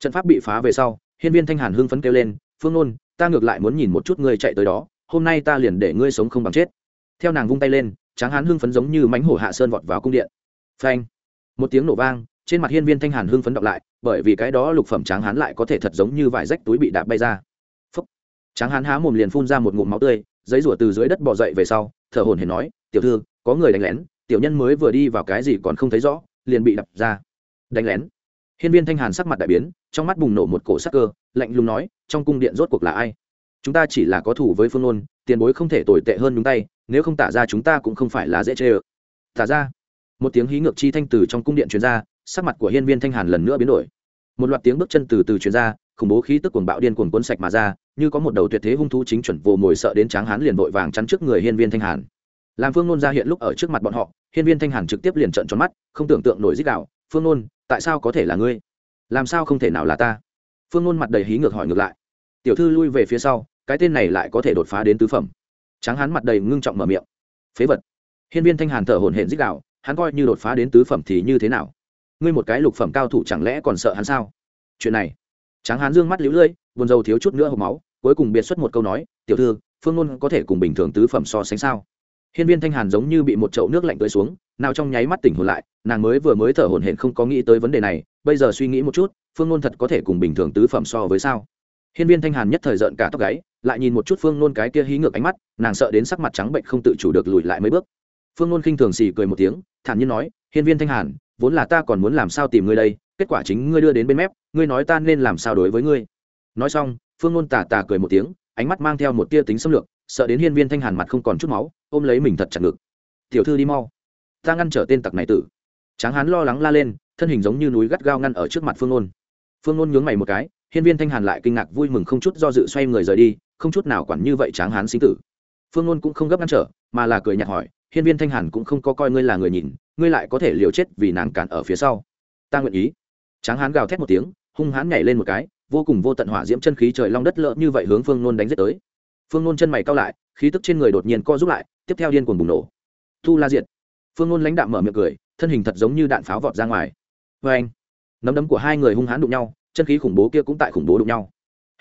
trận pháp bị phá về sau, hiên viên thanh hàn hưng phấn kêu lên, phương nôn, ta ngược lại muốn nhìn một chút ngươi chạy tới đó, hôm nay ta liền để ngươi sống không bằng chết. Theo nàng vung tay lên, tráng hán hưng phấn giống như mánh hổ hạ sơn vọt vào cung điện. Phanh! Một tiếng nổ vang, trên mặt hiên viên thanh hàn hưng phấn đọc lại, bởi vì cái đó lục phẩm tráng hán lại có thể thật giống như vải rách túi bị đạp bay ra. Phúc. tráng hán há mồm liền phun ra một ngụm máu tươi, giấy rủa từ dưới đất bỏ dậy về sau, thở hồn hển nói, tiểu thư, có người đánh lén, tiểu nhân mới vừa đi vào cái gì còn không thấy rõ, liền bị đập ra. Đánh lén? Hiên viên thanh hàn sắc mặt đại biến trong mắt bùng nổ một cổ sắc cơ, lạnh lùng nói, trong cung điện rốt cuộc là ai? Chúng ta chỉ là có thủ với phương ôn tiền bối không thể tồi tệ hơn đúng tay, nếu không tả ra chúng ta cũng không phải là dễ chê ơ. Tả ra. Một tiếng hí ngược chi thanh từ trong cung điện truyền ra, sắc mặt của hiên viên thanh hàn lần nữa biến đổi. Một loạt tiếng bước chân từ từ truyền ra, khủng bố khí tức cuồng bạo điên cuồng cuốn sạch mà ra, như có một đầu tuyệt thế hung thú chính chuẩn vồ mồi sợ đến tráng hán liền vội vàng chắn trước người hiên viên thanh hàn. Làm phương nôn ra hiện lúc ở trước mặt bọn họ, hiên viên thanh hàn trực tiếp liền trận tròn mắt, không tưởng tượng nổi dích đạo phương nôn, tại sao có thể là ngươi? Làm sao không thể nào là ta? Phương ngôn mặt đầy hí ngược hỏi ngược lại. Tiểu thư lui về phía sau, cái tên này lại có thể đột phá đến tứ phẩm. Tráng hán mặt đầy ngưng trọng mở miệng. Phế vật. Hiên viên thanh hàn thở hổn hển dích đạo hắn coi như đột phá đến tứ phẩm thì như thế nào? Ngươi một cái lục phẩm cao thủ chẳng lẽ còn sợ hắn sao? Chuyện này. Tráng hán dương mắt lũ lưỡi buồn rầu thiếu chút nữa hộp máu, cuối cùng biệt xuất một câu nói, tiểu thư, phương ngôn có thể cùng bình thường tứ phẩm so sánh sao? Hiên viên thanh hàn giống như bị một chậu nước lạnh tưới xuống nào trong nháy mắt tỉnh hồn lại, nàng mới vừa mới thở hổn hển không có nghĩ tới vấn đề này, bây giờ suy nghĩ một chút, phương nôn thật có thể cùng bình thường tứ phẩm so với sao? Hiên viên thanh hàn nhất thời giận cả tóc gáy, lại nhìn một chút phương nôn cái kia hí ngược ánh mắt, nàng sợ đến sắc mặt trắng bệnh không tự chủ được lùi lại mấy bước. Phương nôn khinh thường xì cười một tiếng, thản nhiên nói, hiên viên thanh hàn, vốn là ta còn muốn làm sao tìm ngươi đây, kết quả chính ngươi đưa đến bên mép, ngươi nói ta nên làm sao đối với ngươi? Nói xong, phương nôn tà tà cười một tiếng, ánh mắt mang theo một tia tính xâm lược, sợ đến hiên viên thanh hàn mặt không còn chút máu, ôm lấy mình thật chặt ngực. Tiểu thư đi mau ta ngăn trở tên tặc này tử. Tráng hán lo lắng la lên, thân hình giống như núi gắt gao ngăn ở trước mặt phương ngôn phương ngôn nhướng mày một cái, hiên viên thanh hàn lại kinh ngạc vui mừng không chút do dự xoay người rời đi, không chút nào quản như vậy tráng hán sinh tử. Phương ngôn cũng không gấp ngăn trở, mà là cười nhạt hỏi, hiên viên thanh hàn cũng không có coi ngươi là người nhìn, ngươi lại có thể liều chết vì nàng cản ở phía sau. Ta nguyện ý. Tráng hán gào thét một tiếng, hung hãn nhảy lên một cái, vô cùng vô tận hỏa diễm chân khí trời long đất lỡ như vậy hướng phương nôn đánh giết tới. Phương nôn chân mày cao lại, khí tức trên người đột nhiên co rút lại, tiếp theo điên cuồng bùng nổ. Thu la diệt phương ngôn lãnh đạm mở miệng cười, thân hình thật giống như đạn pháo vọt ra ngoài. Vê anh nấm đấm của hai người hung hãn đụng nhau, chân khí khủng bố kia cũng tại khủng bố đụng nhau.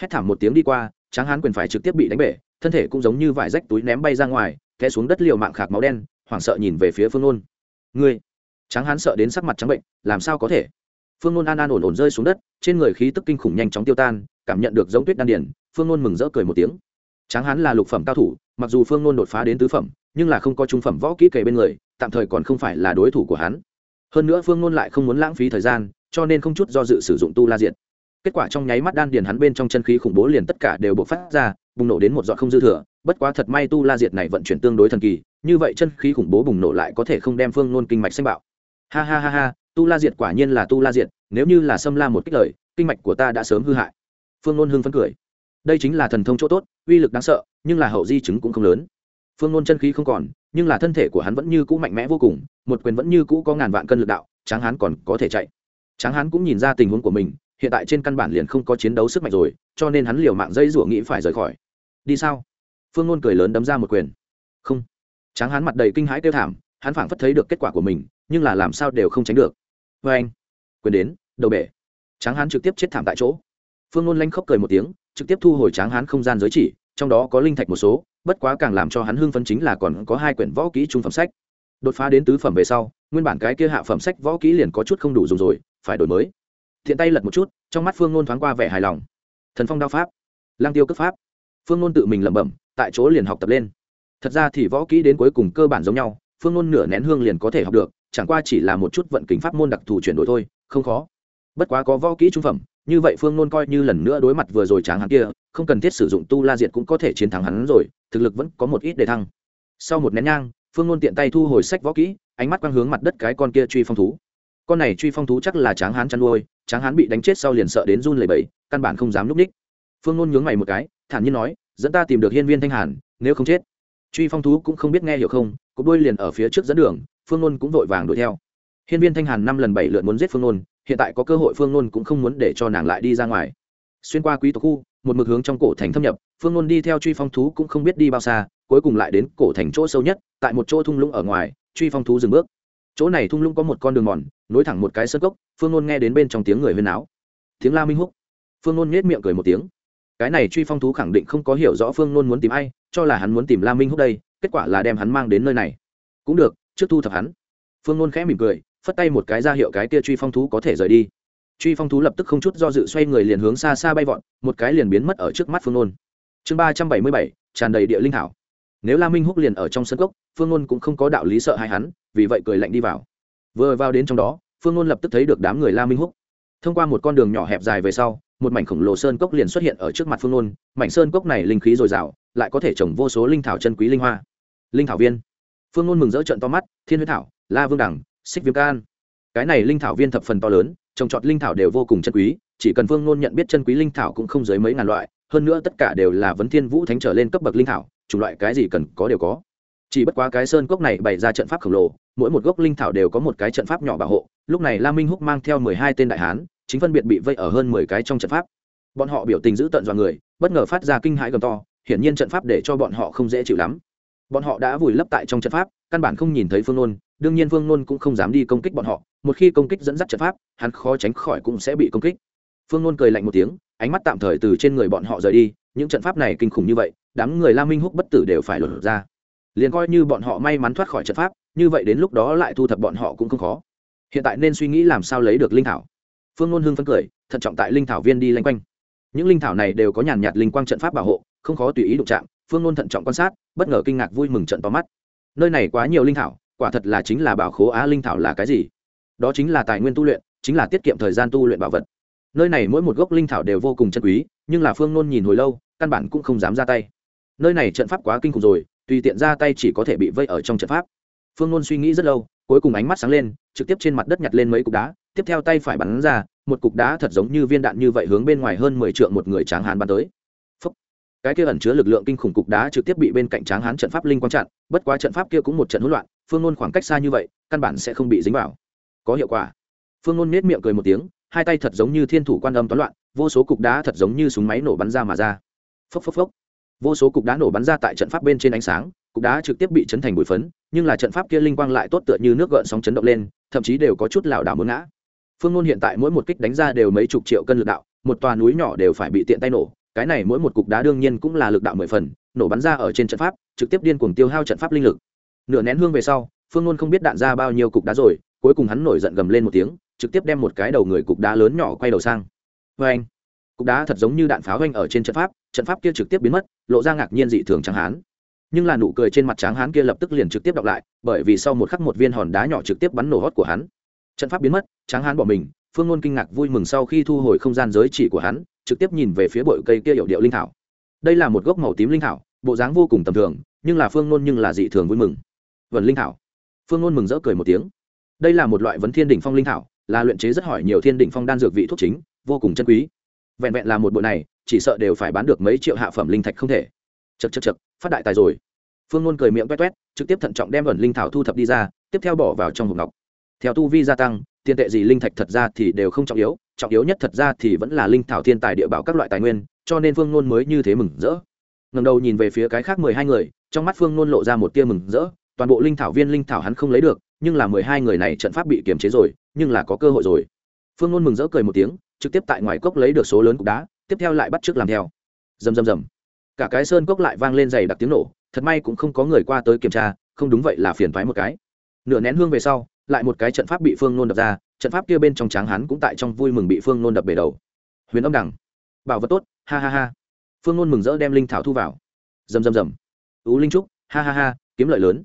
Hét thảm một tiếng đi qua, tráng hán quyền phải trực tiếp bị đánh bể, thân thể cũng giống như vải rách túi ném bay ra ngoài, té xuống đất liều mạng khạc máu đen, hoảng sợ nhìn về phía phương nôn ngươi? Tráng hán sợ đến sắc mặt trắng bệnh, làm sao có thể? Phương nôn an an ổn ổn rơi xuống đất, trên người khí tức kinh khủng nhanh chóng tiêu tan, cảm nhận được giống tuyết đan điển, phương nôn mừng rỡ cười một tiếng. Tráng hán là lục phẩm cao thủ, mặc dù phương nôn đột phá đến tứ phẩm, nhưng là không có trung phẩm võ kỹ kề bên người tạm thời còn không phải là đối thủ của hắn. Hơn nữa phương nôn lại không muốn lãng phí thời gian, cho nên không chút do dự sử dụng tu la Diệt. kết quả trong nháy mắt đan điền hắn bên trong chân khí khủng bố liền tất cả đều bộc phát ra, bùng nổ đến một giọt không dư thừa. Bất quá thật may tu la diệt này vận chuyển tương đối thần kỳ, như vậy chân khí khủng bố bùng nổ lại có thể không đem phương nôn kinh mạch xanh bạo. Ha ha ha ha, tu la diệt quả nhiên là tu la diệt, nếu như là xâm la một kích lời, kinh mạch của ta đã sớm hư hại. Phương nôn hưng phấn cười. Đây chính là thần thông chỗ tốt, uy lực đáng sợ, nhưng là hậu di chứng cũng không lớn. Phương nôn chân khí không còn nhưng là thân thể của hắn vẫn như cũ mạnh mẽ vô cùng, một quyền vẫn như cũ có ngàn vạn cân lực đạo, tráng hán còn có thể chạy. Tráng hán cũng nhìn ra tình huống của mình, hiện tại trên căn bản liền không có chiến đấu sức mạnh rồi, cho nên hắn liều mạng dây rủa nghĩ phải rời khỏi. Đi sao? Phương ngôn cười lớn đấm ra một quyền. Không. Tráng hán mặt đầy kinh hãi kêu thảm, hắn phảng phất thấy được kết quả của mình, nhưng là làm sao đều không tránh được. Vê anh, quyền đến, đầu bể. Tráng hán trực tiếp chết thảm tại chỗ. Phương ngôn lanh khóc cười một tiếng, trực tiếp thu hồi tráng hán không gian giới chỉ, trong đó có linh thạch một số bất quá càng làm cho hắn hưng phấn chính là còn có hai quyển võ kỹ trung phẩm sách. Đột phá đến tứ phẩm về sau, nguyên bản cái kia hạ phẩm sách võ kỹ liền có chút không đủ dùng rồi, phải đổi mới. Thiện tay lật một chút, trong mắt phương nôn thoáng qua vẻ hài lòng. Thần phong đao pháp lang tiêu cấp pháp. Phương nôn tự mình lẩm bẩm, tại chỗ liền học tập lên. Thật ra thì võ kỹ đến cuối cùng cơ bản giống nhau, phương nôn nửa nén hương liền có thể học được, chẳng qua chỉ là một chút vận kính pháp môn đặc thù chuyển đổi thôi, không khó. Bất quá có võ kỹ trung phẩm, như vậy phương nôn coi như lần nữa đối mặt vừa rồi tráng hắn kia không cần thiết sử dụng tu la diệt cũng có thể chiến thắng hắn rồi, thực lực vẫn có một ít để thăng. Sau một nén nhang, phương nôn tiện tay thu hồi sách võ kỹ, ánh mắt quang hướng mặt đất cái con kia truy phong thú. Con này truy phong thú chắc là tráng hán chăn nuôi, tráng hán bị đánh chết sau liền sợ đến run lẩy bẩy, căn bản không dám núp ních. Phương nôn nhướng mày một cái, thản nhiên nói, dẫn ta tìm được hiên viên thanh hàn, nếu không chết. Truy phong thú cũng không biết nghe hiểu không, cục đuôi liền ở phía trước dẫn đường, phương nôn cũng vội vàng đuổi theo. Hiên viên thanh hàn năm lần bảy lượt muốn giết phương nôn hiện tại có cơ hội phương nôn cũng không muốn để cho nàng lại đi ra ngoài. Xuyên qua quý tộc khu một mực hướng trong cổ thành thâm nhập, phương ngôn đi theo truy phong thú cũng không biết đi bao xa, cuối cùng lại đến cổ thành chỗ sâu nhất, tại một chỗ thung lũng ở ngoài, truy phong thú dừng bước. Chỗ này thung lũng có một con đường mòn, nối thẳng một cái sơ cốc, phương ngôn nghe đến bên trong tiếng người huyên áo tiếng la minh húc. Phương ngôn nhét miệng cười một tiếng. Cái này truy phong thú khẳng định không có hiểu rõ phương ngôn muốn tìm ai, cho là hắn muốn tìm la minh húc đây, kết quả là đem hắn mang đến nơi này. Cũng được, trước thu thập hắn. Phương ngôn khẽ mỉm cười, phất tay một cái ra hiệu cái kia truy phong thú có thể rời đi truy phong thú lập tức không chút do dự xoay người liền hướng xa xa bay vọt một cái liền biến mất ở trước mắt phương nôn. Chương ba trăm bảy mươi bảy tràn đầy địa linh thảo. Nếu la minh húc liền ở trong sân cốc, phương nôn cũng không có đạo lý sợ hai hắn vì vậy cười lạnh đi vào. Vừa vào đến trong đó phương nôn lập tức thấy được đám người la minh húc. Thông qua một con đường nhỏ hẹp dài về sau một mảnh khổng lồ sơn cốc liền xuất hiện ở trước mặt phương nôn mảnh sơn cốc này linh khí dồi dào lại có thể trồng vô số linh thảo chân quý linh hoa. Linh thảo viên. Phương nôn mừng rỡ trận to mắt thiên huyết thảo la vương đẳng xích viêm can. Cái này linh thảo viên thập phần to lớn trồng trọt linh thảo đều vô cùng chân quý, chỉ cần vương nôn nhận biết chân quý linh thảo cũng không dưới mấy ngàn loại, hơn nữa tất cả đều là vấn thiên vũ thánh trở lên cấp bậc linh thảo, chủng loại cái gì cần có đều có. Chỉ bất quá cái sơn cốc này bày ra trận pháp khổng lồ, mỗi một gốc linh thảo đều có một cái trận pháp nhỏ bảo hộ, lúc này la minh húc mang theo mười hai tên đại hán, chính phân biệt bị vây ở hơn mười cái trong trận pháp. Bọn họ biểu tình giữ tận dọa người, bất ngờ phát ra kinh hãi gầm to, hiển nhiên trận pháp để cho bọn họ không dễ chịu lắm. Bọn họ đã vùi lấp tại trong trận pháp, căn bản không nhìn thấy phương nôn đương nhiên phương nôn cũng không dám đi công kích bọn họ, một khi công kích dẫn dắt trận pháp, hắn khó tránh khỏi cũng sẽ bị công kích. Phương nôn cười lạnh một tiếng, ánh mắt tạm thời từ trên người bọn họ rời đi, những trận pháp này kinh khủng như vậy, đám người la minh húc bất tử đều phải lột ra. Liền coi như bọn họ may mắn thoát khỏi trận pháp, như vậy đến lúc đó lại thu thập bọn họ cũng không khó. Hiện tại nên suy nghĩ làm sao lấy được linh thảo. Phương ngôn hưng phấn cười, thận trọng tại linh thảo viên đi lanh quanh. Những linh thảo này đều có nhàn nhạt linh quang trận pháp bảo hộ, không khó tùy ý đụng chạm phương ngôn thận trọng quan sát, bất ngờ kinh ngạc vui mừng trận to mắt. Nơi này quá nhiều linh thảo quả thật là chính là bảo khố á linh thảo là cái gì? Đó chính là tài nguyên tu luyện, chính là tiết kiệm thời gian tu luyện bảo vật. Nơi này mỗi một gốc linh thảo đều vô cùng chân quý, nhưng là phương nôn nhìn hồi lâu, căn bản cũng không dám ra tay. Nơi này trận pháp quá kinh khủng rồi, tùy tiện ra tay chỉ có thể bị vây ở trong trận pháp. Phương nôn suy nghĩ rất lâu, cuối cùng ánh mắt sáng lên, trực tiếp trên mặt đất nhặt lên mấy cục đá, tiếp theo tay phải bắn ra, một cục đá thật giống như viên đạn như vậy hướng bên ngoài hơn mười trượng một người tráng hán bắn tới. Phúc. cái kia ẩn chứa lực lượng kinh khủng cục đá trực tiếp bị bên cạnh tráng hán trận pháp linh quang chặn, bất quá trận pháp kia cũng một trận hỗn loạn phương nôn khoảng cách xa như vậy, căn bản sẽ không bị dính vào. Có hiệu quả. Phương nôn nết miệng cười một tiếng, hai tay thật giống như thiên thủ quan âm toán loạn, vô số cục đá thật giống như súng máy nổ bắn ra mà ra. Phốc phốc phốc. Vô số cục đá nổ bắn ra tại trận pháp bên trên ánh sáng, cục đá trực tiếp bị chấn thành bụi phấn, nhưng là trận pháp kia linh quang lại tốt tựa như nước gợn sóng chấn động lên, thậm chí đều có chút lảo đảo muốn ngã. Phương nôn hiện tại mỗi một kích đánh ra đều mấy chục triệu cân lực đạo, một tòa núi nhỏ đều phải bị tiện tay nổ, cái này mỗi một cục đá đương nhiên cũng là lực đạo mười phần, nổ bắn ra ở trên trận pháp, trực tiếp điên cuồng tiêu hao trận pháp linh lực nửa nén hương về sau, phương nôn không biết đạn ra bao nhiêu cục đá rồi, cuối cùng hắn nổi giận gầm lên một tiếng, trực tiếp đem một cái đầu người cục đá lớn nhỏ quay đầu sang. Vê anh cục đá thật giống như đạn pháo anh ở trên trận pháp trận pháp kia trực tiếp biến mất, lộ ra ngạc nhiên dị thường tráng hán. Nhưng là nụ cười trên mặt tráng hán kia lập tức liền trực tiếp đọc lại, bởi vì sau một khắc một viên hòn đá nhỏ trực tiếp bắn nổ hót của hắn. Trận pháp biến mất tráng hán bỏ mình, phương ngôn kinh ngạc vui mừng sau khi thu hồi không gian giới chỉ của hắn, trực tiếp nhìn về phía bụi cây kia hiệu điệu linh thảo. Đây là một gốc màu tím linh thảo, bộ dáng vô cùng tầm thường, nhưng là phương ngôn nhưng là dị thường vui mừng vần linh thảo. Phương ngôn mừng rỡ cười một tiếng. Đây là một loại vấn thiên đỉnh phong linh thảo là luyện chế rất hỏi nhiều thiên đỉnh phong đan dược vị thuốc chính vô cùng chân quý. Vẹn vẹn là một bộ này chỉ sợ đều phải bán được mấy triệu hạ phẩm linh thạch không thể. Chật chật chật phát đại tài rồi. Phương ngôn cười miệng quét quét, trực tiếp thận trọng đem vần linh thảo thu thập đi ra tiếp theo bỏ vào trong hộp ngọc. Theo tu vi gia tăng tiền tệ gì linh thạch thật ra thì đều không trọng yếu trọng yếu nhất thật ra thì vẫn là linh thảo thiên tài địa bảo các loại tài nguyên cho nên phương ngôn mới như thế mừng rỡ. Ngầm đầu nhìn về phía cái khác mười hai người trong mắt phương ngôn lộ ra một tia mừng rỡ toàn bộ linh thảo viên linh thảo hắn không lấy được, nhưng là mười hai người này trận pháp bị kiềm chế rồi, nhưng là có cơ hội rồi. Phương ngôn mừng rỡ cười một tiếng, trực tiếp tại ngoài cốc lấy được số lớn cục đá, tiếp theo lại bắt t làm theo. Rầm rầm rầm. Cả cái sơn cốc lại vang lên dày đặc tiếng nổ, thật may cũng không có người qua tới kiểm tra, không đúng vậy là phiền thoái một cái. Nửa nén hương về sau, lại một cái trận pháp bị phương nôn đập ra, trận pháp kia bên trong tráng hắn cũng tại trong vui mừng bị phương nôn đập bể đầu. Huyền âm đẳng bảo vật tốt, ha ha ha. Phương nôn mừng rỡ đem linh thảo thu vào. Rầm rầm rầm. Ú linh trúc, ha ha ha, kiếm lợi lớn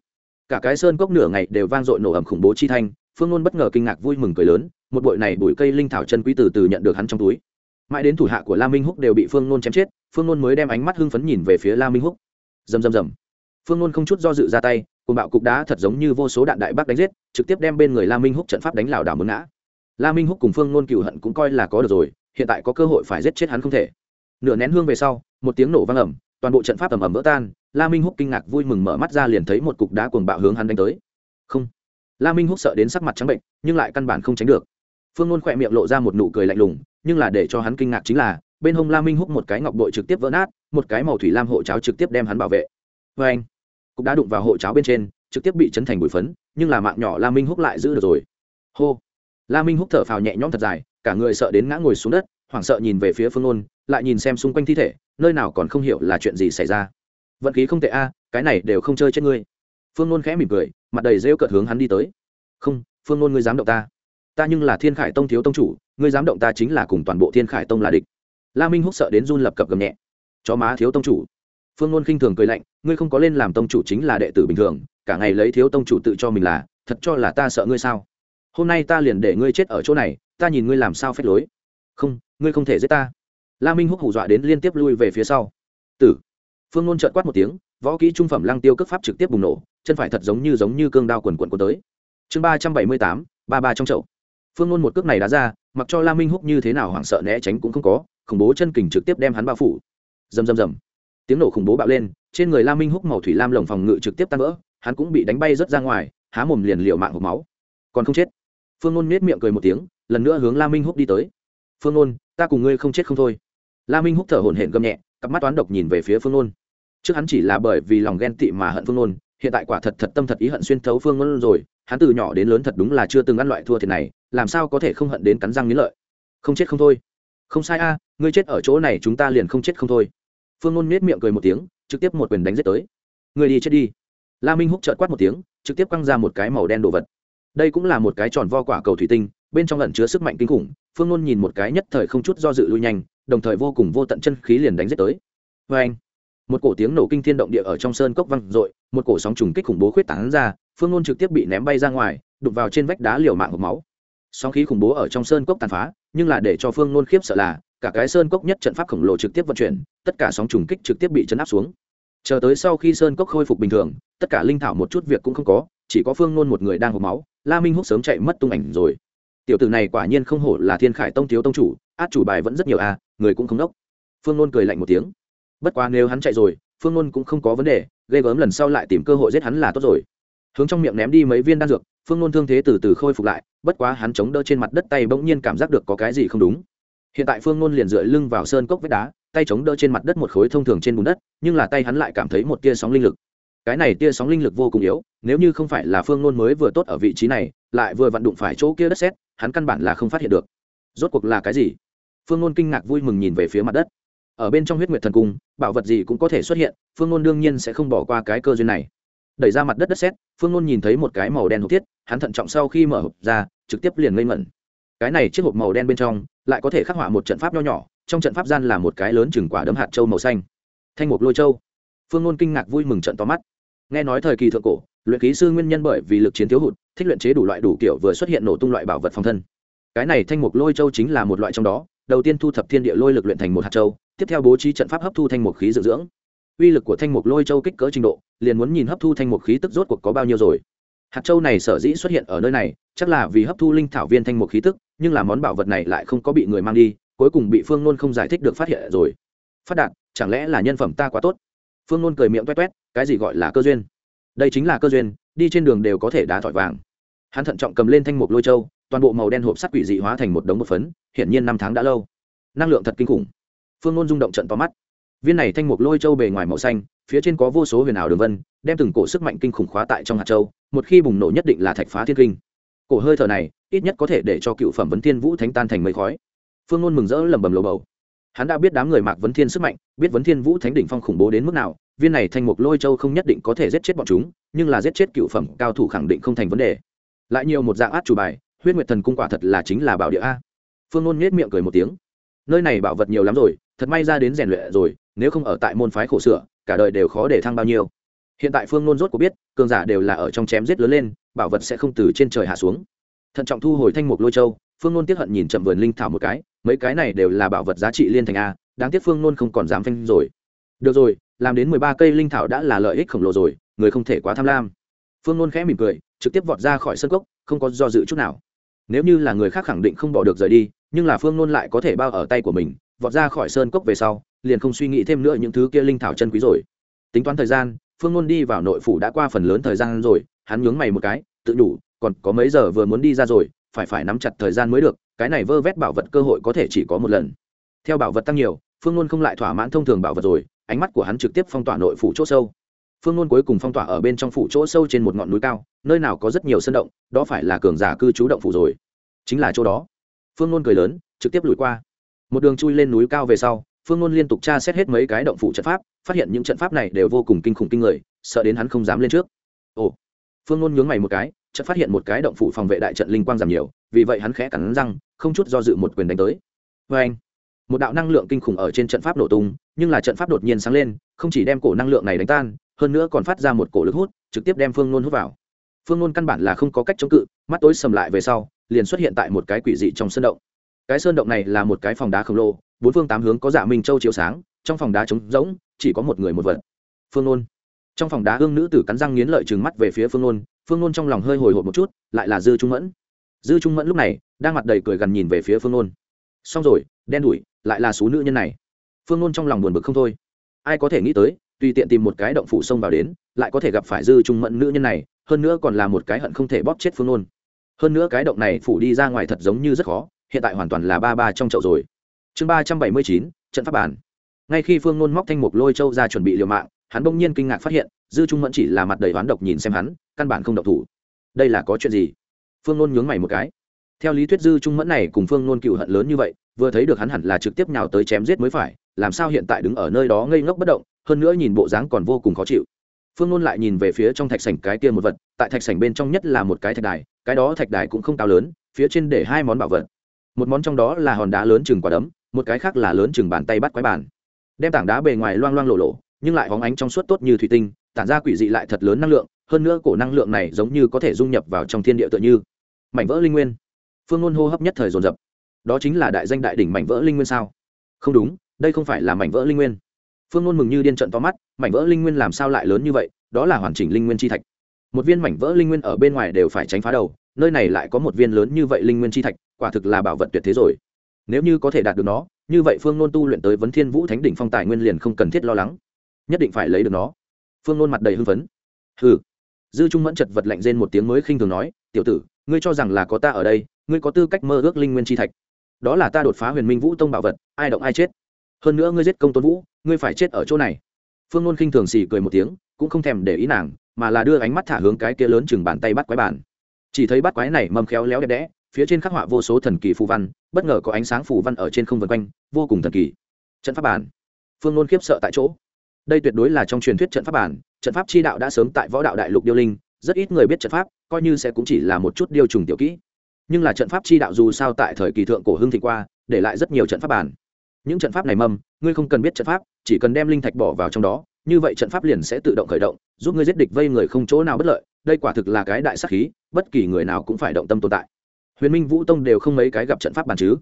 cả cái sơn cốc nửa ngày đều vang dội nổ ẩm khủng bố chi thanh, phương nôn bất ngờ kinh ngạc vui mừng cười lớn, một bụi này bụi cây linh thảo chân quý từ từ nhận được hắn trong túi. Mãi đến thủ hạ của la minh húc đều bị phương nôn chém chết, phương nôn mới đem ánh mắt hưng phấn nhìn về phía la minh húc. Rầm rầm rầm. Phương nôn không chút do dự ra tay cùng bạo cục đá thật giống như vô số đạn đại bác đánh giết, trực tiếp đem bên người la minh húc trận pháp đánh lảo đảo mướn ngã. La minh húc cùng phương nôn cựu hận cũng coi là có được rồi, hiện tại có cơ hội phải giết chết hắn không thể. Nửa nén hương về sau, một tiếng nổ vang ẩm toàn bộ trận pháp ầm ầm vỡ tan la minh húc kinh ngạc vui mừng mở mắt ra liền thấy một cục đá cuồng bạo hướng hắn đánh tới. Không. La minh húc sợ đến sắc mặt trắng bệnh, nhưng lại căn bản không tránh được. Phương ngôn khỏe miệng lộ ra một nụ cười lạnh lùng, nhưng là để cho hắn kinh ngạc chính là, bên hông la minh húc một cái ngọc bội trực tiếp vỡ nát, một cái màu thủy lam hộ cháo trực tiếp đem hắn bảo vệ. Vê anh, cục đá đụng vào hộ cháo bên trên, trực tiếp bị chấn thành bụi phấn, nhưng là mạng nhỏ la minh húc lại giữ được rồi. Hô. La minh húc thở phào nhẹ nhõm thật dài, cả người sợ đến ngã ngồi xuống đất, hoảng sợ nhìn về phía phương nôn, lại nhìn xem xung quanh thi thể, nơi nào còn không hiểu là chuyện gì xảy ra vận khí không tệ a, cái này đều không chơi chết ngươi. Phương nôn khẽ mỉm cười, mặt đầy rêu cợt hướng hắn đi tới. Không, phương nôn ngươi dám động ta. Ta nhưng là thiên khải tông thiếu tông chủ, ngươi dám động ta chính là cùng toàn bộ thiên khải tông là địch. La minh húc sợ đến run lập cập gầm nhẹ. Chó má thiếu tông chủ. Phương nôn khinh thường cười lạnh, ngươi không có lên làm tông chủ chính là đệ tử bình thường, cả ngày lấy thiếu tông chủ tự cho mình là, thật cho là ta sợ ngươi sao? Hôm nay ta liền để ngươi chết ở chỗ này, ta nhìn ngươi làm sao phép lối. Không, ngươi không thể giết ta. La minh húc hù dọa đến liên tiếp lui về phía sau. Tử phương nôn trợn quát một tiếng, võ kỹ trung phẩm lăng tiêu cấp pháp trực tiếp bùng nổ, chân phải thật giống như giống như cương đao quần quần của tới. Chương ba trăm bảy mươi tám, ba ba trong chậu. Phương nôn một cước này đá ra, mặc cho la minh húc như thế nào hoảng sợ né tránh cũng không có, khủng bố chân kình trực tiếp đem hắn bao phủ. Rầm rầm rầm. Tiếng nổ khủng bố bạo lên, trên người la minh húc màu thủy lam lồng phòng ngự trực tiếp tan vỡ, hắn cũng bị đánh bay rớt ra ngoài, há mồm liền liệu mạng hộp máu. Còn không chết. Phương nôn nết miệng cười một tiếng, lần nữa hướng la minh húc đi tới. Phương nôn, ta cùng ngươi không chết không thôi. La minh húc thở hổn hển gầm nhẹ, cặp mắt toán độc nhìn về phía phương nôn trước hắn chỉ là bởi vì lòng ghen tị mà hận phương nôn, hiện tại quả thật thật tâm thật ý hận xuyên thấu phương nôn rồi, hắn từ nhỏ đến lớn thật đúng là chưa từng ăn loại thua thiệt này, làm sao có thể không hận đến cắn răng nghiến lợi? Không chết không thôi. Không sai a, ngươi chết ở chỗ này chúng ta liền không chết không thôi. Phương nôn nết miệng cười một tiếng, trực tiếp một quyền đánh giết tới. Người đi chết đi. La minh húc trợt quát một tiếng, trực tiếp quăng ra một cái màu đen đồ vật. Đây cũng là một cái tròn vo quả cầu thủy tinh, bên trong lẩn chứa sức mạnh kinh khủng, phương nôn nhìn một cái nhất thời không chút do dự lui nhanh, đồng thời vô cùng vô tận chân khí liền đánh giết tới. Vê anh một cổ tiếng nổ kinh thiên động địa ở trong sơn cốc văng r một cổ sóng trùng kích khủng bố khuyết tảng ra, phương nôn trực tiếp bị ném bay ra ngoài đục vào trên vách đá liều mạng hộp máu. Sóng khí khủng bố ở trong sơn cốc tàn phá, nhưng là để cho phương nôn khiếp sợ là, cả cái sơn cốc nhất trận pháp khổng lồ trực tiếp vận chuyển, tất cả sóng trùng kích trực tiếp bị chấn áp xuống. Chờ tới sau khi sơn cốc khôi phục bình thường, tất cả linh thảo một chút việc cũng không có, chỉ có phương nôn một người đang hộp máu, la minh húc sớm chạy mất tung ảnh rồi. Tiểu tử này quả nhiên không hổ là thiên khải tông thiếu tông chủ, át chủ bài vẫn rất nhiều à người cũng không đốc. Phương nôn cười lạnh một tiếng bất quá nếu hắn chạy rồi, phương nôn cũng không có vấn đề, ghê gớm lần sau lại tìm cơ hội giết hắn là tốt rồi. Hướng trong miệng ném đi mấy viên đan dược, phương nôn thương thế từ từ khôi phục lại, bất quá hắn chống đỡ trên mặt đất tay bỗng nhiên cảm giác được có cái gì không đúng. Hiện tại phương nôn liền dựa lưng vào sơn cốc vách đá, tay chống đỡ trên mặt đất một khối thông thường trên bùn đất, nhưng là tay hắn lại cảm thấy một tia sóng linh lực. Cái này tia sóng linh lực vô cùng yếu, nếu như không phải là phương nôn mới vừa tốt ở vị trí này, lại vừa vặn đụng phải chỗ kia đất xét hắn căn bản là không phát hiện được. Rốt cuộc là cái gì? Phương nôn kinh ngạc vui mừng nhìn về phía mặt đất ở bên trong huyết nguyệt thần cung, bảo vật gì cũng có thể xuất hiện, phương nôn đương nhiên sẽ không bỏ qua cái cơ duyên này. Đẩy ra mặt đất đất xét phương nôn nhìn thấy một cái màu đen hộp thiết, hắn thận trọng sau khi mở hộp ra, trực tiếp liền ngây mẩn cái này chiếc hộp màu đen bên trong, lại có thể khắc họa một trận pháp nho nhỏ, trong trận pháp gian là một cái lớn chừng quả đấm hạt châu màu xanh. Thanh mục lôi châu. Phương ngôn kinh ngạc vui mừng trận to mắt. Nghe nói thời kỳ thượng cổ, luyện ký sư nguyên nhân bởi vì lực chiến thiếu hụt, thích luyện chế đủ loại đủ kiểu vừa xuất hiện nổ tung loại bảo vật phòng thân. Cái này thanh mục lôi châu chính là một loại trong đó, đầu tiên thu thập thiên địa lôi lực luyện thành một hạt châu tiếp theo bố trí trận pháp hấp thu thanh mục khí dưỡng dưỡng. Uy lực của thanh mục lôi châu kích cỡ trình độ, liền muốn nhìn hấp thu thanh mục khí tức rốt cuộc có bao nhiêu rồi. Hạt châu này sở dĩ xuất hiện ở nơi này, chắc là vì hấp thu linh thảo viên thanh mục khí tức, nhưng là món bảo vật này lại không có bị người mang đi, cuối cùng bị phương nôn không giải thích được phát hiện rồi. Phát đạt, chẳng lẽ là nhân phẩm ta quá tốt? Phương nôn cười miệng toét toét cái gì gọi là cơ duyên? Đây chính là cơ duyên, đi trên đường đều có thể đá thỏi vàng. Hắn thận trọng cầm lên thanh mục lôi châu, toàn bộ màu đen hộp sắt quỷ dị hóa thành một đống một phấn, hiển nhiên năm tháng đã lâu. Năng lượng thật kinh khủng phương nôn rung động trận to mắt. Viên này thanh mục lôi châu bề ngoài màu xanh, phía trên có vô số huyền ảo đường vân, đem từng cổ sức mạnh kinh khủng khóa tại trong hạt châu, một khi bùng nổ nhất định là thạch phá thiên kinh. Cổ hơi thở này, ít nhất có thể để cho cựu phẩm vấn thiên vũ thánh tan thành mây khói. Phương ngôn mừng rỡ lẩm bẩm lồ bầu. Hắn đã biết đám người mạc vấn thiên sức mạnh, biết vấn thiên vũ thánh đỉnh phong khủng bố đến mức nào, viên này thanh mục lôi châu không nhất định có thể giết chết bọn chúng, nhưng là giết chết cựu phẩm cao thủ khẳng định không thành vấn đề. Lại nhiều một dạng át chủ bài, huyết nguyệt thần cung quả thật là chính là bảo địa a. Phương ngôn nhếch miệng cười một tiếng. Nơi này bảo vật nhiều lắm rồi thật may ra đến rèn luyện rồi, nếu không ở tại môn phái khổ sửa, cả đời đều khó để thăng bao nhiêu. Hiện tại phương nôn rốt của biết, cường giả đều là ở trong chém giết lớn lên, bảo vật sẽ không từ trên trời hạ xuống. Thận trọng thu hồi thanh mục lôi châu, phương nôn tiếp hận nhìn chậm vườn linh thảo một cái, mấy cái này đều là bảo vật giá trị liên thành a, đáng tiếc phương nôn không còn dám phanh rồi. Được rồi, làm đến mười ba cây linh thảo đã là lợi ích khổng lồ rồi, người không thể quá tham lam. Phương nôn khẽ mỉm cười, trực tiếp vọt ra khỏi sân cốc, không có do dự chút nào. Nếu như là người khác khẳng định không bỏ được rời đi, nhưng là phương nôn lại có thể bao ở tay của mình vọt ra khỏi sơn cốc về sau, liền không suy nghĩ thêm nữa những thứ kia linh thảo chân quý rồi. Tính toán thời gian, phương ngôn đi vào nội phủ đã qua phần lớn thời gian rồi, hắn nhướng mày một cái, tự đủ, còn có mấy giờ vừa muốn đi ra rồi, phải phải nắm chặt thời gian mới được, cái này vơ vét bảo vật cơ hội có thể chỉ có một lần. Theo bảo vật tăng nhiều, phương ngôn không lại thỏa mãn thông thường bảo vật rồi, ánh mắt của hắn trực tiếp phong tỏa nội phủ chỗ sâu. Phương ngôn cuối cùng phong tỏa ở bên trong phủ chỗ sâu trên một ngọn núi cao, nơi nào có rất nhiều sân động, đó phải là cường giả cư trú động phủ rồi. Chính là chỗ đó. Phương ngôn cười lớn, trực tiếp lùi qua một đường chui lên núi cao về sau, phương ngôn liên tục tra xét hết mấy cái động phủ trận pháp, phát hiện những trận pháp này đều vô cùng kinh khủng kinh người, sợ đến hắn không dám lên trước. Ồ. Phương ngôn nhướng mày một cái, chợt phát hiện một cái động phủ phòng vệ đại trận linh quang giảm nhiều, vì vậy hắn khẽ cắn răng, không chút do dự một quyền đánh tới. Vê anh một đạo năng lượng kinh khủng ở trên trận pháp nổ tung, nhưng là trận pháp đột nhiên sáng lên, không chỉ đem cổ năng lượng này đánh tan, hơn nữa còn phát ra một cổ lực hút, trực tiếp đem phương nôn hút vào. Phương nôn căn bản là không có cách chống cự, mắt tối sầm lại về sau, liền xuất hiện tại một cái quỷ dị trong sân động cái sơn động này là một cái phòng đá khổng lồ, bốn phương tám hướng có dạ minh châu chiếu sáng, trong phòng đá trống rỗng, chỉ có một người một vật. Phương nôn. Trong phòng đá hương nữ tử cắn răng nghiến lợi trừng mắt về phía phương nôn phương nôn trong lòng hơi hồi hộp một chút, lại là dư trung mẫn. Dư trung mẫn lúc này, đang mặt đầy cười gần nhìn về phía phương nôn. Xong rồi, đen đủi, lại là số nữ nhân này. Phương nôn trong lòng buồn bực không thôi. Ai có thể nghĩ tới, tùy tiện tìm một cái động phủ xông vào đến, lại có thể gặp phải dư trung mẫn nữ nhân này, hơn nữa còn là một cái hận không thể bóp chết phương nôn. Hơn nữa cái động này phủ đi ra ngoài thật giống như rất khó hiện tại hoàn toàn là ba ba trong chậu rồi. Chương ba trăm bảy mươi chín, trận pháp bản. Ngay khi phương nôn móc thanh mục lôi châu ra chuẩn bị liều mạng, hắn bỗng nhiên kinh ngạc phát hiện, dư trung mẫn chỉ là mặt đầy oán độc nhìn xem hắn, căn bản không độc thủ. Đây là có chuyện gì? Phương nôn nhướng mày một cái. Theo lý thuyết dư trung mẫn này cùng phương nôn cựu hận lớn như vậy, vừa thấy được hắn hẳn là trực tiếp nhào tới chém giết mới phải, làm sao hiện tại đứng ở nơi đó ngây ngốc bất động, hơn nữa nhìn bộ dáng còn vô cùng khó chịu. Phương nôn lại nhìn về phía trong thạch sảnh cái kia một vật, tại thạch sảnh bên trong nhất là một cái thạch đài, cái đó thạch đài cũng không cao lớn, phía trên để hai món bảo vật một món trong đó là hòn đá lớn chừng quả đấm, một cái khác là lớn chừng bàn tay bắt quái bàn đem tảng đá bề ngoài loang loang lộ lộ, nhưng lại hóng ánh trong suốt tốt như thủy tinh, tản ra quỷ dị lại thật lớn năng lượng, hơn nữa cổ năng lượng này giống như có thể dung nhập vào trong thiên địa tựa như. Mảnh vỡ linh nguyên. Phương ngôn hô hấp nhất thời dồn dập. Đó chính là đại danh đại đỉnh mảnh vỡ linh nguyên sao? Không đúng, đây không phải là mảnh vỡ linh nguyên. Phương ngôn mừng như điên trận to mắt, mảnh vỡ linh nguyên làm sao lại lớn như vậy? Đó là hoàn chỉnh linh nguyên chi thạch. Một viên mảnh vỡ linh nguyên ở bên ngoài đều phải tránh phá đầu, nơi này lại có một viên lớn như vậy linh nguyên chi thạch quả thực là bảo vật tuyệt thế rồi. Nếu như có thể đạt được nó, như vậy phương nôn tu luyện tới vấn thiên vũ thánh đỉnh phong tài nguyên liền không cần thiết lo lắng. Nhất định phải lấy được nó. Phương nôn mặt đầy hưng phấn. Hừ. Dư trung mẫn chật vật lạnh rên một tiếng mới khinh thường nói, tiểu tử, ngươi cho rằng là có ta ở đây, ngươi có tư cách mơ ước linh nguyên chi thạch. Đó là ta đột phá huyền minh vũ tông bảo vật, ai động ai chết. Hơn nữa ngươi giết công tôn vũ, ngươi phải chết ở chỗ này. Phương nôn khinh thường xì cười một tiếng, cũng không thèm để ý nàng, mà là đưa ánh mắt thả hướng cái kia lớn chừng bàn tay bắt quái bàn chỉ thấy bắt quái này mâm khéo léo đẹp đẽ phía trên khắc họa vô số thần kỳ phù văn, bất ngờ có ánh sáng phù văn ở trên không vân quanh, vô cùng thần kỳ. Trận pháp bản. Phương nôn khiếp sợ tại chỗ. Đây tuyệt đối là trong truyền thuyết trận pháp bản, trận pháp chi đạo đã sớm tại võ đạo đại lục điêu linh, rất ít người biết trận pháp, coi như sẽ cũng chỉ là một chút điêu trùng tiểu kỹ. Nhưng là trận pháp chi đạo dù sao tại thời kỳ thượng cổ hưng thị qua, để lại rất nhiều trận pháp bản. Những trận pháp này mâm ngươi không cần biết trận pháp, chỉ cần đem linh thạch bỏ vào trong đó, như vậy trận pháp liền sẽ tự động khởi động, giúp ngươi giết địch vây người không chỗ nào bất lợi, đây quả thực là cái đại sắc khí, bất kỳ người nào cũng phải động tâm tồn tại huyền minh vũ tông đều không mấy cái gặp trận pháp bàn chứ?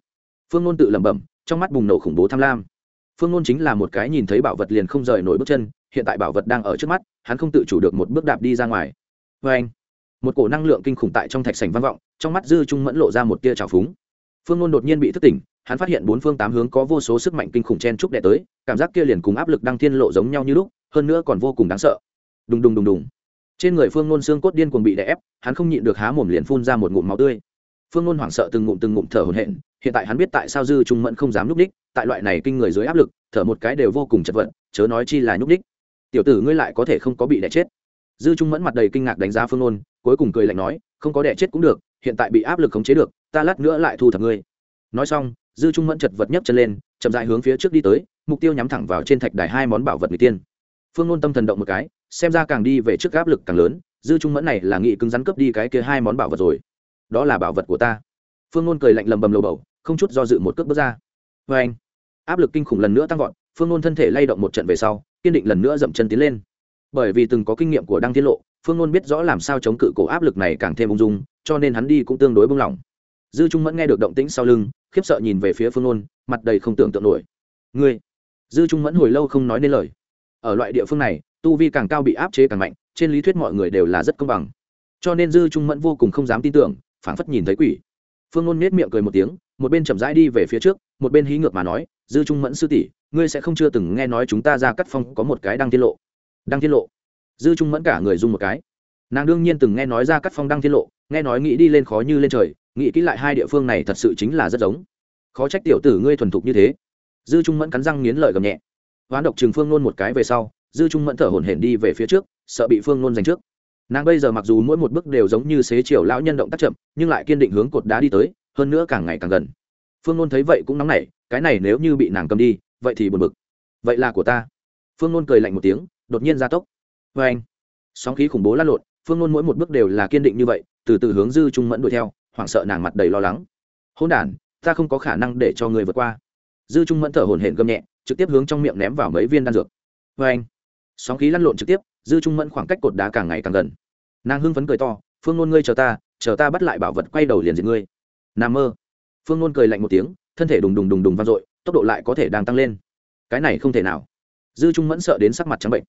Phương Nôn tự lẩm bẩm, trong mắt bùng nổ khủng bố tham lam. Phương Nôn chính là một cái nhìn thấy bảo vật liền không rời nổi bước chân, hiện tại bảo vật đang ở trước mắt, hắn không tự chủ được một bước đạp đi ra ngoài. Vê anh, một cổ năng lượng kinh khủng tại trong thạch sành vang vọng, trong mắt dư trung mẫn lộ ra một tia trào phúng. Phương Nôn đột nhiên bị thức tỉnh, hắn phát hiện bốn phương tám hướng có vô số sức mạnh kinh khủng chen trúc đẻ tới, cảm giác kia liền cùng áp lực đăng thiên lộ giống nhau như lúc, hơn nữa còn vô cùng đáng sợ. Đùng đùng đùng đùng. Trên người phương Nôn xương cốt điên cuồng bị đè ép, hắn không nhịn được há mồm liền phun ra một ngụm máu tươi phương ngôn hoảng sợ từng ngụm từng ngụm thở hổn hển, hiện tại hắn biết tại sao dư trung mẫn không dám núp đích tại loại này kinh người dưới áp lực, thở một cái đều vô cùng chật vật, chớ nói chi là nhúc đích tiểu tử ngươi lại có thể không có bị đẻ chết. Dư trung mẫn mặt đầy kinh ngạc đánh giá phương ngôn, cuối cùng cười lạnh nói, không có đẻ chết cũng được, hiện tại bị áp lực khống chế được, ta lát nữa lại thu thập ngươi. Nói xong, dư trung mẫn chật vật nhấc chân lên, chậm dại hướng phía trước đi tới, mục tiêu nhắm thẳng vào trên thạch đài hai món bảo vật người tiên. Phương ngôn tâm thần động một cái, xem ra càng đi về trước áp lực càng lớn, dư trung mẫn này là nghị cứng rắn cướp đi cái kia hai món bảo vật rồi đó là bảo vật của ta. Phương nôn cười lạnh lầm bầm lầu bầu, không chút do dự một cước bước ra. Vê anh, áp lực kinh khủng lần nữa tăng vọt, phương nôn thân thể lay động một trận về sau, kiên định lần nữa dậm chân tiến lên. Bởi vì từng có kinh nghiệm của đăng tiết lộ, phương nôn biết rõ làm sao chống cự cổ áp lực này càng thêm ung dung, cho nên hắn đi cũng tương đối bung lỏng dư trung mẫn nghe được động tĩnh sau lưng, khiếp sợ nhìn về phía phương nôn, mặt đầy không tưởng tượng nổi. Ngươi? Dư trung mẫn hồi lâu không nói nên lời. Ở loại địa phương này, tu vi càng cao bị áp chế càng mạnh, trên lý thuyết mọi người đều là rất công bằng. Cho nên dư trung mẫn vô cùng không dám tin tưởng phảng phất nhìn thấy quỷ. Phương ngôn nết miệng cười một tiếng, một bên chậm rãi đi về phía trước, một bên hí ngược mà nói, dư trung mẫn sư tỷ, ngươi sẽ không chưa từng nghe nói chúng ta ra cắt phong có một cái đăng tiết lộ. Đăng tiết lộ? Dư trung mẫn cả người dung một cái. Nàng đương nhiên từng nghe nói ra cắt phong đăng tiết lộ, nghe nói nghĩ đi lên khó như lên trời, nghĩ kỹ lại hai địa phương này thật sự chính là rất giống. Khó trách tiểu tử ngươi thuần thục như thế. Dư trung mẫn cắn răng nghiến lợi gầm nhẹ. Hoán độc trừng phương nôn một cái về sau, dư trung mẫn thở hổn hển đi về phía trước, sợ bị phương nôn giành trước nàng bây giờ mặc dù mỗi một bước đều giống như xế chiều lão nhân động tác chậm, nhưng lại kiên định hướng cột đá đi tới, hơn nữa càng ngày càng gần. Phương nôn thấy vậy cũng nóng nảy, cái này nếu như bị nàng cầm đi, vậy thì buồn bực. Vậy là của ta. Phương nôn cười lạnh một tiếng, đột nhiên ra tốc. Vê anh, sóng khí khủng bố lăn lộn, phương nôn mỗi một bước đều là kiên định như vậy, từ từ hướng dư trung mẫn đuổi theo, hoảng sợ nàng mặt đầy lo lắng. Hôn đ ta không có khả năng để cho người vượt qua. Dư trung mẫn thở hổn hển gầm nhẹ, trực tiếp hướng trong miệng ném vào mấy viên đan dược. Vê anh, sóng khí lăn lộn trực tiếp, dư trung mẫn khoảng cách cột đá càng ngày càng gần nàng hưng phấn cười to, phương nôn ngươi chờ ta chờ ta bắt lại bảo vật quay đầu liền diệt ngươi. N mơ. Phương nôn cười lạnh một tiếng, thân thể đùng đùng đùng đùng vang dội, tốc độ lại có thể đang tăng lên. Cái này không thể nào. Dư trung mẫn sợ đến sắc mặt trắng bệnh.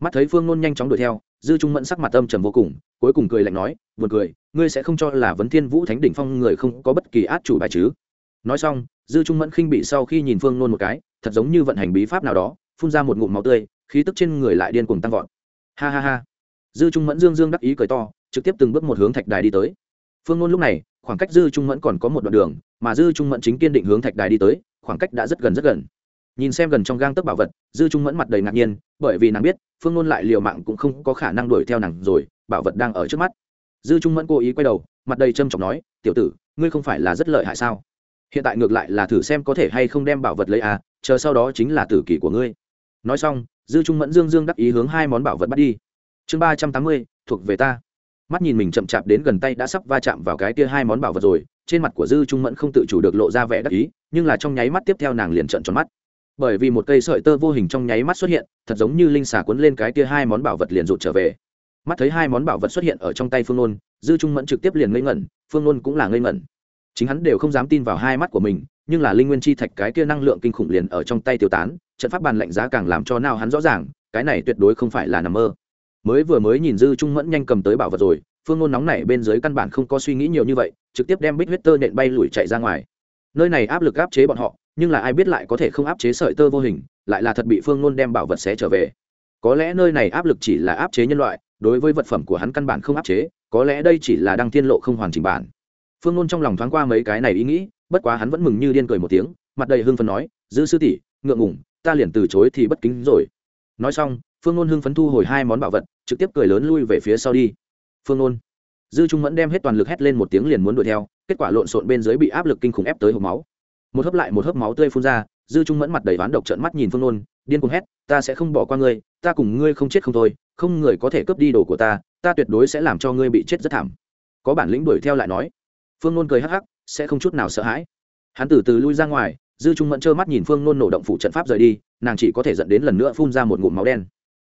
Mắt thấy phương nôn nhanh chóng đuổi theo, dư trung mẫn sắc mặt âm trầm vô cùng, cuối cùng cười lạnh nói, buồn cười, ngươi sẽ không cho là vấn thiên vũ thánh đỉnh phong người không có bất kỳ át chủ bài chứ? Nói xong, dư trung mẫn khinh bị sau khi nhìn phương nôn một cái, thật giống như vận hành bí pháp nào đó, phun ra một ngụm máu tươi, khí tức trên người lại điên cuồng tăng vọt. Ha ha ha dư trung mẫn dương dương đắc ý cười to, trực tiếp từng bước một hướng thạch đài đi tới. Phương ngôn lúc này, khoảng cách dư trung mẫn còn có một đoạn đường, mà dư trung mẫn chính kiên định hướng thạch đài đi tới, khoảng cách đã rất gần rất gần. Nhìn xem gần trong gang tấc bảo vật, dư trung mẫn mặt đầy ngạc nhiên, bởi vì nàng biết, phương ngôn lại liều mạng cũng không có khả năng đuổi theo nàng rồi, bảo vật đang ở trước mắt. Dư trung mẫn cố ý quay đầu, mặt đầy trâm trọng nói, tiểu tử, ngươi không phải là rất lợi hại sao? Hiện tại ngược lại là thử xem có thể hay không đem bảo vật lấy à chờ sau đó chính là tử kỷ của ngươi. Nói xong, dư trung mẫn dương dương đắc ý hướng hai món bảo vật bắt đi chương ba trăm tám mươi, thuộc về ta. Mắt nhìn mình chậm chạp đến gần tay đã sắp va chạm vào cái kia hai món bảo vật rồi, trên mặt của dư trung mẫn không tự chủ được lộ ra vẻ đắc ý, nhưng là trong nháy mắt tiếp theo nàng liền trợn tròn mắt. Bởi vì một cây sợi tơ vô hình trong nháy mắt xuất hiện, thật giống như linh xà cuốn lên cái kia hai món bảo vật liền rụt trở về. Mắt thấy hai món bảo vật xuất hiện ở trong tay phương nôn, dư trung mẫn trực tiếp liền ngây ngẩn, phương nôn cũng là ngây ngẩn. Chính hắn đều không dám tin vào hai mắt của mình, nhưng là linh nguyên chi thạch cái kia năng lượng kinh khủng liền ở trong tay tiêu tán, trận pháp bàn lạnh giá càng làm cho nào hắn rõ ràng, cái này tuyệt đối không phải là nằm mơ mới vừa mới nhìn dư trung mẫn nhanh cầm tới bảo vật rồi, phương ngôn nóng này bên dưới căn bản không có suy nghĩ nhiều như vậy, trực tiếp đem bích huyết tơ nện bay lùi chạy ra ngoài. Nơi này áp lực áp chế bọn họ, nhưng là ai biết lại có thể không áp chế sợi tơ vô hình, lại là thật bị phương ngôn đem bảo vật xé trở về. Có lẽ nơi này áp lực chỉ là áp chế nhân loại, đối với vật phẩm của hắn căn bản không áp chế, có lẽ đây chỉ là đăng tiên lộ không hoàn chỉnh bản. Phương ngôn trong lòng thoáng qua mấy cái này ý nghĩ, bất quá hắn vẫn mừng như điên cười một tiếng, mặt đầy hưng phấn nói, dư sư tỷ, ngượng ngủng ta liền từ chối thì bất kính rồi. Nói xong, phương ngôn hưng phấn thu hồi hai món bảo vật trực tiếp cười lớn lui về phía sau đi. Phương ngôn dư trung mẫn đem hết toàn lực hét lên một tiếng liền muốn đuổi theo, kết quả lộn xộn bên dưới bị áp lực kinh khủng ép tới hộp máu. Một hớp lại một hớp máu tươi phun ra, dư trung mẫn mặt đầy ván độc trợn mắt nhìn phương nôn, điên cuồng hét, ta sẽ không bỏ qua ngươi, ta cùng ngươi không chết không thôi, không người có thể cướp đi đồ của ta ta tuyệt đối sẽ làm cho ngươi bị chết rất thảm. Có bản lĩnh đuổi theo lại nói. Phương nôn cười hắc hắc, sẽ không chút nào sợ hãi. Hắn từ từ lui ra ngoài, dư trung mẫn trơ mắt nhìn phương nôn nổ động phụ trận pháp rời đi, nàng chỉ có thể dẫn đến lần nữa phun ra một ngụm máu đen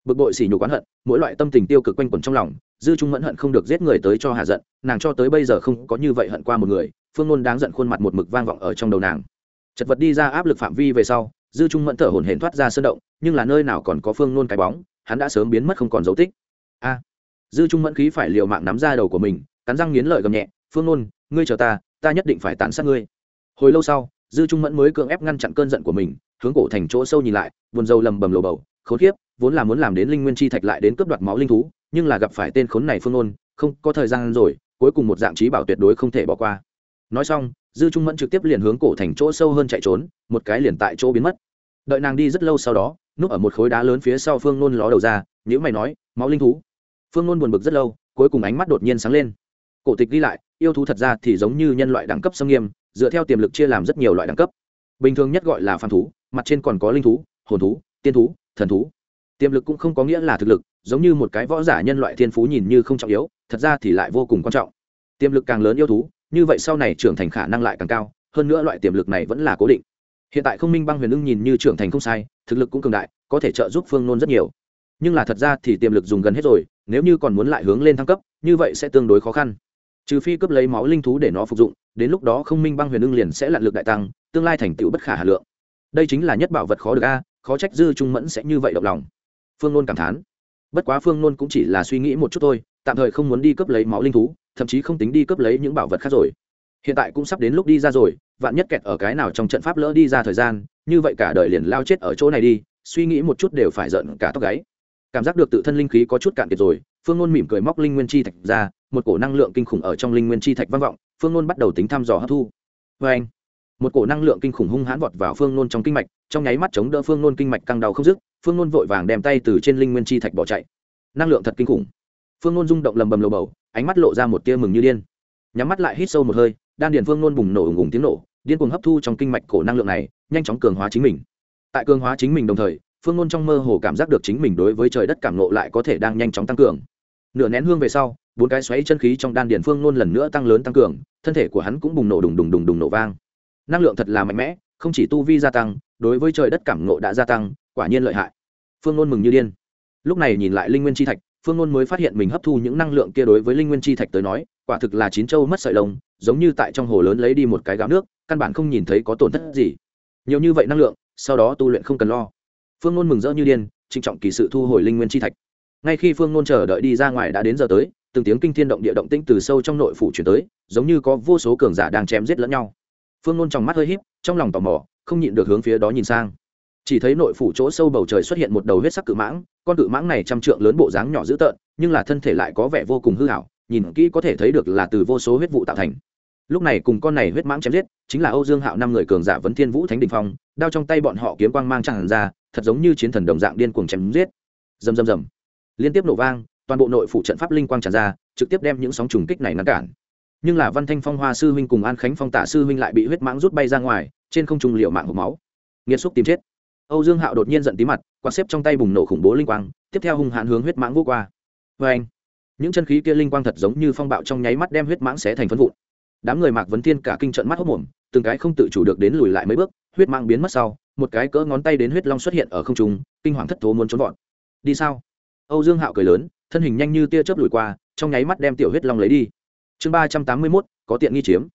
bực bội xỉ nhục oán hận mỗi loại tâm tình tiêu cực quanh quẩn trong lòng dư trung mẫn hận không được giết người tới cho hạ giận nàng cho tới bây giờ không có như vậy hận qua một người phương ngôn đáng giận khuôn mặt một mực vang vọng ở trong đầu nàng. Chật vật đi ra áp lực phạm vi về sau dư trung mẫn thở hổn hển thoát ra sơn động nhưng là nơi nào còn có phương ngôn cái bóng hắn đã sớm biến mất không còn dấu tích. A! Dư trung mẫn khí phải liều mạng nắm ra đầu của mình cắn răng nghiến lợi gầm nhẹ phương ngôn, ngươi chờ ta ta nhất định phải tàn sát ngươi. Hồi lâu sau dư trung mẫn mới cưỡng ép ngăn chặn cơn giận của mình hướng cổ thành chỗ sâu nhìn lại buồn rầu lầm bầm lầu bầu khốn khiếp vốn là muốn làm đến linh nguyên chi thạch lại đến cướp đoạt máu linh thú, nhưng là gặp phải tên khốn này phương ôn, không, có thời gian rồi, cuối cùng một dạng trí bảo tuyệt đối không thể bỏ qua. Nói xong, dư trung mẫn trực tiếp liền hướng cổ thành chỗ sâu hơn chạy trốn, một cái liền tại chỗ biến mất. Đợi nàng đi rất lâu sau đó, núp ở một khối đá lớn phía sau phương nôn ló đầu ra nhữ mày nói, máu linh thú? Phương nôn buồn bực rất lâu, cuối cùng ánh mắt đột nhiên sáng lên. Cổ tịch ghi lại, yêu thú thật ra thì giống như nhân loại đẳng cấp xâm nghiêm, dựa theo tiềm lực chia làm rất nhiều loại đẳng cấp. Bình thường nhất gọi là phàm thú, mặt trên còn có linh thú, hồn thú, tiên thú, thần thú tiềm lực cũng không có nghĩa là thực lực, giống như một cái võ giả nhân loại thiên phú nhìn như không trọng yếu, thật ra thì lại vô cùng quan trọng. Tiềm lực càng lớn yêu thú, như vậy sau này trưởng thành khả năng lại càng cao, hơn nữa loại tiềm lực này vẫn là cố định. Hiện tại không minh băng huyền ưng nhìn như trưởng thành không sai, thực lực cũng cường đại, có thể trợ giúp phương nôn rất nhiều. Nhưng là thật ra thì tiềm lực dùng gần hết rồi, nếu như còn muốn lại hướng lên thăng cấp, như vậy sẽ tương đối khó khăn. Trừ phi cấp lấy máu linh thú để nó phục dụng, đến lúc đó không minh băng huyền ưng liền sẽ lặn lực đại tăng, tương lai thành tựu bất khả hà lượng. Đây chính là nhất bảo vật khó được a, khó trách dư trung mẫn sẽ như vậy động lòng phương nôn cảm thán. Bất quá phương nôn cũng chỉ là suy nghĩ một chút thôi, tạm thời không muốn đi cấp lấy máu linh thú, thậm chí không tính đi cấp lấy những bảo vật khác rồi. Hiện tại cũng sắp đến lúc đi ra rồi, vạn nhất kẹt ở cái nào trong trận pháp lỡ đi ra thời gian, như vậy cả đời liền lao chết ở chỗ này đi, suy nghĩ một chút đều phải giận cả tóc gáy. Cảm giác được tự thân linh khí có chút cạn kiệt rồi, phương nôn mỉm cười móc linh nguyên chi thạch ra, một cổ năng lượng kinh khủng ở trong linh nguyên chi thạch vang vọng, phương nôn bắt đầu tính thăm dò hấp thu. Vê anh một cổ năng lượng kinh khủng hung hãn vọt vào phương nôn trong kinh mạch, trong nháy mắt chống đỡ phương nôn kinh mạch căng đau không dứt, phương nôn vội vàng đem tay từ trên linh nguyên chi thạch bỏ chạy. Năng lượng thật kinh khủng. Phương nôn rung động lầm bầm lầu bầu, ánh mắt lộ ra một tia mừng như điên. Nhắm mắt lại hít sâu một hơi, đan điền phương nôn bùng nổ ủng ủng tiếng nổ, điên cuồng hấp thu trong kinh mạch cổ năng lượng này, nhanh chóng cường hóa chính mình. Tại cường hóa chính mình đồng thời, phương nôn trong mơ hồ cảm giác được chính mình đối với trời đất cảm nộ lại có thể đang nhanh chóng tăng cường. Nửa nén hương về sau, bốn cái xoáy chân khí trong đan điền phương nôn lần nữa tăng lớn tăng cường, thân thể của hắn cũng bùng nổ đùng đùng đùng đùng nổ vang năng lượng thật là mạnh mẽ, không chỉ tu vi gia tăng, đối với trời đất cảm nộ đã gia tăng, quả nhiên lợi hại. Phương Nôn mừng như điên. Lúc này nhìn lại linh nguyên chi thạch, phương Nôn mới phát hiện mình hấp thu những năng lượng kia đối với linh nguyên chi thạch tới nói, quả thực là chín châu mất sợi lông, giống như tại trong hồ lớn lấy đi một cái gáo nước, căn bản không nhìn thấy có tổn thất gì. Nhiều như vậy năng lượng, sau đó tu luyện không cần lo. Phương Nôn mừng rỡ như điên, trịnh trọng kỳ sự thu hồi linh nguyên chi thạch. Ngay khi phương Nôn chờ đợi đi ra ngoài đã đến giờ tới, từng tiếng kinh thiên động địa động tĩnh từ sâu trong nội phủ chuyển tới, giống như có vô số cường giả đang chém giết lẫn nhau phương Nôn trong mắt hơi híp, trong lòng tò mò, không nhịn được hướng phía đó nhìn sang. Chỉ thấy nội phủ chỗ sâu bầu trời xuất hiện một đầu huyết sắc cự mãng, con cự mãng này trăm trượng lớn bộ dáng nhỏ dữ tợn, nhưng là thân thể lại có vẻ vô cùng hư hảo nhìn kỹ có thể thấy được là từ vô số huyết vụ tạo thành. Lúc này cùng con này huyết mãng chém giết, chính là âu dương hạo năm người cường giả vấn thiên vũ thánh đình phong, đao trong tay bọn họ kiếm quang mang tràn ra, thật giống như chiến thần đồng dạng điên cuồng chém giết. Rầm rầm rầm. Liên tiếp nổ vang, toàn bộ nội phủ trận pháp linh quang tràn ra, trực tiếp đem những sóng trùng kích này ngăn cản nhưng là văn thanh phong hoa sư huynh cùng an khánh phong tạ sư huynh lại bị huyết mãng rút bay ra ngoài, trên không trung liều mạng hộp máu. Nghiệt xúc tìm chết. Âu dương hạo đột nhiên giận tí mặt, quạt xếp trong tay bùng nổ khủng bố linh quang, tiếp theo hung hãn hướng huyết mãng vô qua. Vê anh những chân khí kia linh quang thật giống như phong bạo trong nháy mắt đem huyết mãng xé thành phân vụn. Đám người mạc vấn thiên cả kinh trận mắt hốc mồm, từng cái không tự chủ được đến lùi lại mấy bước, huyết mãng biến mất sau, một cái cỡ ngón tay đến huyết long xuất hiện ở không trung, kinh hoàng thất thố muốn trốn vọt. Đi sao? Âu dương hạo cười lớn, thân hình nhanh như tia chớp lùi qua, trong nháy mắt đem tiểu huyết long lấy đi chương ba trăm tám mươi mốt, có tiện nghi chiếm.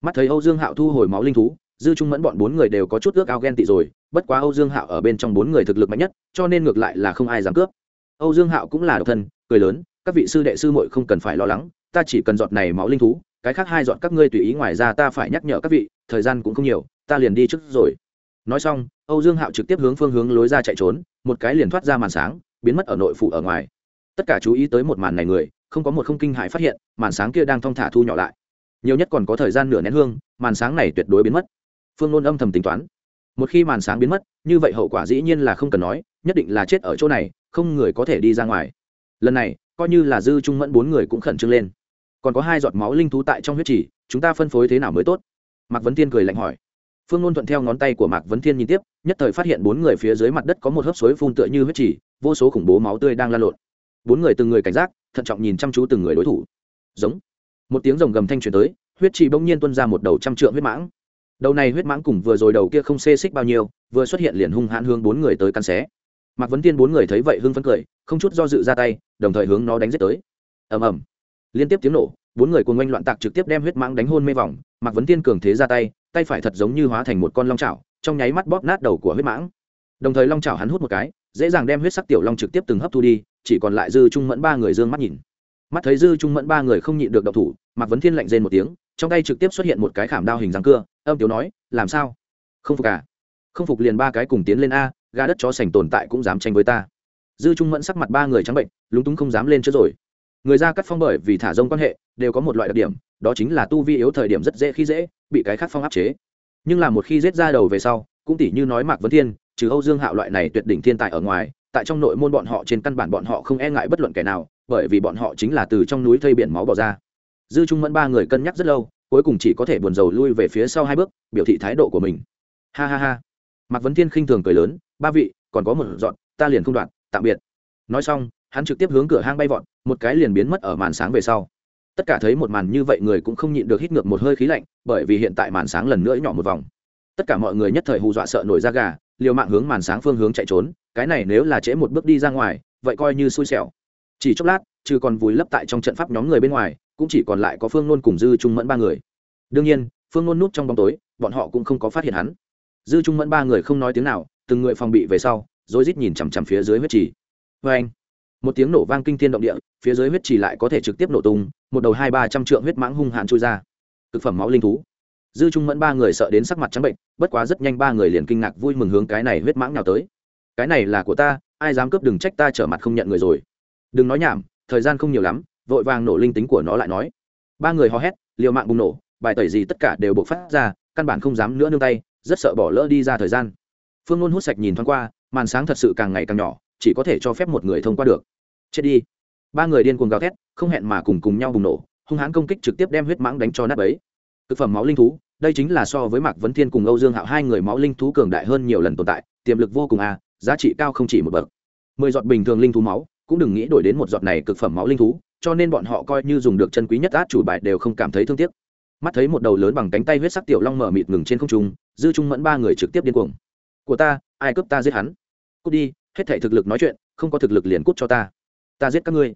Mắt thấy âu dương hạo thu hồi máu linh thú, dư trung mẫn bọn bốn người đều có chút ước ao ghen tị rồi, bất quá âu dương hạo ở bên trong bốn người thực lực mạnh nhất, cho nên ngược lại là không ai dám cướp. Âu dương hạo cũng là độc thân, cười lớn, các vị sư đệ sư muội không cần phải lo lắng, ta chỉ cần giọt này máu linh thú, cái khác hai giọt các ngươi tùy ý ngoài ra ta phải nhắc nhở các vị, thời gian cũng không nhiều, ta liền đi trước rồi. Nói xong, âu dương hạo trực tiếp hướng phương hướng lối ra chạy trốn, một cái liền thoát ra màn sáng, biến mất ở nội phủ ở ngoài. Tất cả chú ý tới một màn này người không có một không kinh hại phát hiện, màn sáng kia đang thong thả thu nhỏ lại. Nhiều nhất còn có thời gian nửa nén hương, màn sáng này tuyệt đối biến mất. Phương nôn âm thầm tính toán. Một khi màn sáng biến mất, như vậy hậu quả dĩ nhiên là không cần nói, nhất định là chết ở chỗ này, không người có thể đi ra ngoài. Lần này, coi như là dư trung mẫn bốn người cũng khẩn trương lên. Còn có hai giọt máu linh thú tại trong huyết chỉ chúng ta phân phối thế nào mới tốt? Mạc vấn tiên cười lạnh hỏi. Phương ngôn thuận theo ngón tay của mạc vấn thiên nhìn tiếp, nhất thời phát hiện bốn người phía dưới mặt đất có một hớp suối phun tựa như huyết chỉ vô số khủng bố máu tươi đang lan lộn bốn người từng người cảnh giác, thận trọng nhìn chăm chú từng người đối thủ. Giống. Một tiếng rồng gầm thanh truyền tới, huyết trì bỗng nhiên tuân ra một đầu trăm trượng huyết mãng. Đầu này huyết mãng cùng vừa rồi đầu kia không xê xích bao nhiêu, vừa xuất hiện liền hung hãn hướng bốn người tới căn xé. Mạc vấn tiên bốn người thấy vậy hưng phấn cười, không chút do dự ra tay, đồng thời hướng nó đánh giết tới. Ầm ầm. Liên tiếp tiếng nổ, bốn người cùng oanh loạn tạc trực tiếp đem huyết mãng đánh hôn mê vòng, mạc vấn tiên cường thế ra tay tay phải thật giống như hóa thành một con long chảo, trong nháy mắt bóp nát đầu của huyết mãng. Đồng thời long chảo hắn hút một cái, dễ dàng đem huyết sắc tiểu long trực tiếp từng hấp thu đi chỉ còn lại dư trung mẫn ba người dương mắt nhìn. Mắt thấy dư trung mẫn ba người không nhịn được độc thủ, mạc vấn thiên lạnh rên một tiếng, trong tay trực tiếp xuất hiện một cái khảm đao hình răng cưa, âm tiếu nói, làm sao? Không phục à? Không phục liền ba cái cùng tiến lên a ga đất chó sành tồn tại cũng dám tranh với ta. Dư trung mẫn sắc mặt ba người trắng bệnh, lúng túng không dám lên trước rồi. Người ra cắt phong bởi vì thả rông quan hệ, đều có một loại đặc điểm, đó chính là tu vi yếu thời điểm rất dễ khi dễ, bị cái khát phong áp chế. Nhưng là một khi giết ra đầu về sau, cũng tỷ như nói mạc vấn thiên, trừ âu dương hạo loại này tuyệt đỉnh thiên tài ở ngoài tại trong nội môn bọn họ trên căn bản bọn họ không e ngại bất luận kẻ nào, bởi vì bọn họ chính là từ trong núi thây biển máu bỏ ra. Dư trung mẫn ba người cân nhắc rất lâu, cuối cùng chỉ có thể buồn rầu lui về phía sau hai bước, biểu thị thái độ của mình. Ha ha ha. Mạc vấn thiên khinh thường cười lớn, ba vị, còn có một dọn, ta liền không đoạn, tạm biệt. Nói xong, hắn trực tiếp hướng cửa hang bay vọt, một cái liền biến mất ở màn sáng về sau. Tất cả thấy một màn như vậy người cũng không nhịn được hít ngược một hơi khí lạnh, bởi vì hiện tại màn sáng lần nữa nhỏ một vòng. Tất cả mọi người nhất thời hù dọa sợ nổi da gà, liều mạng hướng màn sáng phương hướng chạy trốn cái này nếu là trễ một bước đi ra ngoài, vậy coi như xui xẻo. Chỉ chốc lát, trừ còn vùi lấp tại trong trận pháp nhóm người bên ngoài, cũng chỉ còn lại có phương nôn cùng dư trung mẫn ba người. Đương nhiên, phương nôn núp trong bóng tối, bọn họ cũng không có phát hiện hắn. Dư trung mẫn ba người không nói tiếng nào, từng người phòng bị về sau rồi rít nhìn chằm chằm phía dưới huyết trì. Vê anh, một tiếng nổ vang kinh thiên động địa, phía dưới huyết trì lại có thể trực tiếp nổ tung, một đầu hai ba trăm trượng huyết mãng hung hạn trôi ra. Thực phẩm máu linh thú. Dư trung mẫn ba người sợ đến sắc mặt trắng bệnh, bất quá rất nhanh ba người liền kinh ngạc vui mừng hướng cái này huyết mãng nào tới cái này là của ta, ai dám cướp đừng trách ta trở mặt không nhận người rồi. Đừng nói nhảm, thời gian không nhiều lắm, vội vàng nổ linh tính của nó lại nói. Ba người hò hét, liều mạng bùng nổ, bài tẩy gì tất cả đều buộc phát ra, căn bản không dám nữa nương tay, rất sợ bỏ lỡ đi ra thời gian. Phương luôn hút sạch nhìn thoáng qua, màn sáng thật sự càng ngày càng nhỏ, chỉ có thể cho phép một người thông qua được. Chết đi. Ba người điên cuồng gào thét, không hẹn mà cùng cùng nhau bùng nổ, hung hãn công kích trực tiếp đem huyết mãng đánh cho nát ấy thực phẩm máu linh thú, đây chính là so với mạc vấn thiên cùng âu dương hạo hai người máu linh thú cường đại hơn nhiều lần tồn tại, tiềm lực vô cùng à giá trị cao không chỉ một bậc. Mười giọt bình thường linh thú máu, cũng đừng nghĩ đổi đến một giọt này cực phẩm máu linh thú, cho nên bọn họ coi như dùng được chân quý nhất át chủ bài đều không cảm thấy thương tiếc. Mắt thấy một đầu lớn bằng cánh tay huyết sắc tiểu long mở mịt ngừng trên không trung, dư trung mẫn ba người trực tiếp điên cuồng. Của ta, ai cướp ta giết hắn? Cút đi, hết thể thực lực nói chuyện, không có thực lực liền cút cho ta. Ta giết các ngươi.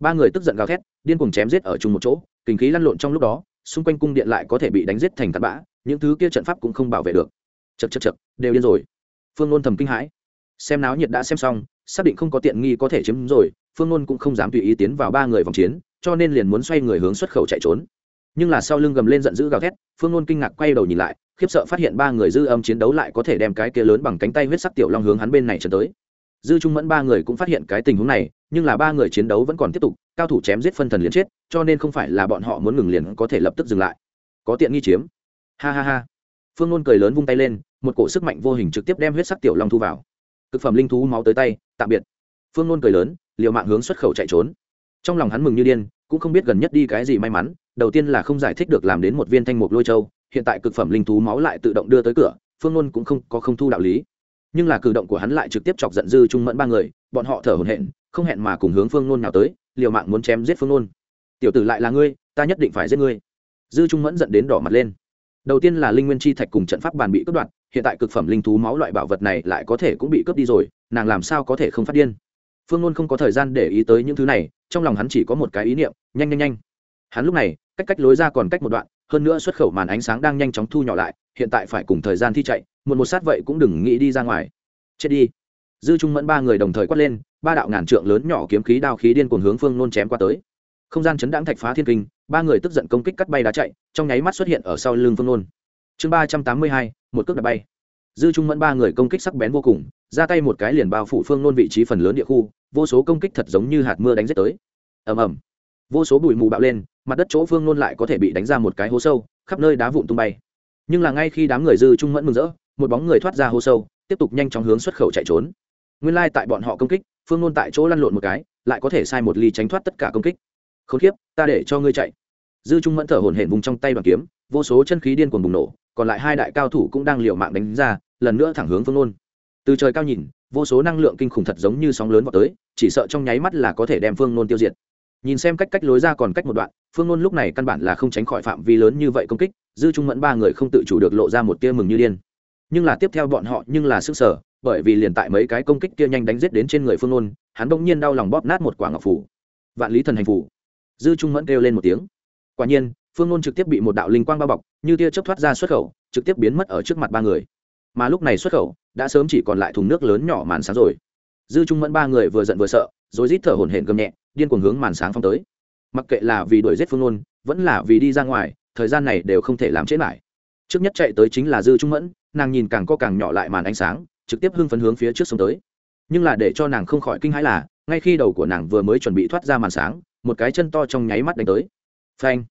Ba người tức giận gào thét, điên cuồng chém giết ở chung một chỗ, kinh khí lăn lộn trong lúc đó, xung quanh cung điện lại có thể bị đánh giết thành tạt bã, những thứ kia trận pháp cũng không bảo vệ được. Chật chật chật đều điên rồi. Phương nôn thầm kinh hãi xem náo nhiệt đã xem xong, xác định không có tiện nghi có thể chiếm rồi, phương nôn cũng không dám tùy ý tiến vào ba người vòng chiến, cho nên liền muốn xoay người hướng xuất khẩu chạy trốn. Nhưng là sau lưng gầm lên giận dữ gào thét, phương nôn kinh ngạc quay đầu nhìn lại, khiếp sợ phát hiện ba người dư âm chiến đấu lại có thể đem cái kia lớn bằng cánh tay huyết sắc tiểu long hướng hắn bên này trở tới. Dư trung mẫn ba người cũng phát hiện cái tình huống này, nhưng là ba người chiến đấu vẫn còn tiếp tục, cao thủ chém giết phân thần liền chết, cho nên không phải là bọn họ muốn ngừng liền có thể lập tức dừng lại. Có tiện nghi chiếm. Ha ha ha. Phương nôn cười lớn vung tay lên, một cổ sức mạnh vô hình trực tiếp đem huyết sắc tiểu long thu vào thực phẩm linh thú máu tới tay, tạm biệt. Phương nôn cười lớn, liều mạng hướng xuất khẩu chạy trốn. Trong lòng hắn mừng như điên, cũng không biết gần nhất đi cái gì may mắn, đầu tiên là không giải thích được làm đến một viên thanh mục lôi châu, hiện tại cực phẩm linh thú máu lại tự động đưa tới cửa, phương nôn cũng không có không thu đạo lý. Nhưng là cử động của hắn lại trực tiếp chọc giận dư trung mẫn ba người, bọn họ thở hổn hển, không hẹn mà cùng hướng phương nôn nào tới, liều mạng muốn chém giết phương nôn. Tiểu tử lại là ngươi, ta nhất định phải giết ngươi. Dư trung mẫn giận đến đỏ mặt lên. Đầu tiên là linh nguyên chi thạch cùng trận pháp bàn bị cướp đoạt hiện tại cực phẩm linh thú máu loại bảo vật này lại có thể cũng bị cướp đi rồi, nàng làm sao có thể không phát điên? Phương Luân không có thời gian để ý tới những thứ này, trong lòng hắn chỉ có một cái ý niệm, nhanh nhanh nhanh. Hắn lúc này, cách cách lối ra còn cách một đoạn, hơn nữa xuất khẩu màn ánh sáng đang nhanh chóng thu nhỏ lại, hiện tại phải cùng thời gian thi chạy, một một sát vậy cũng đừng nghĩ đi ra ngoài. Chết đi. Dư trung mẫn ba người đồng thời quát lên, ba đạo ngàn trượng lớn nhỏ kiếm khí đao khí điên cuồng hướng phương nôn chém qua tới. Không gian chấn đãng thạch phá thiên kinh, ba người tức giận công kích cắt bay đá chạy, trong nháy mắt xuất hiện ở sau lưng phương nôn chương ba trăm tám mươi hai một cước đã bay. Dư trung mẫn ba người công kích sắc bén vô cùng ra tay một cái liền bao phủ phương nôn vị trí phần lớn địa khu vô số công kích thật giống như hạt mưa đánh rết tới. Ầm ầm. Vô số bụi mù bạo lên mặt đất chỗ phương nôn lại có thể bị đánh ra một cái hố sâu khắp nơi đá vụn tung bay. Nhưng là ngay khi đám người dư trung mẫn mừng rỡ một bóng người thoát ra hố sâu tiếp tục nhanh chóng hướng xuất khẩu chạy trốn. Nguyên lai tại bọn họ công kích phương nôn tại chỗ lăn lộn một cái lại có thể sai một ly tránh thoát tất cả công kích. Khốn kiếp, ta để cho ngươi chạy. Dư trung mẫn thở hổn hển vùng trong tay bằng kiếm vô số chân khí điên cuồng bùng nổ còn lại hai đại cao thủ cũng đang liều mạng đánh ra, lần nữa thẳng hướng phương nôn. Từ trời cao nhìn, vô số năng lượng kinh khủng thật giống như sóng lớn vào tới, chỉ sợ trong nháy mắt là có thể đem phương nôn tiêu diệt. Nhìn xem cách cách lối ra còn cách một đoạn, phương nôn lúc này căn bản là không tránh khỏi phạm vi lớn như vậy công kích, dư trung mẫn ba người không tự chủ được lộ ra một tia mừng như điên. Nhưng là tiếp theo bọn họ nhưng là sức sở, bởi vì liền tại mấy cái công kích kia nhanh đánh giết đến trên người phương nôn, hắn bỗng nhiên đau lòng bóp nát một quả ngọc phủ. Vạn lý thần hành phủ. Dư trung mẫn kêu lên một tiếng. Quả nhiên phương nôn trực tiếp bị một đạo linh quang bao bọc, như tia chớp thoát ra xuất khẩu, trực tiếp biến mất ở trước mặt ba người. Mà lúc này xuất khẩu, đã sớm chỉ còn lại thùng nước lớn nhỏ màn sáng rồi. Dư trung mẫn ba người vừa giận vừa sợ, rồi rít thở hổn hển gầm nhẹ, điên cuồng hướng màn sáng phong tới. Mặc kệ là vì đuổi giết phương nôn, vẫn là vì đi ra ngoài, thời gian này đều không thể làm chết lại. Trước nhất chạy tới chính là dư trung mẫn, nàng nhìn càng co càng nhỏ lại màn ánh sáng, trực tiếp hưng phấn hướng phía trước sông tới. Nhưng là để cho nàng không khỏi kinh hãi là, ngay khi đầu của nàng vừa mới chuẩn bị thoát ra màn sáng, một cái chân to trong nháy mắt đánh tới. Phanh!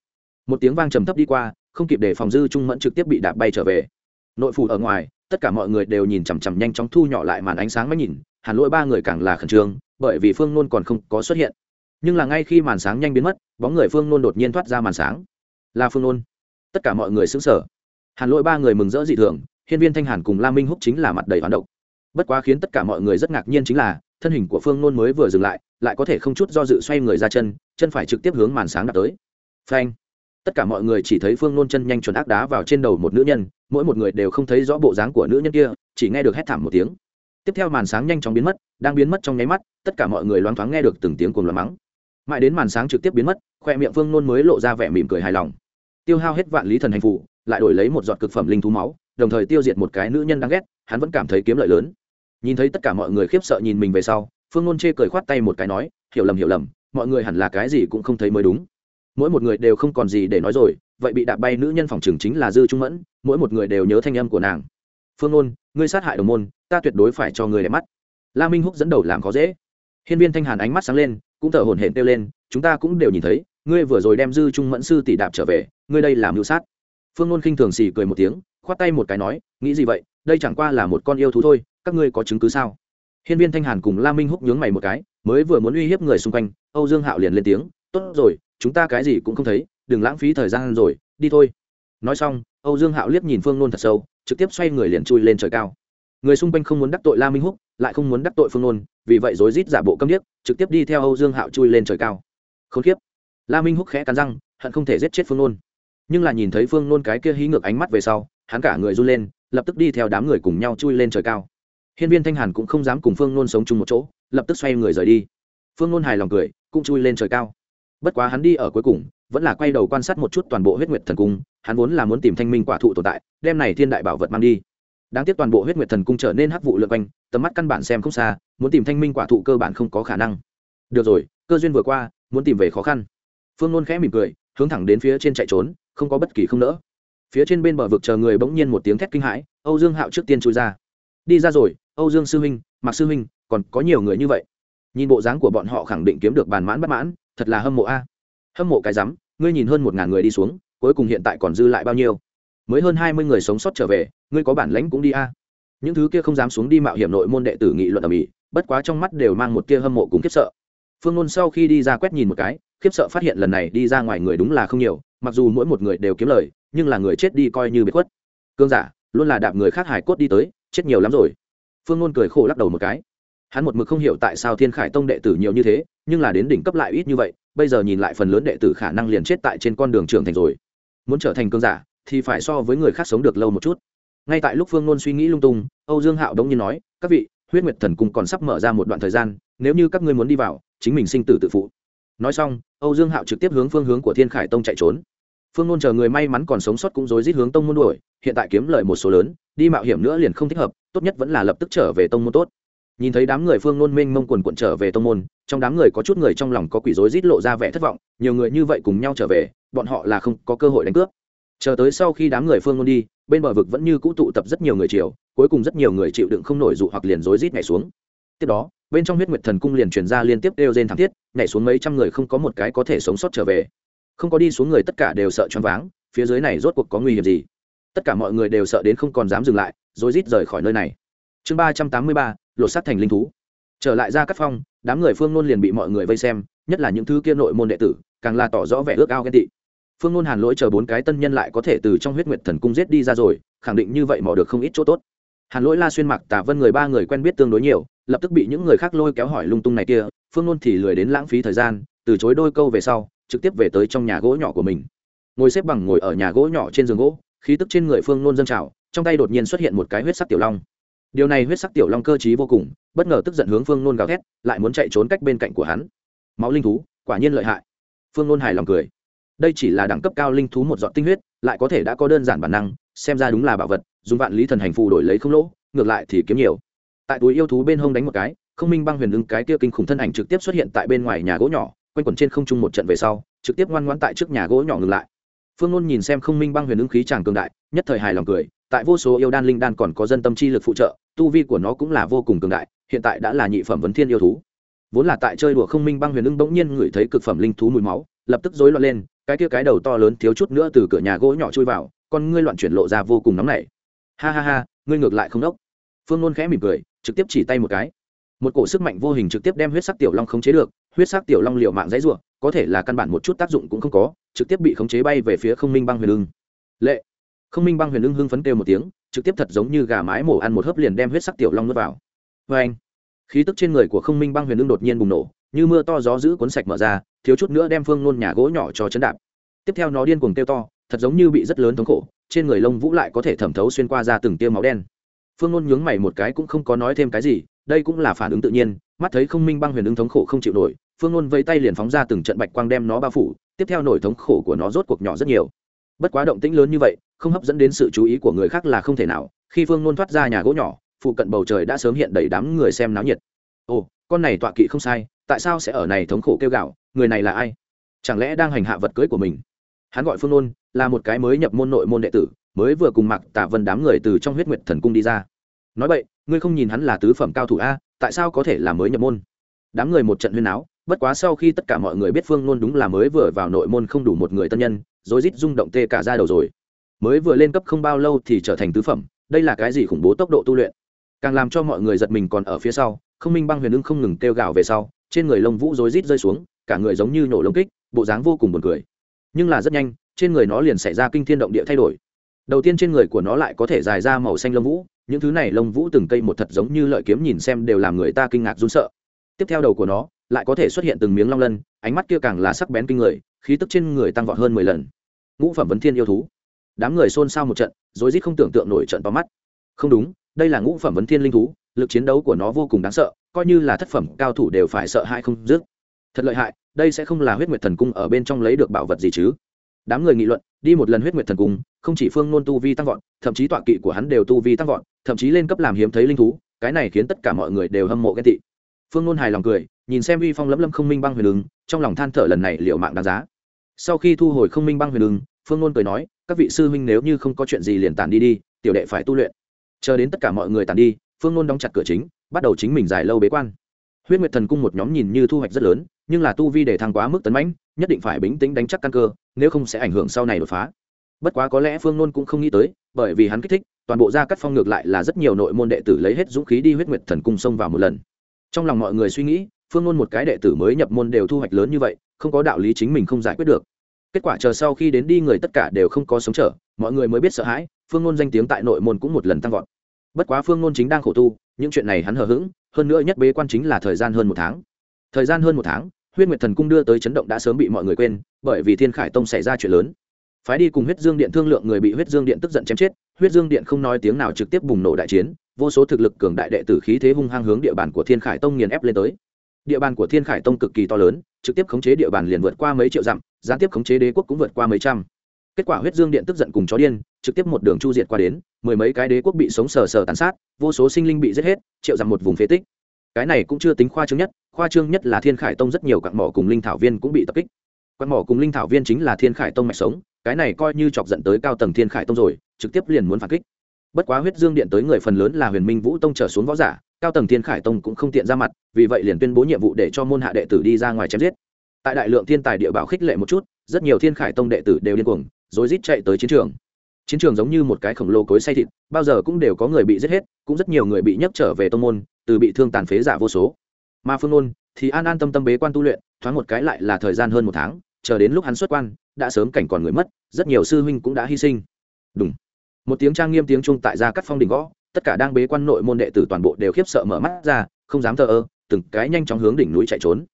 Một tiếng vang trầm thấp đi qua, không kịp để phòng dư trung mẫn trực tiếp bị đạp bay trở về. Nội phủ ở ngoài, tất cả mọi người đều nhìn chằm chằm nhanh chóng thu nhỏ lại màn ánh sáng mới nhìn hàn lỗi ba người càng là khẩn trương, bởi vì phương nôn còn không có xuất hiện. Nhưng là ngay khi màn sáng nhanh biến mất, bóng người phương nôn đột nhiên thoát ra màn sáng. Là phương nôn. Tất cả mọi người xứng sở hàn lỗi ba người mừng rỡ dị thường, hiên viên thanh hàn cùng la minh húc chính là mặt đầy hoán động bất quá khiến tất cả mọi người rất ngạc nhiên chính là, thân hình của phương nôn mới vừa dừng lại lại có thể không chút do dự xoay người ra chân chân phải trực tiếp hướng màn sáng đạp tới. Phanh! Tất cả mọi người chỉ thấy phương nôn chân nhanh chuẩn ác đá vào trên đầu một nữ nhân, mỗi một người đều không thấy rõ bộ dáng của nữ nhân kia, chỉ nghe được hét thảm một tiếng. Tiếp theo màn sáng nhanh chóng biến mất, đang biến mất trong nháy mắt, tất cả mọi người loáng thoáng nghe được từng tiếng cùng loáng mắng. Mãi đến màn sáng trực tiếp biến mất, khoe miệng phương nôn mới lộ ra vẻ mỉm cười hài lòng. Tiêu hao hết vạn lý thần hành phụ lại đổi lấy một giọt cực phẩm linh thú máu, đồng thời tiêu diệt một cái nữ nhân đáng ghét, hắn vẫn cảm thấy kiếm lợi lớn. Nhìn thấy tất cả mọi người khiếp sợ nhìn mình về sau, phương nôn chê cười khoát tay một cái nói, hiểu lầm hiểu lầm, mọi người hẳn là cái gì cũng không thấy mới đúng mỗi một người đều không còn gì để nói rồi vậy bị đạp bay nữ nhân phòng trường chính là dư trung mẫn mỗi một người đều nhớ thanh âm của nàng. Phương ôn, ngươi sát hại đồng môn ta tuyệt đối phải cho người đẹp mắt. La minh húc dẫn đầu làm khó dễ. Hiên viên thanh hàn ánh mắt sáng lên cũng thở hổn hển kêu lên chúng ta cũng đều nhìn thấy ngươi vừa rồi đem dư trung mẫn sư tỷ đạp trở về ngươi đây làm mưu sát. Phương Ôn khinh thường xì cười một tiếng khoát tay một cái nói nghĩ gì vậy đây chẳng qua là một con yêu thú thôi các ngươi có chứng cứ sao? Hiên viên thanh hàn cùng la minh húc nhướng mày một cái mới vừa muốn uy hiếp người xung quanh âu dương hạo liền lên tiếng tốt rồi, chúng ta cái gì cũng không thấy, đừng lãng phí thời gian rồi, đi thôi. Nói xong, âu dương hạo liếc nhìn phương nôn thật sâu, trực tiếp xoay người liền chui lên trời cao. Người xung quanh không muốn đắc tội la minh húc, lại không muốn đắc tội phương nôn, vì vậy rối rít giả bộ câm điếc, trực tiếp đi theo âu dương hạo chui lên trời cao. K h ố n kiếp. La minh húc khẽ cắn răng, hận không thể giết chết phương nôn. Nhưng là nhìn thấy phương nôn cái kia hí ngược ánh mắt về sau, hắn cả người run lên, lập tức đi theo đám người cùng nhau chui lên trời cao. Hiên viên thanh hàn cũng không dám cùng phương nôn sống chung một chỗ, lập tức xoay người rời đi. Phương nôn hài lòng cười, cũng chui lên trời cao bất quá hắn đi ở cuối cùng, vẫn là quay đầu quan sát một chút toàn bộ huyết nguyệt thần cung, hắn vốn là muốn tìm thanh minh quả thụ tồn tại, đem này thiên đại bảo vật mang đi. Đáng tiếc toàn bộ huyết nguyệt thần cung trở nên hắc vụ lượn quanh, tầm mắt căn bản xem không xa, muốn tìm thanh minh quả thụ cơ bản không có khả năng. Được rồi, cơ duyên vừa qua, muốn tìm về khó khăn. Phương nôn khẽ mỉm cười, hướng thẳng đến phía trên chạy trốn, không có bất kỳ không nỡ. Phía trên bên bờ vực chờ người bỗng nhiên một tiếng thét kinh hãi, âu dương hạo trước tiên chui ra. Đi ra rồi, âu dương sư huynh, mạc sư huynh, còn có nhiều người như vậy. Nhìn bộ dáng của bọn họ khẳng định kiếm được bàn mãn bất mãn thật là hâm mộ a. Hâm mộ cái rắm, ngươi nhìn hơn một ngàn người đi xuống, cuối cùng hiện tại còn dư lại bao nhiêu? Mới hơn hai mươi người sống sót trở về, ngươi có bản lãnh cũng đi a. Những thứ kia không dám xuống đi mạo hiểm nội môn đệ tử nghị luận ở mỹ, bất quá trong mắt đều mang một tia hâm mộ cùng khiếp sợ. Phương ngôn sau khi đi ra quét nhìn một cái, khiếp sợ phát hiện lần này đi ra ngoài người đúng là không nhiều, mặc dù mỗi một người đều kiếm lời, nhưng là người chết đi coi như bị khuất. Cương giả, luôn là đạp người khác hải cốt đi tới, chết nhiều lắm rồi. Phương ngôn cười khổ lắc đầu một cái. Hắn một mực không hiểu tại sao thiên khải tông đệ tử nhiều như thế nhưng là đến đỉnh cấp lại ít như vậy, bây giờ nhìn lại phần lớn đệ tử khả năng liền chết tại trên con đường trưởng thành rồi. Muốn trở thành cương giả, thì phải so với người khác sống được lâu một chút. Ngay tại lúc phương nôn suy nghĩ lung tung, âu dương hạo đống nhiên nói, các vị, huyết nguyệt thần cung còn sắp mở ra một đoạn thời gian, nếu như các ngươi muốn đi vào, chính mình sinh tử tự phụ. Nói xong, âu dương hạo trực tiếp hướng phương hướng của thiên khải tông chạy trốn. Phương nôn chờ người may mắn còn sống sót cũng rối rít hướng tông môn đuổi, hiện tại kiếm lợi một số lớn, đi mạo hiểm nữa liền không thích hợp, tốt nhất vẫn là lập tức trở về tông môn tốt. Nhìn thấy đám người phương nôn mênh mông quần quận trở về tông môn trong đám người có chút người trong lòng có quỷ rối rít lộ ra vẻ thất vọng, nhiều người như vậy cùng nhau trở về, bọn họ là không có cơ hội đánh cướp. Chờ tới sau khi đám người phương ngôn đi, bên bờ vực vẫn như cũ tụ tập rất nhiều người chiều cuối cùng rất nhiều người chịu đựng không nổi dụ hoặc liền rối rít nhảy xuống. Tiếp đó, bên trong huyết nguyệt thần cung liền truyền ra liên tiếp đều rên thảm thiết, nhảy xuống mấy trăm người không có một cái có thể sống sót trở về. Không có đi xuống người tất cả đều sợ choáng váng, phía dưới này rốt cuộc có nguy hiểm gì? Tất cả mọi người đều sợ đến không còn dám dừng lại, rối rít rời khỏi nơi này. Chương ba trăm tám mươi ba, lột sát thành linh thú trở lại ra cắt phong, đám người phương nôn liền bị mọi người vây xem, nhất là những thứ kia nội môn đệ tử, càng là tỏ rõ vẻ ước ao ghen tị. Phương nôn hàn lỗi chờ bốn cái tân nhân lại có thể từ trong huyết nguyệt thần cung giết đi ra rồi, khẳng định như vậy mò được không ít chỗ tốt. Hàn lỗi, la xuyên mặc tả vân người ba người quen biết tương đối nhiều, lập tức bị những người khác lôi kéo hỏi lung tung này kia, phương nôn thì lười đến lãng phí thời gian, từ chối đôi câu về sau, trực tiếp về tới trong nhà gỗ nhỏ của mình. Ngồi xếp bằng ngồi ở nhà gỗ nhỏ trên giường gỗ, khí tức trên người phương nôn dâng trào, trong tay đột nhiên xuất hiện một cái huyết sắc tiểu long. Điều này huyết sắc tiểu long cơ t vô cùng bất ngờ tức giận hướng phương nôn gào thét, lại muốn chạy trốn cách bên cạnh của hắn. Máu linh thú, quả nhiên lợi hại. Phương nôn hài lòng cười. Đây chỉ là đẳng cấp cao linh thú một dọn tinh huyết, lại có thể đã có đơn giản bản năng, xem ra đúng là bảo vật, dùng vạn lý thần hành phù đổi lấy không lỗ, ngược lại thì kiếm nhiều. Tại túi yêu thú bên hông đánh một cái, không minh băng huyền ứng cái kia kinh khủng thân ảnh trực tiếp xuất hiện tại bên ngoài nhà gỗ nhỏ, quanh quẩn trên không trung một trận về sau, trực tiếp ngoan ngoãn tại trước nhà gỗ nhỏ ngừng lại. Phương ngôn nhìn xem không minh băng huyền ứng khí chàng cường đại, nhất thời hài lòng cười, tại vô số yêu đan linh đan còn có dân tâm chi lực phụ trợ, tu vi của nó cũng là vô cùng cường đại hiện tại đã là nhị phẩm vấn thiên yêu thú. Vốn là tại chơi đùa không minh băng huyền ưng bỗng nhiên ngửi thấy cực phẩm linh thú mùi máu, lập tức rối loạn lên, cái kia cái đầu to lớn thiếu chút nữa từ cửa nhà gỗ nhỏ chui vào, con ngươi loạn chuyển lộ ra vô cùng nóng nảy. Ha ha ha, ngươi ngược lại không đốc. Phương nôn khẽ mỉm cười, trực tiếp chỉ tay một cái. Một cổ sức mạnh vô hình trực tiếp đem huyết sắc tiểu long khống chế được, huyết sắc tiểu long liệu mạng dãy ruộng có thể là căn bản một chút tác dụng cũng không có, trực tiếp bị khống chế bay về phía không minh băng huyền ưng. Lệ. Không minh băng huyền ưng hưng phấn kêu một tiếng, trực tiếp thật giống như gà mái mổ ăn một hớp liền đem huyết sắc tiểu long nuốt vào. Vê anh khí tức trên người của không minh băng huyền ưng đột nhiên bùng nổ, như mưa to gió giữ cuốn sạch mở ra, thiếu chút nữa đem phương nôn nhà gỗ nhỏ cho chấn đạp. Tiếp theo nó điên cuồng kêu to, thật giống như bị rất lớn thống khổ, trên người lông vũ lại có thể thẩm thấu xuyên qua ra từng tia máu đen. Phương nôn nhướng mày một cái cũng không có nói thêm cái gì, đây cũng là phản ứng tự nhiên, mắt thấy không minh băng huyền ứng thống khổ không chịu nổi, phương nôn vây tay liền phóng ra từng trận bạch quang đem nó bao phủ, tiếp theo nổi thống khổ của nó rốt cuộc nhỏ rất nhiều. Bất quá động tĩnh lớn như vậy, không hấp dẫn đến sự chú ý của người khác là không thể nào, khi phương nôn thoát ra nhà gỗ nhỏ phụ cận bầu trời đã sớm hiện đầy đám người xem náo nhiệt. Ồ, con này tọa kỵ không sai, tại sao sẽ ở này thống khổ kêu gạo người này là ai? Chẳng lẽ đang hành hạ vật cưới của mình? Hắn gọi phương nôn, là một cái mới nhập môn nội môn đệ tử, mới vừa cùng mặc tạ vân đám người từ trong huyết nguyệt thần cung đi ra. Nói vậy, ngươi không nhìn hắn là tứ phẩm cao thủ a, tại sao có thể là mới nhập môn? Đám người một trận huyên áo bất quá sau khi tất cả mọi người biết phương nôn đúng là mới vừa vào nội môn không đủ một người tân nhân rồi rít rung động tê cả ra đầu rồi. Mới vừa lên cấp không bao lâu thì trở thành tứ phẩm, đây là cái gì khủng bố tốc độ tu luyện? Càng làm cho mọi người giật mình còn ở phía sau, không minh băng huyền ưng không ngừng kêu gào về sau, trên người lông vũ rối rít rơi xuống, cả người giống như nổ lông kích, bộ dáng vô cùng buồn cười. Nhưng là rất nhanh, trên người nó liền xảy ra kinh thiên động địa thay đổi. Đầu tiên trên người của nó lại có thể dài ra màu xanh lông vũ, những thứ này lông vũ từng cây một thật giống như lợi kiếm nhìn xem đều làm người ta kinh ngạc run sợ. Tiếp theo đầu của nó, lại có thể xuất hiện từng miếng long lân, ánh mắt kia càng là sắc bén kinh người, khí tức trên người tăng vọt hơn mười lần. Ngũ phẩm vấn thiên yêu thú. Đám người xôn xao một trận, rối rít không tưởng tượng nổi trận to mắt. Không đúng đây là ngũ phẩm vấn thiên linh thú, lực chiến đấu của nó vô cùng đáng sợ, coi như là thất phẩm cao thủ đều phải sợ hãi không dứt. Thật lợi hại, đây sẽ không là huyết nguyệt thần cung ở bên trong lấy được bảo vật gì chứ? Đám người nghị luận, đi một lần huyết nguyệt thần cung, không chỉ phương nôn tu vi tăng vọt, thậm chí tọa kỵ của hắn đều tu vi tăng vọt, thậm chí lên cấp làm hiếm thấy linh thú, cái này khiến tất cả mọi người đều hâm mộ ghen tị. Phương nôn hài lòng cười, nhìn xem vi phong lẫm lâm không minh băng huyền ứng, trong lòng than thở lần này liệu mạng đáng giá. Sau khi thu hồi không minh băng huyền ứng, phương nôn cười nói, các vị sư huynh nếu như không có chuyện gì liền tàn đi đi, tiểu đệ phải tu luyện chờ đến tất cả mọi người tàn đi, phương nôn đóng chặt cửa chính, bắt đầu chính mình dài lâu bế quan. Huyết nguyệt thần cung một nhóm nhìn như thu hoạch rất lớn, nhưng là tu vi để thăng quá mức tấn mãnh, nhất định phải bình tĩnh đánh chắc căn cơ, nếu không sẽ ảnh hưởng sau này đột phá. Bất quá có lẽ phương nôn cũng không nghĩ tới, bởi vì hắn kích thích, toàn bộ gia cắt phong ngược lại là rất nhiều nội môn đệ tử lấy hết dũng khí đi huyết nguyệt thần cung xông vào một lần. Trong lòng mọi người suy nghĩ, phương nôn một cái đệ tử mới nhập môn đều thu hoạch lớn như vậy, không có đạo lý chính mình không giải quyết được. Kết quả chờ sau khi đến đi người tất cả đều không có sống trở, mọi người mới biết sợ hãi, phương nôn danh tiếng tại nội môn cũng một lần tăng vọt bất quá phương nôn chính đang khổ tu, những chuyện này hắn hờ hững, hơn nữa nhất bế quan chính là thời gian hơn một tháng. Thời gian hơn một tháng, huyết nguyệt thần cung đưa tới chấn động đã sớm bị mọi người quên, bởi vì thiên khải tông xảy ra chuyện lớn. Phái đi cùng huyết dương điện thương lượng người bị huyết dương điện tức giận chém chết, huyết dương điện không nói tiếng nào trực tiếp bùng nổ đại chiến, vô số thực lực cường đại đệ tử khí thế hung hăng hướng địa bàn của thiên khải tông nghiền ép lên tới. Địa bàn của thiên khải tông cực kỳ to lớn, trực tiếp khống chế địa bàn liền vượt qua mấy triệu dặm, gián tiếp khống chế đế quốc cũng vượt qua mấy trăm kết quả huyết dương điện tức giận cùng chó điên, trực tiếp một đường chu diệt qua đến, mười mấy cái đế quốc bị sống sờ sờ tàn sát, vô số sinh linh bị giết hết, triệu dặm một vùng phế tích. Cái này cũng chưa tính khoa trương nhất, khoa trương nhất là thiên khải tông rất nhiều quặng mỏ cùng linh thảo viên cũng bị tập kích. Quặng mỏ cùng linh thảo viên chính là thiên khải tông mạch sống, cái này coi như chọc dẫn tới cao tầng thiên khải tông rồi, trực tiếp liền muốn phản kích. Bất quá huyết dương điện tới người phần lớn là huyền minh vũ tông trở xuống võ giả, cao tầng thiên khải tông cũng không tiện ra mặt, vì vậy liền tuyên bố nhiệm vụ để cho môn hạ đệ tử đi ra ngoài chém giết. Tại đại lượng thiên tài địa bảo khích lệ một chút, rất nhiều thiên khải tông đệ tử đều điên cuồng rối rít chạy tới chiến trường. Chiến trường giống như một cái khổng lồ cối say thịt, bao giờ cũng đều có người bị giết hết, cũng rất nhiều người bị nhấc trở về tông môn, từ bị thương tàn phế giả vô số. Mà phương ôn thì an an tâm tâm bế quan tu luyện, thoáng một cái lại là thời gian hơn một tháng, chờ đến lúc hắn xuất quan, đã sớm cảnh còn người mất, rất nhiều sư huynh cũng đã hy sinh. Đúng một tiếng trang nghiêm tiếng trung tại gia cắt phong đỉnh gõ, tất cả đang bế quan nội môn đệ tử toàn bộ đều khiếp sợ mở mắt ra, không dám thờ ơ, từng cái nhanh chóng hướng đỉnh núi chạy trốn.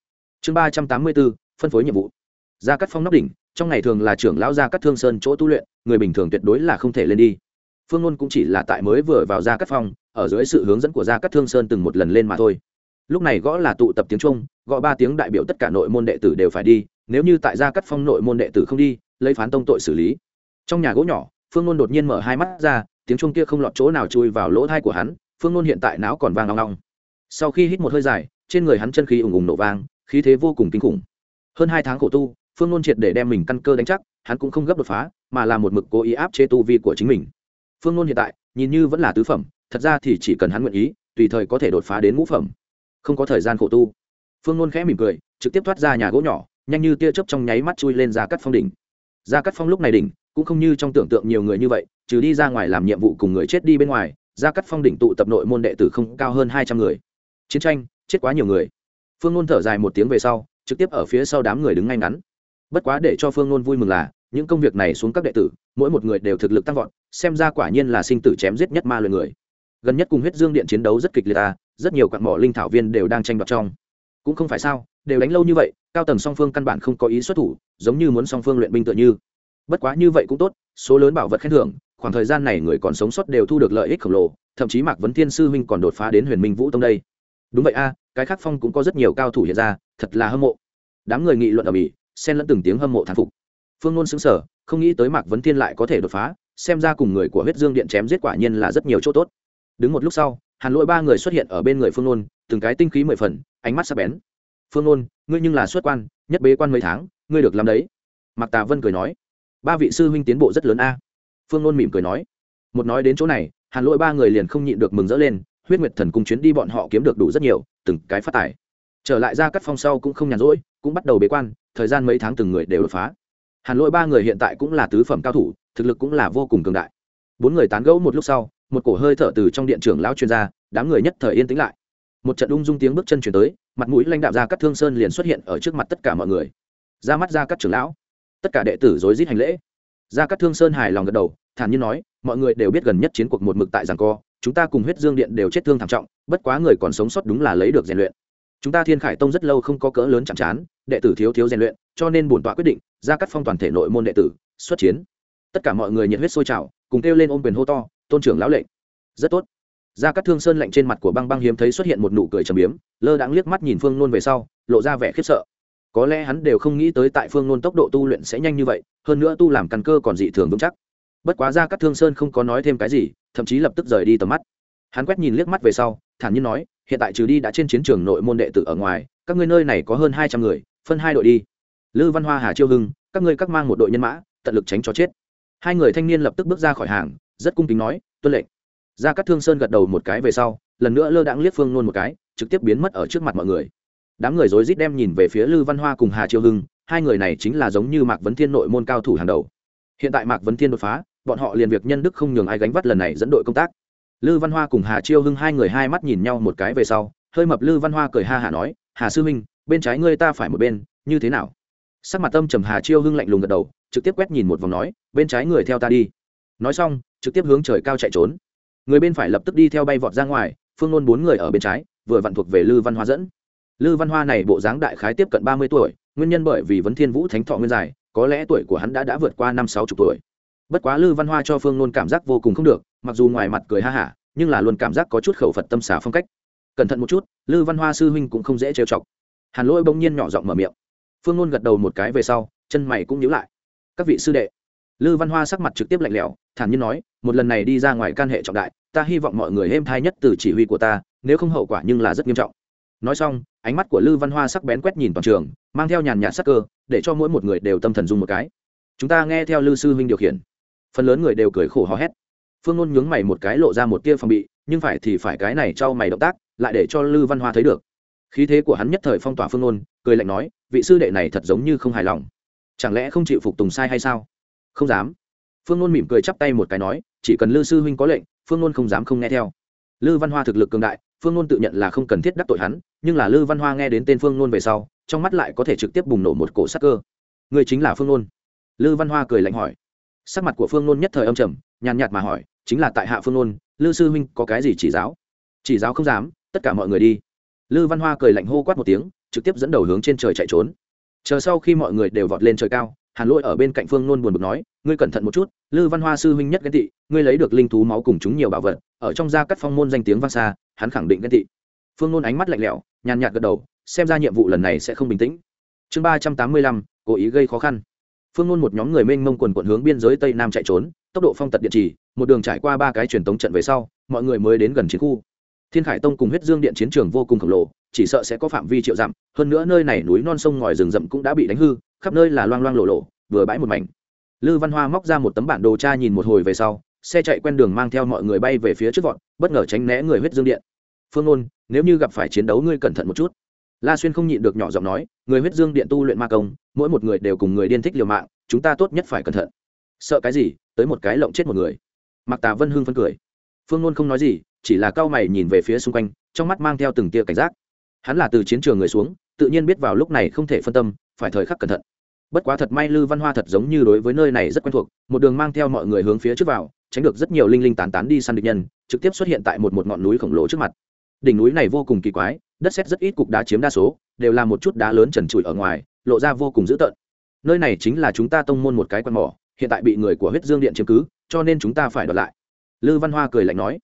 Chương ba trăm tám mươi bốn, phân phối nhiệm vụ. Gia cắt phong nóc đỉnh trong ngày thường là trưởng lão gia cắt thương sơn chỗ tu luyện, người bình thường tuyệt đối là không thể lên đi. Phương ngôn cũng chỉ là tại mới vừa vào gia cắt phong, ở dưới sự hướng dẫn của gia cắt thương sơn từng một lần lên mà thôi. Lúc này gõ là tụ tập tiếng trung, gõ ba tiếng đại biểu tất cả nội môn đệ tử đều phải đi, nếu như tại gia cắt phong nội môn đệ tử không đi, lấy phán tông tội xử lý. Trong nhà gỗ nhỏ, phương ngôn đột nhiên mở hai mắt ra, tiếng chuông kia không lọt chỗ nào chui vào lỗ thai của hắn, phương ngôn hiện tại não còn vang long long sau khi hít một hơi dài, trên người hắn chân khí ùng ùng nổ vang, khí thế vô cùng kinh khủng. Hơn hai tháng khổ tu phương nôn triệt để đem mình căn cơ đánh chắc, hắn cũng không gấp đột phá, mà là một mực cố ý áp chế tu vi của chính mình. Phương nôn hiện tại, nhìn như vẫn là tứ phẩm, thật ra thì chỉ cần hắn nguyện ý, tùy thời có thể đột phá đến ngũ phẩm. Không có thời gian khổ tu. Phương nôn khẽ mỉm cười, trực tiếp thoát ra nhà gỗ nhỏ, nhanh như tia chớp trong nháy mắt chui lên ra cắt phong đỉnh. Ra cắt phong lúc này đỉnh, cũng không như trong tưởng tượng nhiều người như vậy, trừ đi ra ngoài làm nhiệm vụ cùng người chết đi bên ngoài, ra cắt phong đỉnh tụ tập nội môn đệ tử không cao hơn hai trăm người. Chiến tranh, chết quá nhiều người. Phương nôn thở dài một tiếng về sau, trực tiếp ở phía sau đám người đứng ngay ngắn bất quá để cho phương Nôn vui mừng là, những công việc này xuống các đệ tử, mỗi một người đều thực lực tăng vọt, xem ra quả nhiên là sinh tử chém giết nhất ma luyện người. Gần nhất cùng huyết dương điện chiến đấu rất kịch liệt ta rất nhiều cặn mỏ linh thảo viên đều đang tranh đoạt trong. Cũng không phải sao, đều đánh lâu như vậy, cao tầng song phương căn bản không có ý xuất thủ, giống như muốn song phương luyện binh tựa như. Bất quá như vậy cũng tốt, số lớn bảo vật khen thưởng, khoảng thời gian này người còn sống sót đều thu được lợi ích khổng lồ, thậm chí mạc vấn thiên sư huynh còn đột phá đến huyền minh vũ tông đây. Đúng vậy a, cái khác phong cũng có rất nhiều cao thủ hiện ra, thật là hâm mộ. Đám người nghị luận ở mỹ xen lẫn từng tiếng hâm mộ thán phục. Phương luân xứng sở không nghĩ tới mạc vấn thiên lại có thể đột phá xem ra cùng người của huyết dương điện chém giết quả nhiên là rất nhiều chỗ tốt. Đứng một lúc sau hàn lỗi ba người xuất hiện ở bên người phương luân, từng cái tinh khí mười phần ánh mắt sắc bén. Phương luân, ngươi nhưng là xuất quan nhất bế quan mấy tháng ngươi được làm đấy. Mạc tà vân cười nói. Ba vị sư huynh tiến bộ rất lớn a. Phương luân mỉm cười nói. Một nói đến chỗ này hàn lỗi ba người liền không nhịn được mừng rỡ lên huyết nguyệt thần cung chuyến đi bọn họ kiếm được đủ rất nhiều từng cái phát tài. Trở lại ra cắt phong sau cũng không nhàn rỗi cũng bắt đầu bế quan, thời gian mấy tháng từng người đều đột phá. Hàn lỗi ba người hiện tại cũng là tứ phẩm cao thủ, thực lực cũng là vô cùng cường đại. Bốn người tán gẫu một lúc sau, một cổ hơi thở từ trong điện trưởng lão chuyên gia đám người nhất thời yên tĩnh lại. Một trận ung dung tiếng bước chân chuyển tới, mặt mũi lãnh đạo ra cắt thương sơn liền xuất hiện ở trước mặt tất cả mọi người. Ra mắt ra cắt trưởng lão. Tất cả đệ tử rối rít hành lễ. Ra cắt thương sơn hài lòng gật đầu, thản nhiên nói, mọi người đều biết gần nhất chiến cuộc một mực tại giảng co, chúng ta cùng huyết dương điện đều chết thương thảm trọng, bất quá người còn sống sót đúng là lấy được rèn luyện chúng ta thiên khải tông rất lâu không có cỡ lớn chạm trán, đệ tử thiếu thiếu rèn luyện, cho nên bổn tọa quyết định ra cắt phong toàn thể nội môn đệ tử, xuất chiến. Tất cả mọi người nhiệt huyết sôi trào, cùng kêu lên ôm quyền hô to, tôn trưởng lão lệnh. Rất tốt. Ra cắt thương sơn lạnh trên mặt của băng băng hiếm thấy xuất hiện một nụ cười trầm biếm, lơ đãng liếc mắt nhìn phương nôn về sau, lộ ra vẻ khiếp sợ. Có lẽ hắn đều không nghĩ tới tại phương nôn tốc độ tu luyện sẽ nhanh như vậy, hơn nữa tu làm căn cơ còn dị thường vững chắc. Bất quá ra cắt thương sơn không có nói thêm cái gì, thậm chí lập tức rời đi tầm mắt. Hắn quét nhìn liếc mắt về sau, thản nhiên nói hiện tại trừ đi đã trên chiến trường nội môn đệ tử ở ngoài, các ngươi nơi này có hơn hai trăm người, phân hai đội đi. Lư văn hoa, hà chiêu hưng, các ngươi các mang một đội nhân mã, tận lực tránh cho chết. Hai người thanh niên lập tức bước ra khỏi hàng, rất cung kính nói, tuân lệnh. Ra các thương sơn gật đầu một cái về sau, lần nữa lơ đãng liếc phương nôn một cái, trực tiếp biến mất ở trước mặt mọi người. Đám người rối rít đem nhìn về phía lư văn hoa cùng hà chiêu hưng, hai người này chính là giống như mạc vấn thiên nội môn cao thủ hàng đầu. Hiện tại mạc vấn thiên đột phá, bọn họ liền việc nhân đức không nhường ai gánh vắt lần này dẫn đội công tác lư văn hoa cùng hà chiêu hưng hai người hai mắt nhìn nhau một cái về sau, hơi mập lư văn hoa cười ha hả nói, hà sư huynh, bên trái ngươi ta phải một bên, như thế nào? Sắc mặt tâm trầm hà chiêu hưng lạnh lùng gật đầu, trực tiếp quét nhìn một vòng nói, bên trái người theo ta đi. Nói xong, trực tiếp hướng trời cao chạy trốn. Người bên phải lập tức đi theo bay vọt ra ngoài, phương nôn bốn người ở bên trái, vừa vặn thuộc về lư văn hoa dẫn. Lư văn hoa này bộ dáng đại khái tiếp cận ba mươi tuổi, nguyên nhân bởi vì vấn thiên vũ thánh thọ nguyên dài, có lẽ tuổi của hắn đã đã vượt qua năm sáu chục tuổi. Bất quá lư văn hoa cho phương nôn cảm giác vô cùng không được mặc dù ngoài mặt cười ha hả, nhưng là luôn cảm giác có chút khẩu phật tâm xả phong cách. Cẩn thận một chút, lư văn hoa sư huynh cũng không dễ trêu chọc. Hàn lỗi bỗng nhiên nhỏ giọng mở miệng. Phương nôn gật đầu một cái về sau, chân mày cũng nhíu lại. Các vị sư đệ. Lư văn hoa sắc mặt trực tiếp lạnh lẽo, thản nhiên nói, một lần này đi ra ngoài can hệ trọng đại, ta hy vọng mọi người êm thai nhất từ chỉ huy của ta, nếu không hậu quả nhưng là rất nghiêm trọng. Nói xong, ánh mắt của lư văn hoa sắc bén quét nhìn toàn trường, mang theo nhàn nhạt sắc cơ, để cho mỗi một người đều tâm thần dung một cái. Chúng ta nghe theo lư sư huynh điều khiển. Phần lớn người đều cười khổ hò hét phương nôn nhướng mày một cái lộ ra một tia phòng bị, nhưng phải thì phải cái này cho mày động tác, lại để cho lư văn hoa thấy được. Khí thế của hắn nhất thời phong tỏa phương nôn, cười lạnh nói, vị sư đệ này thật giống như không hài lòng. Chẳng lẽ không chịu phục tùng sai hay sao? Không dám. Phương nôn mỉm cười chắp tay một cái nói, chỉ cần lư sư huynh có lệnh, phương nôn không dám không nghe theo. Lư văn hoa thực lực cường đại, phương nôn tự nhận là không cần thiết đắc tội hắn, nhưng là lư văn hoa nghe đến tên phương nôn về sau, trong mắt lại có thể trực tiếp bùng nổ một cổ sắc cơ. Người chính là phương nôn. Lư văn hoa cười lạnh hỏi. Sắc mặt của phương nôn nhất thời âm trầm nhàn nhạt mà hỏi, chính là tại hạ phương ngôn lư sư huynh có cái gì chỉ giáo? Chỉ giáo không dám, tất cả mọi người đi. Lư văn hoa cười lạnh hô quát một tiếng, trực tiếp dẫn đầu hướng trên trời chạy trốn. Chờ sau khi mọi người đều vọt lên trời cao, hàn lỗi ở bên cạnh phương nôn buồn bực nói, ngươi cẩn thận một chút, lư văn hoa sư huynh nhất ghen tị, ngươi lấy được linh thú máu cùng chúng nhiều bảo vật, ở trong gia cắt phong môn danh tiếng vang xa, hắn khẳng định ghen tị. Phương nôn ánh mắt lạnh lẽo, nhàn nhạt gật đầu, xem ra nhiệm vụ lần này sẽ không bình tĩnh. Chương ba trăm tám mươi lăm, cố ý gây khó khăn phương nôn một nhóm người mênh mông quần quận hướng biên giới tây nam chạy trốn, tốc độ phong tật điện trì, một đường trải qua ba cái truyền tống trận về sau, mọi người mới đến gần chiến khu. Thiên khải tông cùng huyết dương điện chiến trường vô cùng khổng lồ, chỉ sợ sẽ có phạm vi triệu dặm, hơn nữa nơi này núi non sông ngòi rừng rậm cũng đã bị đánh hư, khắp nơi là loang loang lộ lộ vừa bãi một mảnh. Lư văn hoa móc ra một tấm bản đồ tra nhìn một hồi về sau, xe chạy quen đường mang theo mọi người bay về phía trước vọn bất ngờ tránh né người huyết dương điện. Phương ôn nếu như gặp phải chiến đấu ngươi cẩn thận một chút la xuyên không nhịn được nhỏ giọng nói, người huyết dương điện tu luyện ma công, mỗi một người đều cùng người điên thích liều mạng, chúng ta tốt nhất phải cẩn thận. Sợ cái gì? Tới một cái lộng chết một người. Mặc tà vân hưng phân cười. Phương nôn không nói gì, chỉ là cao mày nhìn về phía xung quanh, trong mắt mang theo từng tia cảnh giác. Hắn là từ chiến trường người xuống, tự nhiên biết vào lúc này không thể phân tâm, phải thời khắc cẩn thận. Bất quá thật may lư văn hoa thật giống như đối với nơi này rất quen thuộc, một đường mang theo mọi người hướng phía trước vào, tránh được rất nhiều linh linh tán tán đi săn địch nhân, trực tiếp xuất hiện tại một một ngọn núi khổng lồ trước mặt. Đỉnh núi này vô cùng kỳ quái đất xét rất ít cục đá chiếm đa số, đều là một chút đá lớn trần trụi ở ngoài, lộ ra vô cùng dữ tợn. Nơi này chính là chúng ta tông môn một cái quan mỏ, hiện tại bị người của huyết dương điện chiếm cứ, cho nên chúng ta phải đoạt lại. Lư văn hoa cười lạnh nói.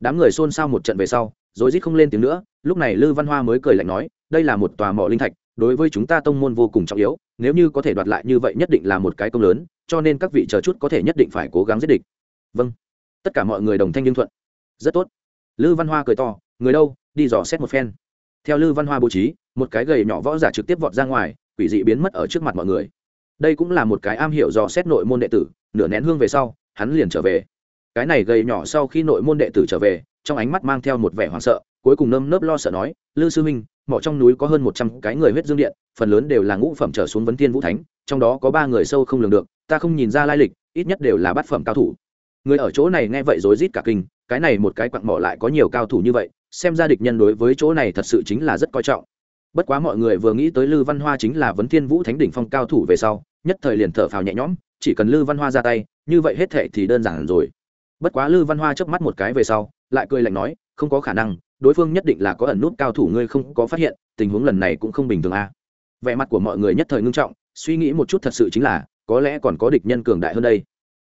Đám người xôn xao một trận về sau, rồi rít không lên tiếng nữa, lúc này lư văn hoa mới cười lạnh nói, đây là một tòa mỏ linh thạch, đối với chúng ta tông môn vô cùng trọng yếu, nếu như có thể đoạt lại như vậy nhất định là một cái công lớn, cho nên các vị chờ chút có thể nhất định phải cố gắng giết địch. Vâng. Tất cả mọi người đồng thanh liên thuận. Rất tốt. Lư văn hoa cười to, người đâu? Đi dò xét một phen theo lư văn hoa bố trí, một cái gầy nhỏ võ giả trực tiếp vọt ra ngoài, quỷ dị biến mất ở trước mặt mọi người. Đây cũng là một cái am hiểu do xét nội môn đệ tử, nửa nén hương về sau, hắn liền trở về. Cái này gầy nhỏ sau khi nội môn đệ tử trở về, trong ánh mắt mang theo một vẻ hoảng sợ, cuối cùng nơm nớp lo sợ nói, lư sư minh mỏ trong núi có hơn một trăm cái người huyết dương điện, phần lớn đều là ngũ phẩm trở xuống vấn thiên vũ thánh, trong đó có ba người sâu không lường được, ta không nhìn ra lai lịch, ít nhất đều là bát phẩm cao thủ. Người ở chỗ này nghe vậy rối rít cả kinh cái này một cái quặng mỏ lại có nhiều cao thủ như vậy, xem ra địch nhân đối với chỗ này thật sự chính là rất coi trọng. Bất quá mọi người vừa nghĩ tới lư văn hoa chính là vấn thiên vũ thánh đỉnh phong cao thủ về sau, nhất thời liền thở phào nhẹ nhõm, chỉ cần lư văn hoa ra tay, như vậy hết thệ thì đơn giản rồi. Bất quá lư văn hoa chớp mắt một cái về sau, lại cười lạnh nói, không có khả năng, đối phương nhất định là có ẩn nút cao thủ ngươi không có phát hiện, tình huống lần này cũng không bình thường a. À. vẻ mặt của mọi người nhất thời ngưng trọng, suy nghĩ một chút thật sự chính là, có lẽ còn có địch nhân cường đại hơn đây.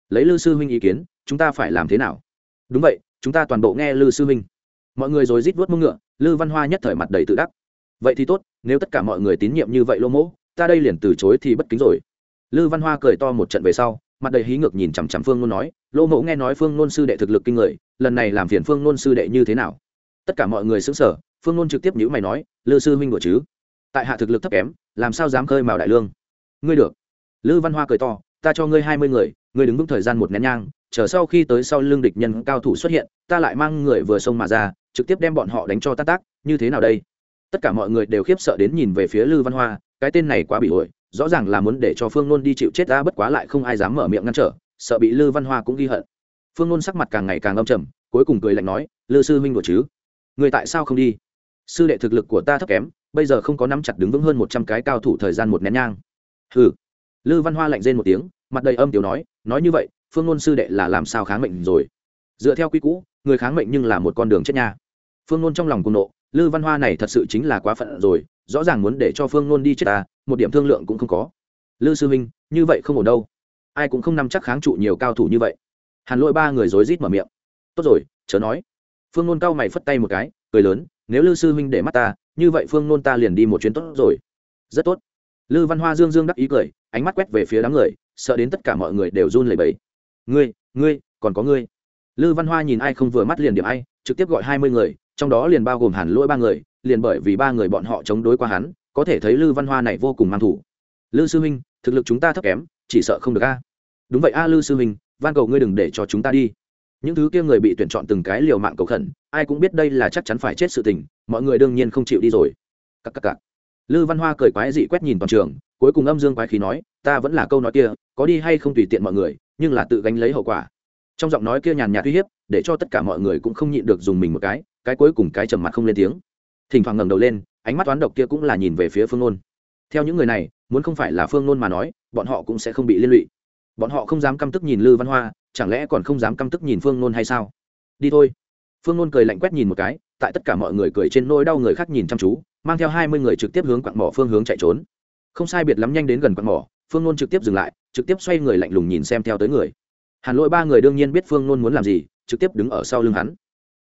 Lấy lư sư huynh ý kiến, chúng ta phải làm thế nào? Đúng vậy chúng ta toàn bộ nghe lư sư huynh mọi người rồi rít vuốt mông ngựa, lư văn hoa nhất thời mặt đầy tự đắc. Vậy thì tốt, nếu tất cả mọi người tín nhiệm như vậy lô mỗ, ta đây liền từ chối thì bất kính rồi. Lư văn hoa cười to một trận về sau, mặt đầy hí ngược nhìn chằm chằm phương nôn nói, lô mẫu nghe nói phương nôn sư đệ thực lực kinh người, lần này làm phiền phương nôn sư đệ như thế nào? Tất cả mọi người xứng sở phương nôn trực tiếp nhữ mày nói, lư sư huynh của chứ? Tại hạ thực lực thấp kém, làm sao dám khơi mào đại lương? Ngươi được. Lư văn hoa cười to, ta cho ngươi hai mươi người, ngươi đứng vững thời gian một nén nhang chờ sau khi tới sau lưng địch nhân cao thủ xuất hiện, ta lại mang người vừa xông mà ra, trực tiếp đem bọn họ đánh cho tan tác, như thế nào đây? Tất cả mọi người đều khiếp sợ đến nhìn về phía lư văn hoa, cái tên này quá bị ổi, rõ ràng là muốn để cho phương nôn đi chịu chết ta bất quá lại không ai dám mở miệng ngăn trở, sợ bị lư văn hoa cũng ghi hận. Phương nôn sắc mặt càng ngày càng âm trầm, cuối cùng cười lạnh nói, lư sư huynh của chứ? Người tại sao không đi? Sư đệ thực lực của ta thấp kém, bây giờ không có nắm chặt đứng vững hơn một trăm cái cao thủ thời gian một nén nhang. Hừ. Lư văn hoa lạnh rên một tiếng, mặt đầy âm tiểu nói nói như vậy phương nôn sư đệ là làm sao kháng mệnh rồi? Dựa theo quy cũ người kháng mệnh nhưng là một con đường chết nha. Phương nôn trong lòng cùng nộ, lư văn hoa này thật sự chính là quá phận rồi, rõ ràng muốn để cho phương nôn đi chết ta, một điểm thương lượng cũng không có. Lư sư huynh, như vậy không ổn đâu. Ai cũng không nắm chắc kháng trụ nhiều cao thủ như vậy. Hàn lỗi ba người rối rít mở miệng. Tốt rồi, chớ nói. Phương nôn cao mày phất tay một cái, cười lớn, nếu lư sư huynh để mắt ta, như vậy phương nôn ta liền đi một chuyến tốt rồi. Rất tốt. Lư văn hoa dương dương đắc ý cười, ánh mắt quét về phía đám người, sợ đến tất cả mọi người đều run lẩy bẩy ngươi ngươi, còn có ngươi. Lư văn hoa nhìn ai không vừa mắt liền điểm ai, trực tiếp gọi hai mươi người, trong đó liền bao gồm hàn lỗi ba người, liền bởi vì ba người bọn họ chống đối qua hắn, có thể thấy lư văn hoa này vô cùng mang thủ. Lư sư huynh thực lực chúng ta thấp kém, chỉ sợ không được a. Đúng vậy a, lư sư huynh van cầu ngươi đừng để cho chúng ta đi. Những thứ kia người bị tuyển chọn từng cái liều mạng cầu khẩn, ai cũng biết đây là chắc chắn phải chết sự tình, mọi người đương nhiên không chịu đi rồi. Cắc cắc cắc lư văn hoa cười quái dị quét nhìn toàn trường, cuối cùng âm dương quái khí nói, ta vẫn là câu nói kia, có đi hay không tùy tiện mọi người, nhưng là tự gánh lấy hậu quả. Trong giọng nói kia nhàn nhạt uy hiếp, để cho tất cả mọi người cũng không nhịn được dùng mình một cái cái cuối cùng cái trầm mặt không lên tiếng. Thỉnh thoảng ngẩng đầu lên, ánh mắt toán độc kia cũng là nhìn về phía phương nôn. Theo những người này, muốn không phải là phương nôn mà nói, bọn họ cũng sẽ không bị liên lụy. Bọn họ không dám căm tức nhìn lư văn hoa, chẳng lẽ còn không dám căm tức nhìn phương nôn hay sao? Đi thôi. Phương nôn cười lạnh quét nhìn một cái, tại tất cả mọi người cười trên nỗi đau người khác nhìn chăm chú mang theo hai mươi người trực tiếp hướng quặng mỏ phương hướng chạy trốn. Không sai biệt lắm nhanh đến gần quặng mỏ, phương nôn trực tiếp dừng lại, trực tiếp xoay người lạnh lùng nhìn xem theo tới người. Hàn lỗi ba người đương nhiên biết phương nôn muốn làm gì, trực tiếp đứng ở sau lưng hắn.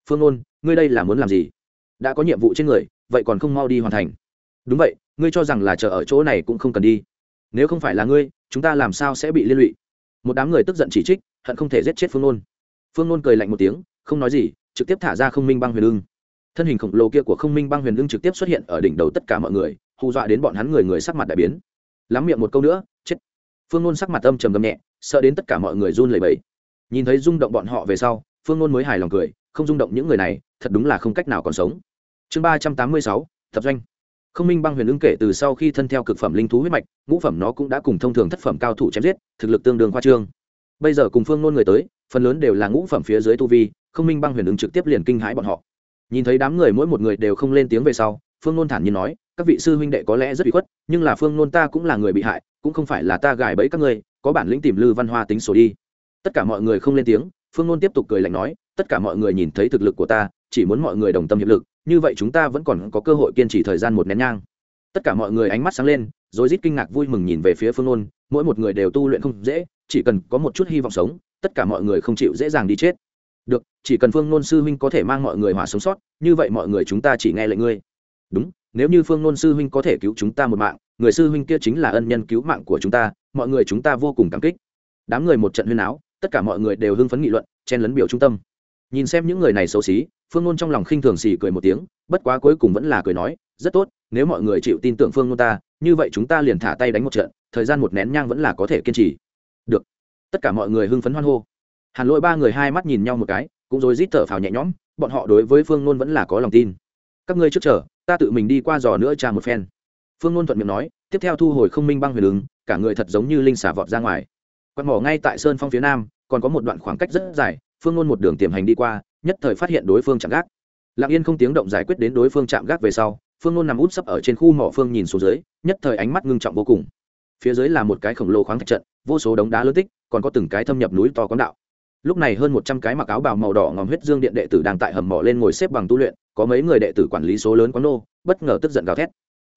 Phương nôn, ngươi đây là muốn làm gì? Đã có nhiệm vụ trên người, vậy còn không mau đi hoàn thành. Đúng vậy, ngươi cho rằng là chờ ở chỗ này cũng không cần đi. Nếu không phải là ngươi, chúng ta làm sao sẽ bị liên lụy? Một đám người tức giận chỉ trích, hận không thể giết chết phương nôn. Phương nôn cười lạnh một tiếng, không nói gì, trực tiếp thả ra không minh băng huyền lưng thân hình khổng lồ kia của không minh băng huyền ưng trực tiếp xuất hiện ở đỉnh đầu tất cả mọi người, hù dọa đến bọn hắn người người sắc mặt đại biến. Lắm miệng một câu nữa, chết. Phương nôn sắc mặt âm trầm gầm nhẹ, sợ đến tất cả mọi người run lẩy bẩy. Nhìn thấy rung động bọn họ về sau, phương nôn mới hài lòng cười, không rung động những người này, thật đúng là không cách nào còn sống. Chương ba trăm tám mươi sáu, tập doanh. Không minh băng huyền ưng kể từ sau khi thân theo cực phẩm linh thú huyết mạch, ngũ phẩm nó cũng đã cùng thông thường thất phẩm cao thủ chém giết, thực lực tương đương khoa trương. Bây giờ cùng phương nôn người tới, phần lớn đều là ngũ phẩm phía dưới tu vi, không minh băng huyền ưng trực tiếp liền kinh hãi bọn họ nhìn thấy đám người mỗi một người đều không lên tiếng về sau, phương nôn thản nhiên nói, các vị sư huynh đệ có lẽ rất bị khuất, nhưng là phương nôn ta cũng là người bị hại, cũng không phải là ta gài bẫy các ngươi, có bản lĩnh tìm lư văn hoa tính sổ đi. Tất cả mọi người không lên tiếng, phương nôn tiếp tục cười lạnh nói, tất cả mọi người nhìn thấy thực lực của ta, chỉ muốn mọi người đồng tâm hiệp lực, như vậy chúng ta vẫn còn có cơ hội kiên trì thời gian một nén nhang. Tất cả mọi người ánh mắt sáng lên, rồi rít kinh ngạc vui mừng nhìn về phía phương nôn, mỗi một người đều tu luyện không dễ, chỉ cần có một chút hy vọng sống, tất cả mọi người không chịu dễ dàng đi chết được, chỉ cần phương nôn sư huynh có thể mang mọi người hỏa sống sót, như vậy mọi người chúng ta chỉ nghe lệnh ngươi. Đúng, nếu như phương nôn sư huynh có thể cứu chúng ta một mạng, người sư huynh kia chính là ân nhân cứu mạng của chúng ta, mọi người chúng ta vô cùng cảm kích. Đám người một trận huyên áo, tất cả mọi người đều hưng phấn nghị luận, chen lấn biểu trung tâm. Nhìn xem những người này xấu xí, phương Nôn trong lòng khinh thường xì cười một tiếng, bất quá cuối cùng vẫn là cười nói, rất tốt, nếu mọi người chịu tin tưởng phương Nôn ta, như vậy chúng ta liền thả tay đánh một trận, thời gian một nén nhang vẫn là có thể kiên trì. Được. Tất cả mọi người hưng phấn hoan hô hàn lỗi ba người hai mắt nhìn nhau một cái, cũng rồi rít thở phào nhẹ nhõm, bọn họ đối với phương ngôn vẫn là có lòng tin. Các ngươi trước chờ, ta tự mình đi qua giò nữa trà một phen. Phương ngôn thuận miệng nói, tiếp theo thu hồi không minh băng huyền ứng, cả người thật giống như linh xả vọt ra ngoài. Quạt mỏ ngay tại sơn phong phía nam, còn có một đoạn khoảng cách rất dài, phương ngôn một đường tiềm hành đi qua, nhất thời phát hiện đối phương chạm gác. Lặng yên không tiếng động giải quyết đến đối phương chạm gác về sau, phương ngôn nằm út sấp ở trên khu mỏ phương nhìn xuống dưới, nhất thời ánh mắt ngưng trọng vô cùng. Phía dưới là một cái khổng lồ khoáng thạch trận, vô số đống đá lớn tích, còn có từng cái thâm nhập núi to quán đạo lúc này hơn một trăm cái mặc áo bào màu đỏ ngòm huyết dương điện đệ tử đang tại hầm mỏ lên ngồi xếp bằng tu luyện, có mấy người đệ tử quản lý số lớn quán nô, bất ngờ tức giận gào thét.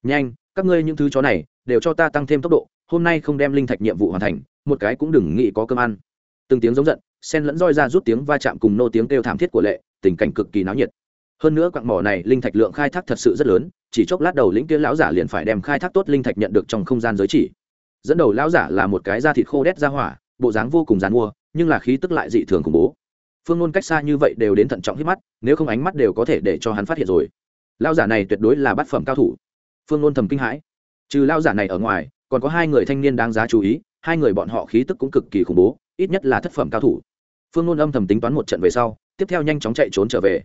Nhanh, các ngươi những thứ chó này đều cho ta tăng thêm tốc độ, hôm nay không đem linh thạch nhiệm vụ hoàn thành, một cái cũng đừng nghĩ có cơm ăn. Từng tiếng giống giận sen lẫn roi ra rút tiếng va chạm cùng nô tiếng kêu thảm thiết của lệ, tình cảnh cực kỳ náo nhiệt. Hơn nữa quặng mỏ này linh thạch lượng khai thác thật sự rất lớn, chỉ chốc lát đầu lĩnh kia lão giả liền phải đem khai thác tốt linh thạch nhận được trong không gian giới chỉ. Dẫn đầu lão giả là một cái da thịt khô đét ra hỏa, bộ dáng vô cùng dán mua nhưng là khí tức lại dị thường khủng bố. Phương nôn cách xa như vậy đều đến thận trọng hít mắt, nếu không ánh mắt đều có thể để cho hắn phát hiện rồi. Lao giả này tuyệt đối là bát phẩm cao thủ. Phương nôn thầm kinh hãi. Trừ lao giả này ở ngoài, còn có hai người thanh niên đáng giá chú ý, hai người bọn họ khí tức cũng cực kỳ khủng bố, ít nhất là thất phẩm cao thủ. Phương nôn âm thầm tính toán một trận về sau, tiếp theo nhanh chóng chạy trốn trở về.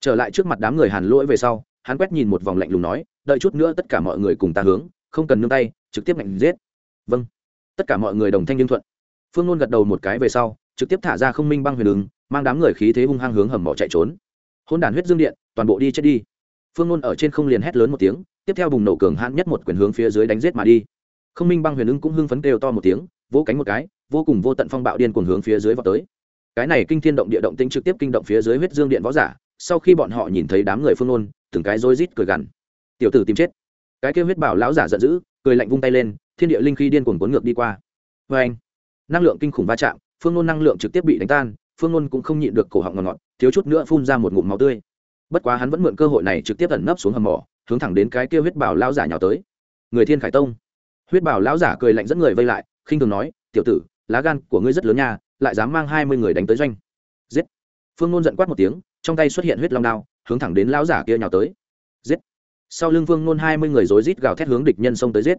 Trở lại trước mặt đám người hàn lỗi về sau, hắn quét nhìn một vòng lạnh lùng nói, đợi chút nữa tất cả mọi người cùng ta hướng, không cần nương tay, trực tiếp mạnh giết. Vâng. Tất cả mọi người đồng thanh liên thuận phương nôn gật đầu một cái về sau, trực tiếp thả ra không minh băng huyền ứng, mang đám người khí thế hung hăng hướng hầm mỏ chạy trốn. Hôn đàn huyết dương điện, toàn bộ đi chết đi. Phương nôn ở trên không liền hét lớn một tiếng, tiếp theo bùng nổ cường hãn nhất một quyền hướng phía dưới đánh giết mà đi. Không minh băng huyền ứng cũng hưng phấn kêu to một tiếng, vỗ cánh một cái, vô cùng vô tận phong bạo điên cuồng hướng phía dưới vào tới. Cái này kinh thiên động địa động tính trực tiếp kinh động phía dưới huyết dương điện võ giả, sau khi bọn họ nhìn thấy đám người phương nôn, từng cái rối rít cười gằn. Tiểu tử tìm chết. Cái kêu huyết bảo lão giả giận dữ, cười lạnh vung tay lên, thiên địa linh khí điên cuồng cuốn ngược đi qua. Vê anh năng lượng kinh khủng va chạm, phương nôn năng lượng trực tiếp bị đánh tan, phương nôn cũng không nhịn được cổ họng ngọt ngọt, thiếu chút nữa phun ra một ngụm máu tươi. Bất quá hắn vẫn mượn cơ hội này trực tiếp ẩn nấp xuống hầm mỏ, hướng thẳng đến cái kia huyết bảo lão giả nhào tới. Người thiên khải tông. Huyết bảo lão giả cười lạnh dẫn người vây lại, khinh thường nói, tiểu tử, lá gan của ngươi rất lớn nha, lại dám mang hai mươi người đánh tới doanh. Giết. Phương nôn giận quát một tiếng, trong tay xuất hiện huyết long đao, hướng thẳng đến lão giả kia nhào tới. Giết. Sau lưng phương nôn hai mươi người rối rít gào thét hướng địch nhân xông tới giết.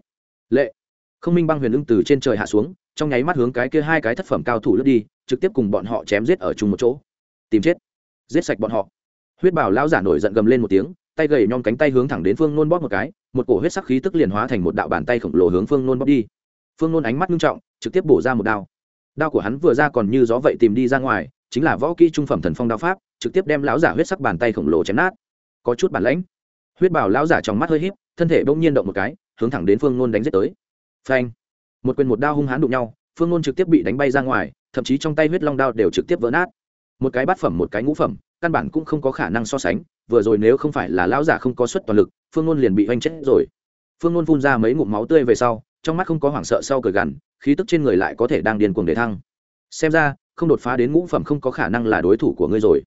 Lệ không minh băng huyền ưng từ trên trời hạ xuống, trong nháy mắt hướng cái kia hai cái thất phẩm cao thủ lướt đi, trực tiếp cùng bọn họ chém giết ở chung một chỗ. Tìm chết. Giết sạch bọn họ. Huyết bảo lão giả nổi giận gầm lên một tiếng, tay gầy nhom cánh tay hướng thẳng đến phương nôn bóp một cái, một cổ huyết sắc khí tức liền hóa thành một đạo bàn tay khổng lồ hướng phương nôn bóp đi. Phương nôn ánh mắt nghiêm trọng, trực tiếp bổ ra một đao. Đao của hắn vừa ra còn như gió vậy tìm đi ra ngoài, chính là võ kỹ trung phẩm thần phong đao pháp, trực tiếp đem lão giả huyết sắc bàn tay khổng lồ chém nát. Có chút bản lãnh. Huyết bảo lão giả trong mắt hơi híp, thân thể bỗng nhiên động một cái, hướng thẳng đến phương nôn đánh giết tới phanh. Một quyền một đao hung hãn đụng nhau, phương nôn trực tiếp bị đánh bay ra ngoài, thậm chí trong tay huyết long đao đều trực tiếp vỡ nát. Một cái bát phẩm, một cái ngũ phẩm, căn bản cũng không có khả năng so sánh, vừa rồi nếu không phải là lão giả không có suất toàn lực, phương nôn liền bị oanh chết rồi. Phương nôn phun ra mấy ngụm máu tươi về sau, trong mắt không có hoảng sợ sau cởi gằn, khí tức trên người lại có thể đang điên cuồng để thăng. Xem ra, không đột phá đến ngũ phẩm không có khả năng là đối thủ của ngươi rồi.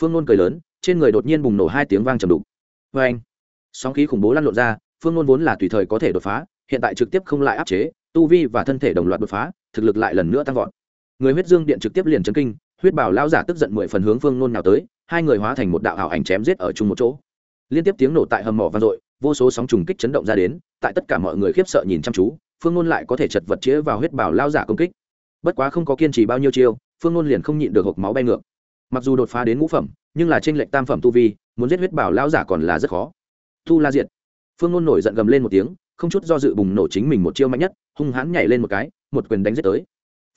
Phương nôn cười lớn, trên người đột nhiên bùng nổ hai tiếng vang trầm đục. Vê anh sóng khí khủng bố lăn lộn ra, phương nôn vốn là tùy thời có thể đột phá hiện tại trực tiếp không lại áp chế, tu vi và thân thể đồng loạt đột phá, thực lực lại lần nữa tăng vọt. Người huyết dương điện trực tiếp liền chấn kinh, huyết bảo lao giả tức giận mười phần hướng phương nôn nào tới, hai người hóa thành một đạo ảo ảnh chém giết ở chung một chỗ. Liên tiếp tiếng nổ tại hầm mỏ vang dội, vô số sóng trùng kích chấn động ra đến, tại tất cả mọi người khiếp sợ nhìn chăm chú, phương nôn lại có thể chật vật chĩa vào huyết bảo lao giả công kích. Bất quá không có kiên trì bao nhiêu chiêu, phương nôn liền không nhịn được hộp máu bay ngược. Mặc dù đột phá đến ngũ phẩm, nhưng là trên lệnh tam phẩm tu vi, muốn giết huyết bảo lao giả còn là rất khó. Thu la diệt. Phương nôn nổi giận gầm lên một tiếng không chút do dự bùng nổ chính mình một chiêu mạnh nhất, hung hãn nhảy lên một cái, một quyền đánh giết tới.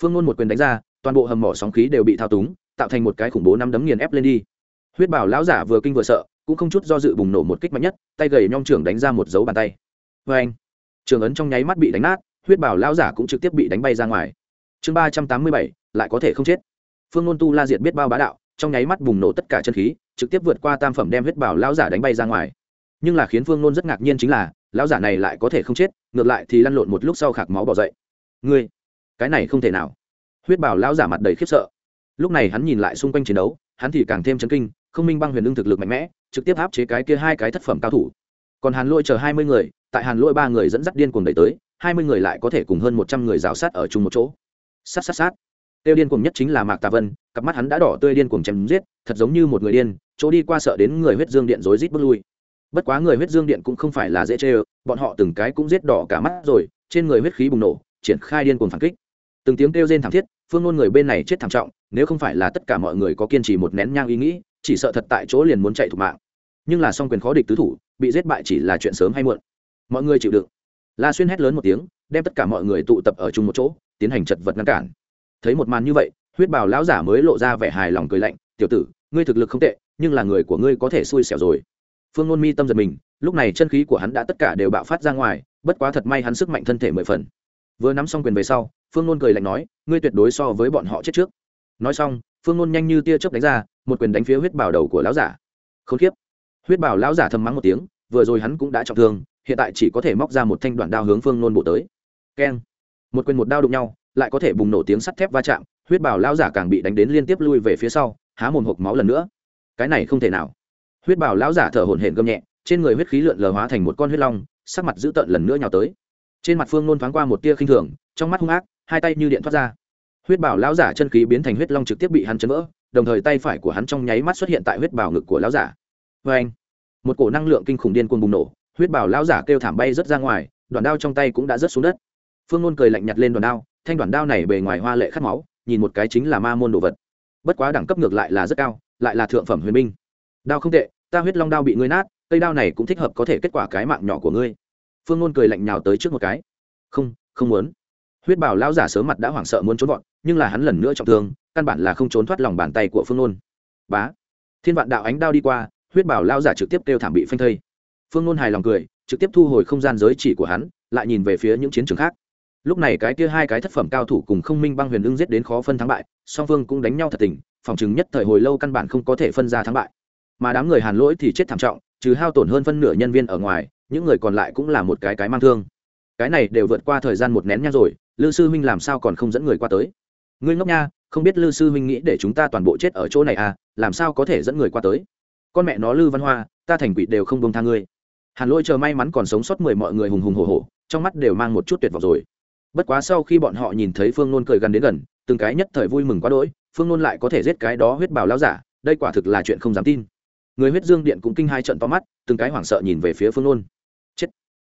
Phương ngôn một quyền đánh ra, toàn bộ hầm mỏ sóng khí đều bị thao túng, tạo thành một cái khủng bố năm đấm nghiền ép lên đi. Huyết bảo lão giả vừa kinh vừa sợ, cũng không chút do dự bùng nổ một kích mạnh nhất, tay gầy nhong trưởng đánh ra một dấu bàn tay. Vê anh trường ấn trong nháy mắt bị đánh nát, huyết bảo lão giả cũng trực tiếp bị đánh bay ra ngoài. Chương ba trăm tám mươi bảy, lại có thể không chết. Phương ngôn tu la diệt biết bao bá đạo, trong nháy mắt bùng nổ tất cả chân khí, trực tiếp vượt qua tam phẩm đem huyết bảo lão giả đánh bay ra ngoài. Nhưng là khiến phương ngôn rất ngạc nhiên chính là lão giả này lại có thể không chết, ngược lại thì lăn lộn một lúc sau khạc máu bỏ dậy. Ngươi, cái này không thể nào. Huyết bảo lão giả mặt đầy khiếp sợ. Lúc này hắn nhìn lại xung quanh chiến đấu, hắn thì càng thêm chấn kinh, không minh băng huyền lương thực lực mạnh mẽ, trực tiếp áp chế cái kia hai cái thất phẩm cao thủ. Còn hàn lôi chờ hai mươi người, tại hàn lôi ba người dẫn dắt điên cuồng đẩy tới, hai mươi người lại có thể cùng hơn một trăm người rào sát ở chung một chỗ. Sát sát sát. Tiêu điên cuồng nhất chính là mạc tà vân, cặp mắt hắn đã đỏ tươi điên cuồng chém giết, thật giống như một người điên, chỗ đi qua sợ đến người huyết dương điện rối rít bước lui bất quá người huyết dương điện cũng không phải là dễ chê ơ, bọn họ từng cái cũng giết đỏ cả mắt rồi, trên người huyết khí bùng nổ, triển khai điên cuồng phản kích. Từng tiếng kêu rên thảm thiết, phương ngôn người bên này chết thảm trọng, nếu không phải là tất cả mọi người có kiên trì một nén nhang ý nghĩ, chỉ sợ thật tại chỗ liền muốn chạy thủ mạng. Nhưng là song quyền khó địch tứ thủ, bị giết bại chỉ là chuyện sớm hay muộn. Mọi người chịu đựng. La xuyên hét lớn một tiếng, đem tất cả mọi người tụ tập ở chung một chỗ, tiến hành chật vật ngăn cản. Thấy một màn như vậy, huyết bào lão giả mới lộ ra vẻ hài lòng cười lạnh, tiểu tử, ngươi thực lực không tệ, nhưng là người của ngươi có thể xui xẻo rồi phương ngôn mi tâm giật mình, lúc này chân khí của hắn đã tất cả đều bạo phát ra ngoài, bất quá thật may hắn sức mạnh thân thể mười phần. Vừa nắm xong quyền về sau, phương ngôn cười lạnh nói, ngươi tuyệt đối so với bọn họ chết trước. Nói xong, phương ngôn nhanh như tia chớp đánh ra, một quyền đánh phía huyết bảo đầu của lão giả. Không khiếp huyết bảo lão giả thầm mắng một tiếng, vừa rồi hắn cũng đã trọng thương, hiện tại chỉ có thể móc ra một thanh đoạn đao hướng phương nôn bộ tới. Keng. Một quyền một đao đụng nhau, lại có thể bùng nổ tiếng sắt thép va chạm, huyết bảo lão giả càng bị đánh đến liên tiếp lui về phía sau, há mồm hộp máu lần nữa. Cái này không thể nào huyết bảo lão giả thở hổn hển gầm nhẹ, trên người huyết khí lượn lờ hóa thành một con huyết long, sắc mặt dữ tợn lần nữa nhào tới. Trên mặt phương nôn thoáng qua một tia khinh thường, trong mắt hung ác, hai tay như điện thoát ra. Huyết bảo lão giả chân khí biến thành huyết long trực tiếp bị hắn chấn vỡ, đồng thời tay phải của hắn trong nháy mắt xuất hiện tại huyết bảo ngực của lão giả. Vê anh một cổ năng lượng kinh khủng điên cuồng bùng nổ, huyết bảo lão giả kêu thảm bay rớt ra ngoài, đoạn đao trong tay cũng đã rớt xuống đất. Phương nôn cười lạnh nhặt lên đoạn đao, thanh đoạn đao này bề ngoài hoa lệ khát máu, nhìn một cái chính là ma môn đồ vật. Bất quá đẳng cấp ngược lại là rất cao, lại là thượng phẩm huyền binh. Đao không tệ ta huyết long đao bị ngươi nát, cây đao này cũng thích hợp có thể kết quả cái mạng nhỏ của ngươi. Phương ngôn cười lạnh nhào tới trước một cái. Không không muốn. Huyết bảo lão giả sớm mặt đã hoảng sợ muốn trốn vọt, nhưng là hắn lần nữa trọng thương, căn bản là không trốn thoát lòng bàn tay của phương ngôn. Bá. Thiên vạn đạo ánh đao đi qua, huyết bảo lão giả trực tiếp kêu thảm bị phanh thây. Phương ngôn hài lòng cười, trực tiếp thu hồi không gian giới chỉ của hắn, lại nhìn về phía những chiến trường khác. Lúc này cái kia hai cái thất phẩm cao thủ cùng không minh băng huyền ưng giết đến khó phân thắng bại, song phương cũng đánh nhau thật tình, phòng chứng nhất thời hồi lâu căn bản không có thể phân ra thắng bại mà đám người hàn lỗi thì chết thảm trọng, trừ hao tổn hơn phân nửa nhân viên ở ngoài, những người còn lại cũng là một cái cái mang thương. Cái này đều vượt qua thời gian một nén nhang rồi, lư sư huynh làm sao còn không dẫn người qua tới? Ngươi ngốc nha, không biết lư sư huynh nghĩ để chúng ta toàn bộ chết ở chỗ này à làm sao có thể dẫn người qua tới? Con mẹ nó lư văn hoa, ta thành quỷ đều không bông tha ngươi. Hàn lỗi chờ may mắn còn sống sót mười mọi người hùng hùng hồ hồ trong mắt đều mang một chút tuyệt vọng rồi. Bất quá sau khi bọn họ nhìn thấy phương nôn cười gần đến gần, từng cái nhất thời vui mừng quá đỗi, phương nôn lại có thể giết cái đó huyết bào lao giả, đây quả thực là chuyện không dám tin người huyết dương điện cũng kinh hai trận to mắt, từng cái hoảng sợ nhìn về phía phương nôn. Chết.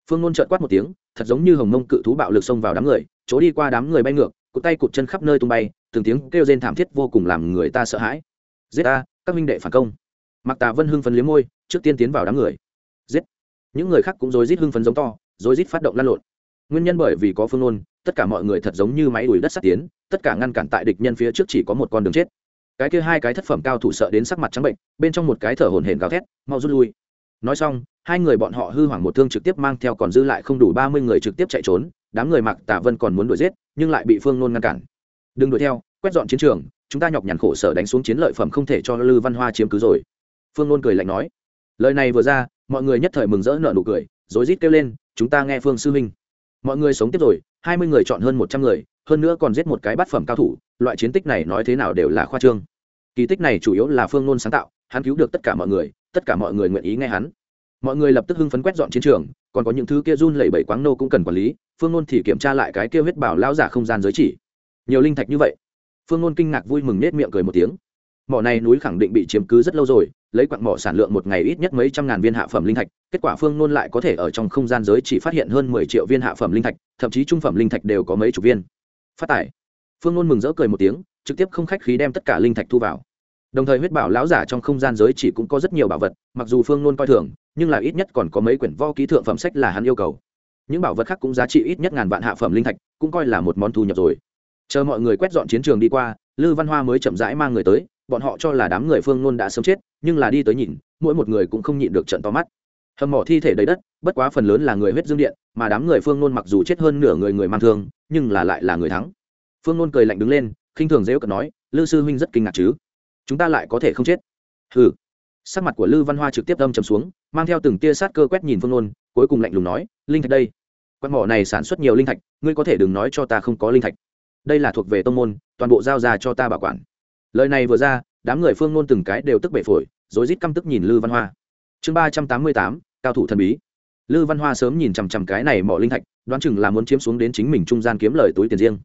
Phương nôn trợn quát một tiếng, thật giống như hồng mông cự thú bạo lực xông vào đám người, chỗ đi qua đám người bay ngược, cụt tay cụt chân khắp nơi tung bay, từng tiếng kêu rên thảm thiết vô cùng làm người ta sợ hãi. Giết ta, các minh đệ phản công. Mặc tà vân hưng phấn liếm môi, trước tiên tiến vào đám người. Giết. Những người khác cũng rối rít hưng phấn giống to, rối rít phát động lan lộn. Nguyên nhân bởi vì có phương nôn, tất cả mọi người thật giống như máy đuổi đất sắt tiến, tất cả ngăn cản tại địch nhân phía trước chỉ có một con đường chết cái kia hai cái thất phẩm cao thủ sợ đến sắc mặt trắng bệnh, bên trong một cái thở hổn hển gào thét, mau rút lui. Nói xong, hai người bọn họ hư hoảng một thương trực tiếp mang theo còn dư lại không đủ ba mươi người trực tiếp chạy trốn, đám người mặc tả vân còn muốn đuổi giết, nhưng lại bị phương nôn ngăn cản. Đừng đuổi theo, quét dọn chiến trường, chúng ta nhọc nhằn khổ sở đánh xuống chiến lợi phẩm không thể cho lư văn hoa chiếm cứ rồi. Phương nôn cười lạnh nói. Lời này vừa ra, mọi người nhất thời mừng rỡ nợ nụ cười, rối rít kêu lên, chúng ta nghe phương sư huynh. Mọi người sống tiếp rồi, hai mươi người chọn hơn một trăm người hơn nữa còn giết một cái bát phẩm cao thủ, loại chiến tích này nói thế nào đều là khoa trương. Kỳ tích này chủ yếu là phương nôn sáng tạo, hắn cứu được tất cả mọi người, tất cả mọi người nguyện ý nghe hắn. Mọi người lập tức hưng phấn quét dọn chiến trường, còn có những thứ kia run lẩy bẩy quáng nô cũng cần quản lý, phương nôn thì kiểm tra lại cái kia huyết bảo lao giả không gian giới chỉ. Nhiều linh thạch như vậy. Phương nôn kinh ngạc vui mừng nết miệng cười một tiếng. Mỏ này núi khẳng định bị chiếm cứ rất lâu rồi, lấy quặng mỏ sản lượng một ngày ít nhất mấy trăm ngàn viên hạ phẩm linh thạch, kết quả phương nôn lại có thể ở trong không gian giới chỉ phát hiện hơn mười triệu viên hạ phẩm linh thạch, thậm chí trung phẩm linh thạch đều có mấy chục viên phát tải. Phương ngôn mừng rỡ cười một tiếng, trực tiếp không khách khí đem tất cả linh thạch thu vào. Đồng thời huyết bảo lão giả trong không gian giới chỉ cũng có rất nhiều bảo vật, mặc dù phương ngôn coi thường, nhưng là ít nhất còn có mấy quyển vo ký thượng phẩm sách là hắn yêu cầu. Những bảo vật khác cũng giá trị ít nhất ngàn vạn hạ phẩm linh thạch, cũng coi là một món thu nhập rồi. Chờ mọi người quét dọn chiến trường đi qua, lư văn hoa mới chậm rãi mang người tới, bọn họ cho là đám người phương ngôn đã sớm chết, nhưng là đi tới nhìn, mỗi một người cũng không nhịn được trận to mắt. Hầm mỏ thi thể đầy đất bất quá phần lớn là người huyết dương điện, mà đám người phương nôn mặc dù chết hơn nửa người người mang thương, nhưng là lại là người thắng. Phương nôn cười lạnh đứng lên, khinh thường dễ cận nói, lư sư huynh rất kinh ngạc chứ? Chúng ta lại có thể không chết. Hừ. Sắc mặt của lư văn hoa trực tiếp âm trầm xuống, mang theo từng tia sát cơ quét nhìn phương nôn, cuối cùng lạnh lùng nói, linh thạch đây. Quan mỏ này sản xuất nhiều linh thạch, ngươi có thể đừng nói cho ta không có linh thạch. Đây là thuộc về tông môn, toàn bộ giao ra cho ta bảo quản. Lời này vừa ra, đám người phương nôn từng cái đều tức bể phổi, rối rít căm tức nhìn lư văn hoa. Chương ba trăm tám mươi tám, cao thủ thần bí lư văn hoa sớm nhìn chằm chằm cái này mỏ linh thạch, đoán chừng là muốn chiếm xuống đến chính mình trung gian kiếm lời túi tiền riêng.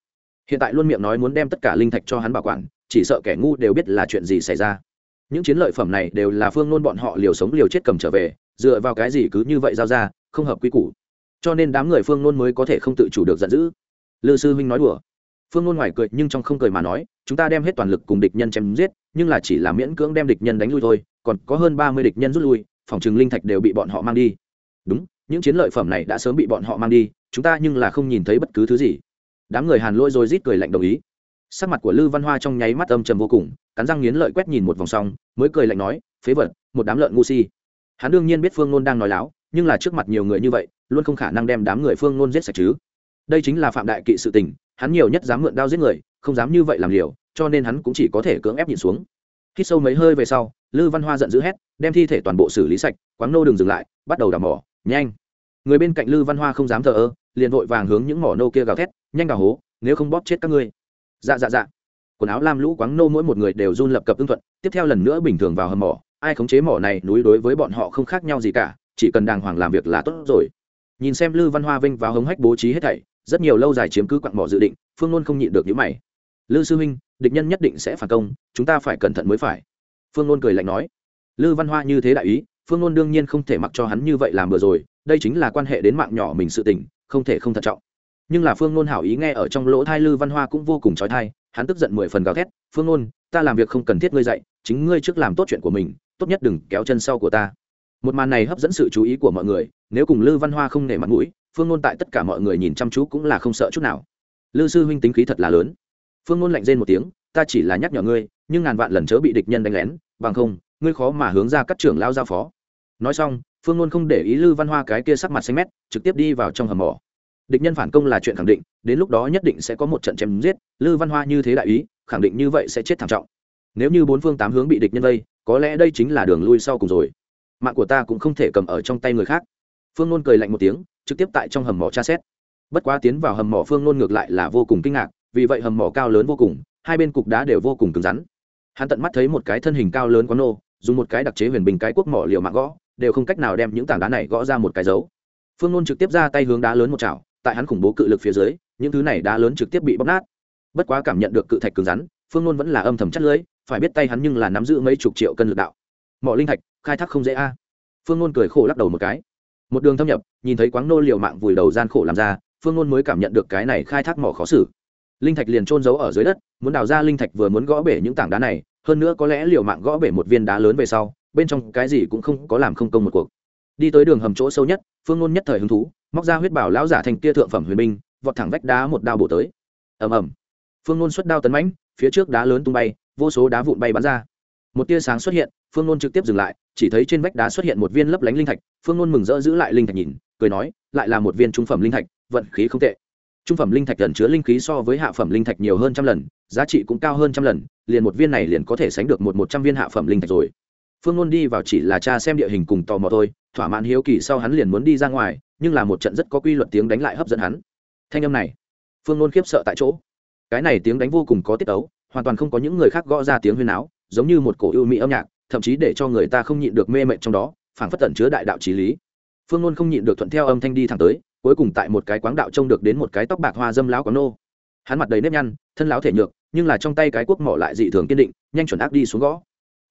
Hiện tại luôn miệng nói muốn đem tất cả linh thạch cho hắn bảo quản, chỉ sợ kẻ ngu đều biết là chuyện gì xảy ra. Những chiến lợi phẩm này đều là phương nôn bọn họ liều sống liều chết cầm trở về, dựa vào cái gì cứ như vậy giao ra, không hợp quy củ. Cho nên đám người phương nôn mới có thể không tự chủ được giận dữ. Lư sư huynh nói đùa. Phương nôn ngoài cười nhưng trong không cười mà nói, chúng ta đem hết toàn lực cùng địch nhân chém giết, nhưng là chỉ là miễn cưỡng đem địch nhân đánh lui thôi, còn có hơn ba mươi địch nhân rút lui, phòng chừng linh thạch đều bị bọn họ mang đi. Đúng những chiến lợi phẩm này đã sớm bị bọn họ mang đi, chúng ta nhưng là không nhìn thấy bất cứ thứ gì. Đám người hàn lôi rồi rít cười lạnh đồng ý. Sắc mặt của lư văn hoa trong nháy mắt âm trầm vô cùng, cắn răng nghiến lợi quét nhìn một vòng xong, mới cười lạnh nói, phế vật, một đám lợn ngu si. Hắn đương nhiên biết phương nôn đang nói láo, nhưng là trước mặt nhiều người như vậy, luôn không khả năng đem đám người phương nôn giết sạch chứ. Đây chính là phạm đại kỵ sự tình, hắn nhiều nhất dám mượn đao giết người, không dám như vậy làm liều, cho nên hắn cũng chỉ có thể cưỡng ép nhìn xuống. Khi sâu mấy hơi về sau, lư văn hoa giận dữ hét, đem thi thể toàn bộ xử lý sạch, quáng nô đừng dừng lại, bắt đầu đào mỏ nhanh. Người bên cạnh lư văn hoa không dám thờ ơ, liền vội vàng hướng những mỏ nô kia gào thét, nhanh gào hố, nếu không bóp chết các ngươi. Dạ dạ dạ. Quần áo lam lũ quáng nô mỗi một người đều run lập cập ưng thuận, tiếp theo lần nữa bình thường vào hầm mỏ, ai khống chế mỏ này núi đối với bọn họ không khác nhau gì cả, chỉ cần đàng hoàng làm việc là tốt rồi. Nhìn xem lư văn hoa vinh vào hống hách bố trí hết thảy, rất nhiều lâu dài chiếm cứ quặng mỏ dự định, phương luôn không nhịn được những mày. Lư sư huynh, địch nhân nhất định sẽ phản công, chúng ta phải cẩn thận mới phải. Phương luôn cười lạnh nói. Lư văn hoa như thế đại ý phương ngôn đương nhiên không thể mặc cho hắn như vậy làm vừa rồi, đây chính là quan hệ đến mạng nhỏ mình sự tình, không thể không thận trọng. Nhưng là phương ngôn hảo ý nghe ở trong lỗ thai lư văn hoa cũng vô cùng trói thai hắn tức giận mười phần gào thét, phương ngôn ta làm việc không cần thiết ngươi dạy, chính ngươi trước làm tốt chuyện của mình, tốt nhất đừng kéo chân sau của ta. Một màn này hấp dẫn sự chú ý của mọi người, nếu cùng lư văn hoa không nể mặt mũi, phương ngôn tại tất cả mọi người nhìn chăm chú cũng là không sợ chút nào. Lư sư huynh tính khí thật là lớn. Phương ngôn lạnh rên một tiếng, ta chỉ là nhắc nhở ngươi, nhưng ngàn vạn lần chớ bị địch nhân đánh lén, bằng không, ngươi khó mà hướng ra các trưởng lao giao phó nói xong, phương luôn không để ý lư văn hoa cái kia sắc mặt xanh mét, trực tiếp đi vào trong hầm mỏ. Địch nhân phản công là chuyện khẳng định, đến lúc đó nhất định sẽ có một trận chém giết lư văn hoa như thế đại ý, khẳng định như vậy sẽ chết thảm trọng. Nếu như bốn phương tám hướng bị địch nhân vây, có lẽ đây chính là đường lui sau cùng rồi. Mạng của ta cũng không thể cầm ở trong tay người khác. Phương nôn cười lạnh một tiếng, trực tiếp tại trong hầm mỏ tra xét. Bất quá tiến vào hầm mỏ phương nôn ngược lại là vô cùng kinh ngạc, vì vậy hầm mỏ cao lớn vô cùng, hai bên cục đá đều vô cùng cứng rắn. Hắn tận mắt thấy một cái thân hình cao lớn quán nô, dùng một cái đặc chế huyền bình cái quốc mỏ liệu mạng gõ đều không cách nào đem những tảng đá này gõ ra một cái dấu. Phương nôn trực tiếp ra tay hướng đá lớn một chảo, tại hắn khủng bố cự lực phía dưới, những thứ này đá lớn trực tiếp bị bóc nát. Bất quá cảm nhận được cự thạch cứng rắn, phương nôn vẫn là âm thầm chất lưới phải biết tay hắn nhưng là nắm giữ mấy chục triệu cân lực đạo. Mỏ linh thạch, khai thác không dễ a. Phương nôn cười khổ lắc đầu một cái. Một đường thâm nhập, nhìn thấy quáng nô liều mạng vùi đầu gian khổ làm ra, phương nôn mới cảm nhận được cái này khai thác mỏ khó xử. Linh thạch liền trôn giấu ở dưới đất, muốn đào ra linh thạch vừa muốn gõ bể những tảng đá này, hơn nữa có lẽ liều mạng gõ bể một viên đá lớn về sau bên trong cái gì cũng không có làm không công một cuộc. Đi tới đường hầm chỗ sâu nhất, phương ngôn nhất thời hứng thú, móc ra huyết bảo lão giả thành kia thượng phẩm huyền binh, vọt thẳng vách đá một đao bổ tới. Ầm ầm. Phương ngôn xuất đao tấn mãnh, phía trước đá lớn tung bay, vô số đá vụn bay bắn ra. Một tia sáng xuất hiện, phương ngôn trực tiếp dừng lại, chỉ thấy trên vách đá xuất hiện một viên lấp lánh linh thạch. Phương ngôn mừng rỡ giữ lại linh thạch nhìn, cười nói, lại là một viên trung phẩm linh thạch, vận khí không tệ. Trung phẩm linh thạch gần chứa linh khí so với hạ phẩm linh thạch nhiều hơn trăm lần, giá trị cũng cao hơn trăm lần, liền một viên này liền có thể sánh được một một trăm viên hạ phẩm linh thạch rồi phương nôn đi vào chỉ là cha xem địa hình cùng tò mò thôi, thỏa mãn hiếu kỳ sau hắn liền muốn đi ra ngoài, nhưng là một trận rất có quy luật tiếng đánh lại hấp dẫn hắn. Thanh âm này, phương nôn khiếp sợ tại chỗ. Cái này tiếng đánh vô cùng có tiết ấu, hoàn toàn không có những người khác gõ ra tiếng huyên áo, giống như một cổ ưu mỹ âm nhạc, thậm chí để cho người ta không nhịn được mê mệt trong đó, phảng phất tận chứa đại đạo trí lý. Phương ngôn không nhịn được thuận theo âm thanh đi thẳng tới, cuối cùng tại một cái quáng đạo trông được đến một cái tóc bạc hoa dâm lão quán nô. Hắn mặt đầy nếp nhăn, thân láo thể nhược, nhưng là trong tay cái cuốc mỏ lại dị thường kiên định, nhanh chuẩn ác đi xuống gõ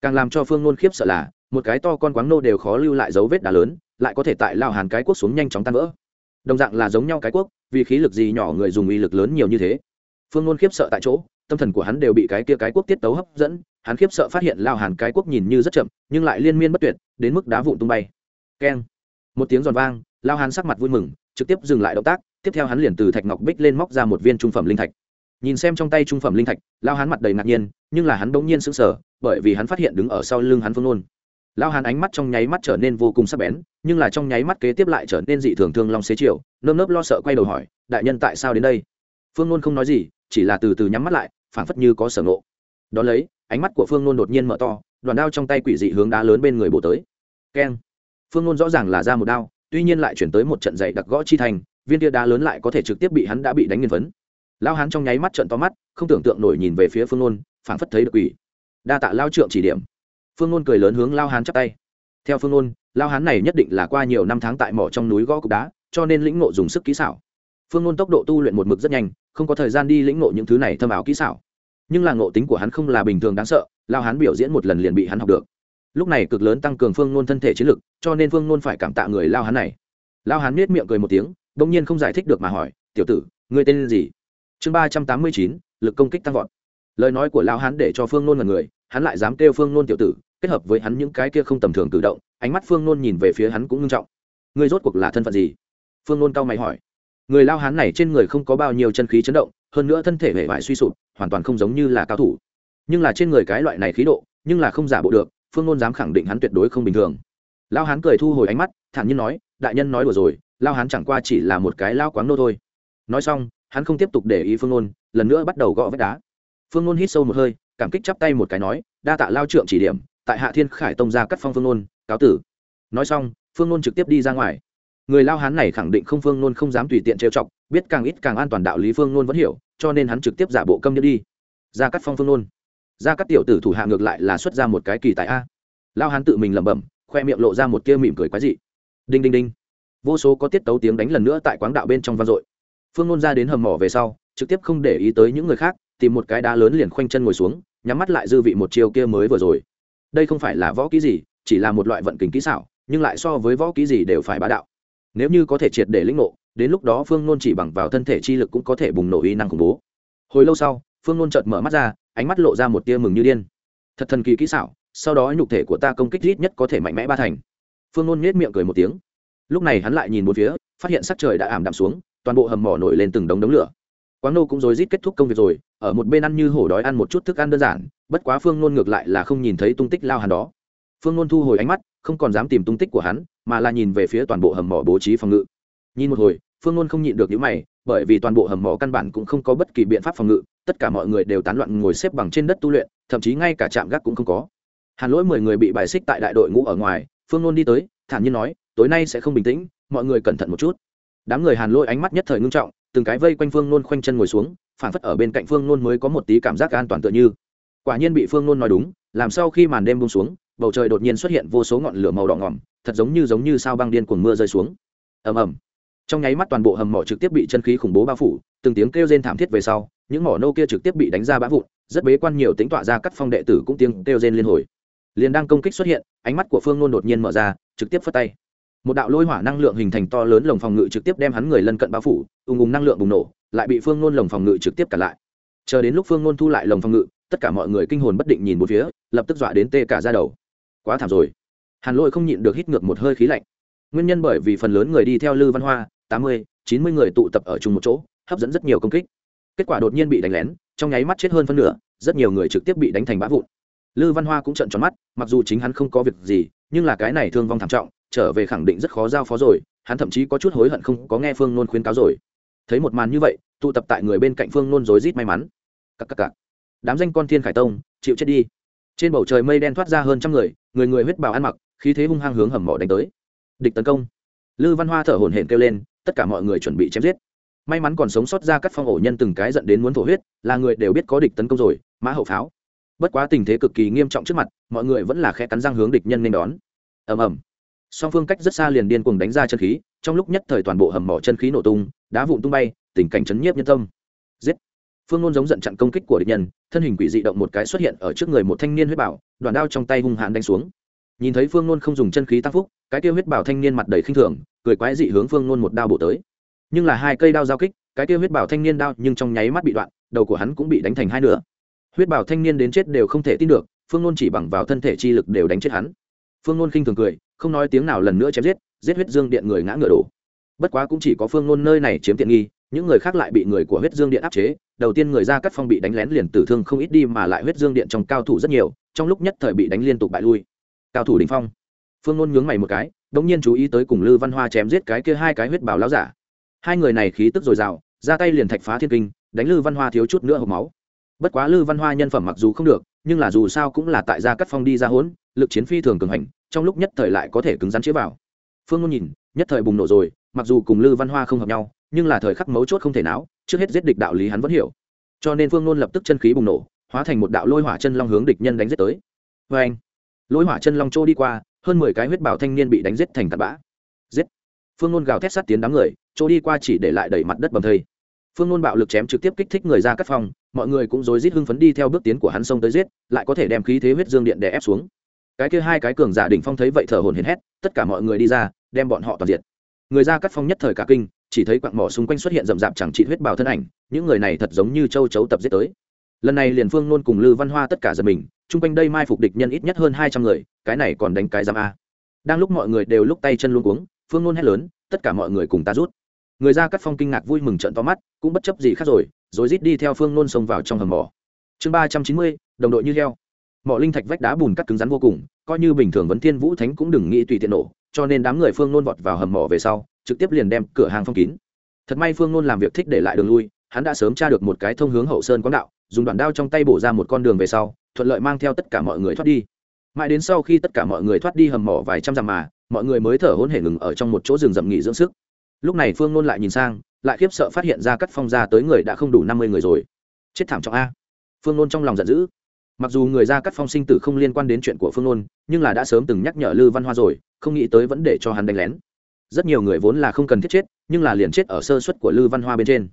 càng làm cho phương ngôn khiếp sợ là một cái to con quáng nô đều khó lưu lại dấu vết đá lớn lại có thể tại lao hàn cái quốc xuống nhanh chóng tan vỡ. Đồng dạng là giống nhau cái quốc, vì khí lực gì nhỏ người dùng uy lực lớn nhiều như thế. Phương ngôn khiếp sợ tại chỗ tâm thần của hắn đều bị cái kia cái quốc tiết tấu hấp dẫn hắn khiếp sợ phát hiện lao hàn cái quốc nhìn như rất chậm nhưng lại liên miên bất tuyệt đến mức đá vụn tung bay. Keng. Một tiếng giòn vang lao hàn sắc mặt vui mừng trực tiếp dừng lại động tác tiếp theo hắn liền từ thạch ngọc bích lên móc ra một viên trung phẩm linh thạch. Nhìn xem trong tay trung phẩm linh thạch lao hán mặt đầy ngạc nhiên nhưng là hắn bỗng nhiên sững sờ bởi vì hắn phát hiện đứng ở sau lưng hắn phương nôn. Lao hán ánh mắt trong nháy mắt trở nên vô cùng sắc bén, nhưng là trong nháy mắt kế tiếp lại trở nên dị thường thương long xế chiều, nơm nớp lo sợ quay đầu hỏi, đại nhân tại sao đến đây? Phương nôn không nói gì, chỉ là từ từ nhắm mắt lại, phảng phất như có sở ngộ. Đ ó lấy, ánh mắt của phương nôn đột nhiên mở to, đoàn đao trong tay quỷ dị hướng đá lớn bên người bổ tới. Keng. Phương nôn rõ ràng là ra một đao, tuy nhiên lại chuyển tới một trận dày đặc gõ chi thành, viên tia đá lớn lại có thể trực tiếp bị hắn đã bị đánh nghiền phấn. Lao hán trong nháy mắt trận to mắt, không tưởng tượng nổi nhìn về phía phương nôn, phảng phất thấy được quỷ đa tạ lao trượng chỉ điểm. Phương nôn cười lớn hướng lao hán chắp tay. Theo phương nôn, lao hán này nhất định là qua nhiều năm tháng tại mỏ trong núi gõ cục đá, cho nên lĩnh ngộ dùng sức kỹ xảo. Phương nôn tốc độ tu luyện một mực rất nhanh, không có thời gian đi lĩnh ngộ những thứ này thâm ảo kỹ xảo. Nhưng là ngộ tính của hắn không là bình thường đáng sợ, lao hán biểu diễn một lần liền bị hắn học được. Lúc này cực lớn tăng cường phương nôn thân thể chiến lực, cho nên phương nôn phải cảm tạ người lao hán này. Lao hán nết miệng cười một tiếng đ ỗ n g nhiên không giải thích được mà hỏi, tiểu tử, ngươi tên gì? Chương ba trăm tám mươi chín, lực công kích tăng vọt. Lời nói của lao hán để cho phương nôn là người hắn lại dám kêu phương nôn tiểu tử, kết hợp với hắn những cái kia không tầm thường cử động, ánh mắt phương nôn nhìn về phía hắn cũng nghiêm trọng. Ngươi rốt cuộc là thân phận gì? Phương nôn cao mày hỏi. Người lao hán này trên người không có bao nhiêu chân khí chấn động, hơn nữa thân thể hệ vải suy sụp, hoàn toàn không giống như là cao thủ. Nhưng là trên người cái loại này khí độ, nhưng là không giả bộ được, phương nôn dám khẳng định hắn tuyệt đối không bình thường. Lao hán cười thu hồi ánh mắt, thản nhiên nói, đại nhân nói đùa rồi, lao hán chẳng qua chỉ là một cái lao quáng nô thôi. Nói xong, hắn không tiếp tục để ý phương nôn, lần nữa bắt đầu gõ vách đá. Phương nôn hít sâu một hơi cảm kích chắp tay một cái nói, đa tạ lao trượng chỉ điểm, tại hạ thiên khải tông ra cắt phong phương nôn, cáo tử. Nói xong, phương nôn trực tiếp đi ra ngoài. Người lao hán này khẳng định không phương nôn không dám tùy tiện trêu chọc, biết càng ít càng an toàn đạo lý phương nôn vẫn hiểu, cho nên hắn trực tiếp giả bộ câm nhớ đi. Ra cắt phong phương nôn. Ra cắt tiểu tử thủ hạ ngược lại là xuất ra một cái kỳ tại a. Lao hán tự mình lẩm bẩm, khoe miệng lộ ra một kia mỉm cười quái dị. Đinh đinh đinh. Vô số có tiết tấu tiếng đánh lần nữa tại quán đạo bên trong vang dội. Phương nôn ra đến hầm mỏ về sau, trực tiếp không để ý tới những người khác tìm một cái đá lớn liền khoanh chân ngồi xuống, nhắm mắt lại dư vị một chiều kia mới vừa rồi. Đây không phải là võ kỹ gì, chỉ là một loại vận kình kỹ xảo, nhưng lại so với võ kỹ gì đều phải bá đạo. Nếu như có thể triệt để lĩnh ngộ, đến lúc đó phương nôn chỉ bằng vào thân thể chi lực cũng có thể bùng nổ uy năng khủng bố. Hồi lâu sau, phương nôn chợt mở mắt ra, ánh mắt lộ ra một tia mừng như điên. Thật thần kỳ kỹ xảo, sau đó nhục thể của ta công kích ít nhất có thể mạnh mẽ ba thành. Phương nôn nhếch miệng cười một tiếng. Lúc này hắn lại nhìn một phía, phát hiện sắc trời đã ảm đạm xuống, toàn bộ hầm mỏ nổi lên từng đống đống lửa quáng nô cũng rối rít kết thúc công việc rồi, ở một bên ăn như hổ đói ăn một chút thức ăn đơn giản, bất quá phương nôn ngược lại là không nhìn thấy tung tích lao hàn đó. Phương nôn thu hồi ánh mắt, không còn dám tìm tung tích của hắn, mà là nhìn về phía toàn bộ hầm mỏ bố trí phòng ngự. Nhìn một hồi, phương nôn không nhịn được những mày, bởi vì toàn bộ hầm mỏ căn bản cũng không có bất kỳ biện pháp phòng ngự, tất cả mọi người đều tán loạn ngồi xếp bằng trên đất tu luyện, thậm chí ngay cả trạm gác cũng không có. Hàn lỗi mười người bị bài xích tại đại đội ngũ ở ngoài, phương nôn đi tới, thản nhiên nói, tối nay sẽ không bình tĩnh, mọi người cẩn thận một chút. Đám người hàn lỗi ánh mắt nhất thời ngưng trọng từng cái vây quanh phương nôn khoanh chân ngồi xuống phản phất ở bên cạnh phương nôn mới có một tí cảm giác an toàn tựa như. Quả nhiên bị phương nôn nói đúng, làm sao khi màn đêm bông xuống, bầu trời đột nhiên xuất hiện vô số ngọn lửa màu đỏ ngỏm thật giống như giống như sao băng điên cuồng mưa rơi xuống. Ầm ầm. Trong nháy mắt toàn bộ hầm mỏ trực tiếp bị chân khí khủng bố bao phủ, từng tiếng kêu rên thảm thiết về sau, những mỏ nô kia trực tiếp bị đánh ra bã vụn, rất bế quan nhiều tính tọa ra cắt phong đệ tử cũng tiếng kêu rên liên hồi. Liền đang công kích xuất hiện, ánh mắt của phương nôn đột nhiên mở ra, trực tiếp phất tay một đạo lôi hỏa năng lượng hình thành to lớn lồng phòng ngự trực tiếp đem hắn người lân cận bao phủ, ùng ùng năng lượng bùng nổ, lại bị phương nôn lồng phòng ngự trực tiếp cản lại. Chờ đến lúc phương nôn thu lại lồng phòng ngự, tất cả mọi người kinh hồn bất định nhìn một phía, lập tức dọa đến tê cả ra đầu. Quá thảm rồi. Hàn lôi không nhịn được hít ngược một hơi khí lạnh. Nguyên nhân bởi vì phần lớn người đi theo lư văn hoa, tám mươi, chín mươi người tụ tập ở chung một chỗ, hấp dẫn rất nhiều công kích. Kết quả đột nhiên bị đánh lén, trong nháy mắt chết hơn phân nửa, rất nhiều người trực tiếp bị đánh thành bã vụn. Lư văn hoa cũng trận tròn mắt, mặc dù chính hắn không có việc gì, nhưng là cái này thương vong thảm trọng trở về khẳng định rất khó giao phó rồi, hắn thậm chí có chút hối hận không có nghe phương nôn khuyên cáo rồi. Thấy một màn như vậy, tụ tập tại người bên cạnh phương nôn rối rít may mắn. Cắc cắc cắc. đám danh con thiên khải tông, chịu chết đi. Trên bầu trời mây đen thoát ra hơn trăm người người người huyết bào ăn mặc, khí thế hung hăng hướng hầm mỏ đánh tới. Địch tấn công. Lư văn hoa thở hổn hển kêu lên, tất cả mọi người chuẩn bị chém giết. May mắn còn sống sót ra các phong ổ nhân từng cái dẫn đến muốn thổ huyết, là người đều biết có địch tấn công rồi, mã hậu pháo. Bất quá tình thế cực kỳ nghiêm trọng trước mặt, mọi người vẫn là khe cắn răng hướng địch nhân nên đón. Ầm ầm song phương cách rất xa liền điên cuồng đánh ra chân khí, trong lúc nhất thời toàn bộ hầm mỏ chân khí nổ tung, đá vụn tung bay, tình cảnh chấn nhiếp nhân tâm. Giết! Phương ngôn giống giận chặn công kích của địch nhân, thân hình quỷ dị động một cái xuất hiện ở trước người một thanh niên huyết bảo đoàn đao trong tay hung hãn đánh xuống. Nhìn thấy phương ngôn không dùng chân khí tăng phúc, cái tiêu huyết bảo thanh niên mặt đầy khinh thường, cười quái dị hướng phương ngôn một đao bổ tới. Nhưng là hai cây đao giao kích, cái tiêu huyết bảo thanh niên đao nhưng trong nháy mắt bị đoạn, đầu của hắn cũng bị đánh thành hai nửa. Huyết bảo thanh niên đến chết đều không thể tin được, phương ngôn chỉ bằng vào thân thể chi lực đều đánh chết hắn. Phương ngôn khinh thường cười không nói tiếng nào lần nữa chém giết giết huyết dương điện người ngã ngựa đổ. Bất quá cũng chỉ có phương ngôn nơi này chiếm tiện nghi, những người khác lại bị người của huyết dương điện áp chế, đầu tiên người ra cắt phong bị đánh lén liền tử thương không ít đi mà lại huyết dương điện trong cao thủ rất nhiều, trong lúc nhất thời bị đánh liên tục bại lui. Cao thủ đình phong. Phương ngôn nhướng mày một cái đ ỗ n g nhiên chú ý tới cùng lư văn hoa chém giết cái kia hai cái huyết bào láo giả. Hai người này khí tức dồi dào, ra tay liền thạch phá thiên kinh, đánh lư văn hoa thiếu chút nữa hộp máu. Bất quá lư văn hoa nhân phẩm mặc dù không được, nhưng là dù sao cũng là tại gia cắt phong đi ra hỗn, lực chiến phi thường cường hành trong lúc nhất thời lại có thể cứng rắn chĩa vào. Phương ngôn nhìn, nhất thời bùng nổ rồi, mặc dù cùng lư văn hoa không hợp nhau, nhưng là thời khắc mấu chốt không thể nào trước hết giết địch đạo lý hắn vẫn hiểu. Cho nên phương ngôn lập tức chân khí bùng nổ, hóa thành một đạo lôi hỏa chân long hướng địch nhân đánh giết tới. Vê anh, lôi hỏa chân long trô đi qua, hơn mười cái huyết bảo thanh niên bị đánh giết thành tạt bã. Giết. Phương ngôn gào thét sát tiến đám người, trô đi qua chỉ để lại đẩy mặt đất bầm thây. Phương ngôn bạo lực chém trực tiếp kích thích người ra cắt phòng mọi người cũng rối rít hưng phấn đi theo bước tiến của hắn sông tới giết, lại có thể đem khí thế huyết dương điện đè ép xuống cái kia hai cái cường giả đỉnh phong thấy vậy thở hổn hển hét, tất cả mọi người đi ra, đem bọn họ toàn diệt. Người ra cắt phong nhất thời cả kinh, chỉ thấy quặng mỏ xung quanh xuất hiện rậm rạp chẳng trị huyết bào thân ảnh, những người này thật giống như châu chấu tập giết tới. Lần này liền phương nôn cùng lư văn hoa tất cả giật mình, chung quanh đây mai phục địch nhân ít nhất hơn hai trăm người, cái này còn đánh cái giam a. Đang lúc mọi người đều lúc tay chân luôn cuống, phương nôn hét lớn, tất cả mọi người cùng ta rút. Người ra cắt phong kinh ngạc vui mừng trận to mắt, cũng bất chấp gì khác rồi rồi rít đi theo phương nôn xông vào trong hầm mỏ. Chương ba trăm chín mươi, đồng đội như heo mỏ linh thạch vách đá bùn cắt cứng rắn vô cùng, coi như bình thường vấn thiên vũ thánh cũng đừng nghĩ tùy tiện nổ, cho nên đám người phương nôn vọt vào hầm mỏ về sau, trực tiếp liền đem cửa hàng phong kín. Thật may phương nôn làm việc thích để lại đường lui, hắn đã sớm tra được một cái thông hướng hậu sơn quán đạo, dùng đoạn đao trong tay bổ ra một con đường về sau, thuận lợi mang theo tất cả mọi người thoát đi. Mãi đến sau khi tất cả mọi người thoát đi hầm mỏ vài trăm dặm mà, mọi người mới thở hôn hển ngừng ở trong một chỗ rừng rậm nghỉ dưỡng sức. Lúc này phương nôn lại nhìn sang, lại khiếp sợ phát hiện ra cắt phong ra tới người đã không đủ năm mươi người rồi. Chết thảm trọng a. Phương nôn trong lòng giận dữ mặc dù người ra cắt phong sinh tử không liên quan đến chuyện của phương nôn, nhưng là đã sớm từng nhắc nhở lư văn hoa rồi, không nghĩ tới vẫn để cho hắn đánh lén. Rất nhiều người vốn là không cần thiết chết, nhưng là liền chết ở sơ suất của lư văn hoa bên trên.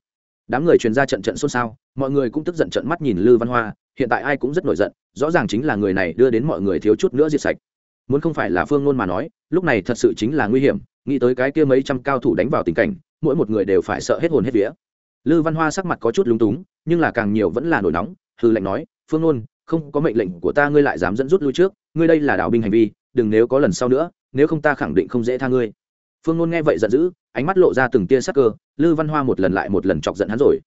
Đám người truyền ra trận trận xôn xao, mọi người cũng tức giận trận mắt nhìn lư văn hoa, hiện tại ai cũng rất nổi giận, rõ ràng chính là người này đưa đến mọi người thiếu chút nữa diệt sạch. Muốn không phải là phương nôn mà nói, lúc này thật sự chính là nguy hiểm, nghĩ tới cái kia mấy trăm cao thủ đánh vào tình cảnh, mỗi một người đều phải sợ hết hồn hết vía. Lư văn hoa sắc mặt có chút lúng túng, nhưng là càng nhiều vẫn là nổi nóng hư lệnh nói, phương nôn không có mệnh lệnh của ta, ngươi lại dám dẫn rút lui trước, ngươi đây là đạo binh hành vi, đừng nếu có lần sau nữa, nếu không ta khẳng định không dễ tha ngươi. Phương nôn nghe vậy giận dữ, ánh mắt lộ ra từng tia sắc cơ, lư văn hoa một lần lại một lần chọc giận hắn rồi.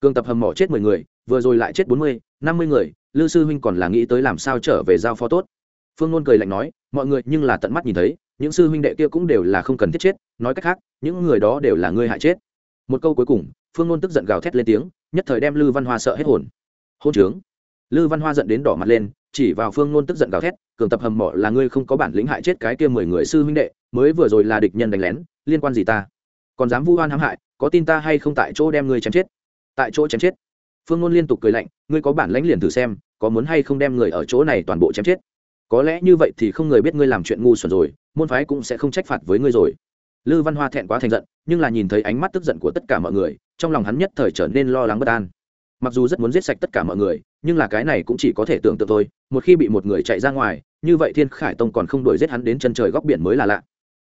Cương tập hầm mỏ chết mười người, vừa rồi lại chết bốn mươi, năm mươi người, lư sư huynh còn là nghĩ tới làm sao trở về giao phó tốt. Phương nôn cười lạnh nói, mọi người nhưng là tận mắt nhìn thấy, những sư huynh đệ kia cũng đều là không cần thiết chết, nói cách khác, những người đó đều là ngươi hại chết. Một câu cuối cùng, phương nôn tức giận gào thét lên tiếng, nhất thời đem lư văn hoa sợ hết hồn. Hôn trướng lư văn hoa giận đến đỏ mặt lên, chỉ vào phương nôn tức giận gào thét, cường tập hầm mỏ là ngươi không có bản lĩnh hại chết cái kia mười người sư huynh đệ, mới vừa rồi là địch nhân đánh lén, liên quan gì ta? Còn dám vu oan hãm hại, có tin ta hay không tại chỗ đem ngươi chém chết? Tại chỗ chém chết. Phương nôn liên tục cười lạnh, ngươi có bản lãnh liền thử xem, có muốn hay không đem người ở chỗ này toàn bộ chém chết? Có lẽ như vậy thì không người biết ngươi làm chuyện ngu xuẩn rồi, môn phái cũng sẽ không trách phạt với ngươi rồi. Lư văn hoa thẹn quá thành giận, nhưng là nhìn thấy ánh mắt tức giận của tất cả mọi người, trong lòng hắn nhất thời trở nên lo lắng bất an. Mặc dù rất muốn giết sạch tất cả mọi người nhưng là cái này cũng chỉ có thể tưởng tượng thôi, một khi bị một người chạy ra ngoài, như vậy thiên khải tông còn không đuổi giết hắn đến chân trời góc biển mới là lạ.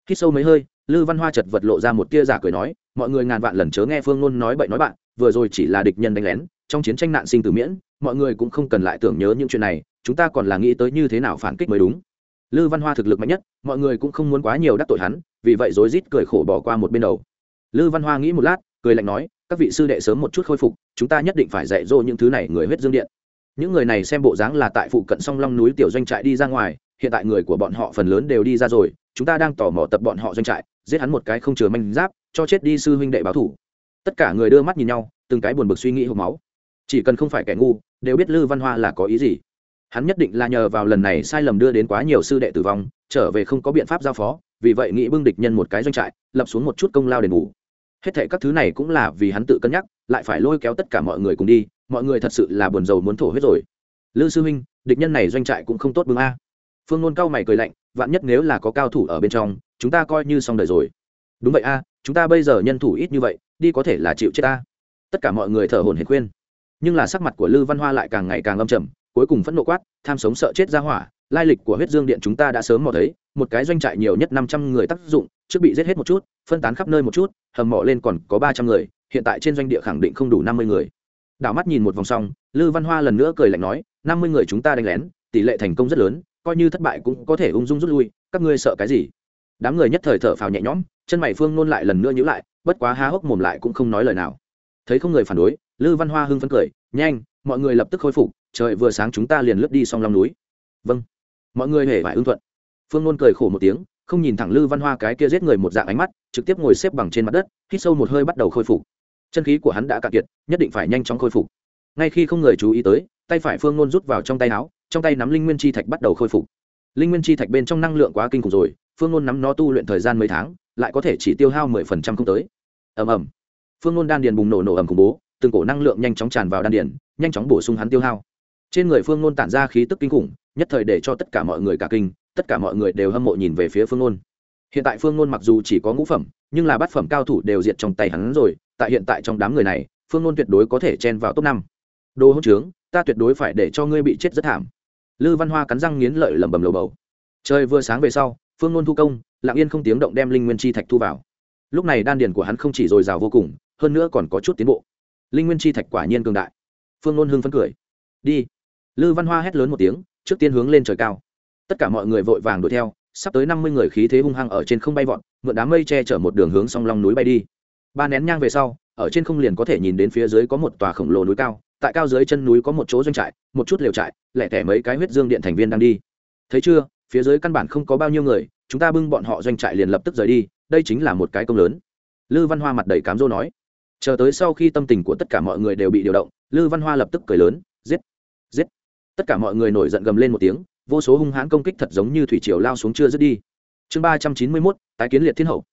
Khi sâu mấy hơi, lư văn hoa chật vật lộ ra một tia giả cười nói, mọi người ngàn vạn lần chớ nghe phương nôn nói bậy nói bạn, vừa rồi chỉ là địch nhân đánh lén, trong chiến tranh nạn sinh tử miễn, mọi người cũng không cần lại tưởng nhớ những chuyện này, chúng ta còn là nghĩ tới như thế nào phản kích mới đúng. Lư văn hoa thực lực mạnh nhất, mọi người cũng không muốn quá nhiều đắc tội hắn, vì vậy rối rít cười khổ bỏ qua một bên đầu. Lư văn hoa nghĩ một lát, cười lạnh nói, các vị sư đệ sớm một chút khôi phục, chúng ta nhất định phải dạy dỗ những thứ này người huyết dương điện những người này xem bộ dáng là tại phụ cận song long núi tiểu doanh trại đi ra ngoài, hiện tại người của bọn họ phần lớn đều đi ra rồi, chúng ta đang tỏ mò tập bọn họ doanh trại, giết hắn một cái không chừa manh giáp, cho chết đi sư huynh đệ báo thủ. Tất cả người đưa mắt nhìn nhau, từng cái buồn bực suy nghĩ hộp máu. Chỉ cần không phải kẻ ngu, đều biết lư văn hoa là có ý gì. Hắn nhất định là nhờ vào lần này sai lầm đưa đến quá nhiều sư đệ tử vong, trở về không có biện pháp giao phó, vì vậy nghĩ bưng địch nhân một cái doanh trại, lập xuống một chút công lao đền bù. Hết thệ các thứ này cũng là vì hắn tự cân nhắc, lại phải lôi kéo tất cả mọi người cùng đi mọi người thật sự là buồn rầu muốn thổ huyết rồi. Lư sư huynh, địch nhân này doanh trại cũng không tốt bưng a. Phương nôn cao mày cười lạnh, vạn nhất nếu là có cao thủ ở bên trong, chúng ta coi như xong đời rồi. Đúng vậy a, chúng ta bây giờ nhân thủ ít như vậy, đi có thể là chịu chết ta. Tất cả mọi người thở hổn hển khuyên. Nhưng là sắc mặt của lư văn hoa lại càng ngày càng âm trầm, cuối cùng phẫn nộ quát, tham sống sợ chết ra hỏa, lai lịch của huyết dương điện chúng ta đã sớm mò thấy, một cái doanh trại nhiều nhất năm trăm người tác dụng, trước bị giết hết một chút, phân tán khắp nơi một chút, hầm mỏ lên còn có ba trăm người, hiện tại trên doanh địa khẳng định không đủ năm mươi người đảo mắt nhìn một vòng xong, lư văn hoa lần nữa cười lạnh nói, năm mươi người chúng ta đánh lén, tỷ lệ thành công rất lớn, coi như thất bại cũng có thể ung dung rút lui, các ngươi sợ cái gì? Đám người nhất thời thở phào nhẹ nhõm, chân mày phương nôn lại lần nữa nhữ lại, bất quá há hốc mồm lại cũng không nói lời nào. Thấy không người phản đối, lư văn hoa hưng phấn cười, nhanh, mọi người lập tức khôi phục, trời vừa sáng chúng ta liền lướt đi xong lòng núi. Vâng. Mọi người hề phải ưng thuận. Phương nôn cười khổ một tiếng, không nhìn thẳng lư văn hoa cái kia giết người một dạng ánh mắt, trực tiếp ngồi xếp bằng trên mặt đất, hít sâu một hơi bắt đầu khôi phục chân khí của hắn đã cạn kiệt, nhất định phải nhanh chóng khôi phục. Ngay khi không người chú ý tới, tay phải phương nôn rút vào trong tay áo, trong tay nắm linh nguyên chi thạch bắt đầu khôi phục. Linh nguyên chi thạch bên trong năng lượng quá kinh khủng rồi, phương nôn nắm nó tu luyện thời gian mấy tháng, lại có thể chỉ tiêu hao mười phần trăm không tới. Ầm ầm. Phương nôn đan điền bùng nổ nổ ầm khủng bố, từng cổ năng lượng nhanh chóng tràn vào đan điền, nhanh chóng bổ sung hắn tiêu hao. Trên người phương nôn tản ra khí tức kinh khủng, nhất thời để cho tất cả mọi người cả kinh, tất cả mọi người đều hâm mộ nhìn về phía phương nôn hiện tại phương nôn mặc dù chỉ có ngũ phẩm, nhưng là bát phẩm cao thủ đều diệt trong tay hắn rồi, tại hiện tại trong đám người này, phương nôn tuyệt đối có thể chen vào top năm. Đồ hỗn trướng, ta tuyệt đối phải để cho ngươi bị chết rất thảm. Lư văn hoa cắn răng nghiến lợi lẩm bẩm lầu bầu. Trời vừa sáng về sau, phương nôn thu công, lặng yên không tiếng động đem linh nguyên chi thạch thu vào. Lúc này đan điền của hắn không chỉ dồi dào vô cùng, hơn nữa còn có chút tiến bộ. Linh nguyên chi thạch quả nhiên cường đại. Phương nôn hưng phấn cười. Đi. Lư văn hoa hét lớn một tiếng, trước tiên hướng lên trời cao. Tất cả mọi người vội vàng đuổi theo sắp tới năm mươi người khí thế hung hăng ở trên không bay vọt, mượn đám mây che chở một đường hướng song long núi bay đi. Ba nén nhang về sau, ở trên không liền có thể nhìn đến phía dưới có một tòa khổng lồ núi cao, tại cao dưới chân núi có một chỗ doanh trại, một chút liều trại, lẻ tẻ mấy cái huyết dương điện thành viên đang đi. Thấy chưa, phía dưới căn bản không có bao nhiêu người, chúng ta bưng bọn họ doanh trại liền lập tức rời đi, đây chính là một cái công lớn. Lư văn hoa mặt đầy cám dỗ nói. Chờ tới sau khi tâm tình của tất cả mọi người đều bị điều động, lư văn hoa lập tức cười lớn, giết giết. Tất cả mọi người nổi giận gầm lên một tiếng vô số hung hãn công kích thật giống như thủy triều lao xuống chưa dứt đi. Chương ba trăm chín mươi mốt, tái kiến liệt thiên hậu.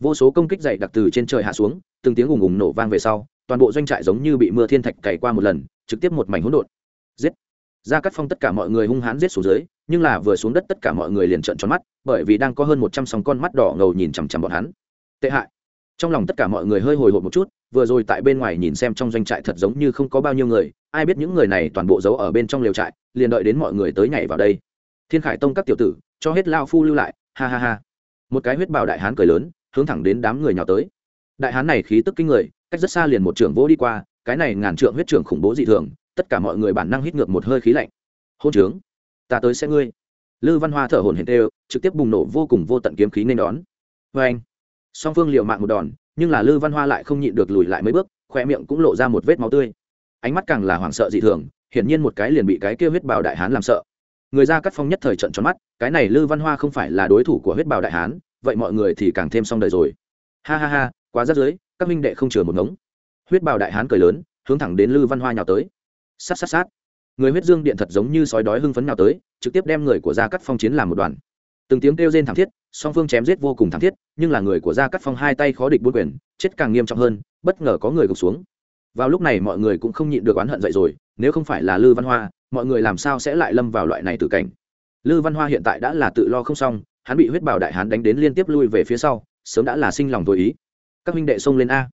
Vô số công kích dày đặc từ trên trời hạ xuống, từng tiếng ùng ùng nổ vang về sau, toàn bộ doanh trại giống như bị mưa thiên thạch cày qua một lần, trực tiếp một mảnh hỗn độn. Giết! Ra cắt phong tất cả mọi người hung hãn giết xuống dưới, nhưng là vừa xuống đất tất cả mọi người liền trợn tròn mắt, bởi vì đang có hơn một trăm sóng con mắt đỏ ngầu nhìn chằm chằm bọn hắn. Tệ hại! Trong lòng tất cả mọi người hơi hồi hộp một chút vừa rồi tại bên ngoài nhìn xem trong doanh trại thật giống như không có bao nhiêu người, ai biết những người này toàn bộ giấu ở bên trong lều trại, liền đợi đến mọi người tới nhảy vào đây. Thiên khải tông các tiểu tử, cho hết lao phu lưu lại, ha ha ha. Một cái huyết bào đại hán cười lớn, hướng thẳng đến đám người nhào tới. Đại hán này khí tức kinh người, cách rất xa liền một trưởng vỗ đi qua, cái này ngàn trượng huyết trưởng khủng bố dị thường, tất cả mọi người bản năng hít ngược một hơi khí lạnh. Hôn trướng, ta tới sẽ ngươi. Lư văn hoa thở hổn hển đều trực tiếp bùng nổ vô cùng vô tận kiếm khí nên đón. Vê anh song phương liều mạng một đòn nhưng là lư văn hoa lại không nhịn được lùi lại mấy bước khoe miệng cũng lộ ra một vết máu tươi. Ánh mắt càng là hoảng sợ dị thường, hiển nhiên một cái liền bị cái kia huyết bào đại hán làm sợ. Người ra cắt phong nhất thời trận tròn mắt, cái này lư văn hoa không phải là đối thủ của huyết bào đại hán, vậy mọi người thì càng thêm xong đời rồi. Ha ha ha, quá rắt dưới các minh đệ không chừa một ngống. Huyết bào đại hán cười lớn, hướng thẳng đến lư văn hoa nhào tới. Sát sát sát. Người huyết dương điện thật giống như sói đói hưng phấn nào tới, trực tiếp đem người của gia cắt phong chiến làm một đoàn từng tiếng kêu rên thảm thiết, song phương chém giết vô cùng thảm thiết, nhưng là người của gia cắt phong hai tay khó địch bốn quyền, chết càng nghiêm trọng hơn, bất ngờ có người gục xuống. Vào lúc này mọi người cũng không nhịn được oán hận dậy rồi, nếu không phải là lư văn hoa, mọi người làm sao sẽ lại lâm vào loại này tử cảnh? Lư văn hoa hiện tại đã là tự lo không xong, hắn bị huyết bảo đại hán đánh đến liên tiếp lui về phía sau, sớm đã là sinh lòng tối ý. Các minh đệ xông lên a.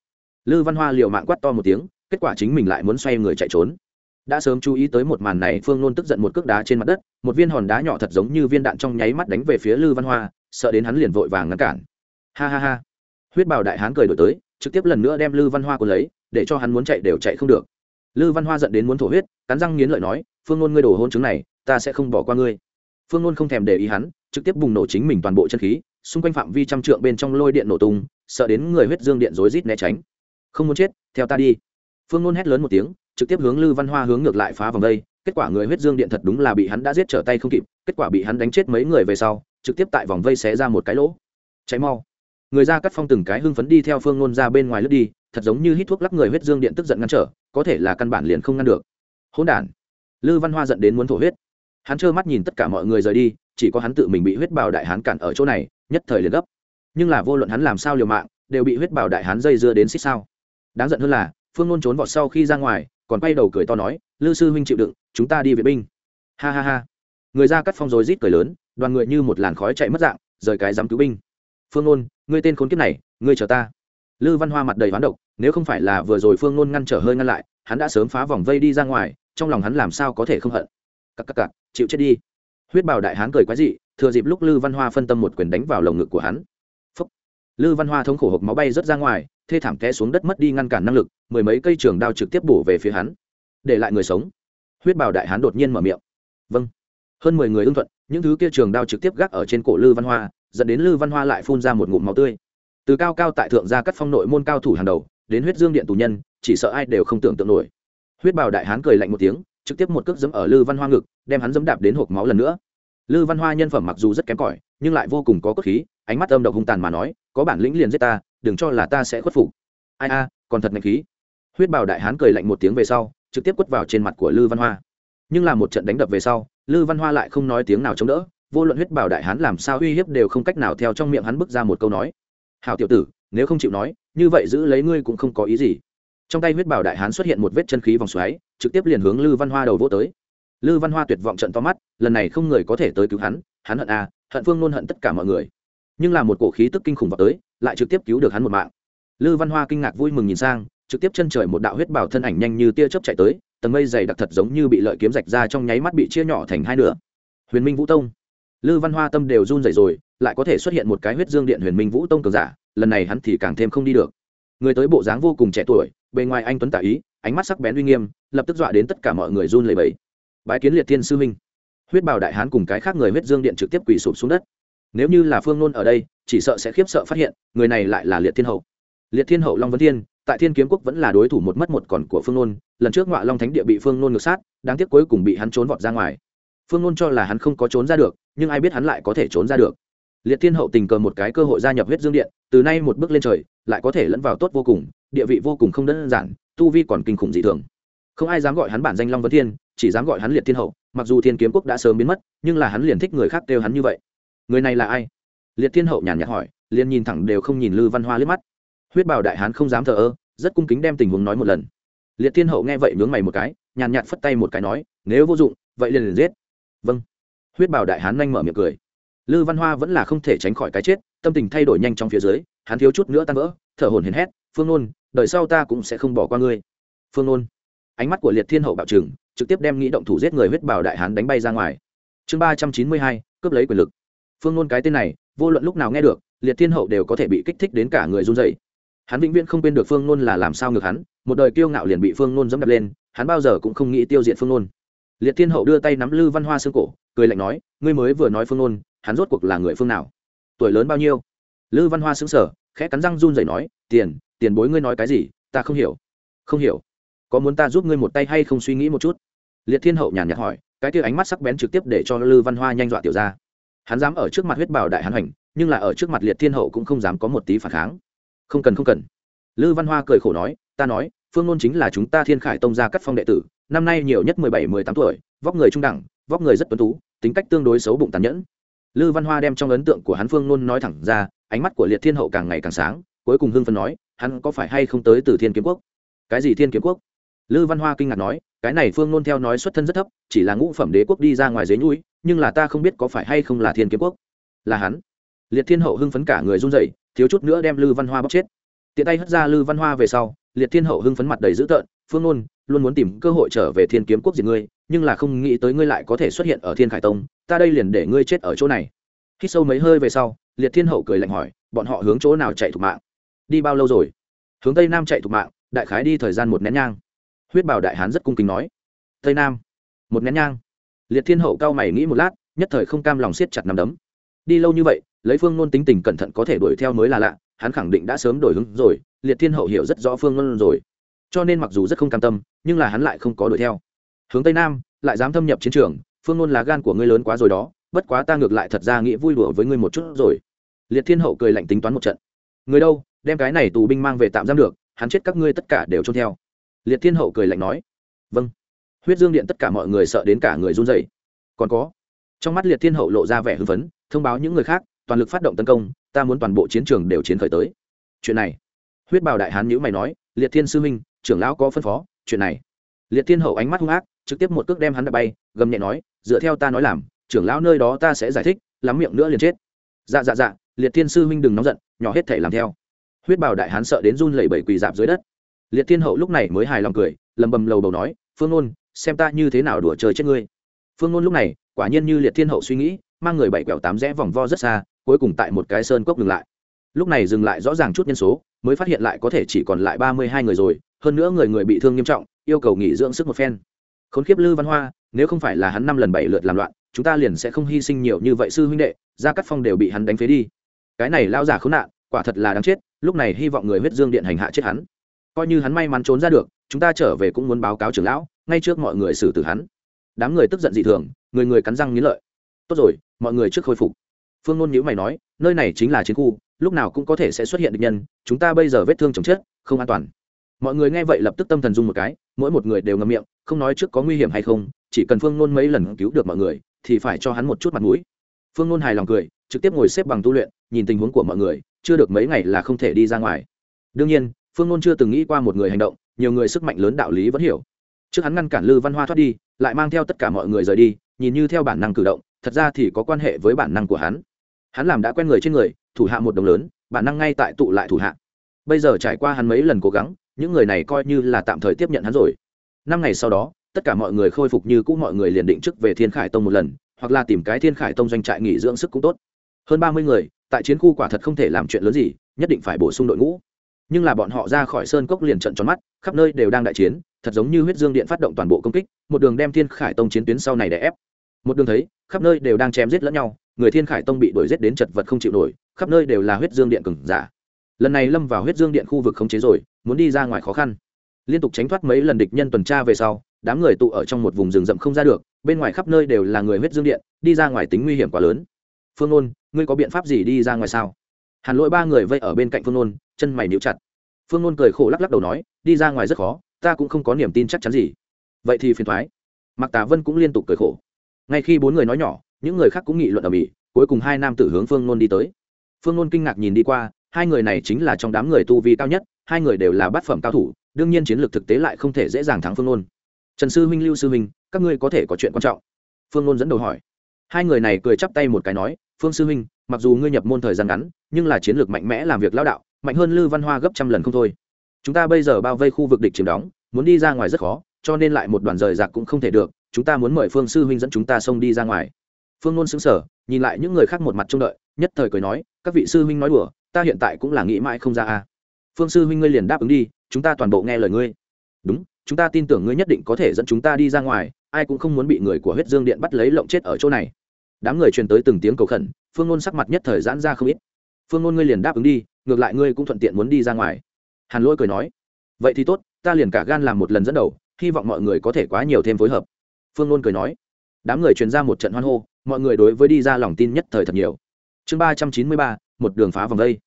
Lư văn hoa liều mạng quát to một tiếng, kết quả chính mình lại muốn xoay người chạy trốn đã sớm chú ý tới một màn này, phương nôn tức giận một cước đá trên mặt đất, một viên hòn đá nhỏ thật giống như viên đạn trong nháy mắt đánh về phía lư văn hoa, sợ đến hắn liền vội vàng ngăn cản. Ha ha ha. Huyết bảo đại hán cười đổi tới, trực tiếp lần nữa đem lư văn hoa của lấy, để cho hắn muốn chạy đều chạy không được. Lư văn hoa giận đến muốn thổ huyết, cắn răng nghiến lợi nói, phương nôn ngươi đổ hôn chứng này, ta sẽ không bỏ qua ngươi. Phương nôn không thèm để ý hắn, trực tiếp bùng nổ chính mình toàn bộ chân khí, xung quanh phạm vi trăm trượng bên trong lôi điện nổ tung, sợ đến người huyết dương điện rối rít né tránh. Không muốn chết, theo ta đi. Phương nôn hét lớn một tiếng trực tiếp hướng lư văn hoa hướng ngược lại phá vòng đây, kết quả người huyết dương điện thật đúng là bị hắn đã giết trở tay không kịp, kết quả bị hắn đánh chết mấy người về sau, trực tiếp tại vòng vây xé ra một cái lỗ. Cháy mau. Người ra cắt phong từng cái hưng phấn đi theo phương nôn ra bên ngoài lướt đi, thật giống như hít thuốc lắc người huyết dương điện tức giận ngăn trở, có thể là căn bản liền không ngăn được. Hỗn đản. Lư văn hoa giận đến muốn thổ huyết. Hắn trơ mắt nhìn tất cả mọi người rời đi, chỉ có hắn tự mình bị huyết bào đại hán cản ở chỗ này, nhất thời liền gấp. Nhưng là vô luận hắn làm sao liều mạng, đều bị huyết bào đại hán dây dưa đến xích sao. Đáng giận hơn là, phương nôn trốn vọt sau khi ra ngoài còn quay đầu cười to nói, lư sư huynh chịu đựng, chúng ta đi vệ binh. Ha ha ha. Người ra cắt phong rối rít cười lớn, đoàn người như một làn khói chạy mất dạng, rời cái dám cứu binh. Phương nôn, ngươi tên khốn kiếp này, ngươi chờ ta. Lư văn hoa mặt đầy hoán độc, nếu không phải là vừa rồi phương nôn ngăn trở hơi ngăn lại, hắn đã sớm phá vòng vây đi ra ngoài, trong lòng hắn làm sao có thể không hận. Cặp cặp cặp chịu chết đi. Huyết bào đại hán cười quái dị, thừa dịp lúc lư văn hoa phân tâm một quyền đánh vào lồng ngực của hắn lư văn hoa thống khổ hộp máu bay rớt ra ngoài, thê thảm té xuống đất mất đi ngăn cản năng lực, mười mấy cây trường đao trực tiếp bổ về phía hắn. Để lại người sống. Huyết Bảo đại hán đột nhiên mở miệng. Vâng. Hơn mười người ưng thuận, những thứ kia trường đao trực tiếp gác ở trên cổ lư văn hoa, dẫn đến lư văn hoa lại phun ra một ngụm máu tươi. Từ cao cao tại thượng gia cắt phong nội môn cao thủ hàng đầu, đến huyết dương điện tù nhân, chỉ sợ ai đều không tưởng tượng nổi. Huyết Bảo đại hán cười lạnh một tiếng, trực tiếp một cước dẫm ở lư văn hoa ngực, đem hắn dẫm đạp đến hộp máu lần nữa. Lư văn hoa nhân phẩm mặc dù rất kém cỏi nhưng lại vô cùng có cốt khí, ánh mắt âm độc hung tàn mà nói, có bản lĩnh liền giết ta, đừng cho là ta sẽ khuất phục. Ai a, còn thật ngạch khí. Huyết Bảo đại hán cười lạnh một tiếng về sau, trực tiếp quất vào trên mặt của lư văn hoa. Nhưng là một trận đánh đập về sau, lư văn hoa lại không nói tiếng nào chống đỡ, vô luận huyết bảo đại hán làm sao uy hiếp đều không cách nào theo trong miệng hắn bước ra một câu nói. Hào tiểu tử, nếu không chịu nói, như vậy giữ lấy ngươi cũng không có ý gì. Trong tay huyết bảo đại hán xuất hiện một vết chân khí vòng xoáy, trực tiếp liền hướng lư văn hoa đầu vỗ tới. Lư văn hoa tuyệt vọng trận to mắt, lần này không người có thể tới cứu hắn hắn hận à hận phương nôn hận tất cả mọi người. Nhưng là một cổ khí tức kinh khủng vào tới, lại trực tiếp cứu được hắn một mạng. Lư văn hoa kinh ngạc vui mừng nhìn sang, trực tiếp chân trời một đạo huyết bảo thân ảnh nhanh như tia chớp chạy tới, tầng mây dày đặc thật giống như bị lợi kiếm rạch ra trong nháy mắt bị chia nhỏ thành hai nửa. Huyền minh vũ tông. Lư văn hoa tâm đều run rẩy rồi, lại có thể xuất hiện một cái huyết dương điện huyền minh vũ tông cường giả, lần này hắn thì càng thêm không đi được. Người tới bộ dáng vô cùng trẻ tuổi, bề ngoài anh tuấn tả ý, ánh mắt sắc bén uy nghiêm, lập tức dọa đến tất cả mọi người run lẩy bẩy. Bái kiến liệt thiên sư minh huyết bảo đại hán cùng cái khác người huyết dương điện trực tiếp quỳ sụp xuống đất. Nếu như là phương nôn ở đây, chỉ sợ sẽ khiếp sợ phát hiện, người này lại là liệt thiên hậu. Liệt thiên hậu long vấn thiên, tại thiên kiếm quốc vẫn là đối thủ một mất một còn của phương nôn, lần trước ngoại long thánh địa bị phương nôn ngược sát, đáng tiếc cuối cùng bị hắn trốn vọt ra ngoài. Phương nôn cho là hắn không có trốn ra được, nhưng ai biết hắn lại có thể trốn ra được. Liệt thiên hậu tình cờ một cái cơ hội gia nhập huyết dương điện, từ nay một bước lên trời, lại có thể lẫn vào tốt vô cùng, địa vị vô cùng không đơn giản, tu vi còn kinh khủng dị thường. Không ai dám gọi hắn bản danh long vân thiên chỉ dám gọi hắn liệt thiên hậu, mặc dù thiên kiếm quốc đã sớm biến mất, nhưng là hắn liền thích người khác kêu hắn như vậy. Người này là ai? Liệt thiên hậu nhàn nhạt hỏi, liền nhìn thẳng đều không nhìn lư văn hoa liếc mắt. Huyết bảo đại hán không dám thờ ơ, rất cung kính đem tình huống nói một lần. Liệt thiên hậu nghe vậy nhướng mày một cái, nhàn nhạt phất tay một cái nói, nếu vô dụng, vậy liền liền giết. Vâng. Huyết bảo đại hán nhanh mở miệng cười. Lư văn hoa vẫn là không thể tránh khỏi cái chết, tâm tình thay đổi nhanh trong phía dưới, hắn thiếu chút nữa tan vỡ, thở hồn hển hét, phương nôn đợi sau ta cũng sẽ không bỏ qua ngươi. Phương nôn. Ánh mắt của liệt thiên hậu bạo trừng trực tiếp đem nghĩ động thủ giết người huyết bảo đại hán đánh bay ra ngoài. Chương ba trăm chín mươi hai, cướp lấy quyền lực. Phương nôn cái tên này, vô luận lúc nào nghe được, liệt thiên hậu đều có thể bị kích thích đến cả người run dậy hắn vĩnh viễn không quên được phương nôn là làm sao ngược hắn, một đời kiêu ngạo liền bị phương nôn dẫm đập lên, hắn bao giờ cũng không nghĩ tiêu diệt phương nôn. Liệt thiên hậu đưa tay nắm lư văn hoa xương cổ, cười lạnh nói, ngươi mới vừa nói phương nôn, hắn rốt cuộc là người phương nào? Tuổi lớn bao nhiêu? Lư văn hoa xứng sở khẽ cắn răng run rẩy nói, tiền tiền bối ngươi nói cái gì, ta không hiểu. Không hiểu. Có muốn ta giúp ngươi một tay hay không suy nghĩ một chút? Liệt thiên hậu nhàn nhạt hỏi, cái kia ánh mắt sắc bén trực tiếp để cho lư văn hoa nhanh dọa tiểu ra. Hắn dám ở trước mặt huyết bảo đại hán hành nhưng là ở trước mặt liệt thiên hậu cũng không dám có một tí phản kháng. Không cần không cần. Lư văn hoa cười khổ nói, ta nói, phương ngôn chính là chúng ta thiên khải tông gia cắt phong đệ tử, năm nay nhiều nhất mười bảy, mười tám tuổi, vóc người trung đẳng, vóc người rất tuấn tú, tính cách tương đối xấu bụng tàn nhẫn. Lư văn hoa đem trong ấn tượng của hắn phương ngôn nói thẳng ra, ánh mắt của liệt thiên hậu càng ngày càng sáng, cuối cùng hưng phân nói, hắn có phải hay không tới từ thiên kiếm quốc? Cái gì thiên kiếm quốc? Lư văn hoa kinh ngạc nói cái này phương ngôn theo nói xuất thân rất thấp, chỉ là ngũ phẩm đế quốc đi ra ngoài dưới núi nhưng là ta không biết có phải hay không là thiên kiếm quốc. Là hắn. Liệt thiên hậu hưng phấn cả người run rẩy, thiếu chút nữa đem lư văn hoa bóc chết. Tiện tay hất ra lư văn hoa về sau, liệt thiên hậu hưng phấn mặt đầy dữ tợn, phương ngôn luôn muốn tìm cơ hội trở về thiên kiếm quốc diệt ngươi, nhưng là không nghĩ tới ngươi lại có thể xuất hiện ở thiên khải tông, ta đây liền để ngươi chết ở chỗ này. Hít sâu mấy hơi về sau, liệt thiên hậu cười lạnh hỏi, bọn họ hướng chỗ nào chạy thục mạng? Đi bao lâu rồi? Hướng tây nam chạy thục mạng, đại khái đi thời gian một nén nhang huyết bảo đại hán rất cung kính nói, tây nam, một nén nhang. Liệt thiên hậu cao mày nghĩ một lát, nhất thời không cam lòng siết chặt nằm đấm. Đi lâu như vậy, lấy phương nôn tính tình cẩn thận có thể đuổi theo mới là lạ, hắn khẳng định đã sớm đổi hướng rồi, liệt thiên hậu hiểu rất rõ phương nôn rồi. Cho nên mặc dù rất không cam tâm, nhưng là hắn lại không có đuổi theo. Hướng tây nam, lại dám thâm nhập chiến trường, phương nôn là gan của ngươi lớn quá rồi đó, bất quá ta ngược lại thật ra nghĩ vui đùa với ngươi một chút rồi. Liệt thiên hậu cười lạnh tính toán một trận. Người đâu, đem cái này tù binh mang về tạm giam được, hắn chết các ngươi tất cả đều trôn theo liệt thiên hậu cười lạnh nói vâng. Huyết dương điện tất cả mọi người sợ đến cả người run dày còn có. Trong mắt liệt thiên hậu lộ ra vẻ hưng phấn, thông báo những người khác, toàn lực phát động tấn công, ta muốn toàn bộ chiến trường đều chiến khởi tới. Chuyện này, huyết Bảo đại hán nhữ mày nói, liệt thiên sư minh, trưởng lão có phân phó, chuyện này. Liệt thiên hậu ánh mắt hung ác, trực tiếp một cước đem hắn đập bay, gầm nhẹ nói, dựa theo ta nói làm, trưởng lão nơi đó ta sẽ giải thích, lắm miệng nữa liền chết. Dạ dạ dạ liệt thiên sư minh đừng nóng giận, nhỏ hết thể làm theo. Huyết Bảo đại hán sợ đến run lẩy bẩy quỳ dạp dưới đất liệt thiên hậu lúc này mới hài lòng cười, lầm bầm lầu bầu nói, phương ngôn xem ta như thế nào đùa chơi chết ngươi. Phương ngôn lúc này, quả nhiên như liệt thiên hậu suy nghĩ, mang người bảy quẹo tám rẽ vòng vo rất xa, cuối cùng tại một cái sơn cốc dừng lại. Lúc này dừng lại rõ ràng chút nhân số, mới phát hiện lại có thể chỉ còn lại ba mươi hai người rồi, hơn nữa người người bị thương nghiêm trọng, yêu cầu nghỉ dưỡng sức một phen. Khốn kiếp lư văn hoa, nếu không phải là hắn năm lần bảy lượt làm loạn, chúng ta liền sẽ không hy sinh nhiều như vậy sư huynh đệ, gia cắt phong đều bị hắn đánh phế đi. Cái này lao giả khốn nạn, quả thật là đáng chết, lúc này hy vọng người huyết dương điện hành hạ chết hắn coi như hắn may mắn trốn ra được, chúng ta trở về cũng muốn báo cáo trưởng lão, ngay trước mọi người xử tử hắn. Đám người tức giận dị thường, người người cắn răng nghĩ lợi. Tốt rồi, mọi người trước khôi phục. Phương ngôn nhữ mày nói, nơi này chính là chiến khu, lúc nào cũng có thể sẽ xuất hiện địch nhân, chúng ta bây giờ vết thương chồng chết, không an toàn. Mọi người nghe vậy lập tức tâm thần dung một cái, mỗi một người đều ngậm miệng, không nói trước có nguy hiểm hay không, chỉ cần phương ngôn mấy lần cứu được mọi người, thì phải cho hắn một chút mặt mũi. Phương ngôn hài lòng cười, trực tiếp ngồi xếp bằng tu luyện, nhìn tình huống của mọi người, chưa được mấy ngày là không thể đi ra ngoài. Đương nhiên phương ngôn chưa từng nghĩ qua một người hành động, nhiều người sức mạnh lớn đạo lý vẫn hiểu. Trước hắn ngăn cản lư văn hoa thoát đi, lại mang theo tất cả mọi người rời đi, nhìn như theo bản năng cử động, thật ra thì có quan hệ với bản năng của hắn. Hắn làm đã quen người trên người, thủ hạ một đồng lớn, bản năng ngay tại tụ lại thủ hạ. Bây giờ trải qua hắn mấy lần cố gắng, những người này coi như là tạm thời tiếp nhận hắn rồi. Năm ngày sau đó, tất cả mọi người khôi phục như cũ, mọi người liền định chức về thiên khải tông một lần, hoặc là tìm cái thiên khải tông doanh trại nghỉ dưỡng sức cũng tốt. Hơn ba mươi người, tại chiến khu quả thật không thể làm chuyện lớn gì, nhất định phải bổ sung đội ngũ nhưng là bọn họ ra khỏi sơn cốc liền trận tròn mắt, khắp nơi đều đang đại chiến, thật giống như huyết dương điện phát động toàn bộ công kích, một đường đem thiên khải tông chiến tuyến sau này để ép. Một đường thấy, khắp nơi đều đang chém giết lẫn nhau, người thiên khải tông bị đuổi giết đến chật vật không chịu nổi, khắp nơi đều là huyết dương điện cừng giả. Lần này lâm vào huyết dương điện khu vực khống chế rồi, muốn đi ra ngoài khó khăn. Liên tục tránh thoát mấy lần địch nhân tuần tra về sau, đám người tụ ở trong một vùng rừng rậm không ra được, bên ngoài khắp nơi đều là người huyết dương điện, đi ra ngoài tính nguy hiểm quá lớn. Phương ôn ngươi có biện pháp gì đi ra ngoài sao? Hàn lỗi ba người vây ở bên cạnh phương nôn, chân mày níu chặt. Phương nôn cười khổ lắc lắc đầu nói, đi ra ngoài rất khó, ta cũng không có niềm tin chắc chắn gì. Vậy thì phiền thoái. Mạc tà vân cũng liên tục cười khổ. Ngay khi bốn người nói nhỏ, những người khác cũng nghị luận ở mỹ cuối cùng hai nam tử hướng phương nôn đi tới. Phương nôn kinh ngạc nhìn đi qua, hai người này chính là trong đám người tu vi cao nhất, hai người đều là bát phẩm cao thủ, đương nhiên chiến lược thực tế lại không thể dễ dàng thắng phương nôn. Trần sư huynh, lưu sư huynh, các ngươi có thể có chuyện quan trọng. Phương nôn dẫn đầu hỏi. Hai người này cười chắp tay một cái nói, phương sư huynh mặc dù ngươi nhập môn thời gian ngắn, nhưng là chiến lược mạnh mẽ làm việc lao đạo, mạnh hơn lư văn hoa gấp trăm lần không thôi. Chúng ta bây giờ bao vây khu vực địch chiếm đóng, muốn đi ra ngoài rất khó, cho nên lại một đoàn rời rạc cũng không thể được, chúng ta muốn mời phương sư huynh dẫn chúng ta xông đi ra ngoài. Phương nôn xứng sở nhìn lại những người khác một mặt trông đợi, nhất thời cười nói, các vị sư huynh nói đùa, ta hiện tại cũng là nghĩ mãi không ra a phương sư huynh ngươi liền đáp ứng đi, chúng ta toàn bộ nghe lời ngươi. Đúng, chúng ta tin tưởng ngươi nhất định có thể dẫn chúng ta đi ra ngoài, ai cũng không muốn bị người của huyết dương điện bắt lấy lộng chết ở chỗ này. Đám người truyền tới từng tiếng cầu khẩn phương ngôn sắc mặt nhất thời giãn ra không ít. Phương ngôn ngươi liền đáp ứng đi, ngược lại ngươi cũng thuận tiện muốn đi ra ngoài. Hàn lỗi cười nói. Vậy thì tốt, ta liền cả gan làm một lần dẫn đầu, hy vọng mọi người có thể quá nhiều thêm phối hợp. Phương ngôn cười nói. Đám người truyền ra một trận hoan hô, mọi người đối với đi ra lòng tin nhất thời thật nhiều. Chương ba trăm chín mươi ba, một đường phá vòng vây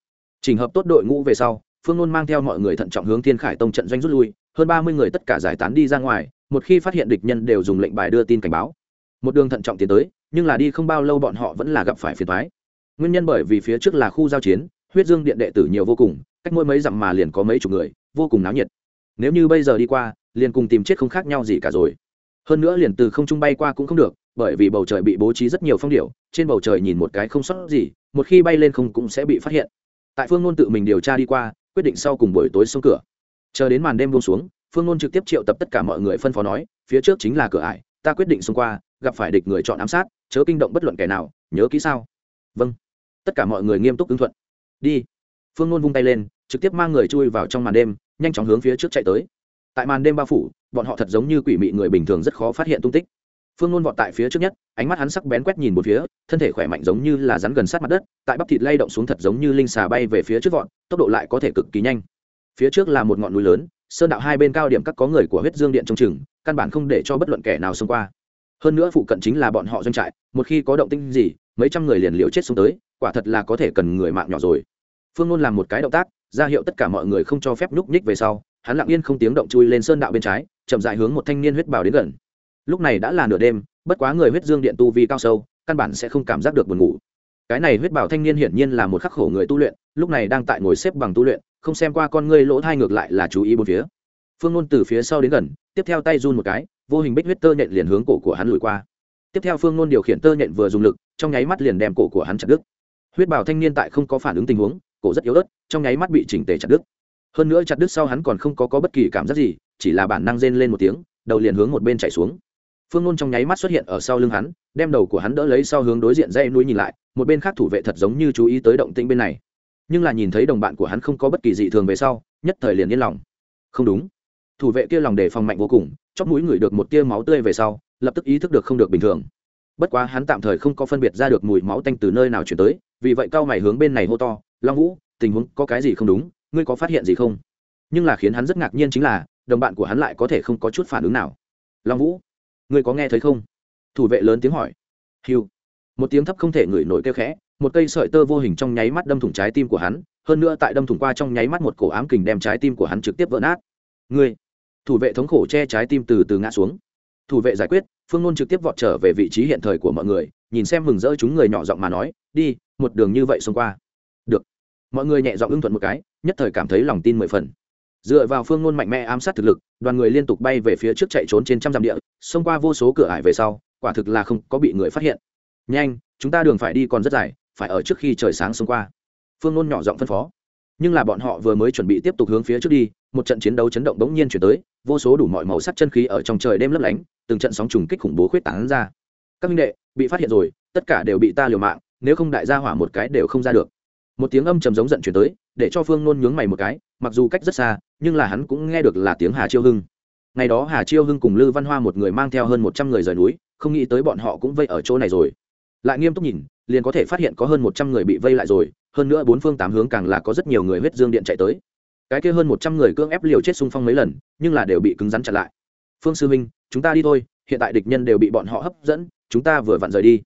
trình hợp tốt đội ngũ về sau, phương ngôn mang theo mọi người thận trọng hướng thiên khải tông trận doanh rút lui, hơn ba mươi người tất cả giải tán đi ra ngoài, một khi phát hiện địch nhân đều dùng lệnh bài đưa tin cảnh báo. Một đường thận trọng tiến tới nhưng là đi không bao lâu bọn họ vẫn là gặp phải phiền toái. Nguyên nhân bởi vì phía trước là khu giao chiến, huyết dương điện đệ tử nhiều vô cùng, cách mỗi mấy dặm mà liền có mấy chục người, vô cùng náo nhiệt. Nếu như bây giờ đi qua, liền cùng tìm chết không khác nhau gì cả rồi. Hơn nữa liền từ không trung bay qua cũng không được, bởi vì bầu trời bị bố trí rất nhiều phong điệu trên bầu trời nhìn một cái không sót gì, một khi bay lên không cũng sẽ bị phát hiện. Tại phương ngôn tự mình điều tra đi qua, quyết định sau cùng buổi tối xuống cửa. Chờ đến màn đêm buông xuống, phương ngôn trực tiếp triệu tập tất cả mọi người phân phó nói, phía trước chính là cửa ải, ta quyết định xuống qua, gặp phải địch người chọn ám sát chớ kinh động bất luận kẻ nào, nhớ kỹ sao? Vâng. Tất cả mọi người nghiêm túc ứng thuận. Đi. Phương ngôn vung tay lên, trực tiếp mang người chui vào trong màn đêm, nhanh chóng hướng phía trước chạy tới. Tại màn đêm bao phủ, bọn họ thật giống như quỷ mị người bình thường rất khó phát hiện tung tích. Phương ngôn vọt tại phía trước nhất, ánh mắt hắn sắc bén quét nhìn một phía, thân thể khỏe mạnh giống như là rắn gần sát mặt đất, tại bắp thịt lay động xuống thật giống như linh xà bay về phía trước vọt, tốc độ lại có thể cực kỳ nhanh. Phía trước là một ngọn núi lớn, sơn đạo hai bên cao điểm các có người của huyết dương điện trong chừng, căn bản không để cho bất luận kẻ nào xông qua hơn nữa phụ cận chính là bọn họ doanh trại, một khi có động tinh gì, mấy trăm người liền liều chết xuống tới, quả thật là có thể cần người mạng nhỏ rồi. Phương ngôn làm một cái động tác, ra hiệu tất cả mọi người không cho phép nhúc nhích về sau, hắn lặng yên không tiếng động chui lên sơn đạo bên trái, chậm dại hướng một thanh niên huyết bào đến gần. Lúc này đã là nửa đêm, bất quá người huyết dương điện tu vi cao sâu, căn bản sẽ không cảm giác được buồn ngủ. Cái này huyết bảo thanh niên hiển nhiên là một khắc khổ người tu luyện, lúc này đang tại ngồi xếp bằng tu luyện, không xem qua con ngươi lỗ thai ngược lại là chú ý bốn phía. Phương ngôn từ phía sau đến gần, tiếp theo tay run một cái vô hình bích huyết tơ nhện liền hướng cổ của hắn lùi qua. Tiếp theo phương Nôn điều khiển tơ nhện vừa dùng lực trong nháy mắt liền đem cổ của hắn chặt đứt. Huyết bảo thanh niên tại không có phản ứng tình huống cổ rất yếu ớt trong nháy mắt bị chỉnh tề chặt đứt. Hơn nữa chặt đứt sau hắn còn không có, có bất kỳ cảm giác gì chỉ là bản năng rên lên một tiếng đầu liền hướng một bên chạy xuống. Phương Nôn trong nháy mắt xuất hiện ở sau lưng hắn đem đầu của hắn đỡ lấy sau hướng đối diện dây núi nhìn lại một bên khác thủ vệ thật giống như chú ý tới động tĩnh bên này. Nhưng là nhìn thấy đồng bạn của hắn không có bất kỳ dị thường về sau nhất thời liền yên lòng. Không đúng. Thủ vệ kia lòng đề phòng mạnh vô cùng chóp mũi ngửi được một tia máu tươi về sau, lập tức ý thức được không được bình thường. Bất quá hắn tạm thời không có phân biệt ra được mùi máu tanh từ nơi nào chuyển tới, vì vậy cao mày hướng bên này hô to, long vũ, tình huống có cái gì không đúng? Ngươi có phát hiện gì không? Nhưng là khiến hắn rất ngạc nhiên chính là, đồng bạn của hắn lại có thể không có chút phản ứng nào. Long vũ, ngươi có nghe thấy không? Thủ vệ lớn tiếng hỏi. Hiu một tiếng thấp không thể ngửi nổi kêu khẽ, một cây sợi tơ vô hình trong nháy mắt đâm thủng trái tim của hắn, hơn nữa tại đâm thủng qua trong nháy mắt một cổ ám kình đem trái tim của hắn trực tiếp vỡ nát. Ngươi thủ vệ thống khổ che trái tim từ từ ngã xuống. Thủ vệ giải quyết, phương nôn trực tiếp vọt trở về vị trí hiện thời của mọi người, nhìn xem mừng rỡ chúng người nhỏ giọng mà nói, đi, một đường như vậy xông qua. Được. Mọi người nhẹ giọng ưng thuận một cái, nhất thời cảm thấy lòng tin mười phần. Dựa vào phương nôn mạnh mẽ ám sát thực lực, đoàn người liên tục bay về phía trước chạy trốn trên trăm dặm địa, xông qua vô số cửa ải về sau, quả thực là không có bị người phát hiện. Nhanh, chúng ta đường phải đi còn rất dài, phải ở trước khi trời sáng xông qua. Phương nôn nhỏ giọng phân phó nhưng là bọn họ vừa mới chuẩn bị tiếp tục hướng phía trước đi, một trận chiến đấu chấn động bỗng nhiên chuyển tới, vô số đủ mọi màu sắc chân khí ở trong trời đêm lấp lánh, từng trận sóng trùng kích khủng bố khuyết tán ra. Các minh đệ, bị phát hiện rồi, tất cả đều bị ta liều mạng, nếu không đại gia hỏa một cái đều không ra được. Một tiếng âm trầm giống giận chuyển tới, để cho phương nôn nhướng mày một cái, mặc dù cách rất xa, nhưng là hắn cũng nghe được là tiếng hà chiêu hưng. Ngày đó hà chiêu hưng cùng lư văn hoa một người mang theo hơn một trăm người rời núi, không nghĩ tới bọn họ cũng vây ở chỗ này rồi. Lại nghiêm túc nhìn liền có thể phát hiện có hơn một trăm người bị vây lại rồi, hơn nữa bốn phương tám hướng càng là có rất nhiều người huyết dương điện chạy tới. Cái kia hơn một trăm người cưỡng ép liều chết xung phong mấy lần, nhưng là đều bị cứng rắn chặn lại. Phương sư minh chúng ta đi thôi, hiện tại địch nhân đều bị bọn họ hấp dẫn, chúng ta vừa vặn rời đi.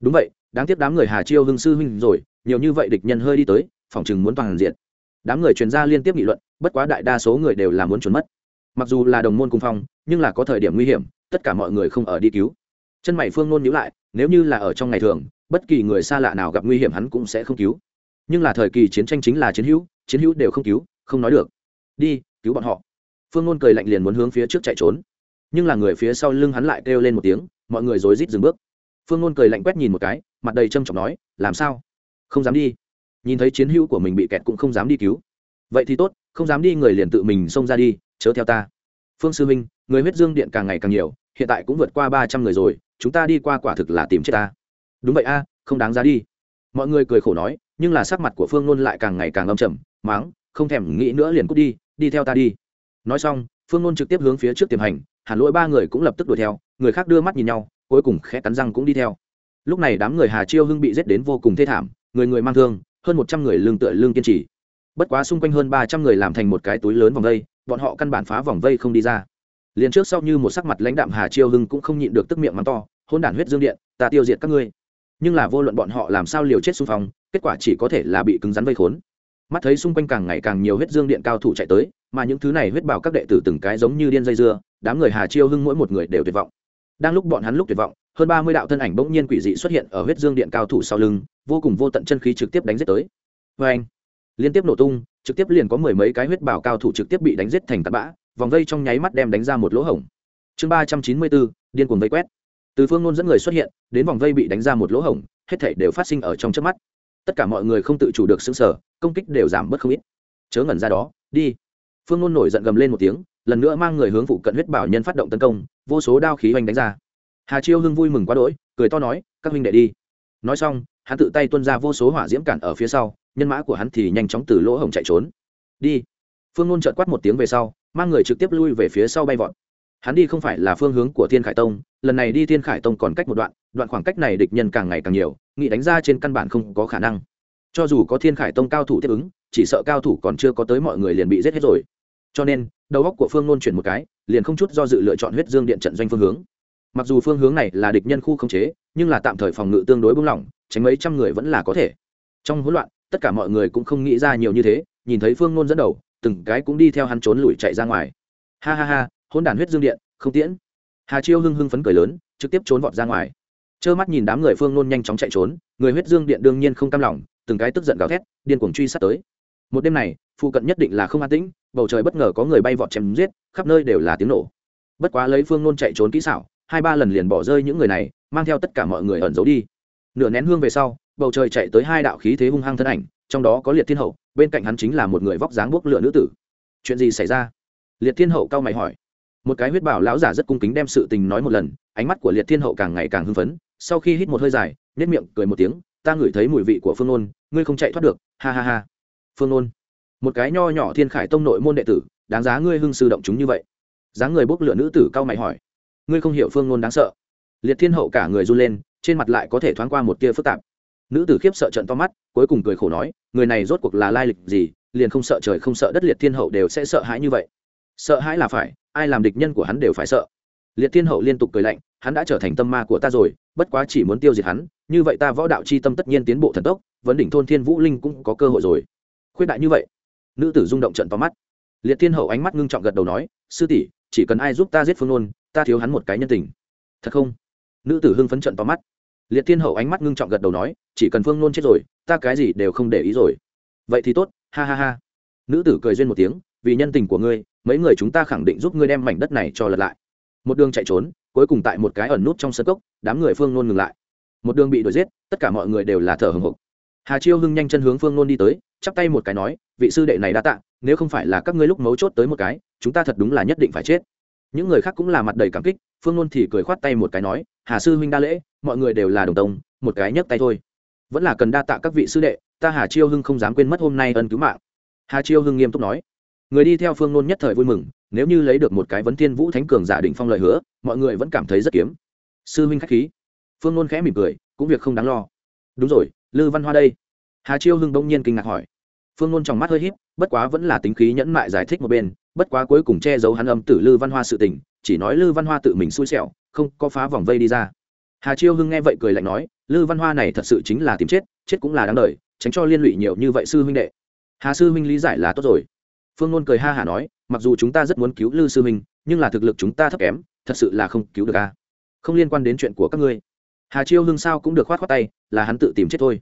Đúng vậy, đáng tiếc đám người hà chiêu hưng sư huynh rồi, nhiều như vậy địch nhân hơi đi tới, phòng chừng muốn toàn diện. Đám người truyền ra liên tiếp nghị luận, bất quá đại đa số người đều là muốn trốn mất. Mặc dù là đồng môn cung phong nhưng là có thời điểm nguy hiểm, tất cả mọi người không ở đi cứu. Chân mày phương nôn nhíu lại nếu như là ở trong ngày thường, bất kỳ người xa lạ nào gặp nguy hiểm hắn cũng sẽ không cứu. Nhưng là thời kỳ chiến tranh chính là chiến hữu chiến hữu đều không cứu, không nói được. Đi, cứu bọn họ. Phương ngôn cười lạnh liền muốn hướng phía trước chạy trốn. Nhưng là người phía sau lưng hắn lại kêu lên một tiếng, mọi người rối rít dừng bước. Phương ngôn cười lạnh quét nhìn một cái, mặt đầy trâm trọng nói, làm sao? Không dám đi. Nhìn thấy chiến hữu của mình bị kẹt cũng không dám đi cứu. Vậy thì tốt, không dám đi người liền tự mình xông ra đi, chớ theo ta. Phương sư minh, người huyết dương điện càng ngày càng nhiều, hiện tại cũng vượt qua ba trăm người rồi chúng ta đi qua quả thực là tìm chết ta. Đúng vậy a, không đáng giá đi. Mọi người cười khổ nói, nhưng là sắc mặt của phương nôn lại càng ngày càng âm trầm máng không thèm nghĩ nữa liền cút đi đi theo ta đi. Nói xong, phương nôn trực tiếp hướng phía trước tiềm hành hàn lỗi ba người cũng lập tức đuổi theo, người khác đưa mắt nhìn nhau, cuối cùng khẽ cắn răng cũng đi theo. Lúc này đám người hà chiêu hưng bị giết đến vô cùng thê thảm, người người mang thương, hơn một trăm người lương tựa lương kiên trì. Bất quá xung quanh hơn ba trăm người làm thành một cái túi lớn vòng vây, bọn họ căn bản phá vòng vây không đi ra liền trước sau như một sắc mặt lãnh đạm hà chiêu hưng cũng không nhịn được tức miệng mắng to hôn đản huyết dương điện, ta tiêu diệt các ngươi. Nhưng là vô luận bọn họ làm sao liều chết xung phong, kết quả chỉ có thể là bị cứng rắn vây khốn. Mắt thấy xung quanh càng ngày càng nhiều huyết dương điện cao thủ chạy tới, mà những thứ này huyết bảo các đệ tử từng cái giống như điên dây dưa, đám người hà chiêu hưng mỗi một người đều tuyệt vọng. Đang lúc bọn hắn lúc tuyệt vọng, hơn ba mươi đạo thân ảnh bỗng nhiên quỷ dị xuất hiện ở huyết dương điện cao thủ sau lưng, vô cùng vô tận chân khí trực tiếp đánh giết tới. Vê anh liên tiếp nổ tung, trực tiếp liền có mười mấy cái huyết bảo cao thủ trực tiếp bị đánh giết thành tạt bã vòng vây trong nháy mắt đem đánh ra một lỗ hổng. Chương ba trăm chín mươi bốn, điên cuồng vây quét. Từ phương nôn dẫn người xuất hiện, đến vòng vây bị đánh ra một lỗ hổng, hết thể đều phát sinh ở trong trước mắt. Tất cả mọi người không tự chủ được xứng sở công kích đều giảm bớt không ít. Chớ ngẩn ra đó, đi. Phương nôn nổi giận gầm lên một tiếng, lần nữa mang người hướng phụ cận huyết bảo nhân phát động tấn công, vô số đao khí oanh đánh ra. Hà chiêu hưng vui mừng quá đỗi, cười to nói, các huynh đệ đi. Nói xong, hắn tự tay tuân ra vô số hỏa diễm cản ở phía sau, nhân mã của hắn thì nhanh chóng từ lỗ hổng chạy trốn. Đi. Phương nôn trợt quát một tiếng về sau mang người trực tiếp lui về phía sau bay vọt. Hắn đi không phải là phương hướng của thiên khải tông, lần này đi thiên khải tông còn cách một đoạn đoạn khoảng cách này địch nhân càng ngày càng nhiều nghị đánh ra trên căn bản không có khả năng. Cho dù có thiên khải tông cao thủ tiếp ứng, chỉ sợ cao thủ còn chưa có tới mọi người liền bị giết hết rồi. Cho nên, đầu góc của phương nôn chuyển một cái, liền không chút do dự lựa chọn huyết dương điện trận doanh phương hướng. Mặc dù phương hướng này là địch nhân khu khống chế, nhưng là tạm thời phòng ngự tương đối bung lỏng, tránh mấy trăm người vẫn là có thể. Trong hỗn loạn, tất cả mọi người cũng không nghĩ ra nhiều như thế, nhìn thấy phương nôn dẫn đầu từng cái cũng đi theo hắn trốn lùi chạy ra ngoài. Ha ha ha hôn đàn huyết dương điện, không tiễn. Hà chiêu hưng hưng phấn cười lớn, trực tiếp trốn vọt ra ngoài. Trơ mắt nhìn đám người phương nôn nhanh chóng chạy trốn, người huyết dương điện đương nhiên không cam lòng, từng cái tức giận gào thét, điên cuồng truy sát tới. Một đêm này, phụ cận nhất định là không an tĩnh, bầu trời bất ngờ có người bay vọt chém giết, khắp nơi đều là tiếng nổ. Bất quá lấy phương nôn chạy trốn kỹ xảo, hai ba lần liền bỏ rơi những người này, mang theo tất cả mọi người ẩn giấu đi. Nửa nén hương về sau, bầu trời chạy tới hai đạo khí thế hung hăng thân ảnh trong đó có liệt thiên hậu, bên cạnh hắn chính là một người vóc dáng bốc lửa nữ tử. Chuyện gì xảy ra? Liệt thiên hậu cao mày hỏi. Một cái huyết bảo lão giả rất cung kính đem sự tình nói một lần, ánh mắt của liệt thiên hậu càng ngày càng hưng phấn, sau khi hít một hơi dài nếp miệng cười một tiếng, ta ngửi thấy mùi vị của phương nôn, ngươi không chạy thoát được, ha ha ha. Phương nôn? Một cái nho nhỏ thiên khải tông nội môn đệ tử, đáng giá ngươi hưng sư động chúng như vậy. Dáng người bốc lửa nữ tử cao mày hỏi. Ngươi không hiểu phương nôn đáng sợ. Liệt thiên hậu cả người run lên, trên mặt lại có thể thoáng qua một tia phức tạp nữ tử khiếp sợ trận to mắt, cuối cùng cười khổ nói, người này rốt cuộc là lai lịch gì, liền không sợ trời không sợ đất liệt thiên hậu đều sẽ sợ hãi như vậy. Sợ hãi là phải, ai làm địch nhân của hắn đều phải sợ. Liệt thiên hậu liên tục cười lạnh, hắn đã trở thành tâm ma của ta rồi, bất quá chỉ muốn tiêu diệt hắn, như vậy ta võ đạo c h i tâm tất nhiên tiến bộ thần tốc, vấn đỉnh thôn thiên vũ linh cũng có cơ hội rồi. Khuyết đại như vậy. Nữ tử rung động trận to mắt. Liệt thiên hậu ánh mắt ngưng trọng gật đầu nói, sư tỷ, chỉ cần ai giúp ta giết phương nôn, ta thiếu hắn một cái nhân tình. Thật không? Nữ tử hưng phấn trận to mắt liệt thiên hậu ánh mắt ngưng trọng gật đầu nói, chỉ cần phương nôn chết rồi, ta cái gì đều không để ý rồi. Vậy thì tốt, ha ha ha. Nữ tử cười duyên một tiếng, vì nhân tình của ngươi, mấy người chúng ta khẳng định giúp ngươi đem mảnh đất này cho lật lại. Một đường chạy trốn, cuối cùng tại một cái ẩn nút trong sân cốc, đám người phương nôn ngừng lại. Một đường bị đuổi giết, tất cả mọi người đều là thở hừng hộc hà chiêu hưng nhanh chân hướng phương nôn đi tới, chắp tay một cái nói, vị sư đệ này đã tạ, nếu không phải là các ngươi lúc mấu chốt tới một cái, chúng ta thật đúng là nhất định phải chết. Những người khác cũng là mặt đầy cảm kích phương nôn thì cười khoát tay một cái nói, hà sư huynh đa lễ, mọi người đều là đồng tông, một cái nhấc tay thôi. Vẫn là cần đa tạ các vị sư đệ, ta hà chiêu hưng không dám quên mất hôm nay ân cứu mạng. Hà chiêu hưng nghiêm túc nói. Người đi theo phương nôn nhất thời vui mừng, nếu như lấy được một cái vấn thiên vũ thánh cường giả định phong lợi hứa, mọi người vẫn cảm thấy rất kiếm. Sư huynh k h á c h khí. Phương nôn khẽ mỉm cười, cũng việc không đáng lo. Đúng rồi, lư văn hoa đây. Hà chiêu hưng bỗng nhiên kinh ngạc hỏi. Phương nôn trong mắt hơi h í p bất quá vẫn là tính khí nhẫn mại giải thích một bên, bất quá cuối cùng che giấu hắn âm tử lư văn hoa sự tình chỉ nói lư văn hoa tự mình xui xẻo, không có phá vòng vây đi ra. Hà chiêu hưng nghe vậy cười lạnh nói, lư văn hoa này thật sự chính là tìm chết chết cũng là đáng đời, tránh cho liên lụy nhiều như vậy sư huynh đệ. Hà sư huynh lý giải là tốt rồi. Phương nôn cười ha hả nói, mặc dù chúng ta rất muốn cứu lư sư huynh, nhưng là thực lực chúng ta thấp kém, thật sự là không cứu được a. Không liên quan đến chuyện của các ngươi. Hà chiêu hưng sao cũng được khoát khoát tay, là hắn tự tìm chết thôi.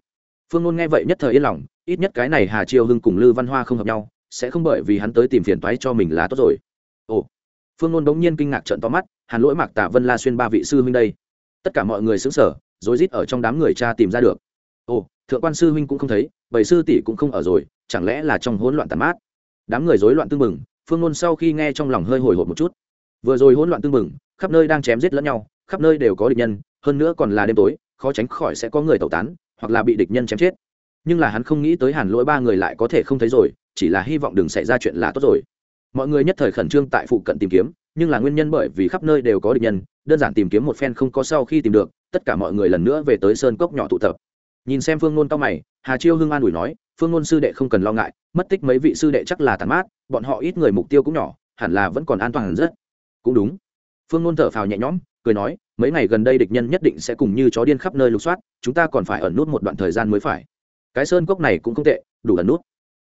Phương nôn nghe vậy nhất thời yên lòng, ít nhất cái này hà chiêu hưng cùng lư văn hoa không hợp nhau, sẽ không bởi vì hắn tới tìm phiền toái cho mình là tốt rồi. Ồ phương nôn đống nhiên kinh ngạc trận to mắt, hàn lỗi mạc tạ vân la xuyên ba vị sư huynh đây. Tất cả mọi người xứng sở rối rít ở trong đám người cha tìm ra được. Ồ, thượng quan sư huynh cũng không thấy bảy sư tỷ cũng không ở rồi, chẳng lẽ là trong hỗn loạn tàn mát? Đám người rối loạn tương mừng phương nôn sau khi nghe trong lòng hơi hồi hộp một chút. Vừa rồi hỗn loạn tương mừng khắp nơi đang chém giết lẫn nhau, khắp nơi đều có địch nhân, hơn nữa còn là đêm tối, khó tránh khỏi sẽ có người tẩu tán, hoặc là bị địch nhân chém chết. Nhưng là hắn không nghĩ tới hàn lỗi ba người lại có thể không thấy rồi, chỉ là hy vọng đừng xảy ra chuyện là tốt rồi mọi người nhất thời khẩn trương tại phụ cận tìm kiếm, nhưng là nguyên nhân bởi vì khắp nơi đều có địch nhân, đơn giản tìm kiếm một phen không có sau khi tìm được, tất cả mọi người lần nữa về tới sơn cốc nhỏ tụ tập. Nhìn xem phương nôn cao mày, hà chiêu hưng an ủi nói, phương nôn sư đệ không cần lo ngại, mất tích mấy vị sư đệ chắc là tàn mát, bọn họ ít người mục tiêu cũng nhỏ, hẳn là vẫn còn an toàn rất. Cũng đúng. Phương nôn thở phào nhẹ nhõm, cười nói, mấy ngày gần đây địch nhân nhất định sẽ cùng như chó điên khắp nơi lục soát, chúng ta còn phải ẩn nút một đoạn thời gian mới phải. Cái sơn cốc này cũng không tệ, đủ ẩn nút.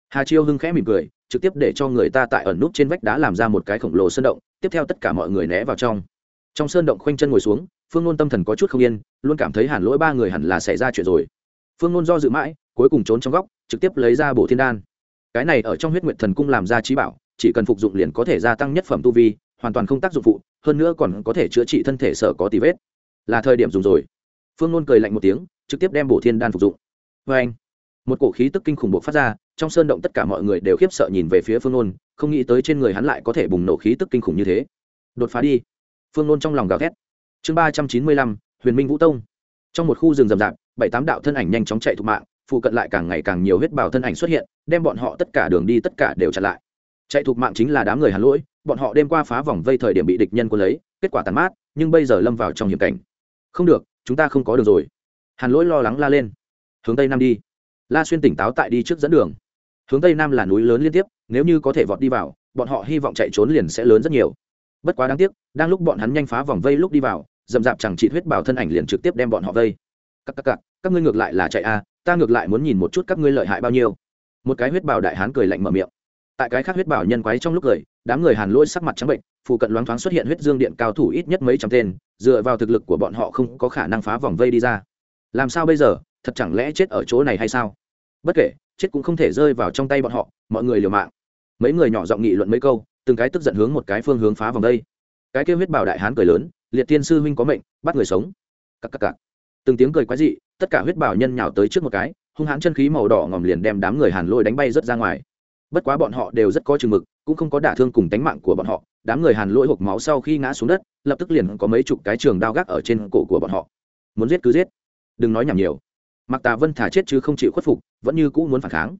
Hà chiêu hưng khẽ mỉm cười trực tiếp để cho người ta tại ẩn nút trên vách đá làm ra một cái khổng lồ sơn động, tiếp theo tất cả mọi người né vào trong. Trong sơn động khoanh chân ngồi xuống, phương nôn tâm thần có chút không yên, luôn cảm thấy hẳn lỗi ba người hẳn là xảy ra chuyện rồi. Phương nôn do dự mãi, cuối cùng trốn trong góc, trực tiếp lấy ra bộ thiên đan. Cái này ở trong huyết nguyện thần cung làm ra trí bảo, chỉ cần phục dụng liền có thể gia tăng nhất phẩm tu vi, hoàn toàn không tác dụng phụ, hơn nữa còn có thể chữa trị thân thể sở có tì vết. Là thời điểm dùng rồi. Phương nôn cười lạnh một tiếng, trực tiếp đem bổ thiên đan phục dụng. Vê anh một cổ khí tức kinh khủng buộc phát ra, trong sơn động tất cả mọi người đều khiếp sợ nhìn về phía phương nôn, không nghĩ tới trên người hắn lại có thể bùng nổ khí tức kinh khủng như thế. Đột phá đi. Phương nôn trong lòng gào thét. Chương ba trăm chín mươi lăm, huyền minh vũ tông. Trong một khu rừng rậm rạp, bảy tám đạo thân ảnh nhanh chóng chạy thục mạng, phụ cận lại càng ngày càng nhiều huyết bào thân ảnh xuất hiện, đem bọn họ tất cả đường đi tất cả đều chặn lại. Chạy thục mạng chính là đám người hàn lỗi, bọn họ đêm qua phá vòng vây thời điểm bị địch nhân quân lấy, kết quả tàn mát, nhưng bây giờ lâm vào trong hiểm cảnh. Không được, chúng ta không có đường rồi. Hàn lỗi lo lắng la lên. Hướng tây nam đi la xuyên tỉnh táo tại đi trước dẫn đường. Hướng tây nam là núi lớn liên tiếp nếu như có thể vọt đi vào bọn họ hy vọng chạy trốn liền sẽ lớn rất nhiều. Bất quá đáng tiếc đang lúc bọn hắn nhanh phá vòng vây lúc đi vào dầm dạp chẳng chị huyết bảo thân ảnh liền trực tiếp đem bọn họ vây. Các các các các ngươi ngược lại là chạy a à, ta ngược lại muốn nhìn một chút các ngươi lợi hại bao nhiêu. Một cái huyết bảo đại hán cười lạnh mở miệng. Tại cái khác huyết bảo nhân quái trong lúc cười đám người hàn lỗi sắc mặt trắng bệnh phụ cận loáng thoáng xuất hiện huyết dương điện cao thủ ít nhất mấy trăm tên dựa vào thực lực của bọn họ không có khả năng phá vòng vây đi ra. Làm sao bây giờ? Thật chẳng lẽ chết ở chỗ này hay sao? Bất kể, chết cũng không thể rơi vào trong tay bọn họ, mọi người liều mạng. Mấy người nhỏ giọng nghị luận mấy câu, từng cái tức giận hướng một cái phương hướng phá vòng đây. cái kêu huyết bảo đại hán cười lớn, liệt tiên sư huynh có mệnh, bắt người sống. Cặp cặp cặp từng tiếng cười quái dị, tất cả huyết bảo nhân nhào tới trước một cái, hung hãn chân khí màu đỏ ngòm liền đem đám người hàn lôi đánh bay rớt ra ngoài. Bất quá bọn họ đều rất có chừng mực, cũng không có đả thương cùng tánh mạng của bọn họ, đám người hàn lỗi hộp máu sau khi ngã xuống đất, lập tức liền có mấy chục cái trường đao gác ở trên cổ của bọn họ. Muốn giết cứ giết. Đừng nói nhảm nhiều mặc tà vân thả chết chứ không chịu khuất phục, vẫn như cũ muốn phản kháng.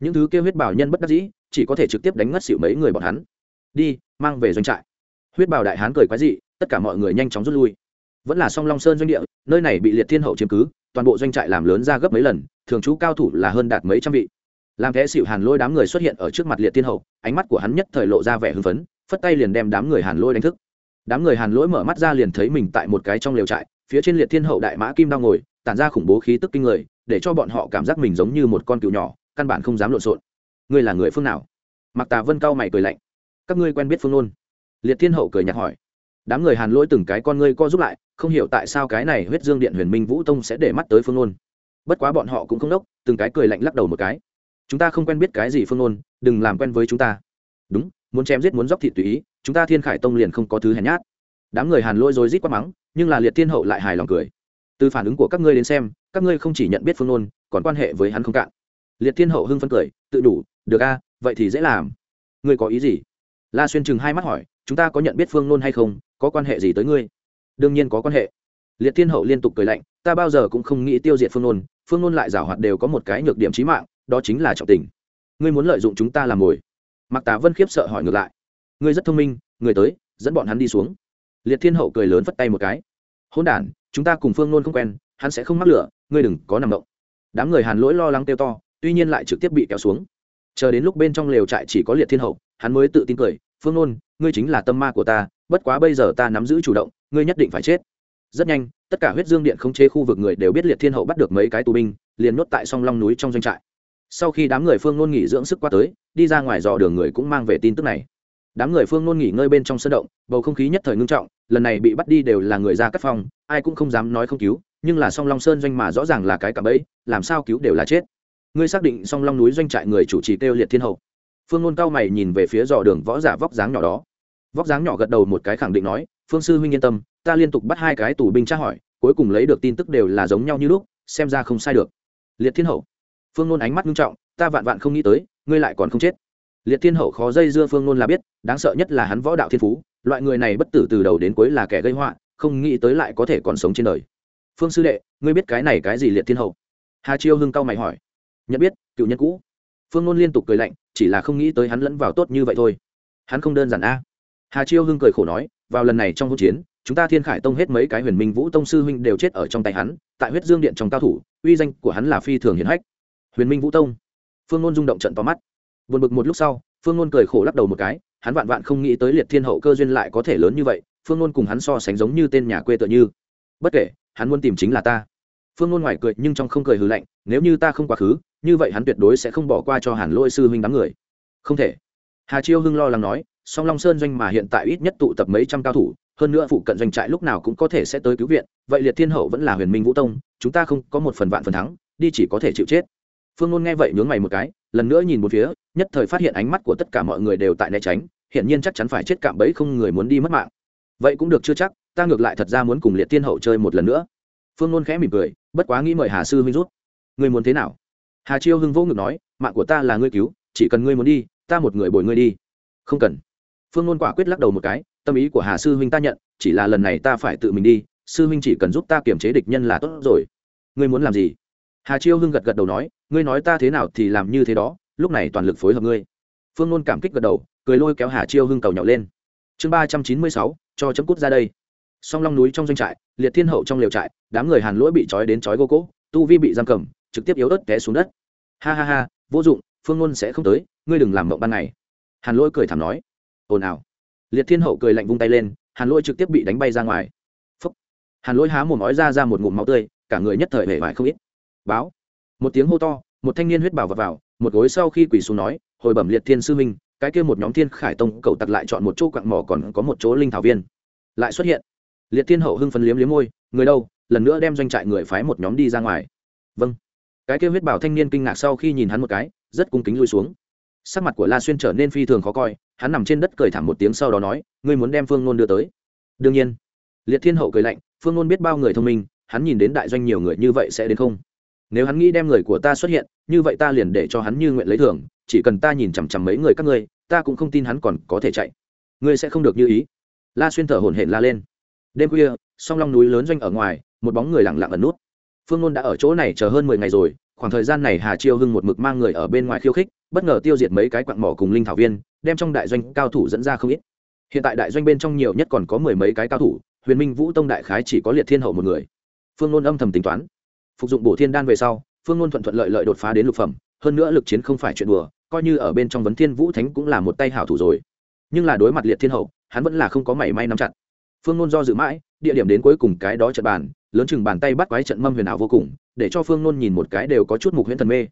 Những thứ kêu huyết bảo nhân bất đắc dĩ, chỉ có thể trực tiếp đánh ngất xỉu mấy người bọn hắn. Đi, mang về doanh trại. Huyết bảo đại hán cười quái dị, tất cả mọi người nhanh chóng rút lui. Vẫn là song long sơn doanh địa, nơi này bị liệt thiên hậu chiếm cứ, toàn bộ doanh trại làm lớn ra gấp mấy lần, thường trú cao thủ là hơn đạt mấy trăm vị. Làm thế xịu hàn lôi đám người xuất hiện ở trước mặt liệt thiên hậu, ánh mắt của hắn nhất thời lộ ra vẻ hưng phấn, phất tay liền đem đám người hàn lôi đánh thức. Đám người hàn lỗi mở mắt ra liền thấy mình tại một cái trong lều trại, phía trên liệt thiên hậu đại mã kim đang ngồi tản ra khủng bố khí tức kinh người, để cho bọn họ cảm giác mình giống như một con cừu nhỏ, căn bản không dám lộn xộn. Ngươi là người phương nào? Mặc tà vân cao mày cười lạnh. Các ngươi quen biết phương nôn? Liệt thiên hậu cười nhạt hỏi. Đám người hàn lỗi từng cái con ngươi co giúp lại, không hiểu tại sao cái này huyết dương điện huyền minh vũ tông sẽ để mắt tới phương nôn. Bất quá bọn họ cũng không đốc, từng cái cười lạnh lắc đầu một cái. Chúng ta không quen biết cái gì phương nôn, đừng làm quen với chúng ta. Đúng, muốn chém giết muốn dóc thịt tùy ý, chúng ta thiên khải tông liền không có thứ hèn nhát. Đám người hàn lôi rồi rít quá mắng, nhưng là liệt thiên hậu lại hài lòng cười từ phản ứng của các ngươi đến xem, các ngươi không chỉ nhận biết phương nôn, còn quan hệ với hắn không cạn. Liệt thiên hậu hưng phấn cười, tự đủ, được a, vậy thì dễ làm. Ngươi có ý gì? La xuyên chừng hai mắt hỏi, chúng ta có nhận biết phương nôn hay không? Có quan hệ gì tới ngươi? Đương nhiên có quan hệ. Liệt thiên hậu liên tục cười lạnh, ta bao giờ cũng không nghĩ tiêu diệt phương nôn phương nôn lại giảo hoạt đều có một cái nhược điểm trí mạng, đó chính là trọng tình. Ngươi muốn lợi dụng chúng ta làm mồi. Mặc tà vân khiếp sợ hỏi ngược lại, ngươi rất thông minh, người tới, dẫn bọn hắn đi xuống. Liệt thiên hậu cười lớn vất tay một cái hôn đản, chúng ta cùng phương nôn không quen, hắn sẽ không mắc lửa, ngươi đừng có nằm động. Đám người hàn lỗi lo lắng kêu to, tuy nhiên lại trực tiếp bị kéo xuống. Chờ đến lúc bên trong lều trại chỉ có liệt thiên hậu, hắn mới tự tin cười, phương nôn, ngươi chính là tâm ma của ta, bất quá bây giờ ta nắm giữ chủ động, ngươi nhất định phải chết. Rất nhanh, tất cả huyết dương điện không chế khu vực người đều biết liệt thiên hậu bắt được mấy cái tù binh, liền nhốt tại song long núi trong doanh trại. Sau khi đám người phương nôn nghỉ dưỡng sức qua tới, đi ra ngoài dò đường người cũng mang về tin tức này đám người phương nôn nghỉ ngơi bên trong sân động, bầu không khí nhất thời ngưng trọng, lần này bị bắt đi đều là người ra cắt phòng ai cũng không dám nói không cứu, nhưng là song long sơn doanh mà rõ ràng là cái cạm bẫy, làm sao cứu đều là chết. Ngươi xác định song long núi doanh trại người chủ trì kêu liệt thiên hậu. Phương nôn cao mày nhìn về phía dò đường võ giả vóc dáng nhỏ đó. Vóc dáng nhỏ gật đầu một cái khẳng định nói, phương sư huynh yên tâm, ta liên tục bắt hai cái tù binh tra hỏi, cuối cùng lấy được tin tức đều là giống nhau như lúc, xem ra không sai được. Liệt thiên hậu? Phương nôn ánh mắt nghiêm trọng, ta vạn vạn không nghĩ tới, ngươi lại còn không chết liệt thiên hậu khó dây dưa phương nôn là biết, đáng sợ nhất là hắn võ đạo thiên phú, loại người này bất tử từ đầu đến cuối là kẻ gây họa, không nghĩ tới lại có thể còn sống trên đời. Phương sư đệ, ngươi biết cái này cái gì liệt thiên hậu? Hà chiêu hưng cao mày hỏi. Nhận biết, cựu nhân cũ. Phương nôn liên tục cười lạnh, chỉ là không nghĩ tới hắn lẫn vào tốt như vậy thôi. Hắn không đơn giản a. Hà chiêu hưng cười khổ nói, vào lần này trong hỗn chiến, chúng ta thiên khải tông hết mấy cái huyền minh vũ tông sư huynh đều chết ở trong tay hắn, tại huyết dương điện trong cao thủ, uy danh của hắn là phi thường hiển hách. Huyền minh vũ tông. Phương nôn rung động trận to mắt buồn bực một lúc sau, phương ngôn cười khổ lắc đầu một cái, hắn vạn vạn không nghĩ tới liệt thiên hậu cơ duyên lại có thể lớn như vậy, phương ngôn cùng hắn so sánh giống như tên nhà quê tựa như. Bất kể, hắn muốn tìm chính là ta. Phương ngôn ngoài cười nhưng trong không cười hừ lạnh, nếu như ta không quá khứ, như vậy hắn tuyệt đối sẽ không bỏ qua cho hàn lôi sư huynh đám người. Không thể. Hà chiêu hưng lo lắng nói, song long sơn doanh mà hiện tại ít nhất tụ tập mấy trăm cao thủ, hơn nữa phụ cận doanh trại lúc nào cũng có thể sẽ tới cứu viện, vậy liệt thiên hậu vẫn là huyền minh vũ tông, chúng ta không có một phần vạn phần thắng, đi chỉ có thể chịu chết. Phương ngôn nghe vậy nhướng mày một cái lần nữa nhìn một phía, nhất thời phát hiện ánh mắt của tất cả mọi người đều tại né tránh, hiển nhiên chắc chắn phải chết cạm bẫy không người muốn đi mất mạng. Vậy cũng được chưa chắc, ta ngược lại thật ra muốn cùng liệt tiên hậu chơi một lần nữa. Phương ngôn khẽ mỉm cười, bất quá nghĩ mời hà sư huynh rút. Người muốn thế nào? Hà chiêu hưng vô ngực nói, mạng của ta là ngươi cứu, chỉ cần ngươi muốn đi, ta một người bồi ngươi đi. Không cần. Phương ngôn quả quyết lắc đầu một cái, tâm ý của hà sư huynh ta nhận, chỉ là lần này ta phải tự mình đi, sư huynh chỉ cần giúp ta kiềm chế địch nhân là tốt rồi. Ngươi muốn làm gì? Hà chiêu hưng gật gật đầu nói, ngươi nói ta thế nào thì làm như thế đó, lúc này toàn lực phối hợp ngươi. Phương nôn cảm kích gật đầu, cười lôi kéo hà chiêu hưng cầu nhậu lên. Chương ba trăm chín mươi sáu, cho chấm cút ra đây. Song long núi trong doanh trại, liệt thiên hậu trong liều trại, đám người hàn lỗi bị trói đến trói gô cỗ, tu vi bị giam cầm, trực tiếp yếu ớt té xuống đất. Ha ha ha, vô dụng, phương ngôn sẽ không tới, ngươi đừng làm mộng ban ngày. Hàn lỗi cười thảm nói. Ồn ào. Liệt thiên hậu cười lạnh vung tay lên, hàn lỗi trực tiếp bị đánh bay ra ngoài. Phúc. hàn lỗi há mồm ói ra ra một ngụm máu tươi, cả người nhất thời hề vải không ít báo. Một tiếng hô to một thanh niên huyết bảo vào, vào một gối sau khi quỳ xuống nói hồi bẩm liệt thiên sư minh cái kia một nhóm thiên khải tông cậu tặc lại chọn một chỗ quặng mỏ còn có một chỗ linh thảo viên. Lại xuất hiện. Liệt thiên hậu hưng phấn liếm liếm môi người đâu lần nữa đem doanh trại người phái một nhóm đi ra ngoài. Vâng. Cái kia huyết bảo thanh niên kinh ngạc sau khi nhìn hắn một cái rất cung kính lui xuống. Sắc mặt của la xuyên trở nên phi thường khó coi hắn nằm trên đất cười thảm một tiếng sau đó nói ngươi muốn đem phương nôn đưa tới? Đương nhiên. Liệt thiên hậu cười lạnh phương nôn biết bao người thông minh hắn nhìn đến đại doanh nhiều người như vậy sẽ đến không? Nếu hắn nghĩ đem người của ta xuất hiện, như vậy ta liền để cho hắn như nguyện lấy thưởng chỉ cần ta nhìn chằm chằm mấy người các ngươi, ta cũng không tin hắn còn có thể chạy. Ngươi sẽ không được như ý. La xuyên thở hổn hển la lên. Đêm khuya, song long núi lớn doanh ở ngoài, một bóng người lặng lặng ẩn nút. Phương ngôn đã ở chỗ này chờ hơn mười ngày rồi, khoảng thời gian này hà chiêu hưng một mực mang người ở bên ngoài khiêu khích, bất ngờ tiêu diệt mấy cái quặng mỏ cùng linh thảo viên, đem trong đại doanh cao thủ dẫn ra không ít. Hiện tại đại doanh bên trong nhiều nhất còn có mười mấy cái cao thủ, huyền minh vũ tông đại khái chỉ có liệt thiên hậu một người. Phương ngôn âm thầm tính toán phục dụng bổ thiên đan về sau, phương ngôn thuận thuận lợi lợi đột phá đến lục phẩm, hơn nữa lực chiến không phải chuyện đùa, coi như ở bên trong vấn thiên vũ thánh cũng là một tay hảo thủ rồi. Nhưng là đối mặt liệt thiên hậu, hắn vẫn là không có mảy may nắm chặt. Phương ngôn do dự mãi, địa điểm đến cuối cùng cái đó trận bàn, lớn chừng bàn tay bắt quái trận mâm huyền ảo vô cùng, để cho phương ngôn nhìn một cái đều có chút mục huyễn thần mê.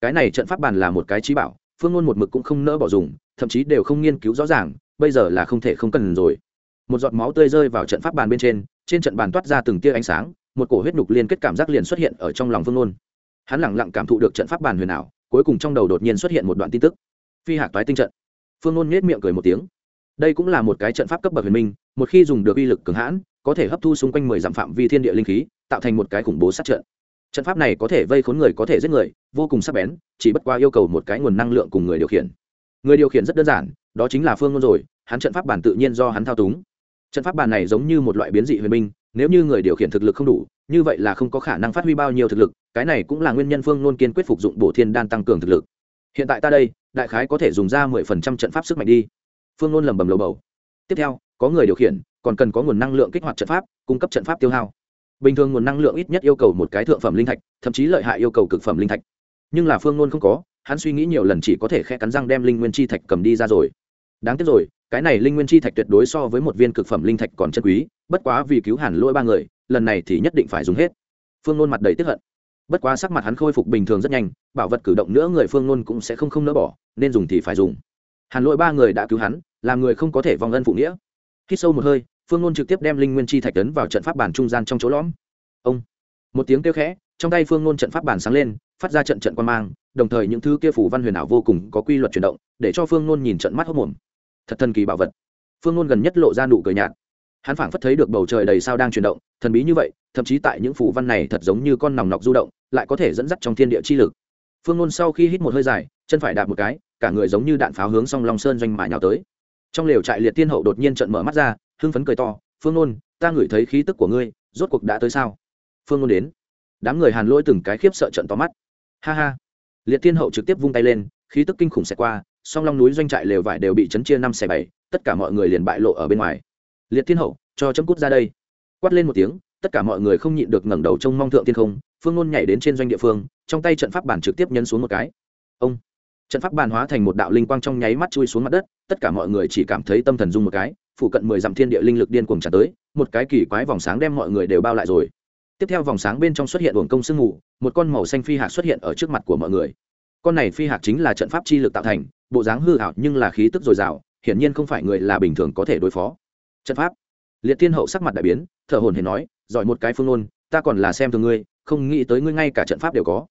Cái này trận pháp bàn là một cái trí bảo, phương ngôn một mực cũng không nỡ bỏ dùng, thậm chí đều không nghiên cứu rõ ràng, bây giờ là không thể không cần rồi. Một giọt máu tươi rơi vào trận pháp bàn bên trên trên trận bàn toát ra từng tia ánh sáng một cổ huyết nhục liên kết cảm giác liền xuất hiện ở trong lòng phương ngôn hắn lẳng lặng cảm thụ được trận pháp bàn huyền ảo, cuối cùng trong đầu đột nhiên xuất hiện một đoạn tin tức. Phi hạc toái tinh trận. Phương ngôn nhếch miệng cười một tiếng. Đây cũng là một cái trận pháp cấp bậc huyền minh, một khi dùng được uy lực cường hãn, có thể hấp thu xung quanh mười dặm phạm vi thiên địa linh khí, tạo thành một cái khủng bố sát trận. Trận pháp này có thể vây khốn người có thể giết người, vô cùng sắc bén, chỉ bất qua yêu cầu một cái nguồn năng lượng cùng người điều khiển. Người điều khiển rất đơn giản, đó chính là phương ngôn rồi, hắn trận pháp bản tự nhiên do hắn thao túng. Trận pháp bản này giống như một loại biến dị huyền minh nếu như người điều khiển thực lực không đủ, như vậy là không có khả năng phát huy bao nhiêu thực lực, cái này cũng là nguyên nhân phương luôn kiên quyết phục dụng bổ thiên đan tăng cường thực lực. Hiện tại ta đây, đại khái có thể dùng ra mười phần trăm trận pháp sức mạnh đi. Phương luôn lẩm bẩm lầu bầu. Tiếp theo, có người điều khiển, còn cần có nguồn năng lượng kích hoạt trận pháp, cung cấp trận pháp tiêu hao. Bình thường nguồn năng lượng ít nhất yêu cầu một cái thượng phẩm linh thạch, thậm chí lợi hại yêu cầu cực phẩm linh thạch. Nhưng là phương luôn không có, hắn suy nghĩ nhiều lần chỉ có thể khe cắn răng đem linh nguyên chi thạch cầm đi ra rồi. Đáng tiếc rồi cái này linh nguyên chi thạch tuyệt đối so với một viên cực phẩm linh thạch còn chân quý, bất quá vì cứu hàn lỗi ba người, lần này thì nhất định phải dùng hết. Phương luân mặt đầy tiếp hận. Bất quá sắc mặt hắn khôi phục bình thường rất nhanh, bảo vật cử động nữa người phương nôn cũng sẽ không không nỡ bỏ, nên dùng thì phải dùng. Hàn lỗi ba người đã cứu hắn, làm người không có thể vong ân phụ nghĩa. Khi sâu một hơi, phương nôn trực tiếp đem linh nguyên chi thạch tấn vào trận pháp bản trung gian trong chỗ lõm. Ông. Một tiếng kêu khẽ, trong tay phương nôn trận pháp bản sáng lên, phát ra trận trận quan mang, đồng thời những thứ kia phủ văn huyền ảo vô cùng có quy luật chuyển động, để cho phương nôn nhìn trận mắt hốc mồm thật thần kỳ bảo vật. Phương ngôn gần nhất lộ ra nụ cười nhạt. Hắn phảng phất thấy được bầu trời đầy sao đang chuyển động thần bí như vậy thậm chí tại những phủ văn này thật giống như con nòng nọc du động lại có thể dẫn dắt trong thiên địa chi lực. Phương ngôn sau khi hít một hơi dài chân phải đạp một cái cả người giống như đạn pháo hướng song long sơn doanh mã nhào tới. Trong lều trại liệt tiên hậu đột nhiên trận mở mắt ra hưng phấn cười to phương ngôn, ta ngửi thấy khí tức của ngươi rốt cuộc đã tới sao? Phương ngôn đến. Đám người hàn lỗi từng cái khiếp sợ trận to mắt. Ha ha. Liệt tiên hậu trực tiếp vung tay lên khí tức kinh khủng xẹt qua song long núi doanh trại lều vải đều bị chấn chia năm xẻ bảy, tất cả mọi người liền bại lộ ở bên ngoài. Liệt Thiên hậu, cho chấm cút ra đây. Quát lên một tiếng, tất cả mọi người không nhịn được ngẩng đầu trông mong thượng thiên không, phương ngôn nhảy đến trên doanh địa phương, trong tay trận pháp bản trực tiếp nhấn xuống một cái. Ông! Trận pháp bàn hóa thành một đạo linh quang trong nháy mắt chui xuống mặt đất, tất cả mọi người chỉ cảm thấy tâm thần dung một cái, phụ cận mười dặm thiên địa linh lực điên cuồng trả tới, một cái kỳ quái vòng sáng đem mọi người đều bao lại rồi. Tiếp theo vòng sáng bên trong xuất hiện uổng công sương mù, một con màu xanh phi hạt xuất hiện ở trước mặt của mọi người. Con này phi hạt chính là trận pháp chi lực tạo thành bộ dáng hư hảo nhưng là khí tức dồi dào, hiển nhiên không phải người là bình thường có thể đối phó. Trận pháp. Liệt tiên hậu sắc mặt đại biến, thở hồn hển nói, giỏi một cái phương ôn ta còn là xem thường ngươi, không nghĩ tới ngươi ngay cả trận pháp đều có.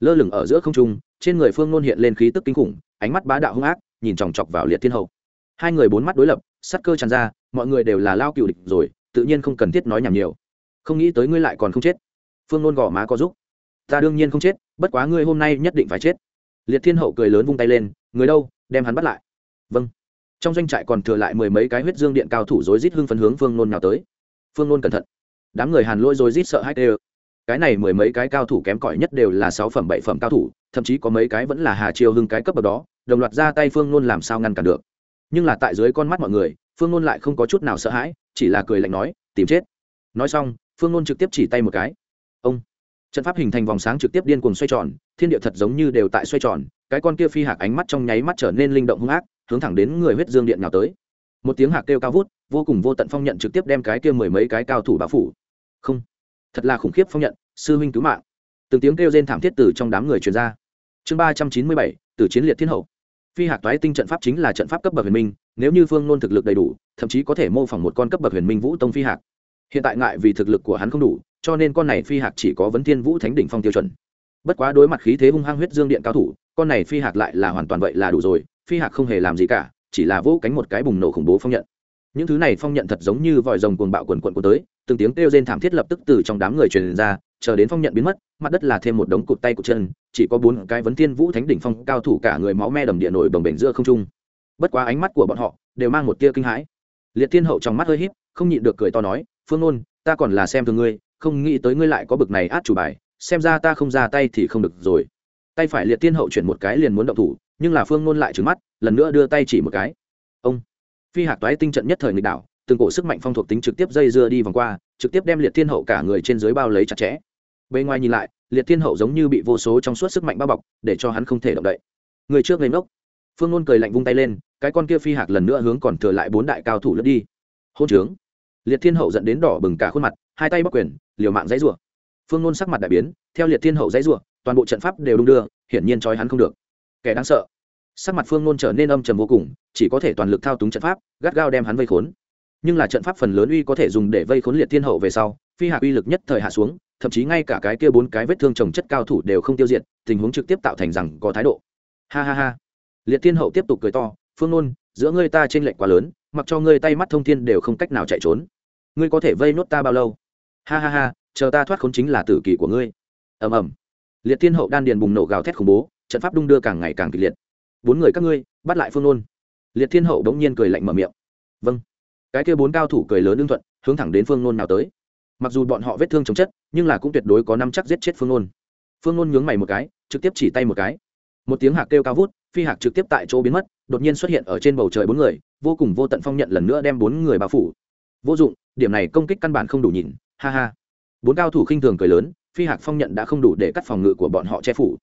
Lơ lửng ở giữa không trung, trên người phương nôn hiện lên khí tức kinh khủng, ánh mắt bá đạo hung ác, nhìn chòng chọc vào liệt thiên hậu. Hai người bốn mắt đối lập sát cơ tràn ra, mọi người đều là lao cựu địch rồi, tự nhiên không cần thiết nói nhảm nhiều. Không nghĩ tới ngươi lại còn không chết. Phương nôn gõ má có giúp ta đương nhiên không chết, bất quá ngươi hôm nay nhất định phải chết. Liệt thiên hậu cười lớn vung tay lên người đâu, đem hắn bắt lại. Vâng. Trong doanh trại còn thừa lại mười mấy cái huyết dương điện cao thủ rối rít hưng phấn hướng phương nôn nào tới. Phương nôn cẩn thận. Đám người hàn lôi rối rít sợ hai tê cái này mười mấy cái cao thủ kém cỏi nhất đều là sáu phẩm, bảy phẩm cao thủ, thậm chí có mấy cái vẫn là hà Chiêu hưng cái cấp bậc đó, đồng loạt ra tay phương nôn làm sao ngăn cản được. Nhưng là tại dưới con mắt mọi người, phương nôn lại không có chút nào sợ hãi, chỉ là cười lạnh nói, tìm chết. Nói xong, phương nôn trực tiếp chỉ tay một cái. Ông. Trận pháp hình thành vòng sáng trực tiếp điên cuồng xoay tròn, thiên địa thật giống như đều tại xoay tròn cái con kia phi hạc ánh mắt trong nháy mắt trở nên linh động hung ác, hướng thẳng đến người huyết dương điện nào tới. Một tiếng hạc kêu cao vút, vô cùng vô tận phong nhận trực tiếp đem cái kia mười mấy cái cao thủ bao phủ. Không, thật là khủng khiếp phong nhận, sư huynh cứu mạng. Từng tiếng kêu rên thảm thiết từ trong đám người truyền ra. Chương ba trăm chín mươi bảy, từ chiến liệt thiên hậu. Phi hạc toái tinh trận pháp chính là trận pháp cấp bậc huyền minh, nếu như phương nôn thực lực đầy đủ, thậm chí có thể mô phỏng một con cấp bậc huyền minh vũ tông phi hạc. Hiện tại ngại vì thực lực của hắn không đủ, cho nên con này phi hạc chỉ có vấn thiên vũ thánh đỉnh phong tiêu chuẩn bất quá đối mặt khí thế hung hăng huyết dương điện cao thủ, con này phi hạc lại là hoàn toàn vậy là đủ rồi, phi hạc không hề làm gì cả, chỉ là vỗ cánh một cái bùng nổ khủng bố phong nhận. Những thứ này phong nhận thật giống như vòi rồng cuồng bạo quần quận của tới, từng tiếng kêu rên thảm thiết lập tức từ trong đám người truyền ra, chờ đến phong nhận biến mất, mặt đất là thêm một đống cụt tay cụt chân, chỉ có bốn cái vấn thiên vũ thánh đỉnh phong cao thủ cả người máu me đầm địa nổi bồng bềnh giữa không trung. Bất quá ánh mắt của bọn họ đều mang một tia kinh hãi. Liệt thiên hậu trong mắt hơi híp, không nhịn được cười to nói, phương ôn ta còn là xem thường ngươi, không nghĩ tới ngươi lại có bực này át chủ bài xem ra ta không ra tay thì không được rồi. Tay phải liệt thiên hậu chuyển một cái liền muốn động thủ, nhưng là phương ngôn lại trứng mắt, lần nữa đưa tay chỉ một cái. Ông! Phi hạc toái tinh trận nhất thời nghịch đảo, từng cổ sức mạnh phong thuộc tính trực tiếp dây dưa đi vòng qua, trực tiếp đem liệt thiên hậu cả người trên dưới bao lấy chặt chẽ. Bên ngoài nhìn lại, liệt thiên hậu giống như bị vô số trong suốt sức mạnh bao bọc, để cho hắn không thể động đậy. Người trước lên ngốc. Phương ngôn cười lạnh vung tay lên, cái con kia phi hạc lần nữa hướng còn thừa lại bốn đại cao thủ lướt đi. Hôn trướng. Liệt thiên hậu dẫn đến đỏ bừng cả khuôn mặt, hai tay bắc quyền, liều mạng dãy rủa phương nôn sắc mặt đại biến, theo liệt thiên hậu dãy rủa, toàn bộ trận pháp đều đung đưa, hiển nhiên trói hắn không được. Kẻ đáng sợ. Sắc mặt phương nôn trở nên âm trầm vô cùng, chỉ có thể toàn lực thao túng trận pháp, gắt gao đem hắn vây khốn. Nhưng là trận pháp phần lớn uy có thể dùng để vây khốn liệt thiên hậu về sau, phi hạ uy lực nhất thời hạ xuống, thậm chí ngay cả cái kia bốn cái vết thương trồng chất cao thủ đều không tiêu diệt, tình huống trực tiếp tạo thành rằng có thái độ. Ha ha ha. Liệt thiên hậu tiếp tục cười to, phương nôn, giữa ngươi ta trên lệch quá lớn, mặc cho ngươi tay mắt thông thiên đều không cách nào chạy trốn. Ngươi có thể vây nốt ta bao lâu? Ha ha ha chờ ta thoát khốn chính là tử kỳ của ngươi. Ầm ầm. Liệt thiên hậu đan điền bùng nổ gào thét khủng bố, trận pháp đung đưa càng ngày càng kịch liệt. Bốn người các ngươi, bắt lại phương nôn. Liệt thiên hậu đống nhiên cười lạnh mở miệng. Vâng. Cái kia bốn cao thủ cười lớn ưng thuận, hướng thẳng đến phương nôn nào tới. Mặc dù bọn họ vết thương chống chất, nhưng là cũng tuyệt đối có năm chắc giết chết phương nôn. Phương nôn nhướng mày một cái, trực tiếp chỉ tay một cái. Một tiếng hạc kêu cao vút, phi hạc trực tiếp tại chỗ biến mất, đột nhiên xuất hiện ở trên bầu trời bốn người, vô cùng vô tận phong nhận lần nữa đem bốn người bao phủ. Vô dụng, điểm này công kích căn bản không đủ nhìn, ha ha bốn cao thủ khinh thường cười lớn, phi hạc phong nhận đã không đủ để cắt phòng ngự của bọn họ che phủ.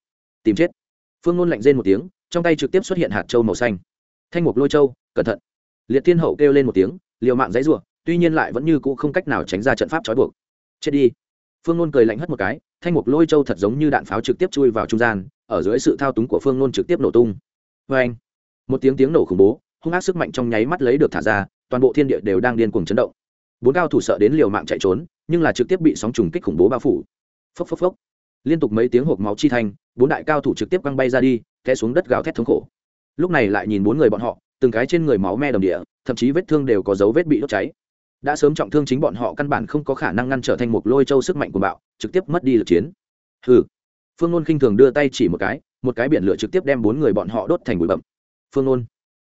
Tìm chết. Phương ngôn lạnh rên một tiếng, trong tay trực tiếp xuất hiện hạt châu màu xanh. Thanh mục lôi châu, cẩn thận. Liệt thiên hậu kêu lên một tiếng, liều mạng dãy r u ộ tuy nhiên lại vẫn như cũ không cách nào tránh ra trận pháp trói buộc. Chết đi. Phương ngôn cười lạnh hất một cái, thanh mục lôi châu thật giống như đạn pháo trực tiếp chui vào trung gian, ở dưới sự thao túng của phương ngôn trực tiếp nổ tung. Vê anh, một tiếng tiếng nổ khủng bố, hung ác sức mạnh trong nháy mắt lấy được thả ra, toàn bộ thiên địa đều đang điên cuồng chấn động. Bốn cao thủ sợ đến liều mạng chạy trốn nhưng là trực tiếp bị sóng trùng kích khủng bố bao phủ. Phốc phốc phốc. Liên tục mấy tiếng hộp máu chi thanh, bốn đại cao thủ trực tiếp căng bay ra đi, té xuống đất gào thét thống khổ. Lúc này lại nhìn bốn người bọn họ, từng cái trên người máu me đầm địa, thậm chí vết thương đều có dấu vết bị đốt cháy. Đã sớm trọng thương chính bọn họ căn bản không có khả năng ngăn trở thành một lôi châu sức mạnh của bạo, trực tiếp mất đi lực chiến. Hừ. Phương nôn khinh thường đưa tay chỉ một cái một cái biển lửa trực tiếp đem bốn người bọn họ đốt thành bụi bậm phương nôn,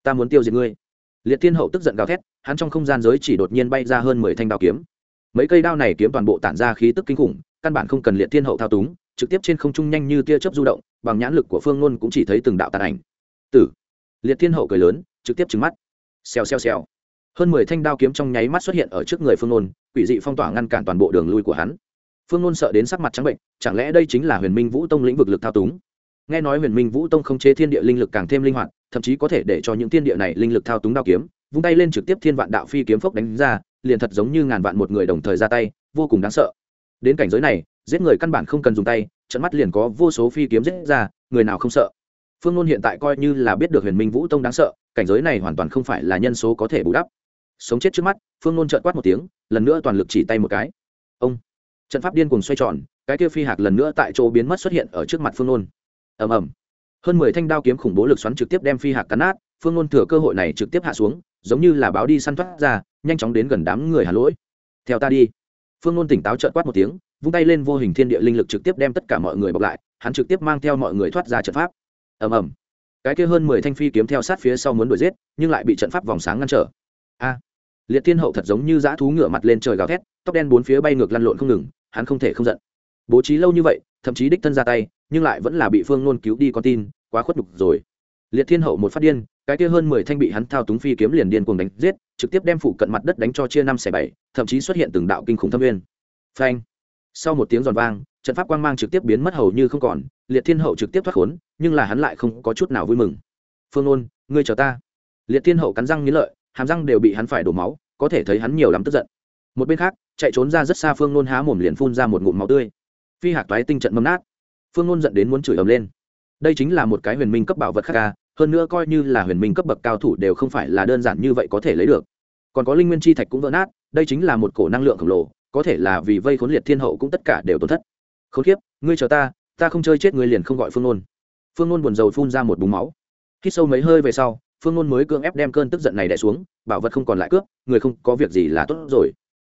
ta muốn tiêu diệt ngươi. Liệt thiên hậu tức giận gào thét, hắn trong không gian giới chỉ đột nhiên bay ra hơn mười thanh đao kiếm mấy cây đao này kiếm toàn bộ tản ra khí tức kinh khủng căn bản không cần liệt thiên hậu thao túng trực tiếp trên không trung nhanh như tia chớp du động bằng nhãn lực của phương ngôn cũng chỉ thấy từng đạo tàn ảnh. Tử. Liệt thiên hậu cười lớn trực tiếp trứng mắt. Xèo xèo xèo. Hơn mười thanh đao kiếm trong nháy mắt xuất hiện ở trước người phương ngôn, quỷ dị phong tỏa ngăn cản toàn bộ đường lui của hắn. Phương ngôn sợ đến sắc mặt trắng bệnh chẳng lẽ đây chính là huyền minh vũ tông lĩnh vực lực thao túng? Nghe nói huyền minh vũ tông không chế thiên địa linh lực càng thêm linh hoạt thậm chí có thể để cho những thiên địa này linh lực thao túng đao kiếm vung tay lên trực tiếp thiên vạn đạo phi kiếm phốc đánh ra liền thật giống như ngàn vạn một người đồng thời ra tay, vô cùng đáng sợ. Đến cảnh giới này, giết người căn bản không cần dùng tay, trận mắt liền có vô số phi kiếm giết ra, người nào không sợ. Phương ngôn hiện tại coi như là biết được huyền minh vũ tông đáng sợ, cảnh giới này hoàn toàn không phải là nhân số có thể bù đắp. Sống chết trước mắt, phương ngôn trợn quát một tiếng, lần nữa toàn lực chỉ tay một cái. Ông! Trận pháp điên cùng xoay tròn, cái kia phi hạc lần nữa tại chỗ biến mất xuất hiện ở trước mặt phương ngôn ầm ầm. Hơn mười thanh đao kiếm khủng bố lực xoắn trực tiếp đem phi hạc cắn nát, phương ngôn thừa cơ hội này trực tiếp hạ xuống, giống như là báo đi săn thoát ra nhanh chóng đến gần đám người hà lỗi. Theo ta đi. Phương nôn tỉnh táo trợn quát một tiếng, vung tay lên vô hình thiên địa linh lực trực tiếp đem tất cả mọi người bọc lại, hắn trực tiếp mang theo mọi người thoát ra trận pháp. Ầm ầm. Cái kia hơn mười thanh phi kiếm theo sát phía sau muốn đuổi giết, nhưng lại bị trận pháp vòng sáng ngăn trở. A! Liệt thiên hậu thật giống như dã thú ngửa mặt lên trời gào thét, tóc đen bốn phía bay ngược lăn lộn không ngừng, hắn không thể không giận. Bố trí lâu như vậy, thậm chí đích thân ra tay, nhưng lại vẫn là bị phương nôn cứu đi con tin, quá khuất nhục rồi. Liệt thiên hậu một phát điên cái kia hơn mười thanh bị hắn thao túng phi kiếm liền điên cuồng đánh giết, trực tiếp đem phủ cận mặt đất đánh cho chia năm xẻ bảy, thậm chí xuất hiện từng đạo kinh khủng thâm nguyên. Phanh! Sau một tiếng giòn vang, trận pháp quang mang trực tiếp biến mất hầu như không còn, liệt thiên hậu trực tiếp thoát khốn, nhưng là hắn lại không có chút nào vui mừng. Phương ôn ngươi chờ ta. Liệt thiên hậu cắn răng nghĩ lợi, hàm răng đều bị hắn phải đổ máu, có thể thấy hắn nhiều lắm tức giận. Một bên khác, chạy trốn ra rất xa phương nôn há mồm liền phun ra một ngụm máu tươi. Phi hạc toái tinh trận mâm nát. Phương nôn giận đến muốn chửi ầm lên. Đây chính là một cái huyền minh cấp bảo vật khác ca hơn nữa coi như là huyền minh cấp bậc cao thủ đều không phải là đơn giản như vậy có thể lấy được. Còn có linh nguyên chi thạch cũng vỡ nát, đây chính là một cổ năng lượng khổng lồ, có thể là vì vây khốn liệt thiên hậu cũng tất cả đều tổn thất. Khốn kiếp, ngươi chờ ta ta không chơi chết ngươi liền không gọi phương nôn. Phương nôn buồn rầu phun ra một búng máu. Khi sâu mấy hơi về sau, phương nôn mới cưỡng ép đem cơn tức giận này đẻ xuống, bảo vật không còn lại cướp, người không có việc gì là tốt rồi.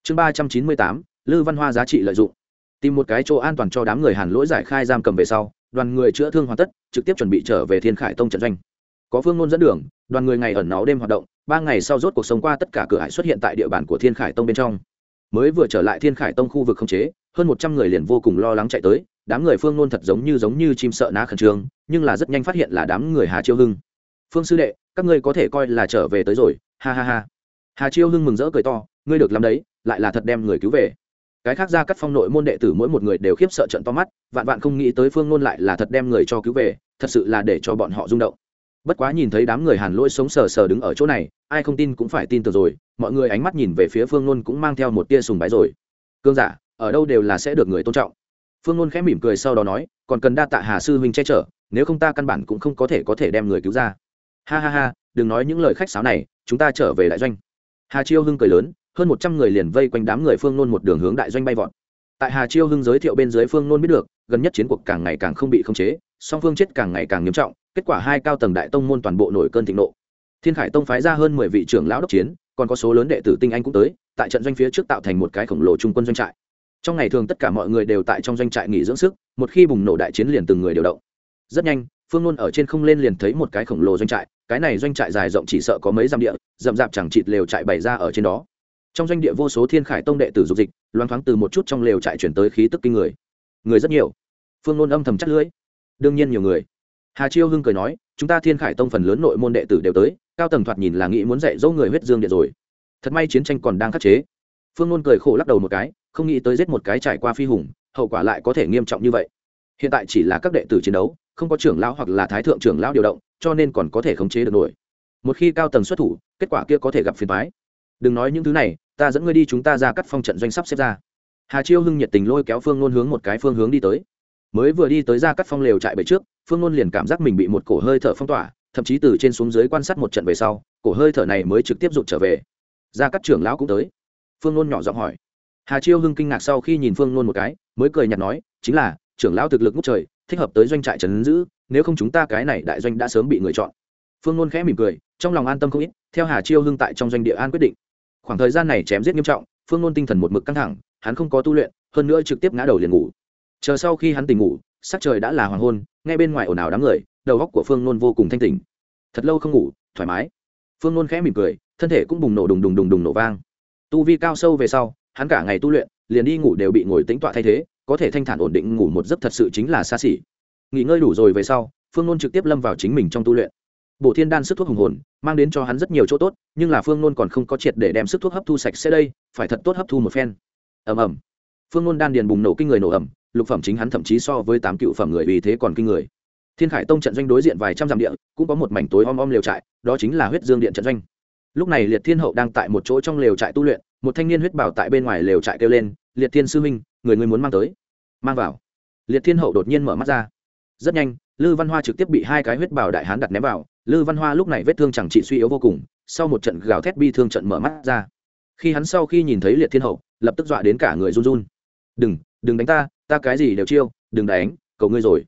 Chương ba trăm chín mươi tám, lư văn hoa giá trị lợi dụng. Tìm một cái chỗ an toàn cho đám người hàn lỗi giải khai giam cầm về sau đoàn người chữa thương hoàn tất, trực tiếp chuẩn bị trở về thiên khải tông trận doanh. Có phương ngôn dẫn đường, đoàn người ngày ẩn náu đêm hoạt động, ba ngày sau rốt cuộc sống qua tất cả cửa hải xuất hiện tại địa bàn của thiên khải tông bên trong. Mới vừa trở lại thiên khải tông khu vực không chế, hơn một trăm người liền vô cùng lo lắng chạy tới, đám người phương ngôn thật giống như giống như chim sợ ná khẩn trương, nhưng là rất nhanh phát hiện là đám người hà chiêu hưng. Phương sư đệ, các ngươi có thể coi là trở về tới rồi, ha ha ha. Hà chiêu hưng mừng rỡ cười to, ngươi được làm đấy, lại là thật đem người cứu về cái khác ra cắt phong nội môn đệ tử mỗi một người đều khiếp sợ trận to mắt, vạn vạn không nghĩ tới phương ngôn lại là thật đem người cho cứu về, thật sự là để cho bọn họ rung động. Bất quá nhìn thấy đám người hàn lỗi sống sờ sờ đứng ở chỗ này, ai không tin cũng phải tin tưởng rồi, mọi người ánh mắt nhìn về phía phương ngôn cũng mang theo một tia sùng bái rồi. Cương giả, ở đâu đều là sẽ được người tôn trọng. Phương ngôn khẽ mỉm cười sau đó nói, còn cần đa tạ hà sư huynh che chở, nếu không ta căn bản cũng không có thể có thể đem người cứu ra. Ha ha ha, đừng nói những lời khách sáo này, chúng ta trở về đại doanh. Hà chiêu hưng cười lớn hơn một trăm người liền vây quanh đám người phương nôn một đường hướng đại doanh bay vọt. Tại hà chiêu hưng giới thiệu bên dưới phương nôn biết được, gần nhất chiến cuộc càng ngày càng không bị khống chế, song phương chết càng ngày càng nghiêm trọng, kết quả hai cao tầng đại tông môn toàn bộ nổi cơn thịnh nộ. Thiên khải tông phái ra hơn mười vị trưởng lão đốc chiến, còn có số lớn đệ tử tinh anh cũng tới, tại trận doanh phía trước tạo thành một cái khổng lồ trung quân doanh trại. Trong ngày thường tất cả mọi người đều tại trong doanh trại nghỉ dưỡng sức, một khi bùng nổ đại chiến liền từng người điều động. Rất nhanh, phương luân ở trên không lên liền thấy một cái khổng lồ doanh trại, cái này doanh trại dài rộng chỉ sợ có mấy dặm địa, rậm rạp chẳng chịt lều trại bày ra ở trên đó trong doanh địa vô số thiên khải tông đệ tử dục dịch loan thoáng từ một chút trong lều trại chuyển tới khí tức kinh người. Người rất nhiều. Phương luân âm thầm chắc lưỡi. Đương nhiên nhiều người. Hà chiêu hưng cười nói, chúng ta thiên khải tông phần lớn nội môn đệ tử đều tới, cao tầng thoạt nhìn là nghĩ muốn dạy dỗ người huyết dương điện rồi. Thật may chiến tranh còn đang khắc chế. Phương luân cười khổ lắc đầu một cái, không nghĩ tới giết một cái trải qua phi hùng, hậu quả lại có thể nghiêm trọng như vậy. Hiện tại chỉ là các đệ tử chiến đấu, không có trưởng lão hoặc là thái thượng trưởng lão điều động, cho nên còn có thể khống chế được nổi. Một khi cao tầng xuất thủ, kết quả kia có thể gặp phiền thoái đừng nói những thứ này, ta dẫn ngươi đi chúng ta ra cắt phong trận doanh sắp xếp ra. Hà chiêu hưng nhiệt tình lôi kéo phương nôn hướng một cái phương hướng đi tới. Mới vừa đi tới ra cắt phong lều trại bể trước, phương nôn liền cảm giác mình bị một cổ hơi thở phong tỏa, thậm chí từ trên xuống dưới quan sát một trận về sau, cổ hơi thở này mới trực tiếp rụt trở về. Ra cắt trưởng lão cũng tới. Phương nôn nhỏ giọng hỏi. Hà chiêu hưng kinh ngạc sau khi nhìn phương nôn một cái, mới cười nhạt nói, chính là, trưởng lão thực lực ngút trời, thích hợp tới doanh trại trấn giữ, nếu không chúng ta cái này đại doanh đã sớm bị người chọn. Phương nôn khẽ mỉm cười, trong lòng an tâm không ít, theo hà chiêu hưng tại trong doanh địa an quyết định khoảng thời gian này chém giết nghiêm trọng, phương nôn tinh thần một mực căng thẳng, hắn không có tu luyện, hơn nữa trực tiếp ngã đầu liền ngủ. Chờ sau khi hắn tỉnh ngủ, sắc trời đã là hoàng hôn ngay bên ngoài ồn ào đám người, đầu góc của phương nôn vô cùng thanh tỉnh. Thật lâu không ngủ, thoải mái. Phương nôn khẽ mỉm cười, thân thể cũng bùng nổ đùng đùng đùng đùng nổ vang. Tu vi cao sâu về sau, hắn cả ngày tu luyện, liền đi ngủ đều bị ngồi tính tọa thay thế, có thể thanh thản ổn định ngủ một giấc thật sự chính là xa xỉ. Nghỉ ngơi đủ rồi về sau, phương nôn trực tiếp lâm vào chính mình trong tu luyện. Bổ thiên đan sức thuốc hùng hồn, mang đến cho hắn rất nhiều chỗ tốt, nhưng là phương nôn còn không có triệt để đem sức thuốc hấp thu sạch sẽ đây, phải thật tốt hấp thu một phen. Ầm ầm. Phương nôn đan điền bùng nổ kinh người nổ ẩm lục phẩm chính hắn thậm chí so với tám cựu phẩm người vì thế còn kinh người. Thiên khải tông trận doanh đối diện vài trăm dặm địa, cũng có một mảnh tối om om lều trại, đó chính là huyết dương điện trận doanh. Lúc này liệt thiên hậu đang tại một chỗ trong lều trại tu luyện, một thanh niên huyết bảo tại bên ngoài lều trại kêu lên, liệt thiên sư minh người người muốn mang tới. Mang vào. Liệt thiên hậu đột nhiên mở mắt ra. Rất nhanh, lư văn hoa trực tiếp bị hai cái huyết bảo đại hán đặt ném vào lư văn hoa lúc này vết thương chẳng trị suy yếu vô cùng, sau một trận gào thét bi thương trận mở mắt ra. Khi hắn sau khi nhìn thấy liệt thiên hậu, lập tức dọa đến cả người run run. Đừng đừng đánh ta ta cái gì đều chiêu, đừng đánh, cầu ngươi rồi.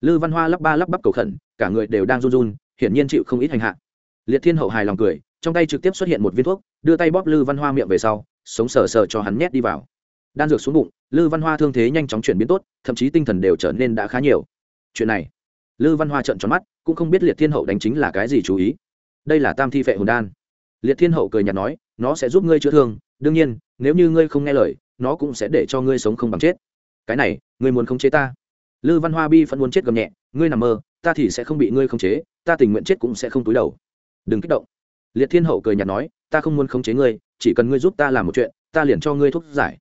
Lư văn hoa lắp ba lắp bắp cầu khẩn, cả người đều đang run run, hiển nhiên chịu không ít hành hạ. Liệt thiên hậu hài lòng cười, trong tay trực tiếp xuất hiện một viên thuốc, đưa tay bóp lư văn hoa miệng về sau, sống sờ sờ cho hắn nhét đi vào. Đan dược xuống bụng, lư văn hoa thương thế nhanh chóng chuyển biến tốt, thậm chí tinh thần đều trở nên đã khá nhiều. Chuyện này lư văn hoa trợn tròn mắt, cũng không biết liệt thiên hậu đánh chính là cái gì chú ý. Đây là tam thi phệ hồn đan. Liệt thiên hậu cười nhạt nói, nó sẽ giúp ngươi chữa thương, đương nhiên, nếu như ngươi không nghe lời, nó cũng sẽ để cho ngươi sống không bằng chết. Cái này, ngươi muốn khống chế ta? Lư văn hoa bi vẫn muốn chết gầm nhẹ, ngươi nằm mơ, ta thì sẽ không bị ngươi khống chế, ta tình nguyện chết cũng sẽ không túi đầu. Đừng kích động. Liệt thiên hậu cười nhạt nói, ta không muốn khống chế ngươi, chỉ cần ngươi giúp ta làm một chuyện, ta liền cho ngươi thuốc giải.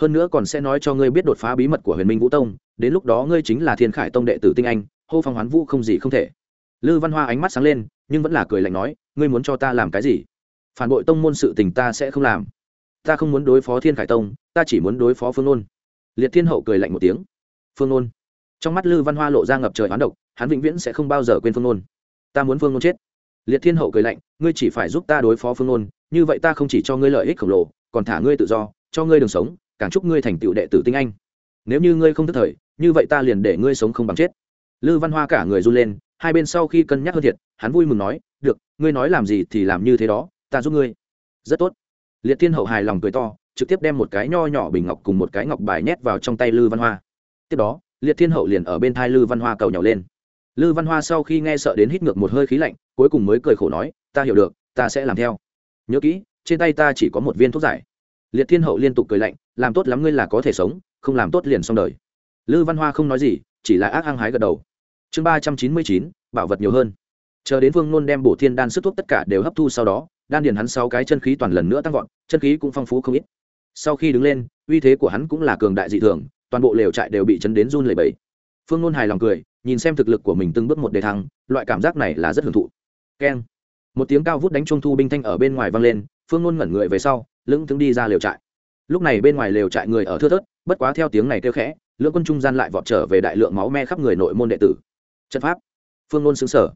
Hơn nữa còn sẽ nói cho ngươi biết đột phá bí mật của huyền minh vũ tông, đến lúc đó ngươi chính là thiên khải tông đệ tử tinh anh hô phong hoán vũ không gì không thể. Lư văn hoa ánh mắt sáng lên, nhưng vẫn là cười lạnh nói, ngươi muốn cho ta làm cái gì? Phản bội tông môn sự tình ta sẽ không làm. Ta không muốn đối phó thiên khải tông, ta chỉ muốn đối phó phương ôn liệt thiên hậu cười lạnh một tiếng. Phương ôn trong mắt lư văn hoa lộ ra ngập trời hoán độc, hắn vĩnh viễn sẽ không bao giờ quên phương ôn ta muốn phương ôn chết. Liệt thiên hậu cười lạnh, ngươi chỉ phải giúp ta đối phó phương ôn như vậy ta không chỉ cho ngươi lợi ích khổng lồ, còn thả ngươi tự do, cho ngươi đường sống, càng chúc ngươi thành tựu đệ tử tinh anh. Nếu như ngươi không thức thời, như vậy ta liền để ngươi sống không bằng chết lư văn hoa cả người run lên, hai bên sau khi cân nhắc hơn thiệt, hắn vui mừng nói, được, ngươi nói làm gì thì làm như thế đó, ta giúp ngươi. Rất tốt. Liệt thiên hậu hài lòng cười to, trực tiếp đem một cái nho nhỏ bình ngọc cùng một cái ngọc bài nhét vào trong tay lư văn hoa. Tiếp đó, liệt thiên hậu liền ở bên thai lư văn hoa cầu nhỏ lên. Lư văn hoa sau khi nghe sợ đến hít ngược một hơi khí lạnh, cuối cùng mới cười khổ nói, ta hiểu được, ta sẽ làm theo. Nhớ kỹ, trên tay ta chỉ có một viên thuốc giải. Liệt thiên hậu liên tục cười lạnh, làm tốt lắm ngươi là có thể sống, không làm tốt liền xong đời. Lư văn hoa không nói gì chỉ là ác hăng hái gật đầu. Chương ba trăm chín mươi chín, bảo vật nhiều hơn. Chờ đến vương nôn đem bổ thiên đan sức thuốc tất cả đều hấp thu sau đó, đan điền hắn sáu cái chân khí toàn lần nữa tăng vọt, chân khí cũng phong phú không ít. Sau khi đứng lên, uy thế của hắn cũng là cường đại dị thường, toàn bộ lều trại đều bị chấn đến run lẩy bẩy. Phương nôn hài lòng cười, nhìn xem thực lực của mình từng bước một đề thăng, loại cảm giác này là rất hưởng thụ. Keng. Một tiếng cao vút đánh trung thu binh thanh ở bên ngoài vang lên, phương nôn ngẩn người về sau, lững thững đi ra lều trại. Lúc này bên ngoài lều trại người ở thưa thớt, bất quá theo tiếng này kêu khẽ lưỡng quân trung gian lại vọt trở về đại lượng máu me khắp người nội môn đệ tử. Trận pháp. Phương nôn xứng sở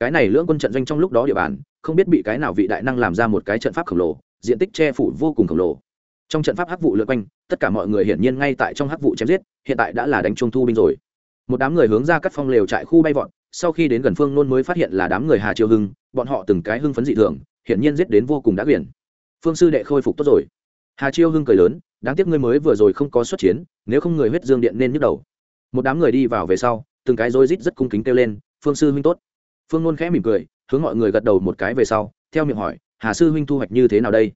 cái này lưỡng quân trận doanh trong lúc đó địa bàn, không biết bị cái nào vị đại năng làm ra một cái trận pháp khổng lồ, diện tích che phủ vô cùng khổng lồ. Trong trận pháp hắc vụ lượt quanh, tất cả mọi người hiển nhiên ngay tại trong hắc vụ chém giết, hiện tại đã là đánh trung thu binh rồi. Một đám người hướng ra cắt phong lều trại khu bay vọt, sau khi đến gần phương nôn mới phát hiện là đám người hà triều hưng, bọn họ từng cái hưng phấn dị thường, hiển nhiên giết đến vô cùng đã quyển phương sư đệ khôi phục tốt rồi. Hà chiêu hưng cười lớn, đáng tiếc ngươi mới vừa rồi không có xuất chiến nếu không người huyết dương điện nên nhức đầu. Một đám người đi vào về sau, từng cái rối rít rất cung kính kêu lên, phương sư huynh tốt. Phương nôn khẽ mỉm cười, hướng mọi người gật đầu một cái về sau, theo miệng hỏi, hà sư huynh thu hoạch như thế nào đây?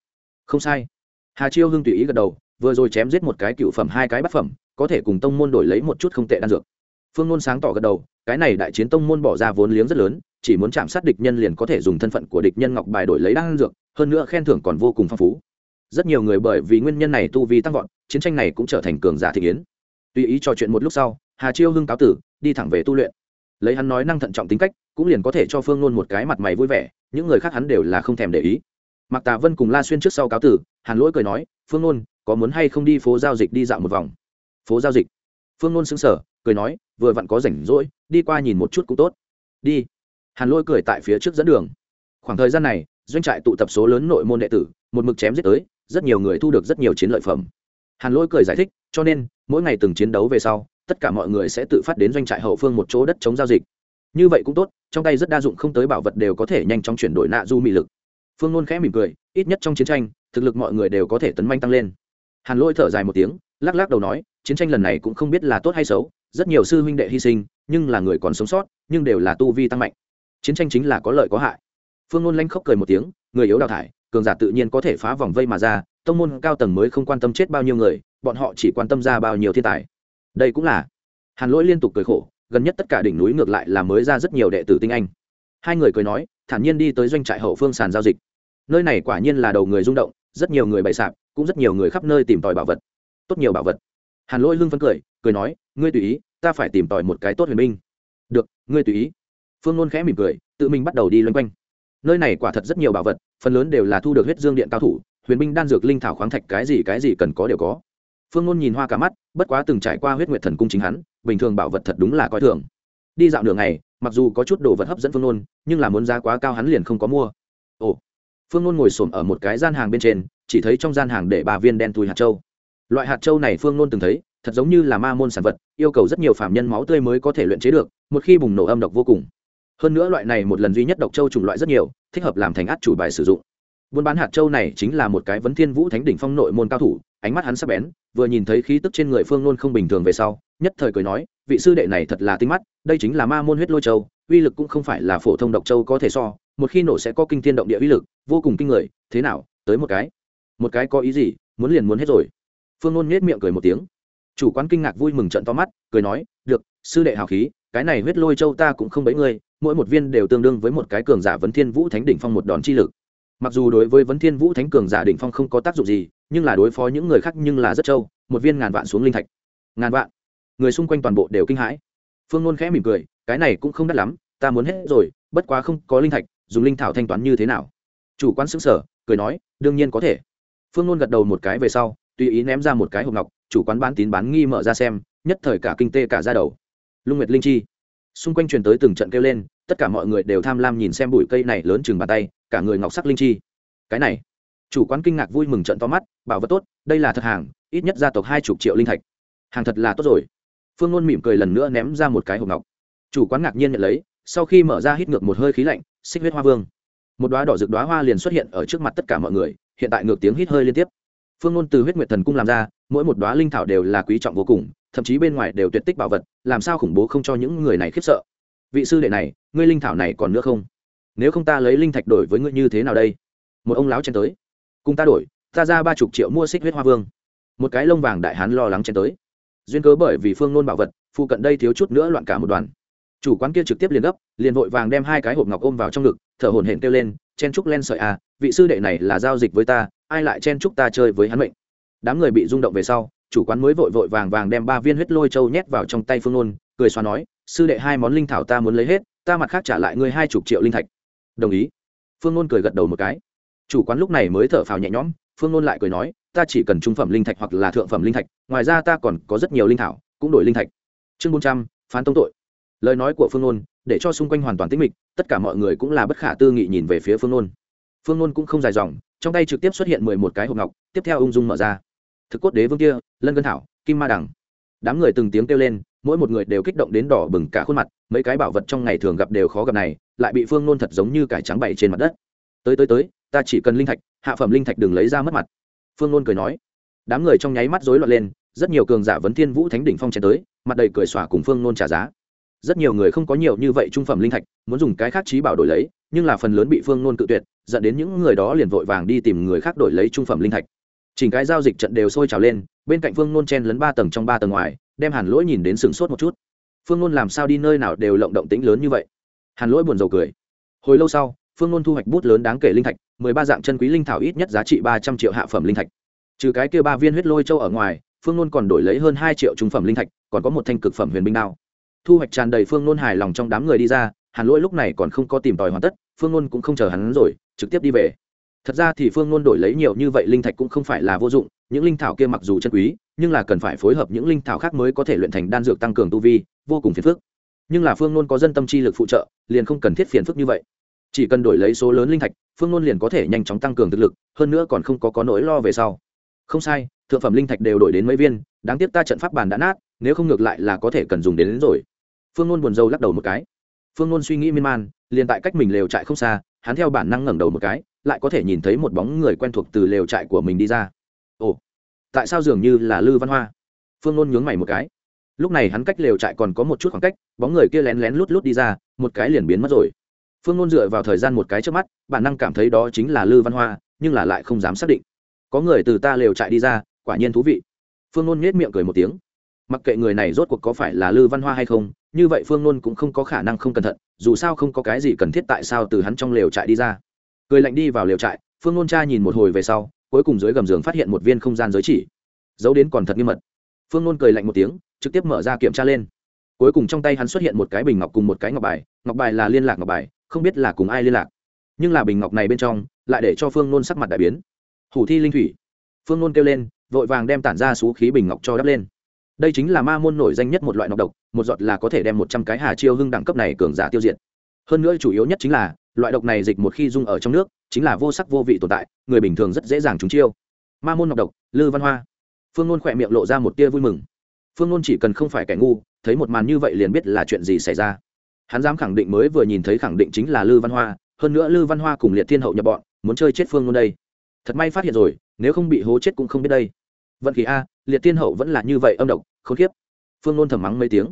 Không sai. Hà chiêu hưng tùy ý gật đầu, vừa rồi chém giết một cái cựu phẩm, hai cái bát phẩm, có thể cùng tông môn đổi lấy một chút không tệ đan dược. Phương nôn sáng tỏ gật đầu, cái này đại chiến tông môn bỏ ra vốn liếng rất lớn, chỉ muốn chạm sát địch nhân liền có thể dùng thân phận của địch nhân ngọc bài đổi lấy đan dược, hơn nữa khen thưởng còn vô cùng phong phú rất nhiều người bởi vì nguyên nhân này tu vi tăng vọt, chiến tranh này cũng trở thành cường giả thị kiến. Tùy ý trò chuyện một lúc sau, hà chiêu hưng cáo tử, đi thẳng về tu luyện. Lấy hắn nói năng thận trọng tính cách, cũng liền có thể cho phương nôn một cái mặt mày vui vẻ, những người khác hắn đều là không thèm để ý. Mạc tà vân cùng la xuyên trước sau cáo tử, hàn lỗi cười nói, phương nôn, có muốn hay không đi phố giao dịch đi dạo một vòng? Phố giao dịch? Phương nôn xứng sở cười nói, vừa vặn có rảnh rỗi, đi qua nhìn một chút cũng tốt. Đi. Hàn Lỗi cười tại phía trước dẫn đường. Khoảng thời gian này, doanh trại tụ tập số lớn nội môn đệ tử, một mực chém giết tới rất nhiều người thu được rất nhiều chiến lợi phẩm. Hàn Lỗi cười giải thích, cho nên, mỗi ngày từng chiến đấu về sau, tất cả mọi người sẽ tự phát đến doanh trại hậu phương một chỗ đất chống giao dịch. Như vậy cũng tốt, trong tay rất đa dụng không tới bảo vật đều có thể nhanh chóng chuyển đổi nạ du mị lực. Phương nôn khẽ mỉm cười, ít nhất trong chiến tranh, thực lực mọi người đều có thể tấn manh tăng lên. Hàn Lỗi thở dài một tiếng, lắc lắc đầu nói, chiến tranh lần này cũng không biết là tốt hay xấu, rất nhiều sư huynh đệ hy sinh, nhưng là người còn sống sót, nhưng đều là tu vi tăng mạnh. Chiến tranh chính là có lợi có hại. Phương ngôn lanh khóc cười một tiếng, người yếu đào thải cường giả tự nhiên có thể phá vòng vây mà ra, tông môn cao tầng mới không quan tâm chết bao nhiêu người, bọn họ chỉ quan tâm ra bao nhiêu thiên tài. Đây cũng là hàn lỗi liên tục cười khổ, gần nhất tất cả đỉnh núi ngược lại là mới ra rất nhiều đệ tử tinh anh. Hai người cười nói, thản nhiên đi tới doanh trại hậu phương sàn giao dịch. Nơi này quả nhiên là đầu người rung động, rất nhiều người bày sạp, cũng rất nhiều người khắp nơi tìm tòi bảo vật. Tốt nhiều bảo vật. Hàn lỗi lưng phấn cười cười nói, ngươi tùy ý, ta phải tìm tòi một cái tốt huyền binh. Được, ngươi tùy ý. Phương nôn khẽ mỉm cười, tự mình bắt đầu đi loanh quanh nơi này quả thật rất nhiều bảo vật, phần lớn đều là thu được huyết dương điện cao thủ, huyền binh đan dược linh thảo khoáng thạch cái gì cái gì cần có đều có. Phương nôn nhìn hoa cả mắt, bất quá từng trải qua huyết nguyệt thần cung chính hắn, bình thường bảo vật thật đúng là coi thường. Đi dạo đường này mặc dù có chút đồ vật hấp dẫn phương nôn, nhưng là muốn giá quá cao hắn liền không có mua. Ồ. Phương nôn ngồi xổm ở một cái gian hàng bên trên, chỉ thấy trong gian hàng để ba viên đen tùi hạt châu. Loại hạt châu này phương nôn từng thấy, thật giống như là ma môn sản vật, yêu cầu rất nhiều phạm nhân máu tươi mới có thể luyện chế được, một khi bùng nổ âm độc vô cùng hơn nữa loại này một lần duy nhất độc châu chủng loại rất nhiều, thích hợp làm thành át chủ bài sử dụng. Buôn bán hạt châu này chính là một cái vấn thiên vũ thánh đỉnh phong nội môn cao thủ, ánh mắt hắn sắp bén, vừa nhìn thấy khí tức trên người phương nôn không bình thường về sau, nhất thời cười nói, vị sư đệ này thật là tinh mắt, đây chính là ma môn huyết lôi châu, uy lực cũng không phải là phổ thông độc châu có thể so, một khi nổ sẽ có kinh thiên động địa uy lực, vô cùng kinh người, thế nào, tới một cái. Một cái có ý gì, muốn liền muốn hết rồi. Phương nôn nhếch miệng cười một tiếng. Chủ quán kinh ngạc vui mừng trận to mắt, cười nói, được, sư đệ hào khí, cái này huyết lôi châu ta cũng không bấy ngươi mỗi một viên đều tương đương với một cái cường giả vấn thiên vũ thánh đỉnh phong một đòn chi lực. Mặc dù đối với vấn thiên vũ thánh cường giả đỉnh phong không có tác dụng gì, nhưng là đối phó những người khác nhưng là rất trâu, một viên ngàn vạn xuống linh thạch. Ngàn vạn. Người xung quanh toàn bộ đều kinh hãi. Phương nôn khẽ mỉm cười, cái này cũng không đắt lắm, ta muốn hết rồi, bất quá không có linh thạch, dùng linh thảo thanh toán như thế nào? Chủ quán xứng sở cười nói, đương nhiên có thể. Phương nôn gật đầu một cái về sau, tùy ý ném ra một cái hộp ngọc, chủ quán bán tín bán nghi mở ra xem, nhất thời cả kinh tê cả ra đầu. Lung nguyệt linh chi xung quanh truyền tới từng trận kêu lên, tất cả mọi người đều tham lam nhìn xem bụi cây này lớn chừng bàn tay, cả người ngọc sắc linh chi. Cái này, chủ quán kinh ngạc vui mừng trận to mắt, bảo vật tốt, đây là thật hàng, ít nhất gia tộc hai chục triệu linh thạch. Hàng thật là tốt rồi. Phương ngôn mỉm cười lần nữa ném ra một cái hộp ngọc. Chủ quán ngạc nhiên nhận lấy, sau khi mở ra hít ngược một hơi khí lạnh, xích huyết hoa vương. Một đoá đỏ rực đoá hoa liền xuất hiện ở trước mặt tất cả mọi người, hiện tại ngược tiếng hít hơi liên tiếp. Phương ngôn từ huyết nguyệt thần cung làm ra mỗi một đoá linh thảo đều là quý trọng vô cùng, thậm chí bên ngoài đều tuyệt tích bảo vật, làm sao khủng bố không cho những người này khiếp sợ? Vị sư đệ này, ngươi linh thảo này còn nữa không? Nếu không ta lấy linh thạch đổi với ngươi như thế nào đây? Một ông lão chen tới. Cùng ta đổi, ta ra ba chục triệu mua xích huyết hoa vương. Một cái lông vàng đại hán lo lắng chen tới. Duyên cớ bởi vì phương nôn bảo vật, phụ cận đây thiếu chút nữa loạn cả một đoàn. Chủ quán kia trực tiếp liền gấp, liền vội vàng đem hai cái hộp ngọc ôm vào trong ngực, thở hổn hển kêu lên, chen trúc len sợi à vị sư đệ này là giao dịch với ta, ai lại chen trúc ta chơi với hắn mệnh? Đám người bị rung động về sau, chủ quán mới vội vội vàng vàng đem ba viên huyết lôi châu nhét vào trong tay phương nôn, cười xoa nói, sư đệ hai món linh thảo ta muốn lấy hết, ta mặt khác trả lại ngươi hai chục triệu linh thạch. Đồng ý. Phương nôn cười gật đầu một cái. Chủ quán lúc này mới thở phào nhẹ nhõm, phương nôn lại cười nói, ta chỉ cần trung phẩm linh thạch hoặc là thượng phẩm linh thạch, ngoài ra ta còn có rất nhiều linh thảo, cũng đổi linh thạch. Chương bốn trăm, phán tông tội. Lời nói của phương nôn, để cho xung quanh hoàn toàn tĩnh mịch, tất cả mọi người cũng là bất khả tư nghị nhìn về phía phương nôn. Phương nôn cũng không dài dòng, trong tay trực tiếp xuất hiện mười một cái hộp ngọc, tiếp theo ung dung mở ra thực cốt đế vương kia, lân gân thảo, kim ma đằng. Đám người từng tiếng kêu lên, mỗi một người đều kích động đến đỏ bừng cả khuôn mặt, mấy cái bảo vật trong ngày thường gặp đều khó gặp này, lại bị phương nôn thật giống như cải trắng bày trên mặt đất. Tới tới tới, ta chỉ cần linh thạch, hạ phẩm linh thạch đừng lấy ra mất mặt. Phương nôn cười nói. Đám người trong nháy mắt rối loạn lên, rất nhiều cường giả vấn thiên vũ thánh đỉnh phong chen tới, mặt đầy cười xòa cùng phương nôn trả giá. Rất nhiều người không có nhiều như vậy trung phẩm linh thạch, muốn dùng cái khác trí bảo đổi lấy, nhưng là phần lớn bị phương nôn cự tuyệt, dẫn đến những người đó liền vội vàng đi tìm người khác đổi lấy trung phẩm linh thạch chỉnh cái giao dịch trận đều sôi trào lên, bên cạnh phương nôn chen lấn ba tầng trong ba tầng ngoài, đem hàn lỗi nhìn đến sừng sốt một chút. Phương nôn làm sao đi nơi nào đều lộng động tĩnh lớn như vậy? Hàn lỗi buồn rầu cười. Hồi lâu sau, phương nôn thu hoạch bút lớn đáng kể linh thạch, mười ba dạng chân quý linh thảo ít nhất giá trị ba trăm triệu hạ phẩm linh thạch. Trừ cái kia ba viên huyết lôi châu ở ngoài, phương nôn còn đổi lấy hơn hai triệu trung phẩm linh thạch, còn có một thanh cực phẩm huyền binh đao. Thu hoạch tràn đầy phương nôn hài lòng trong đám người đi ra, hàn lỗi lúc này còn không có tìm tòi hoàn tất, phương nôn cũng không chờ hắn rồi, trực tiếp đi về thật ra thì phương nôn đổi lấy nhiều như vậy linh thạch cũng không phải là vô dụng những linh thảo kia mặc dù chân quý nhưng là cần phải phối hợp những linh thảo khác mới có thể luyện thành đan dược tăng cường tu vi vô cùng phiền phức. Nhưng là phương nôn có dân tâm chi lực phụ trợ liền không cần thiết phiền phức như vậy. Chỉ cần đổi lấy số lớn linh thạch phương nôn liền có thể nhanh chóng tăng cường thực lực hơn nữa còn không có có nỗi lo về sau. Không sai thượng phẩm linh thạch đều đổi đến mấy viên đáng tiếc ta trận pháp bàn đã nát nếu không ngược lại là có thể cần dùng đến, đến rồi. Phương nôn buồn rầu lắc đầu một cái. Phương nôn suy nghĩ miên man liền tại cách mình lều trại không xa hắn theo bản năng ngẩng đầu một cái lại có thể nhìn thấy một bóng người quen thuộc từ lều trại của mình đi ra. Ồ, tại sao dường như là lư văn hoa? Phương nôn nhướng mày một cái. Lúc này hắn cách lều trại còn có một chút khoảng cách, bóng người kia lén lén lút lút đi ra, một cái liền biến mất rồi. Phương nôn dựa vào thời gian một cái trước mắt, bản năng cảm thấy đó chính là lư văn hoa, nhưng là lại không dám xác định. Có người từ ta lều trại đi ra, quả nhiên thú vị. Phương nôn nhét miệng cười một tiếng. Mặc kệ người này rốt cuộc có phải là lư văn hoa hay không, như vậy phương nôn cũng không có khả năng không cẩn thận, dù sao không có cái gì cần thiết tại sao từ hắn trong lều trại đi ra cười lạnh đi vào liều trại, phương nôn cha nhìn một hồi về sau, cuối cùng dưới gầm giường phát hiện một viên không gian giới chỉ. Giấu đến còn thật nghiêm mật. Phương nôn cười lạnh một tiếng, trực tiếp mở ra kiểm tra lên. Cuối cùng trong tay hắn xuất hiện một cái bình ngọc cùng một cái ngọc bài ngọc bài là liên lạc ngọc bài, không biết là cùng ai liên lạc. Nhưng là bình ngọc này bên trong, lại để cho phương nôn sắc mặt đại biến. Hủ thi linh thủy. Phương nôn kêu lên, vội vàng đem tản ra xú khí bình ngọc cho đắp lên. Đây chính là ma môn nổi danh nhất một loại nọc độc, một giọt là có thể đem một trăm cái hà chiêu hưng đẳng cấp này cường giả tiêu diệt. Hơn nữa chủ yếu nhất chính là loại độc này dịch một khi dung ở trong nước, chính là vô sắc vô vị tồn tại, người bình thường rất dễ dàng trúng chiêu. Ma môn nọc độc, lư văn hoa. Phương nôn khỏe miệng lộ ra một tia vui mừng. Phương nôn chỉ cần không phải kẻ ngu, thấy một màn như vậy liền biết là chuyện gì xảy ra. Hắn dám khẳng định mới vừa nhìn thấy khẳng định chính là lư văn hoa, hơn nữa lư văn hoa cùng liệt thiên hậu nhập bọn, muốn chơi chết phương nôn đây. Thật may phát hiện rồi, nếu không bị hố chết cũng không biết đây. Vận khí a, liệt thiên hậu vẫn là như vậy âm độc k h ố n kiếp. Phương nôn thầm mắng mấy tiếng.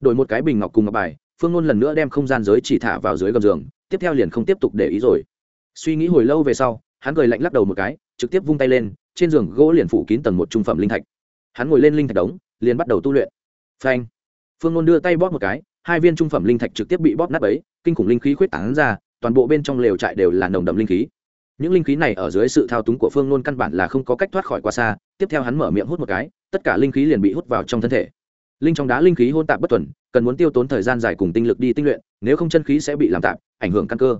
Đổi một cái bình ngọc cùng ngọc bài, phương nôn lần nữa đem không gian giới chỉ thả vào dưới gầm giường tiếp theo liền không tiếp tục để ý rồi. Suy nghĩ hồi lâu về sau, hắn cười lạnh lắc đầu một cái, trực tiếp vung tay lên, trên giường gỗ liền phủ kín tầng một trung phẩm linh thạch. Hắn ngồi lên linh thạch đống, liền bắt đầu tu luyện. Phanh. Phương nôn đưa tay bóp một cái, hai viên trung phẩm linh thạch trực tiếp bị bóp nát ấy kinh khủng linh khí khuyết tảng ra, toàn bộ bên trong lều trại đều là nồng đậm linh khí. Những linh khí này ở dưới sự thao túng của phương nôn căn bản là không có cách thoát khỏi quá xa, tiếp theo hắn mở miệng hút một cái, tất cả linh khí liền bị hút vào trong thân thể. Linh trong đá linh khí hôn tạp bất tuần, cần muốn tiêu tốn thời gian dài cùng tinh lực đi tinh luyện nếu không chân khí sẽ bị làm tạp, ảnh hưởng căn cơ.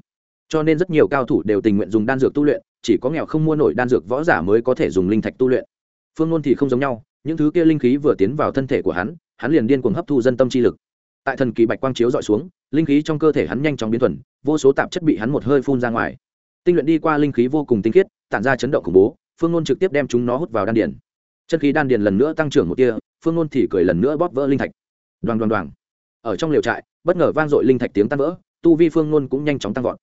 Cho nên rất nhiều cao thủ đều tình nguyện dùng đan dược tu luyện, chỉ có nghèo không mua nổi đan dược võ giả mới có thể dùng linh thạch tu luyện. Phương ngôn thì không giống nhau, những thứ kia linh khí vừa tiến vào thân thể của hắn hắn liền điên cuồng hấp thu dân tâm chi lực. Tại thần kỳ bạch quang chiếu dọi xuống, linh khí trong cơ thể hắn nhanh chóng biến thuần, vô số tạp chất bị hắn một hơi phun ra ngoài. Tinh luyện đi qua linh khí vô cùng tinh khiết, tản ra chấn động khủng bố, phương ngôn trực tiếp đem chúng nó hút vào đan điền. Chân khí đan điền lần nữa tăng trưởng một tia, phương ngôn thì cười lần nữa bóp vỡ linh thạch. Đoàn đoàn đoàn ở trong liều trại bất ngờ vang dội linh thạch tiếng tan vỡ, tu vi phương ngôn cũng nhanh chóng tăng vọt.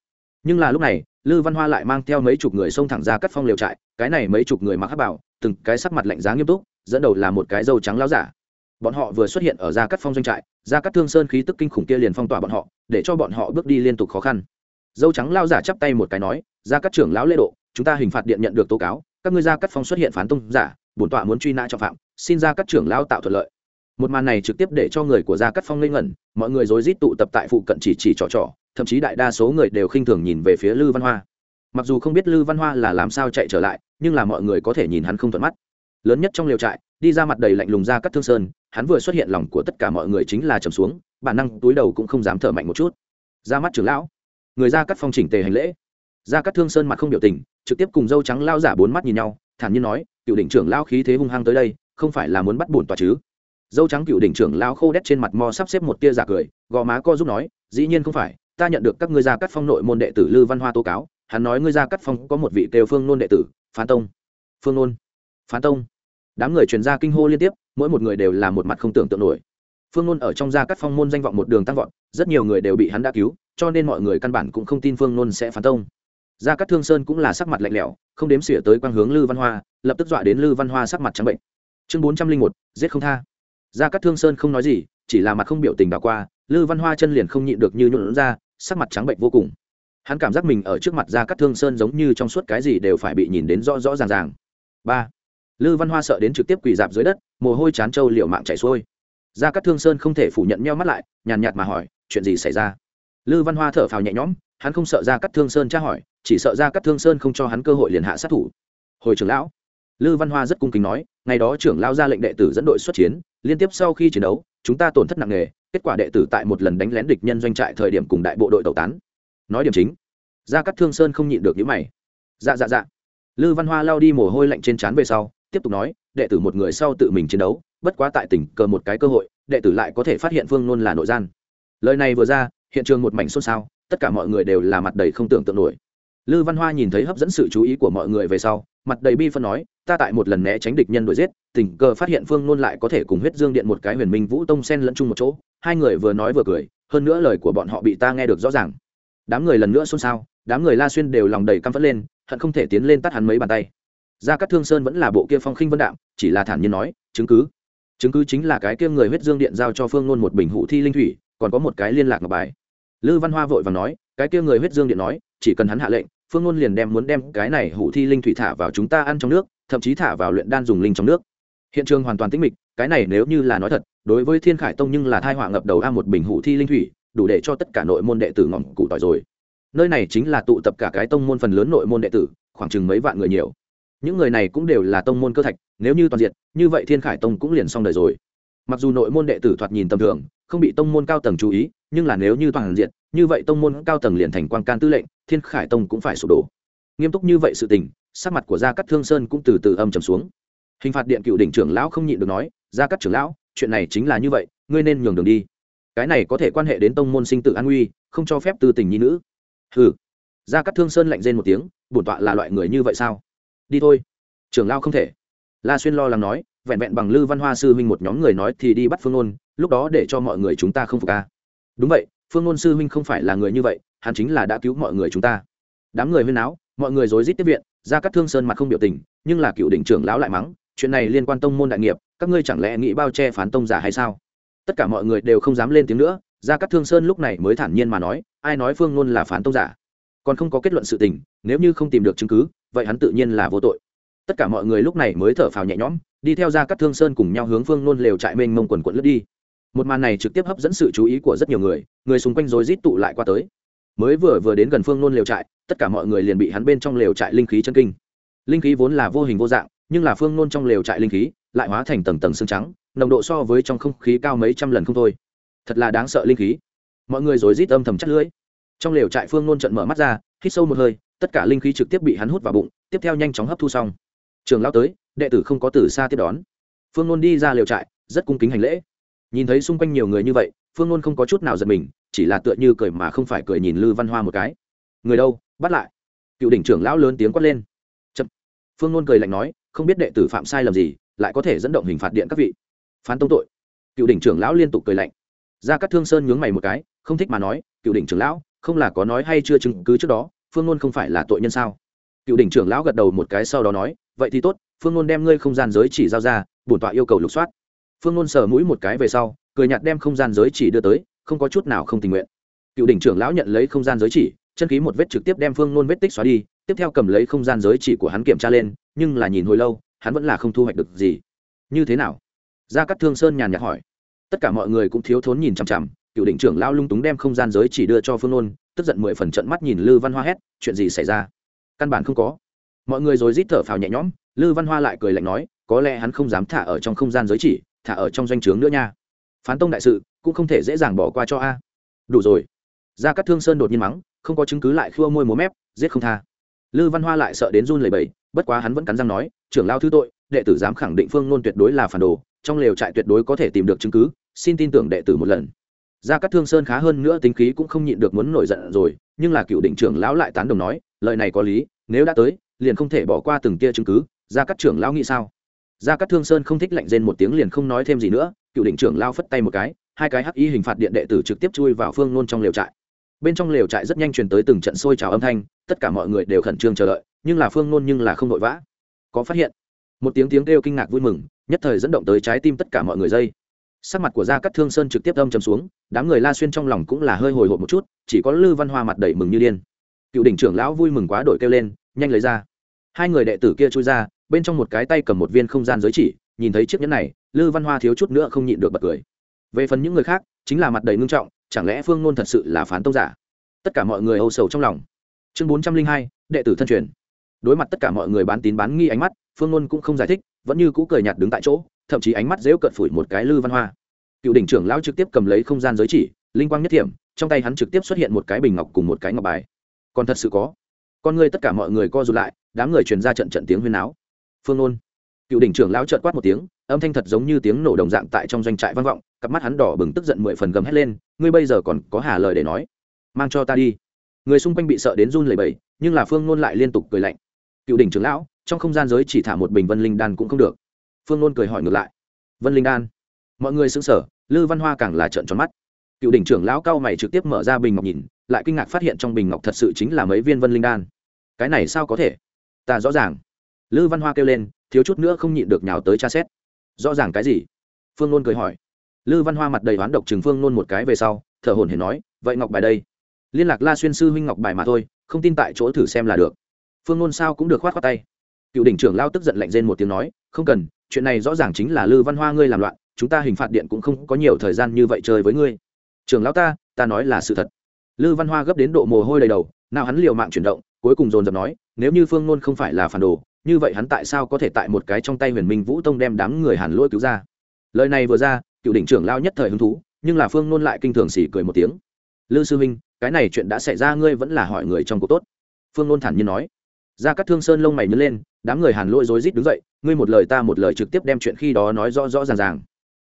Nhưng là lúc này, lư văn hoa lại mang theo mấy chục người xông thẳng ra cắt phong liều trại, cái này mấy chục người mặc áp bảo, từng cái sắc mặt lạnh giá nghiêm túc, dẫn đầu là một cái dâu trắng láo giả. Bọn họ vừa xuất hiện ở gia cắt phong doanh trại gia cắt thương sơn khí tức kinh khủng kia liền phong tỏa bọn họ, để cho bọn họ bước đi liên tục khó khăn. Dâu trắng lao giả chắp tay một cái nói gia cắt trưởng lão lễ độ, chúng ta hình phạt điện nhận được tố cáo, các ngươi gia cắt phong xuất hiện phán tung giả, bổn tọa muốn truy nã trọng phạm, xin gia cắt trưởng lão tạo thuận lợi một màn này trực tiếp để cho người của gia cắt phong lên ngẩn, mọi người rối rít tụ tập tại phụ cận chỉ chỉ trò trò, thậm chí đại đa số người đều khinh thường nhìn về phía lư văn hoa. Mặc dù không biết lư văn hoa là làm sao chạy trở lại, nhưng là mọi người có thể nhìn hắn không thuận mắt. Lớn nhất trong liều trại, đi ra mặt đầy lạnh lùng ra cắt thương sơn, hắn vừa xuất hiện lòng của tất cả mọi người chính là trầm xuống, bản năng túi đầu cũng không dám thở mạnh một chút. Ra mắt trưởng lão. Người ra cắt phong chỉnh tề hành lễ. Ra cắt thương sơn mặt không biểu tình, trực tiếp cùng dâu trắng lao giả bốn mắt nhìn nhau, thản nhiên nói cựu đỉnh trưởng lao khí thế hung hăng tới đây, không phải là muốn bắt bổn tòa chứ? Dâu trắng cựu đỉnh trưởng lao khô đét trên mặt mò sắp xếp một tia giả cười, gò má co giúp nói, dĩ nhiên không phải, ta nhận được các ngươi gia cắt phong nội môn đệ tử lư văn hoa tố cáo, hắn nói ngươi gia cắt phong có một vị kêu phương nôn đệ tử, phán tông. Phương nôn? Phán tông? Đám người truyền ra kinh hô liên tiếp, mỗi một người đều là một mặt không tưởng tượng nổi. Phương nôn ở trong gia cắt phong môn danh vọng một đường tăng vọt, rất nhiều người đều bị hắn đã cứu, cho nên mọi người căn bản cũng không tin phương nôn sẽ phán tông. Gia cắt thương sơn cũng là sắc mặt lạnh lẽo, không đếm xỉa tới quang hướng lư văn hoa, lập tức dọa đến lư văn hoa sắc mặt trắng bệnh. Chương bốn trăm linh một, giết không tha gia Cát thương sơn không nói gì, chỉ là mặt không biểu tình đảo qua, lư văn hoa chân liền không nhịn được như nhuộn ra, sắc mặt trắng bệnh vô cùng. Hắn cảm giác mình ở trước mặt gia Cát thương sơn giống như trong suốt cái gì đều phải bị nhìn đến rõ rõ ràng ràng. Ba. Lư văn hoa sợ đến trực tiếp quỳ dạp dưới đất, mồ hôi chán trâu liệu mạng chảy xuôi. Gia Cát thương sơn không thể phủ nhận meo mắt lại, nhàn nhạt mà hỏi, chuyện gì xảy ra? Lư văn hoa thở phào nhẹ nhõm, hắn không sợ gia Cát thương sơn tra hỏi, chỉ sợ gia Cát thương sơn không cho hắn cơ hội liền hạ sát thủ. Hồi trưởng lão. Lư văn hoa rất cung kính nói, ngày đó trưởng lão ra lệnh đệ tử dẫn đội xuất chiến liên tiếp sau khi chiến đấu, chúng ta tổn thất nặng nề, kết quả đệ tử tại một lần đánh lén địch nhân doanh trại thời điểm cùng đại bộ đội tẩu tán. Nói điểm chính, gia cắt thương sơn không nhịn được những mày. Dạ dạ dạ. Lư văn hoa lao đi mồ hôi lạnh trên trán về sau, tiếp tục nói, đệ tử một người sau tự mình chiến đấu, bất quá tại tỉnh cờ một cái cơ hội, đệ tử lại có thể phát hiện phương nôn là nội gian. Lời này vừa ra, hiện trường một mảnh xôn xao, tất cả mọi người đều là mặt đầy không tưởng tượng nổi lư văn hoa nhìn thấy hấp dẫn sự chú ý của mọi người về sau, mặt đầy bi phân nói, ta tại một lần né tránh địch nhân đuổi giết, tình cờ phát hiện phương nôn lại có thể cùng huyết dương điện một cái huyền minh vũ tông sen lẫn chung một chỗ. Hai người vừa nói vừa cười, hơn nữa lời của bọn họ bị ta nghe được rõ ràng. Đám người lần nữa xôn xao, đám người la xuyên đều lòng đầy căm phẫn lên, hận không thể tiến lên tắt hắn mấy bàn tay. Ra các thương sơn vẫn là bộ kia phong khinh vân đạm, chỉ là thản nhiên nói, chứng cứ chứng cứ chính là cái kia người huyết dương điện giao cho phương nôn một bình hụ thi linh thủy, còn có một cái liên lạc ngọc bài. Lư văn hoa vội và nói cái kia người huyết dương điện nói, chỉ cần hắn hạ lệnh, phương ngôn liền đem muốn đem cái này hủ thi linh thủy thả vào chúng ta ăn trong nước, thậm chí thả vào luyện đan dùng linh trong nước. Hiện trường hoàn toàn tĩnh mịch, cái này nếu như là nói thật, đối với thiên khải tông nhưng là thai họa ngập đầu a một bình hủ thi linh thủy, đủ để cho tất cả nội môn đệ tử ngọn cụ tỏi rồi. Nơi này chính là tụ tập cả cái tông môn phần lớn nội môn đệ tử, khoảng chừng mấy vạn người nhiều. Những người này cũng đều là tông môn cơ thạch, nếu như toàn diện, như vậy thiên khải tông cũng liền xong đời rồi. Mặc dù nội môn đệ tử thoạt nhìn tầm thường, không bị tông môn cao tầng chú ý nhưng là nếu như toàn diện, như vậy tông môn cao tầng liền thành quan can tư lệnh, thiên khải tông cũng phải sụp đổ. Nghiêm túc như vậy sự tình, sắc mặt của gia cát thương sơn cũng từ từ âm trầm xuống. Hình phạt điện cựu đỉnh trưởng lão không nhịn được nói, gia cát trưởng lão, chuyện này chính là như vậy, ngươi nên nhường đường đi. Cái này có thể quan hệ đến tông môn sinh tử an nguy, không cho phép tư tình nhi nữ. Hừ. Gia cát thương sơn lạnh rên một tiếng, bổn tọa là loại người như vậy sao? Đi thôi. Trưởng lão không thể. La xuyên lo lắng nói, vẹn vẹn bằng lư văn hoa sư huynh một nhóm người nói thì đi bắt phương ôn lúc đó để cho mọi người chúng ta không phục ca đúng vậy, phương ngôn sư huynh không phải là người như vậy, hắn chính là đã cứu mọi người chúng ta. Đám người huyên áo mọi người rối rít tiếp viện ra các thương sơn mặt không biểu tình, nhưng là cựu đỉnh trưởng lão lại mắng, chuyện này liên quan tông môn đại nghiệp, các ngươi chẳng lẽ nghĩ bao che phán tông giả hay sao? Tất cả mọi người đều không dám lên tiếng nữa ra các thương sơn lúc này mới thản nhiên mà nói, ai nói phương ngôn là phán tông giả? Còn không có kết luận sự tình, nếu như không tìm được chứng cứ, vậy hắn tự nhiên là vô tội. Tất cả mọi người lúc này mới thở phào nhẹ nhõm, đi theo ra các thương sơn cùng nhau hướng phương nôn lều trại mênh mông quần quận lướt đi một màn này trực tiếp hấp dẫn sự chú ý của rất nhiều người người xung quanh rồi rít tụ lại qua tới. Mới vừa vừa đến gần phương nôn lều trại, tất cả mọi người liền bị hắn bên trong lều trại linh khí chân kinh. Linh khí vốn là vô hình vô dạng, nhưng là phương nôn trong lều trại linh khí lại hóa thành tầng tầng xương trắng, nồng độ so với trong không khí cao mấy trăm lần không thôi. Thật là đáng sợ linh khí. Mọi người rồi rít âm thầm chắc lưỡi. Trong lều trại phương nôn trận mở mắt ra, hít sâu một hơi, tất cả linh khí trực tiếp bị hắn hút vào bụng, tiếp theo nhanh chóng hấp thu xong. Trường lao tới, đệ tử không có từ xa tiếp đón. Phương nôn đi ra lều trại, rất cung kính hành lễ nhìn thấy xung quanh nhiều người như vậy, phương nôn không có chút nào giật mình, chỉ là tựa như cười mà không phải cười nhìn lư văn hoa một cái. Người đâu? Bắt lại. Cựu đỉnh trưởng lão lớn tiếng quát lên. Chậm. phương nôn cười lạnh nói, không biết đệ tử phạm sai lầm gì, lại có thể dẫn động hình phạt điện các vị. Phán tông tội. Cựu đỉnh trưởng lão liên tục cười lạnh. Ra các thương sơn nhướng mày một cái, không thích mà nói, cựu đỉnh trưởng lão, không là có nói hay chưa chứng cứ trước đó, phương nôn không phải là tội nhân sao? Cựu đỉnh trưởng lão gật đầu một cái sau đó nói, vậy thì tốt, phương nôn đem ngươi không gian giới chỉ giao ra, bổn tọa yêu cầu lục soát phương nôn sờ mũi một cái về sau, cười nhạt đem không gian giới chỉ đưa tới, không có chút nào không tình nguyện. Cựu đỉnh trưởng lão nhận lấy không gian giới chỉ, chân khí một vết trực tiếp đem phương nôn vết tích xóa đi, tiếp theo cầm lấy không gian giới chỉ của hắn kiểm tra lên, nhưng là nhìn hồi lâu, hắn vẫn là không thu hoạch được gì. Như thế nào? Gia cắt thương sơn nhàn nhạt hỏi. Tất cả mọi người cũng thiếu thốn nhìn chằm chằm, cựu đỉnh trưởng lão lung túng đem không gian giới chỉ đưa cho phương nôn, tức giận mười phần trận mắt nhìn lư văn hoa hét, chuyện gì xảy ra? Căn bản không có. Mọi người rồi rít thở phào nhẹ nhõm, lư văn hoa lại cười lạnh nói, có lẽ hắn không dám thả ở trong không gian giới chỉ thả ở trong doanh trướng nữa nha. Phán tông đại sự, cũng không thể dễ dàng bỏ qua cho a. Đủ rồi. Gia cát thương sơn đột nhiên mắng, không có chứng cứ lại khua môi múa mép, giết không tha. Lư văn hoa lại sợ đến run lẩy bẩy, bất quá hắn vẫn cắn răng nói, trưởng lao thứ tội, đệ tử dám khẳng định phương nôn tuyệt đối là phản đồ, trong lều trại tuyệt đối có thể tìm được chứng cứ, xin tin tưởng đệ tử một lần. Gia cát thương sơn khá hơn nữa tính khí cũng không nhịn được muốn nổi giận rồi, nhưng là cựu định trưởng lão lại tán đồng nói, lời này có lý, nếu đã tới, liền không thể bỏ qua từng tia chứng cứ, gia cát trưởng lão nghĩ sao? Gia cát thương sơn không thích lạnh rên một tiếng liền không nói thêm gì nữa, cựu Đỉnh trưởng lao phất tay một cái, hai cái hắc y hình phạt điện đệ tử trực tiếp chui vào phương nôn trong lều trại. Bên trong lều trại rất nhanh truyền tới từng trận sôi trào âm thanh, tất cả mọi người đều khẩn trương chờ đợi, nhưng là phương nôn nhưng là không vội vã. Có phát hiện, một tiếng tiếng kêu kinh ngạc vui mừng, nhất thời dẫn động tới trái tim tất cả mọi người dây. Sắc mặt của gia cát thương sơn trực tiếp âm chầm xuống, đám người la xuyên trong lòng cũng là hơi hồi hộp một chút, chỉ có lư văn hoa mặt đầy mừng như điên. Cựu đỉnh trưởng lão vui mừng quá đổi kêu lên, nhanh lấy ra. Hai người đệ tử kia chui ra bên trong một cái tay cầm một viên không gian giới chỉ, nhìn thấy chiếc nhẫn này, lư văn hoa thiếu chút nữa không nhịn được bật cười. Về phần những người khác, chính là mặt đầy ngưng trọng, chẳng lẽ phương ngôn thật sự là phán tông giả? Tất cả mọi người âu sầu trong lòng. Chương bốn trăm linh hai, đệ tử thân truyền. Đối mặt tất cả mọi người bán tín bán nghi ánh mắt, phương ngôn cũng không giải thích, vẫn như cũ cười nhạt đứng tại chỗ, thậm chí ánh mắt dễu cợt phủi một cái lư văn hoa. Cựu đỉnh trưởng lão trực tiếp cầm lấy không gian giới chỉ, linh quang nhất thiểm trong tay hắn trực tiếp xuất hiện một cái bình ngọc cùng một cái ngọc bài. Còn thật sự có. Con người tất cả mọi người co rụt lại, đám người truyền ra trận trận tiếng huyên áo phương nôn. Cựu đỉnh trưởng lão trợt quát một tiếng, âm thanh thật giống như tiếng nổ đồng dạng tại trong doanh trại vang vọng, cặp mắt hắn đỏ bừng tức giận mười phần gầm hét lên, ngươi bây giờ còn có hà lời để nói? Mang cho ta đi. Người xung quanh bị sợ đến run lẩy bẩy, nhưng là phương nôn lại liên tục cười lạnh. Cựu đỉnh trưởng lão, trong không gian giới chỉ thả một bình vân linh đan cũng không được. Phương nôn cười hỏi ngược lại. Vân linh đan? Mọi người xứng sở lư văn hoa càng là trợn tròn mắt. Cựu đỉnh trưởng lão cao mày trực tiếp mở ra bình ngọc nhìn, lại kinh ngạc phát hiện trong bình ngọc thật sự chính là mấy viên vân linh đan. Cái này sao có thể? Ta rõ ràng lư văn hoa kêu lên, thiếu chút nữa không nhịn được nhào tới tra xét. Rõ ràng cái gì? Phương nôn cười hỏi. Lư văn hoa mặt đầy oán độc chừng phương nôn một cái về sau, thở hồn hển nói, vậy ngọc bài đây? Liên lạc la xuyên sư huynh ngọc bài mà thôi, không tin tại chỗ thử xem là được. Phương nôn sao cũng được khoát khoát tay. Cựu đỉnh trưởng lao tức giận lạnh rên một tiếng nói, không cần, chuyện này rõ ràng chính là lư văn hoa ngươi làm loạn, chúng ta hình phạt điện cũng không có nhiều thời gian như vậy chơi với ngươi. Trưởng lão ta ta nói là sự thật. Lư văn hoa gấp đến độ mồ hôi đầy đầu, nào hắn liều mạng chuyển động, cuối cùng dồn dập nói, nếu như phương nôn không phải là phản đồ như vậy hắn tại sao có thể tại một cái trong tay huyền minh vũ tông đem đám người hàn lỗi cứu ra? Lời này vừa ra, cựu đỉnh trưởng lao nhất thời hứng thú, nhưng là phương nôn lại kinh thường xỉ cười một tiếng. Lư sư huynh, cái này chuyện đã xảy ra, ngươi vẫn là hỏi người trong cuộc tốt. Phương nôn thản nhiên nói. Ra các thương sơn lông mày nhớ lên, đám người hàn lỗi rối rít đứng dậy, ngươi một lời ta một lời trực tiếp đem chuyện khi đó nói rõ rõ ràng ràng.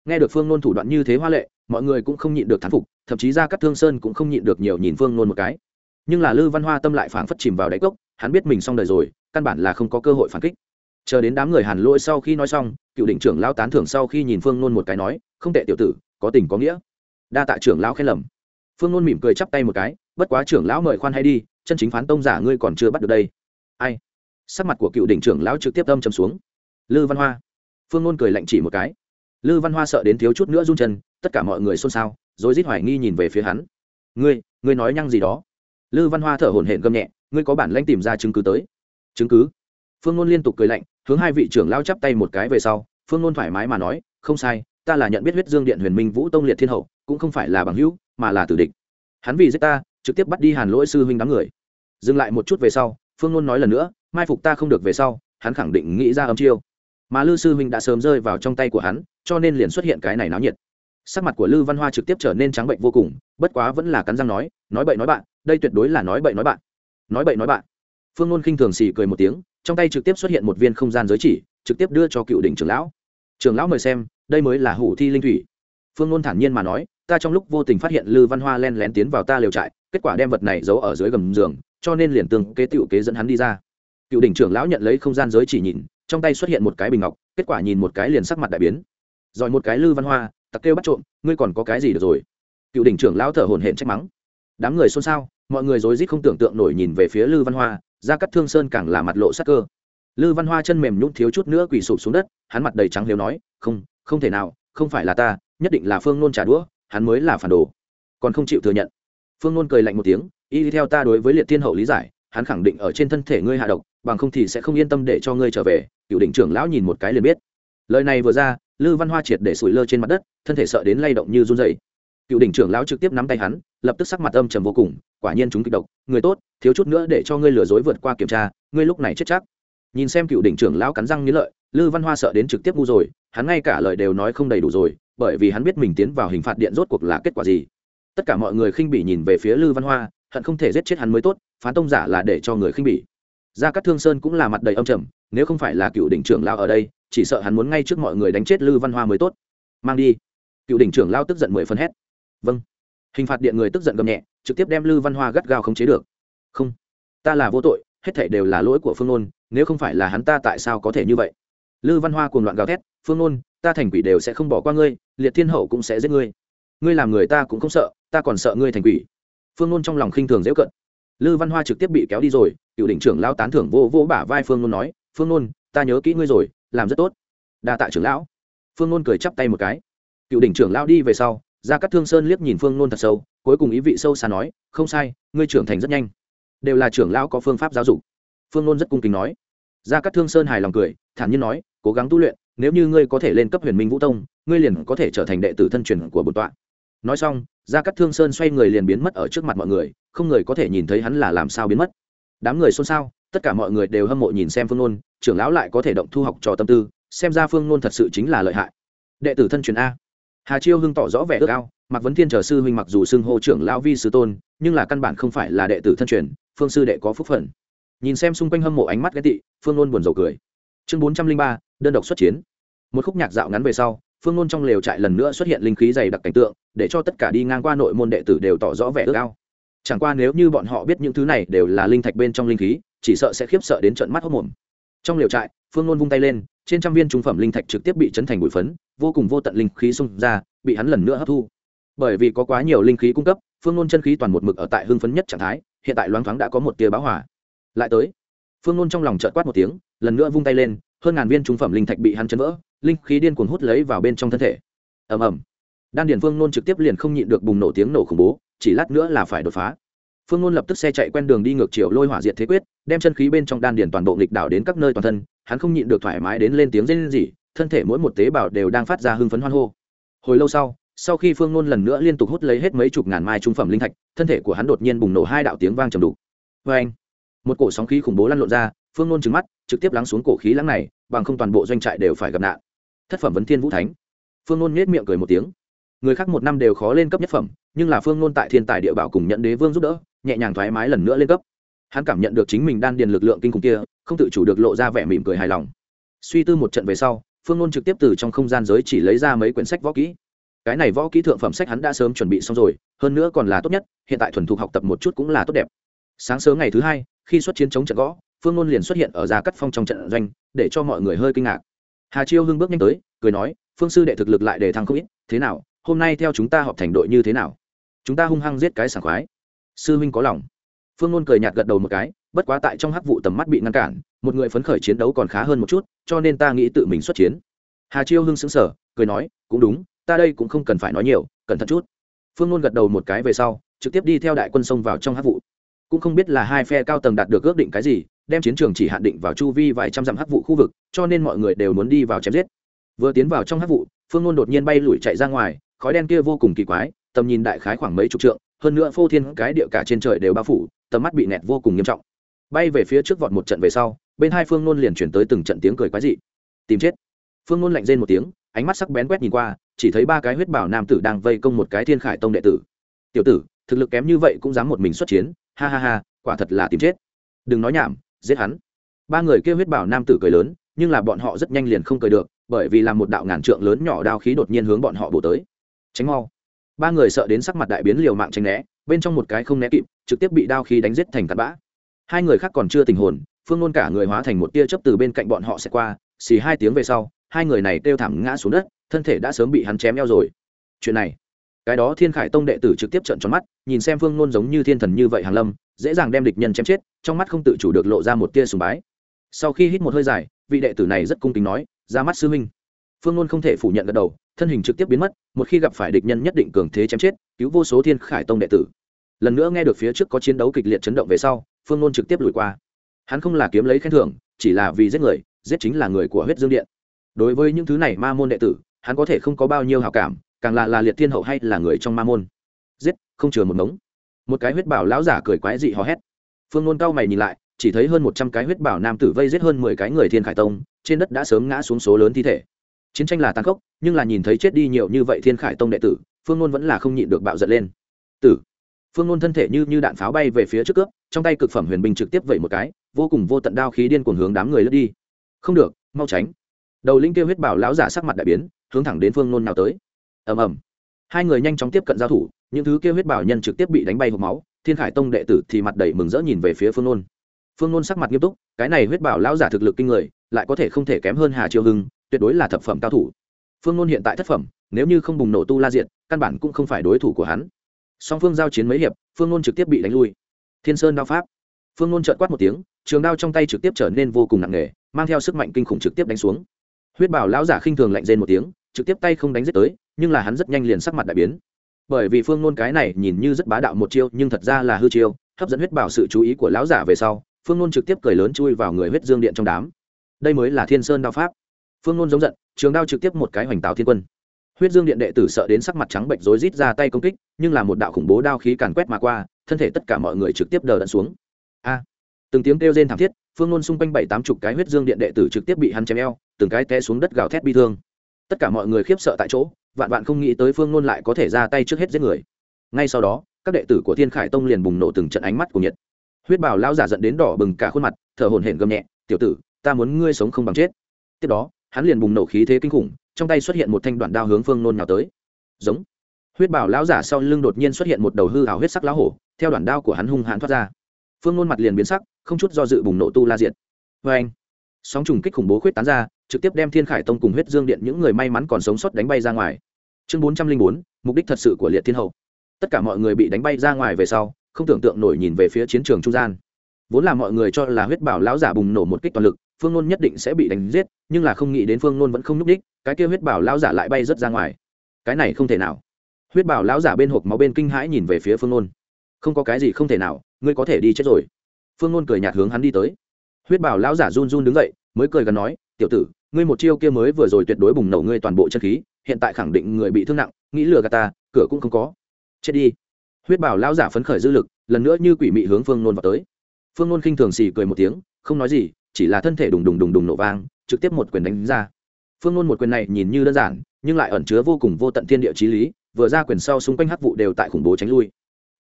Nghe được phương nôn thủ đoạn như thế hoa lệ, mọi người cũng không nhịn được thán phục, thậm chí ra các thương sơn cũng không nhịn được nhiều nhìn phương nôn một cái. Nhưng là lư văn hoa tâm lại phảng phất chìm vào đáy cốc, hắn biết mình xong đời rồi căn bản là không có cơ hội phản kích. Chờ đến đám người hàn lỗi sau khi nói xong, cựu định trưởng lao tán thưởng sau khi nhìn phương nôn một cái nói, không tệ tiểu tử, có tình có nghĩa. Đa tạ trưởng lão khen lầm. Phương nôn mỉm cười chắp tay một cái, bất quá trưởng lão mời khoan hay đi, chân chính phán tông giả ngươi còn chưa bắt được đây. Ai? Sắc mặt của cựu đỉnh trưởng lão trực tiếp âm chầm xuống. Lư văn hoa. Phương nôn cười lạnh chỉ một cái. Lư văn hoa sợ đến thiếu chút nữa run chân, tất cả mọi người xôn xao, rồi rít hoài nghi nhìn về phía hắn. Ngươi ngươi nói nhăng gì đó? Lư văn hoa thở hổn hển gầm nhẹ, ngươi có bản lãnh tìm ra chứng cứ tới chứng cứ. Phương ngôn liên tục cười lạnh, hướng hai vị trưởng lao chắp tay một cái về sau, phương ngôn thoải mái mà nói, không sai, ta là nhận biết huyết dương điện huyền minh vũ tông liệt thiên hậu, cũng không phải là bằng hữu, mà là tử địch. Hắn vì giết ta, trực tiếp bắt đi hàn lỗi sư huynh đám người. Dừng lại một chút về sau, phương ngôn nói lần nữa, mai phục ta không được về sau, hắn khẳng định nghĩ ra âm chiêu. Mà lư sư huynh đã sớm rơi vào trong tay của hắn, cho nên liền xuất hiện cái này náo nhiệt. Sắc mặt của lư văn hoa trực tiếp trở nên trắng bệnh vô cùng, bất quá vẫn là cắn răng nói nói bậy nói bạn, đây tuyệt đối là nói bậy nói bạn. Nói bậy nói bạn phương ngôn khinh thường xì cười một tiếng, trong tay trực tiếp xuất hiện một viên không gian giới chỉ, trực tiếp đưa cho cựu đỉnh trưởng lão. Trưởng lão mời xem, đây mới là hủ thi linh thủy. Phương ngôn thản nhiên mà nói, ta trong lúc vô tình phát hiện lư văn hoa len lén tiến vào ta liều trại, kết quả đem vật này giấu ở dưới gầm giường, cho nên liền tương kế tựu kế dẫn hắn đi ra. Cựu đỉnh trưởng lão nhận lấy không gian giới chỉ nhìn, trong tay xuất hiện một cái bình ngọc, kết quả nhìn một cái liền sắc mặt đại biến. Rồi một cái lư văn hoa, tặc kêu bắt trộm, ngươi còn có cái gì được rồi? Cựu đỉnh trưởng lão thở hổn hển trách mắng. Đám người xôn xao, mọi người rối rít không tưởng tượng nổi nhìn về phía lư văn hoa ra cắt thương sơn càng là mặt lộ sắc cơ. Lư văn hoa chân mềm nhún thiếu chút nữa quỳ sụp xuống đất, hắn mặt đầy trắng liều nói, không không thể nào, không phải là ta, nhất định là phương nôn trả đũa, hắn mới là phản đồ. Còn không chịu thừa nhận. Phương nôn cười lạnh một tiếng, y theo ta đối với liệt thiên hậu lý giải, hắn khẳng định ở trên thân thể ngươi hạ độc, bằng không thì sẽ không yên tâm để cho ngươi trở về. Cựu đỉnh trưởng lão nhìn một cái liền biết. Lời này vừa ra, lư văn hoa triệt để sủi lơ trên mặt đất, thân thể sợ đến lay động như run dày cựu đỉnh trưởng lão trực tiếp nắm tay hắn lập tức sắc mặt âm trầm vô cùng, quả nhiên chúng kịch độc, người tốt, thiếu chút nữa để cho ngươi lừa dối vượt qua kiểm tra, ngươi lúc này chết chắc. Nhìn xem cựu đỉnh trưởng lão cắn răng nghĩ lợi, lư văn hoa sợ đến trực tiếp ngu rồi, hắn ngay cả lời đều nói không đầy đủ rồi, bởi vì hắn biết mình tiến vào hình phạt điện rốt cuộc là kết quả gì. Tất cả mọi người khinh bỉ nhìn về phía lư văn hoa, hận không thể giết chết hắn mới tốt, phán tông giả là để cho người khinh bỉ. Gia cát thương sơn cũng là mặt đầy âm trầm, nếu không phải là cựu đỉnh trưởng lão ở đây, chỉ sợ hắn muốn ngay trước mọi người đánh chết lư văn hoa mới tốt. Mang đi. Cựu đỉnh trưởng lao tức giận mười phân hét. Vâng hình phạt điện người tức giận gầm nhẹ, trực tiếp đem lư văn hoa gắt gao khống chế được. Không, ta là vô tội, hết thảy đều là lỗi của phương nôn, nếu không phải là hắn ta tại sao có thể như vậy? Lư văn hoa cuồng loạn gào thét, phương nôn, ta thành quỷ đều sẽ không bỏ qua ngươi, liệt thiên hậu cũng sẽ giết ngươi. Ngươi làm người ta cũng không sợ, ta còn sợ ngươi thành quỷ. Phương nôn trong lòng khinh thường dễ cận. Lư văn hoa trực tiếp bị kéo đi rồi, cựu đỉnh trưởng lao tán thưởng vô vô bả vai phương nôn nói, phương nôn, ta nhớ kỹ ngươi rồi, làm rất tốt. Đa tạ trưởng lão. Phương nôn cười chắp tay một cái. Cựu đỉnh trưởng lão đi về sau ra các thương sơn liếc nhìn phương nôn thật sâu, cuối cùng ý vị sâu xa nói, không sai, ngươi trưởng thành rất nhanh. Đều là trưởng lão có phương pháp giáo dục. Phương nôn rất cung kính nói. Ra các thương sơn hài lòng cười, thản nhiên nói, cố gắng tu luyện, nếu như ngươi có thể lên cấp huyền minh vũ tông, ngươi liền có thể trở thành đệ tử thân truyền của bổn tọa. Nói xong ra các thương sơn xoay người liền biến mất ở trước mặt mọi người, không người có thể nhìn thấy hắn là làm sao biến mất. Đám người xôn xao, tất cả mọi người đều hâm mộ nhìn xem phương nôn, trưởng lão lại có thể động thu học trò tâm tư, xem ra phương nôn thật sự chính là lợi hại. Đệ tử thân truyền a hà chiêu hưng tỏ rõ vẻ ước ao, mạc vấn thiên chờ sư huynh mặc dù xưng hô trưởng lão vi sư tôn, nhưng là căn bản không phải là đệ tử thân truyền, phương sư đệ có phúc phận. nhìn xem xung quanh hâm mộ ánh mắt ghét tị, phương nôn buồn rầu cười. Chương bốn trăm linh ba, đơn độc xuất chiến. Một khúc nhạc dạo ngắn về sau, phương nôn trong lều trại lần nữa xuất hiện linh khí dày đặc cảnh tượng, để cho tất cả đi ngang qua nội môn đệ tử đều tỏ rõ vẻ ước ao. Chẳng qua nếu như bọn họ biết những thứ này đều là linh thạch bên trong linh khí, chỉ sợ sẽ khiếp sợ đến trận mắt hốc mồm. Trong liều trại phương nôn vung tay lên, trên trăm viên trung phẩm linh thạch trực tiếp bị chấn thành bụi phấn, vô cùng vô tận linh khí xung ra, bị hắn lần nữa hấp thu. Bởi vì có quá nhiều linh khí cung cấp, phương nôn chân khí toàn một mực ở tại hưng phấn nhất trạng thái, hiện tại loáng thoáng đã có một tia báo hỏa lại tới, phương nôn trong lòng trợt quát một tiếng, lần nữa vung tay lên, hơn ngàn viên trung phẩm linh thạch bị hắn chấn vỡ, linh khí điên cuồng hút lấy vào bên trong thân thể. Ầm ầm. Đan điền phương nôn trực tiếp liền không nhịn được bùng nổ tiếng nổ khủng bố, chỉ lát nữa là phải đột phá phương Ngôn lập tức xe chạy quen đường đi ngược chiều lôi hỏa diệt thế quyết, đem chân khí bên trong đan điền toàn bộ nghịch đảo đến các nơi toàn thân, hắn không nhịn được thoải mái đến lên tiếng rên rỉ, thân thể mỗi một tế bào đều đang phát ra hưng phấn hoan hô. Hồi lâu sau sau khi phương Ngôn lần nữa liên tục hút lấy hết mấy chục ngàn mai trung phẩm linh thạch, thân thể của hắn đột nhiên bùng nổ hai đạo tiếng vang trầm đục. Vê anh, một cổ sóng khí khủng bố lăn lộn ra, phương ngôn trứng mắt, trực tiếp lắng xuống cổ khí lắng này, bằng không toàn bộ doanh trại đều phải gặp nạn. Thất phẩm vấn thiên vũ thánh. Phương Ngôn nhét miệng cười một tiếng. Người khác một năm đều khó lên cấp nhất phẩm nhưng là phương nôn tại thiên tài địa bảo cùng nhận đế vương giúp đỡ, nhẹ nhàng thoải mái lần nữa lên cấp. Hắn cảm nhận được chính mình đan điền lực lượng kinh khủng kia, không tự chủ được lộ ra vẻ mỉm cười hài lòng. Suy tư một trận về sau, phương nôn trực tiếp từ trong không gian giới chỉ lấy ra mấy quyển sách võ kỹ. Cái này võ kỹ thượng phẩm sách hắn đã sớm chuẩn bị xong rồi, hơn nữa còn là tốt nhất, hiện tại thuần thục học tập một chút cũng là tốt đẹp. Sáng sớm ngày thứ hai, khi xuất chiến chống trận gõ, phương nôn liền xuất hiện ở gia cắt phong trong trận doanh, để cho mọi người hơi kinh ngạc. Hà chiêu hưng bước nhanh tới, cười nói, phương sư đệ thực lực lại để thăng không ít, thế nào? Hôm nay theo chúng ta họp thành đội như thế nào? Chúng ta hung hăng giết cái sảng khoái. Sư huynh có lòng. Phương nôn cười nhạt gật đầu một cái, bất quá tại trong hắc vụ tầm mắt bị ngăn cản, một người phấn khởi chiến đấu còn khá hơn một chút, cho nên ta nghĩ tự mình xuất chiến. Hà chiêu hưng xứng sở cười nói, cũng đúng, ta đây cũng không cần phải nói nhiều, cẩn thận chút. Phương nôn gật đầu một cái về sau, trực tiếp đi theo đại quân sông vào trong hắc vụ. Cũng không biết là hai phe cao tầng đạt được ước định cái gì, đem chiến trường chỉ hạn định vào chu vi vài trăm dặm hắc vụ khu vực, cho nên mọi người đều muốn đi vào chém giết. Vừa tiến vào trong hắc vụ, phương nôn đột nhiên bay lủi chạy ra ngoài, khói đen kia vô cùng kỳ quái tầm nhìn đại khái khoảng mấy chục trượng, hơn nữa phô thiên cái địa cả trên trời đều bao phủ, tầm mắt bị nẹt vô cùng nghiêm trọng. Bay về phía trước vọt một trận về sau, bên hai phương nôn liền chuyển tới từng trận tiếng cười quái dị. Tìm chết. Phương nôn lạnh rên một tiếng, ánh mắt sắc bén quét nhìn qua, chỉ thấy ba cái huyết bảo nam tử đang vây công một cái thiên khải tông đệ tử. Tiểu tử, thực lực kém như vậy cũng dám một mình xuất chiến, ha ha ha, quả thật là tìm chết. Đừng nói nhảm, giết hắn. Ba người kêu huyết bảo nam tử cười lớn, nhưng là bọn họ rất nhanh liền không cười được, bởi vì là một đạo ngàn trượng lớn nhỏ đao khí đột nhiên hướng bọn họ bổ tới. Tránh mau ba người sợ đến sắc mặt đại biến liều mạng tranh né, bên trong một cái không né kịp, trực tiếp bị đao khí đánh giết thành tạt bã. Hai người khác còn chưa tình hồn, phương nôn cả người hóa thành một tia chớp từ bên cạnh bọn họ sẽ qua, xì hai tiếng về sau, hai người này kêu thảm ngã xuống đất, thân thể đã sớm bị hắn chém eo rồi. Chuyện này, cái đó thiên khải tông đệ tử trực tiếp trợn tròn mắt, nhìn xem phương nôn giống như thiên thần như vậy hàn lâm, dễ dàng đem địch nhân chém chết, trong mắt không tự chủ được lộ ra một tia sùng bái. Sau khi hít một hơi dài, vị đệ tử này rất cung kính nói, ra mắt sư huynh phương nôn không thể phủ nhận gật đầu, thân hình trực tiếp biến mất, một khi gặp phải địch nhân nhất định cường thế chém chết, cứu vô số thiên khải tông đệ tử. Lần nữa nghe được phía trước có chiến đấu kịch liệt chấn động về sau, phương nôn trực tiếp lùi qua. Hắn không là kiếm lấy khen thưởng, chỉ là vì giết người, giết chính là người của huyết dương điện. Đối với những thứ này ma môn đệ tử, hắn có thể không có bao nhiêu hào cảm, càng là là liệt thiên hậu hay là người trong ma môn. Giết, không chừa một mống một cái huyết bảo lão giả cười quái dị hò hét. Phương nôn cao mày nhìn lại, chỉ thấy hơn một trăm cái huyết bảo nam tử vây giết hơn mười cái người thiên khải tông, trên đất đã sớm ngã xuống số lớn thi thể chiến tranh là tàn khốc, nhưng là nhìn thấy chết đi nhiều như vậy thiên khải tông đệ tử, phương nôn vẫn là không nhịn được bạo giật lên. Tử. Phương nôn thân thể như như đạn pháo bay về phía trước cướp, trong tay cực phẩm huyền binh trực tiếp vẩy một cái, vô cùng vô tận đao khí điên cuồng hướng đám người lướt đi. Không được, mau tránh. Đầu linh kêu huyết bảo lão giả sắc mặt đại biến, hướng thẳng đến phương nôn nào tới. Ầm ầm. Hai người nhanh chóng tiếp cận giao thủ, những thứ kêu huyết bảo nhân trực tiếp bị đánh bay hộp máu, thiên khải tông đệ tử thì mặt đầy mừng rỡ nhìn về phía phương nôn. Phương nôn sắc mặt nghiêm túc, cái này huyết bảo lão giả thực lực kinh người, lại có thể không thể kém hơn hà triều hưng tuyệt đối là thập phẩm cao thủ. Phương ngôn hiện tại thất phẩm, nếu như không bùng nổ tu la diện căn bản cũng không phải đối thủ của hắn. Song phương giao chiến mấy hiệp, phương ngôn trực tiếp bị đánh lui. Thiên sơn đao pháp. Phương ngôn trợn quát một tiếng, trường đao trong tay trực tiếp trở nên vô cùng nặng nề, mang theo sức mạnh kinh khủng trực tiếp đánh xuống. Huyết bảo lão giả khinh thường lạnh rên một tiếng, trực tiếp tay không đánh giết tới, nhưng là hắn rất nhanh liền sắc mặt đại biến. Bởi vì phương ngôn cái này nhìn như rất bá đạo một chiêu, nhưng thật ra là hư chiêu, hấp dẫn huyết bảo sự chú ý của lão giả về sau, phương ngôn trực tiếp cười lớn chui vào người huyết dương điện trong đám. Đây mới là thiên sơn đao pháp phương nôn giống giận, trường đao trực tiếp một cái hoành tạo thiên quân. Huyết dương điện đệ tử sợ đến sắc mặt trắng bệnh rối rít ra tay công kích, nhưng là một đạo khủng bố đao khí càn quét mà qua, thân thể tất cả mọi người trực tiếp đờ đẫn xuống. A! Từng tiếng kêu rên thảm thiết, phương nôn xung quanh bảy tám chục cái huyết dương điện đệ tử trực tiếp bị hắn chém eo, từng cái té xuống đất gào thét bi thương. Tất cả mọi người khiếp sợ tại chỗ, vạn vạn không nghĩ tới phương nôn lại có thể ra tay trước hết giết người. Ngay sau đó, các đệ tử của thiên khải tông liền bùng nổ từng trận ánh mắt của nhiệt. Huyết bảo lao giả dẫn đến đỏ bừng cả khuôn mặt, thở hổn hển gầm nhẹ, tiểu tử, ta muốn ngươi sống không bằng chết. Tiếp đó hắn liền bùng nổ khí thế kinh khủng, trong tay xuất hiện một thanh đoạn đao hướng phương nôn nhào tới. Giống. Huyết bảo lão giả sau lưng đột nhiên xuất hiện một đầu hư hào huyết sắc lão hổ, theo đoạn đao của hắn hung hãn thoát ra. Phương nôn mặt liền biến sắc, không chút do dự bùng nổ tu la diện vê anh sóng trùng kích khủng bố khuyết tán ra, trực tiếp đem thiên khải tông cùng huyết dương điện những người may mắn còn sống sót đánh bay ra ngoài. Chương bốn trăm linh bốn, mục đích thật sự của liệt thiên hậu. Tất cả mọi người bị đánh bay ra ngoài về sau, không tưởng tượng nổi nhìn về phía chiến trường trung gian. Vốn là mọi người cho là huyết bảo lão giả bùng nổ một kích toàn lực phương nôn nhất định sẽ bị đánh giết, nhưng là không nghĩ đến phương nôn vẫn không n ú c đích, cái kia huyết bảo lão giả lại bay rớt ra ngoài. Cái này không thể nào. Huyết bảo lão giả bên hộp máu bên kinh hãi nhìn về phía phương nôn. Không có cái gì không thể nào, ngươi có thể đi chết rồi. Phương nôn cười nhạt hướng hắn đi tới. Huyết bảo lão giả run run đứng dậy, mới cười gần nói, tiểu tử, ngươi một chiêu kia mới vừa rồi tuyệt đối bùng nổ ngươi toàn bộ chân khí, hiện tại khẳng định người bị thương nặng, nghĩ lừa gạt ta, cửa cũng không có. Chết đi. Huyết bảo lão giả phấn khởi dư lực, lần nữa như quỷ mị hướng phương nôn vào tới. Phương nôn khinh thường xì cười một tiếng, không nói gì chỉ là thân thể đùng đùng đùng đùng nổ vang, trực tiếp một quyền đánh ra. Phương nôn một quyền này nhìn như đơn giản, nhưng lại ẩn chứa vô cùng vô tận thiên địa trí lý, vừa ra quyền sau xung quanh hắc vụ đều tại khủng bố tránh lui.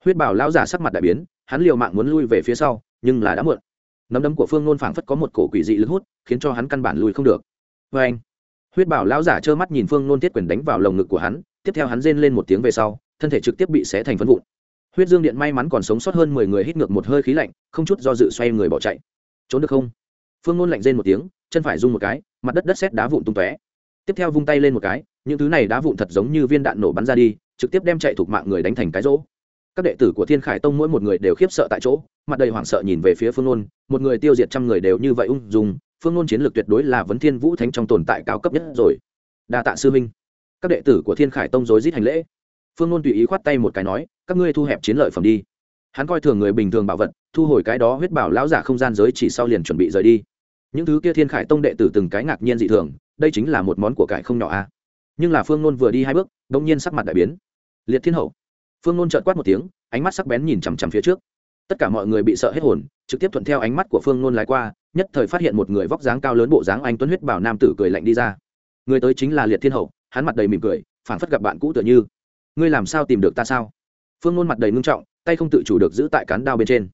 Huyết bảo lão giả sắc mặt đại biến, hắn liều mạng muốn lui về phía sau, nhưng là đã muộn. Nắm đấm của phương nôn phảng phất có một cổ quỷ dị lực hút, khiến cho hắn căn bản lùi không được. Vê anh huyết bảo lão giả trơ mắt nhìn phương nôn thiết quyền đánh vào lồng ngực của hắn, tiếp theo hắn rên lên một tiếng về sau, thân thể trực tiếp bị xé thành phân vụn. Huyết dương điện may mắn còn sống sót hơn mười người hít ngược một hơi khí lạnh, không chút do dự xoay người bỏ chạy. Trốn được không? Phương ngôn lạnh rên một tiếng, chân phải rung một cái, mặt đất đất xét đá vụn tung tóe. Tiếp theo vung tay lên một cái, những thứ này đá vụn thật giống như viên đạn nổ bắn ra đi, trực tiếp đem chạy thuộc mạng người đánh thành cái rỗ. Các đệ tử của thiên khải tông mỗi một người đều khiếp sợ tại chỗ, mặt đầy hoảng sợ nhìn về phía phương ngôn, một người tiêu diệt trăm người đều như vậy ung dung, phương ngôn chiến lược tuyệt đối là vấn thiên vũ thánh trong tồn tại cao cấp nhất rồi. Đa tạ sư minh các đệ tử của thiên khải tông rối rít hành lễ. Phương ngôn tùy ý khoát tay một cái nói, các ngươi thu hẹp chiến lợi phẩm đi. Hắn coi thường người bình thường bảo vật, thu hồi cái đó huyết bảo lão giả không gian giới chỉ sau liền chuẩn bị rời đi những thứ kia thiên khải tông đệ tử từng cái ngạc nhiên dị thường, đây chính là một món của cải không nhỏ a à. nhưng là phương nôn vừa đi hai bước đ ỗ n g nhiên sắc mặt đại biến. Liệt thiên hậu. Phương nôn trợt quát một tiếng, ánh mắt sắc bén nhìn chằm chằm phía trước. Tất cả mọi người bị sợ hết hồn, trực tiếp thuận theo ánh mắt của phương nôn lái qua, nhất thời phát hiện một người vóc dáng cao lớn bộ dáng anh tuấn huyết bảo nam tử cười lạnh đi ra. Người tới chính là liệt thiên hậu, hắn mặt đầy mỉm cười phản phất gặp bạn cũ tựa như. Ngươi làm sao tìm được ta sao? Phương nôn mặt đầy ngưng trọng, tay không tự chủ được giữ tại cán đao bên trên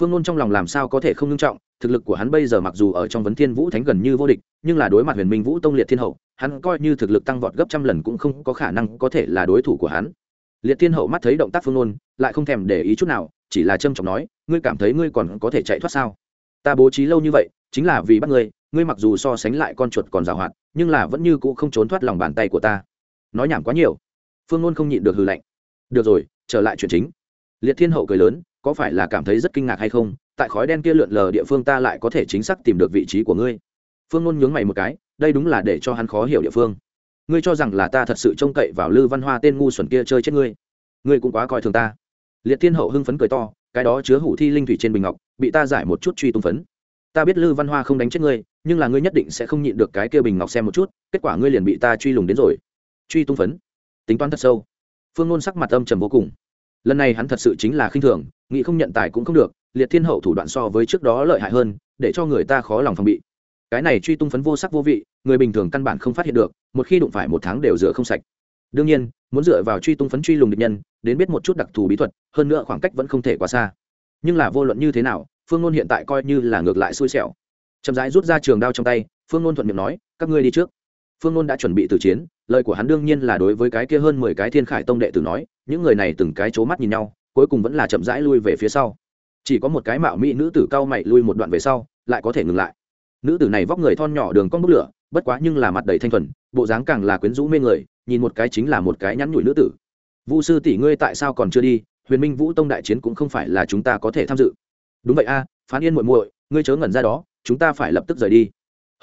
phương nôn trong lòng làm sao có thể không nghiêm trọng, thực lực của hắn bây giờ mặc dù ở trong vấn thiên vũ thánh gần như vô địch, nhưng là đối mặt huyền minh vũ tông liệt thiên hậu, hắn coi như thực lực tăng vọt gấp trăm lần cũng không có khả năng có thể là đối thủ của hắn. Liệt thiên hậu mắt thấy động tác phương nôn, lại không thèm để ý chút nào, chỉ là trâm trọng nói, ngươi cảm thấy ngươi còn có thể chạy thoát sao? Ta bố trí lâu như vậy, chính là vì bắt ngươi ngươi mặc dù so sánh lại con chuột còn giàu hoạt, nhưng là vẫn như cũ không trốn thoát lòng bàn tay của ta. Nói nhảm quá nhiều. Phương nôn không nhịn được hư lạnh. Được rồi, trở lại chuyện chính. Liệt thiên hậu cười lớn có phải là cảm thấy rất kinh ngạc hay không, tại khói đen kia lượn lờ địa phương ta lại có thể chính xác tìm được vị trí của ngươi. Phương ngôn nhướng mày một cái, đây đúng là để cho hắn khó hiểu địa phương. Ngươi cho rằng là ta thật sự trông cậy vào lư văn hoa tên ngu xuẩn kia chơi chết ngươi. Ngươi cũng quá coi thường ta. Liệt thiên hậu hưng phấn cười to, cái đó chứa hủ thi linh thủy trên bình ngọc, bị ta giải một chút truy tung phấn. Ta biết lư văn hoa không đánh chết ngươi, nhưng là ngươi nhất định sẽ không nhịn được cái kia bình ngọc xem một chút, kết quả ngươi liền bị ta truy lùng đến rồi. Truy tung phấn. Tính toán thật sâu. Phương ngôn sắc mặt âm trầm vô cùng. Lần này hắn thật sự chính là khinh thường nghĩ không nhận tài cũng không được, liệt thiên hậu thủ đoạn so với trước đó lợi hại hơn, để cho người ta khó lòng phòng bị. Cái này truy tung phấn vô sắc vô vị, người bình thường căn bản không phát hiện được, một khi đụng phải một tháng đều rửa không sạch. Đương nhiên, muốn dựa vào truy tung phấn truy lùng địch nhân, đến biết một chút đặc thù bí thuật, hơn nữa khoảng cách vẫn không thể quá xa. Nhưng là vô luận như thế nào, phương ngôn hiện tại coi như là ngược lại xui xẻo. Chậm rãi rút ra trường đao trong tay, phương ngôn thuận miệng nói, các ngươi đi trước. Phương ngôn đã chuẩn bị từ chiến, lời của hắn đương nhiên là đối với cái kia hơn mười cái thiên khải tông đệ tử nói, những người này từng cái c mắt nhìn nhau cuối cùng vẫn là chậm rãi lui về phía sau. Chỉ có một cái mạo mỹ nữ tử cao mày lui một đoạn về sau, lại có thể ngừng lại. Nữ tử này vóc người thon nhỏ đường con bốc lửa, bất quá nhưng là mặt đầy thanh thuần, bộ dáng càng là quyến rũ mê người, nhìn một cái chính là một cái nhắn nhủi nữ tử. Vu sư tỷ ngươi tại sao còn chưa đi? Huyền minh vũ tông đại chiến cũng không phải là chúng ta có thể tham dự. Đúng vậy a, phán yên muội muội, ngươi chớ ngẩn ra đó, chúng ta phải lập tức rời đi.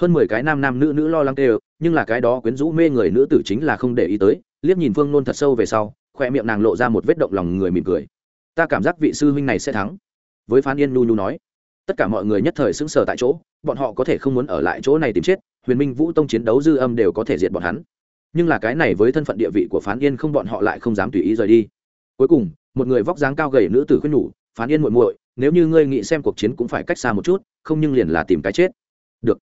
Hơn mười cái nam nam nữ nữ lo lắng kêu, nhưng là cái đó quyến rũ mê người nữ tử chính là không để ý tới, liếc nhìn phương nôn thật sâu về sau, khoe miệng nàng lộ ra một vết động lòng người mỉm cười ta cảm giác vị sư huynh này sẽ thắng. Với phán yên nhu nhu nói, tất cả mọi người nhất thời sững sờ tại chỗ, bọn họ có thể không muốn ở lại chỗ này tìm chết, huyền minh vũ tông chiến đấu dư âm đều có thể diệt bọn hắn. Nhưng là cái này với thân phận địa vị của phán yên không bọn họ lại không dám tùy ý rời đi. Cuối cùng, một người vóc dáng cao gầy nữ tử khuyên nhủ, phán yên muội muội, nếu như ngươi nghĩ xem cuộc chiến cũng phải cách xa một chút, không nhưng liền là tìm cái chết. Được.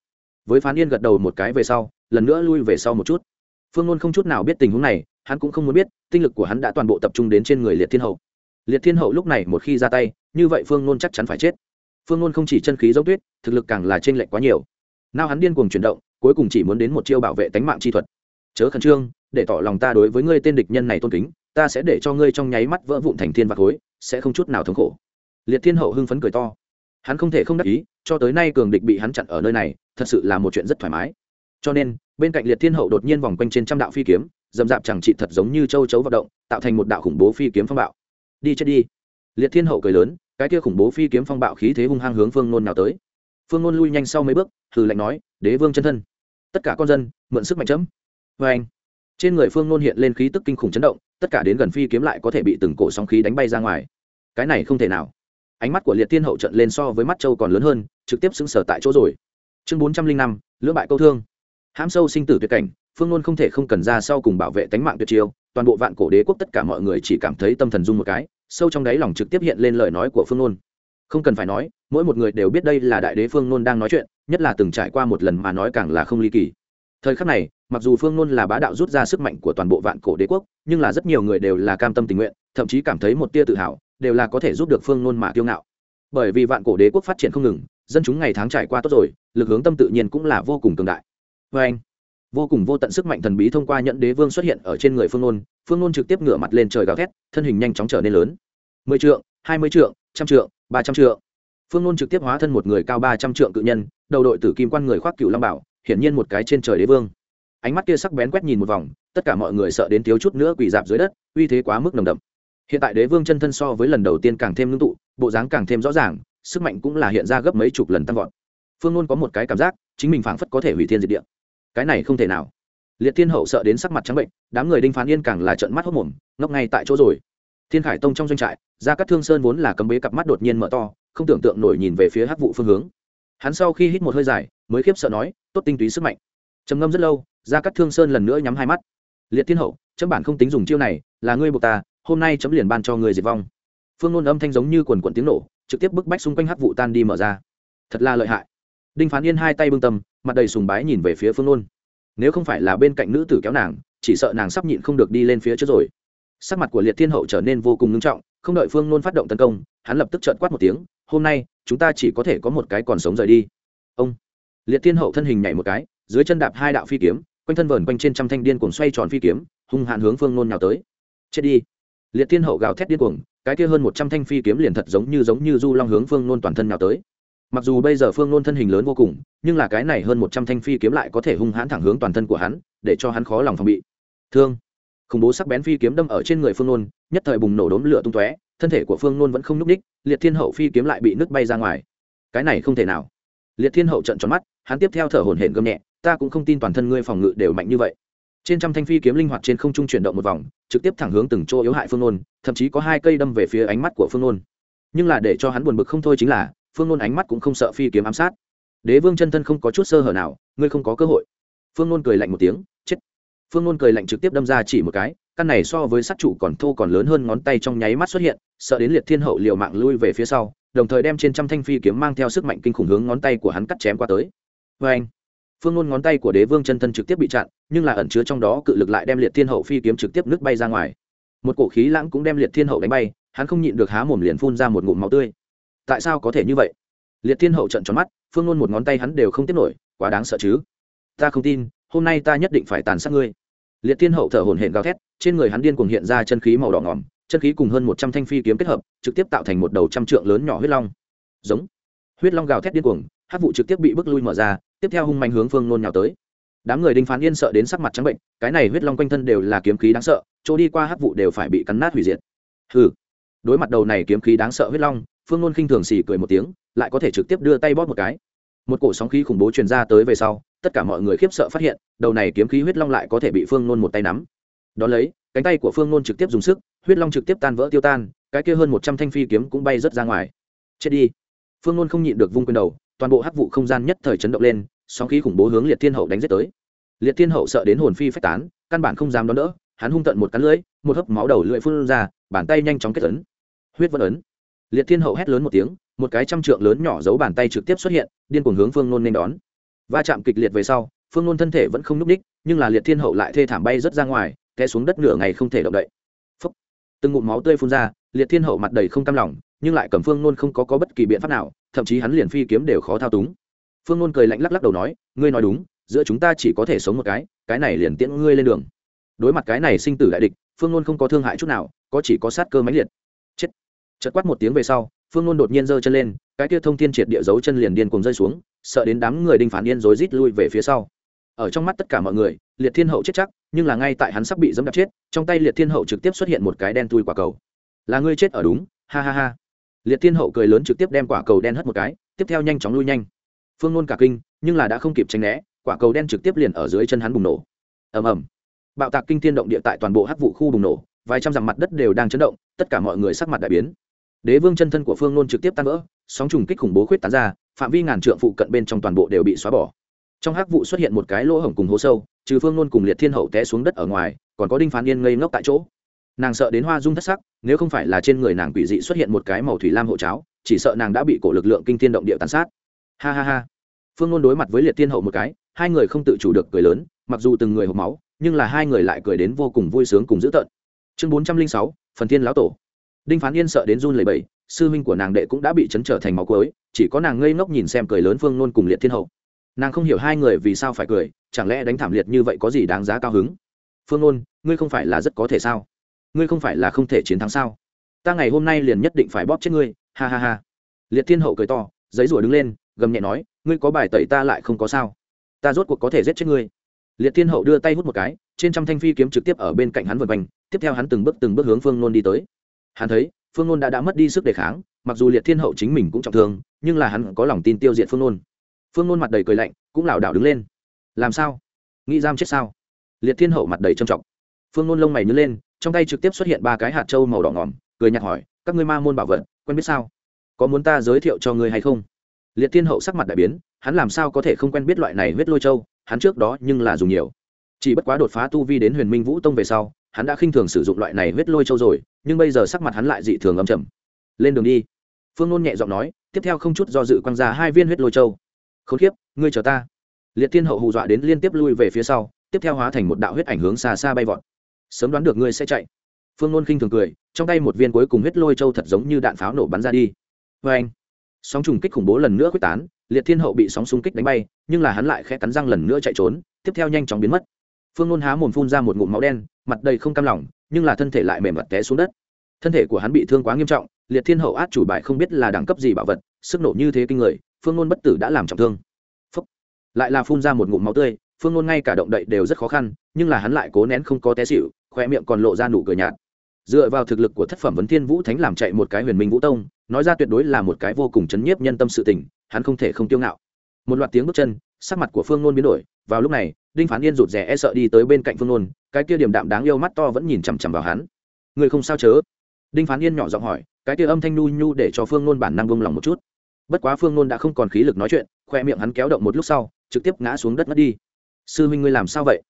Với phán yên gật đầu một cái về sau, lần nữa lui về sau một chút. Phương ngôn không chút nào biết tình huống này, hắn cũng không muốn biết, tinh lực của hắn đã toàn bộ tập trung đến trên người liệt thiên hậu liệt thiên hậu lúc này một khi ra tay, như vậy phương Nôn chắc chắn phải chết. Phương Nôn không chỉ chân khí giống tuyết, thực lực càng là t r ê n lệch quá nhiều. Nào hắn điên cuồng chuyển động, cuối cùng chỉ muốn đến một chiêu bảo vệ tánh mạng chi thuật. Chớ khẩn trương, để tỏ lòng ta đối với ngươi tên địch nhân này tôn kính, ta sẽ để cho ngươi trong nháy mắt vỡ vụn thành thiên vạc khối, sẽ không chút nào thống khổ. Liệt thiên hậu hưng phấn cười to. Hắn không thể không đắc ý, cho tới nay cường địch bị hắn chặn ở nơi này, thật sự là một chuyện rất thoải mái. Cho nên, bên cạnh liệt thiên hậu đột nhiên vòng quanh trên trăm đạo phi kiếm, dầm dạp chẳng trị thật giống như châu chấu vận động, tạo thành một đạo khủng bố phi kiếm phong bạo đi chết đi. Liệt thiên hậu cười lớn, cái kia khủng bố phi kiếm phong bạo khí thế hung hăng hướng phương nôn nào tới. Phương nôn lui nhanh sau mấy bước, hừ lạnh nói, đế vương chân thân, tất cả con dân, mượn sức mạnh chấm. Vê anh, trên người phương nôn hiện lên khí tức kinh khủng chấn động, tất cả đến gần phi kiếm lại có thể bị từng cổ sóng khí đánh bay ra ngoài. Cái này không thể nào. Ánh mắt của liệt thiên hậu trận lên so với mắt châu còn lớn hơn, trực tiếp xứng sở tại chỗ rồi. Chương bốn trăm linh năm, lưỡng bại câu thương. Hãm sâu sinh tử tuyệt cảnh phương nôn không thể không cần ra sau cùng bảo vệ tánh mạng tuyệt chiêu, toàn bộ vạn cổ đế quốc tất cả mọi người chỉ cảm thấy tâm thần dung một cái, sâu trong đáy lòng trực tiếp hiện lên lời nói của phương nôn không cần phải nói, mỗi một người đều biết đây là đại đế phương nôn đang nói chuyện, nhất là từng trải qua một lần mà nói càng là không ly kỳ. Thời khắc này, mặc dù phương nôn là bá đạo rút ra sức mạnh của toàn bộ vạn cổ đế quốc, nhưng là rất nhiều người đều là cam tâm tình nguyện, thậm chí cảm thấy một tia tự hào, đều là có thể giúp được phương nôn mà kiêu ngạo. Bởi vì vạn cổ đế quốc phát triển không ngừng, dân chúng ngày tháng trải qua tốt rồi, lực hướng tâm tự nhiên cũng là vô cùng cường đại. Vê anh vô cùng vô tận sức mạnh thần bí thông qua nhận đế vương xuất hiện ở trên người phương nôn phương nôn trực tiếp ngửa mặt lên trời gào thét, thân hình nhanh chóng trở nên lớn. mười trượng, hai mươi trượng, trăm trượng, ba trăm trượng. Phương nôn trực tiếp hóa thân một người cao ba trăm trượng cự nhân, đầu đội tử kim quan người khoác cựu long bảo, hiển nhiên một cái trên trời đế vương. Ánh mắt kia sắc bén quét nhìn một vòng, tất cả mọi người sợ đến thiếu chút nữa quỳ dạp dưới đất, uy thế quá mức nồng đậm. Hiện tại đế vương chân thân so với lần đầu tiên càng thêm ngưng tụ, bộ dáng càng thêm rõ ràng, sức mạnh cũng là hiện ra gấp mấy chục lần tăng vọt. Phương luôn có một cái cảm giác, chính mình phảng phất có thể hủy thiên diệt địa cái này không thể nào. Liệt thiên hậu sợ đến sắc mặt trắng bệnh, đám người đinh phán yên càng là trận mắt hốc mồm, ngốc ngay tại chỗ rồi. Thiên khải tông trong doanh trại ra các thương sơn vốn là cấm bế cặp mắt đột nhiên mở to, không tưởng tượng nổi nhìn về phía hắc vụ phương hướng. Hắn sau khi hít một hơi dài, mới khiếp sợ nói, tốt tinh túy sức mạnh. Trầm ngâm rất lâu ra các thương sơn lần nữa nhắm hai mắt. Liệt thiên hậu, chấm bản không tính dùng chiêu này, là ngươi buộc ta, hôm nay chấm liền ban cho người diệt vong. Phương nôn âm thanh giống như quần quần tiếng nổ, trực tiếp bức bách xung quanh hắc vụ tan đi mở ra. Thật là lợi hại. Đinh phán yên hai tay bưng tâm mặt đầy sùng bái nhìn về phía phương nôn. Nếu không phải là bên cạnh nữ tử kéo nàng, chỉ sợ nàng sắp nhịn không được đi lên phía trước rồi. Sắc mặt của liệt thiên hậu trở nên vô cùng ngưng trọng, không đợi phương nôn phát động tấn công, hắn lập tức trợn quát một tiếng, hôm nay, chúng ta chỉ có thể có một cái còn sống rời đi. Ông. Liệt thiên hậu thân hình nhảy một cái, dưới chân đạp hai đạo phi kiếm, quanh thân vờn quanh trên trăm thanh điên cuồng xoay tròn phi kiếm, hung hạn hướng phương nôn nhào tới. Chết đi. Liệt thiên hậu gào thét điên cuồng, cái kia hơn một trăm thanh phi kiếm liền thật giống như giống như du long hướng phương nôn toàn thân nhào tới mặc dù bây giờ phương nôn thân hình lớn vô cùng, nhưng là cái này hơn một trăm thanh phi kiếm lại có thể hung hãn thẳng hướng toàn thân của hắn, để cho hắn khó lòng phòng bị. Thương. Khủng bố sắc bén phi kiếm đâm ở trên người phương nôn, nhất thời bùng nổ đốm lửa tung tóe, thân thể của phương nôn vẫn không n ú c ních liệt thiên hậu phi kiếm lại bị nứt bay ra ngoài. Cái này không thể nào. Liệt thiên hậu trận tròn mắt, hắn tiếp theo thở hổn hển gầm nhẹ, ta cũng không tin toàn thân ngươi phòng ngự đều mạnh như vậy. Trên trăm thanh phi kiếm linh hoạt trên không trung chuyển động một vòng, trực tiếp thẳng hướng từng chỗ yếu hại phương nôn, thậm chí có hai cây đâm về phía ánh mắt của phương nôn. Nhưng là để cho hắn buồn bực không thôi chính là phương nôn ánh mắt cũng không sợ phi kiếm ám sát. Đế vương chân thân không có chút sơ hở nào, ngươi không có cơ hội. Phương nôn cười lạnh một tiếng, chết. Phương nôn cười lạnh trực tiếp đâm ra chỉ một cái, căn này so với sát trụ còn thô còn lớn hơn ngón tay trong nháy mắt xuất hiện, sợ đến liệt thiên hậu liều mạng lui về phía sau, đồng thời đem trên trăm thanh phi kiếm mang theo sức mạnh kinh khủng hướng ngón tay của hắn cắt chém qua tới. Vê anh, phương nôn ngón tay của đế vương chân thân trực tiếp bị chặn, nhưng là ẩn chứa trong đó cự lực lại đem liệt thiên hậu phi kiếm trực tiếp nước bay ra ngoài. Một cổ khí lãng cũng đem liệt thiên hậu đánh bay, hắn không nhịn được há mồm liền phun ra một ngụm máu tươi tại sao có thể như vậy? Liệt thiên hậu trận tròn mắt, phương nôn một ngón tay hắn đều không tiếp nổi, quá đáng sợ chứ? Ta không tin, hôm nay ta nhất định phải tàn sát ngươi. Liệt thiên hậu thở hổn hển gào thét, trên người hắn điên cuồng hiện ra chân khí màu đỏ ngỏm, chân khí cùng hơn một trăm thanh phi kiếm kết hợp, trực tiếp tạo thành một đầu trăm trượng lớn nhỏ huyết long. Giống. Huyết long gào thét điên cuồng hát vụ trực tiếp bị bức lui mở ra, tiếp theo hung mạnh hướng phương nôn nhào tới. Đám người đinh phán yên sợ đến sắc mặt trắng bệnh, cái này huyết long quanh thân đều là kiếm khí đáng sợ, chỗ đi qua hát vụ đều phải bị cắn nát hủy diệt. Hừ. Đối mặt đầu này kiếm khí đáng sợ huyết long phương nôn khinh thường xì cười một tiếng, lại có thể trực tiếp đưa tay bóp một cái. Một cổ sóng khí khủng bố truyền ra tới về sau, tất cả mọi người khiếp sợ phát hiện, đầu này kiếm khí huyết long lại có thể bị phương nôn một tay nắm. Đón lấy, cánh tay của phương nôn trực tiếp dùng sức, huyết long trực tiếp tan vỡ tiêu tan, cái kia hơn một trăm thanh phi kiếm cũng bay rớt ra ngoài. Chết đi. Phương nôn không nhịn được vung quyền đầu, toàn bộ hắc vụ không gian nhất thời chấn động lên, sóng khí khủng bố hướng liệt thiên hậu đánh giết tới. Liệt thiên hậu sợ đến hồn phi phách tán, căn bản không dám đón đỡ, hắn hung tận một cắn lưỡi, một hớp máu đầu lưỡi phun ra, bàn tay nhanh chóng kết ấn. Huyết vân ấn liệt thiên hậu hét lớn một tiếng một cái trăm trượng lớn nhỏ giấu bàn tay trực tiếp xuất hiện điên cuồng hướng phương nôn nên đón. Va chạm kịch liệt về sau phương nôn thân thể vẫn không n ú c ních nhưng là liệt thiên hậu lại thê thảm bay rớt ra ngoài té xuống đất nửa ngày không thể động đậy. Phúc. từng ngụm máu tươi phun ra liệt thiên hậu mặt đầy không cam lòng nhưng lại cầm phương nôn không có, có bất kỳ biện pháp nào thậm chí hắn liền phi kiếm đều khó thao túng. Phương nôn cười lạnh lắc lắc đầu nói ngươi nói đúng giữa chúng ta chỉ có thể sống một cái cái này liền tiễn ngươi lên đường. Đối mặt cái này sinh tử đại địch phương nôn không có thương hại chút nào có chỉ có sát cơ mãnh liệt chợt quát một tiếng về sau, phương nôn đột nhiên giơ chân lên, cái kia thông thiên triệt địa dấu chân liền điên cùng rơi xuống, sợ đến đám người đinh phản yên rối rít lui về phía sau. Ở trong mắt tất cả mọi người, liệt thiên hậu chết chắc, nhưng là ngay tại hắn sắp bị dẫm đạp chết, trong tay liệt thiên hậu trực tiếp xuất hiện một cái đen tui quả cầu. Là ngươi chết ở đúng, ha ha ha. Liệt thiên hậu cười lớn trực tiếp đem quả cầu đen hất một cái, tiếp theo nhanh chóng lui nhanh. Phương nôn cả kinh, nhưng là đã không kịp tránh né, quả cầu đen trực tiếp liền ở dưới chân hắn bùng nổ. Ầm ầm. Bạo tạc kinh thiên động địa tại toàn bộ hắc vụ khu bùng nổ, vài trăm dặm mặt đất đều đang chấn động, tất cả mọi người sắc mặt đại biến đế vương chân thân của phương nôn trực tiếp tan vỡ, sóng trùng kích khủng bố khuyết tán ra, phạm vi ngàn trượng phụ cận bên trong toàn bộ đều bị xóa bỏ. Trong hắc vụ xuất hiện một cái lỗ hổng cùng hố sâu, trừ phương nôn cùng liệt thiên hậu té xuống đất ở ngoài, còn có đinh phán yên ngây ngốc tại chỗ. Nàng sợ đến hoa dung thất sắc, nếu không phải là trên người nàng quỷ dị xuất hiện một cái màu thủy lam hộ cháo, chỉ sợ nàng đã bị cổ lực lượng kinh thiên động địa tàn sát. Ha ha ha. Phương nôn đối mặt với liệt thiên hậu một cái, hai người không tự chủ được cười lớn, mặc dù từng người hộp máu, nhưng là hai người lại cười đến vô cùng vui sướng cùng dữ tợn. Chương bốn trăm linh sáu, phần thiên lão tổ đinh phán yên sợ đến run lầy bầy sư huynh của nàng đệ cũng đã bị chấn trở thành máu cối chỉ có nàng ngây ngốc nhìn xem cười lớn phương nôn cùng liệt thiên hậu. Nàng không hiểu hai người vì sao phải cười, chẳng lẽ đánh thảm liệt như vậy có gì đáng giá cao hứng? Phương nôn, ngươi không phải là rất có thể sao? Ngươi không phải là không thể chiến thắng sao? Ta ngày hôm nay liền nhất định phải bóp chết ngươi, ha ha ha. Liệt thiên hậu cười to, giấy rủa đứng lên, gầm nhẹ nói, ngươi có bài tẩy ta lại không có sao. Ta rốt cuộc có thể giết chết ngươi. Liệt thiên hậu đưa tay hút một cái, trên trăm thanh phi kiếm trực tiếp ở bên cạnh hắn vượt quanh, tiếp theo hắn từng bước từng bước hướng phương nôn đi tới hắn thấy, phương nôn đã đã mất đi sức đề kháng, mặc dù liệt thiên hậu chính mình cũng trọng thương, nhưng là hắn có lòng tin tiêu diệt phương nôn. Phương nôn mặt đầy cười lạnh, cũng lảo đảo đứng lên. Làm sao? Nghĩ giam chết sao? Liệt thiên hậu mặt đầy trầm trọng. Phương nôn lông mày nhớ lên, trong tay trực tiếp xuất hiện ba cái hạt trâu màu đỏ ngỏm, cười nhạt hỏi, các ngươi ma môn bảo vật, quen biết sao? Có muốn ta giới thiệu cho ngươi hay không? Liệt thiên hậu sắc mặt đại biến, hắn làm sao có thể không quen biết loại này huyết lôi châu, hắn trước đó nhưng là dùng nhiều. Chỉ bất quá đột phá tu vi đến huyền minh vũ tông về sau hắn đã khinh thường sử dụng loại này huyết lôi châu rồi nhưng bây giờ sắc mặt hắn lại dị thường âm trầm. Lên đường đi. Phương nôn nhẹ giọng nói tiếp theo không chút do dự quăng ra hai viên huyết lôi châu khốn kiếp, ngươi chờ ta. Liệt thiên hậu hù dọa đến liên tiếp lui về phía sau tiếp theo hóa thành một đạo huyết ảnh hướng xa xa bay vọt. Sớm đoán được ngươi sẽ chạy. Phương nôn khinh thường cười trong tay một viên cuối cùng huyết lôi châu thật giống như đạn pháo nổ bắn ra đi. Vê anh sóng trùng kích khủng bố lần nữa quyết tán liệt thiên hậu bị sóng xung kích đánh bay nhưng là hắn lại khẽ cắn răng lần nữa chạy trốn tiếp theo nhanh chóng biến mất. Phương nôn há mồm phun ra một ngụm máu đen mặt đầy không cam lòng, nhưng là thân thể lại mềm mặt té xuống đất. Thân thể của hắn bị thương quá nghiêm trọng, liệt thiên hậu át chủ bài không biết là đẳng cấp gì bảo vật, sức nổ như thế kinh người, phương ngôn bất tử đã làm trọng thương. Phúc. lại là phun ra một ngụm máu tươi, phương ngôn ngay cả động đậy đều rất khó khăn, nhưng là hắn lại cố nén không có té xịu khoe miệng còn lộ ra nụ cười nhạt. Dựa vào thực lực của thất phẩm vấn thiên vũ thánh làm chạy một cái huyền minh vũ tông, nói ra tuyệt đối là một cái vô cùng chấn nhiếp nhân tâm sự tình, hắn không thể không tiêu ngạo. Một loạt tiếng bước chân sắc mặt của phương nôn biến đổi, vào lúc này, đinh phán yên rụt rè e sợ đi tới bên cạnh phương nôn, cái kia điểm đạm đáng yêu mắt to vẫn nhìn chằm chằm vào hắn. Người không sao chớ? Đinh phán yên nhỏ giọng hỏi, cái kia âm thanh nhu nhu để cho phương nôn bản năng vung lòng một chút. Bất quá phương nôn đã không còn khí lực nói chuyện, khoe miệng hắn kéo động một lúc sau, trực tiếp ngã xuống đất mất đi. Sư huynh ngươi làm sao vậy?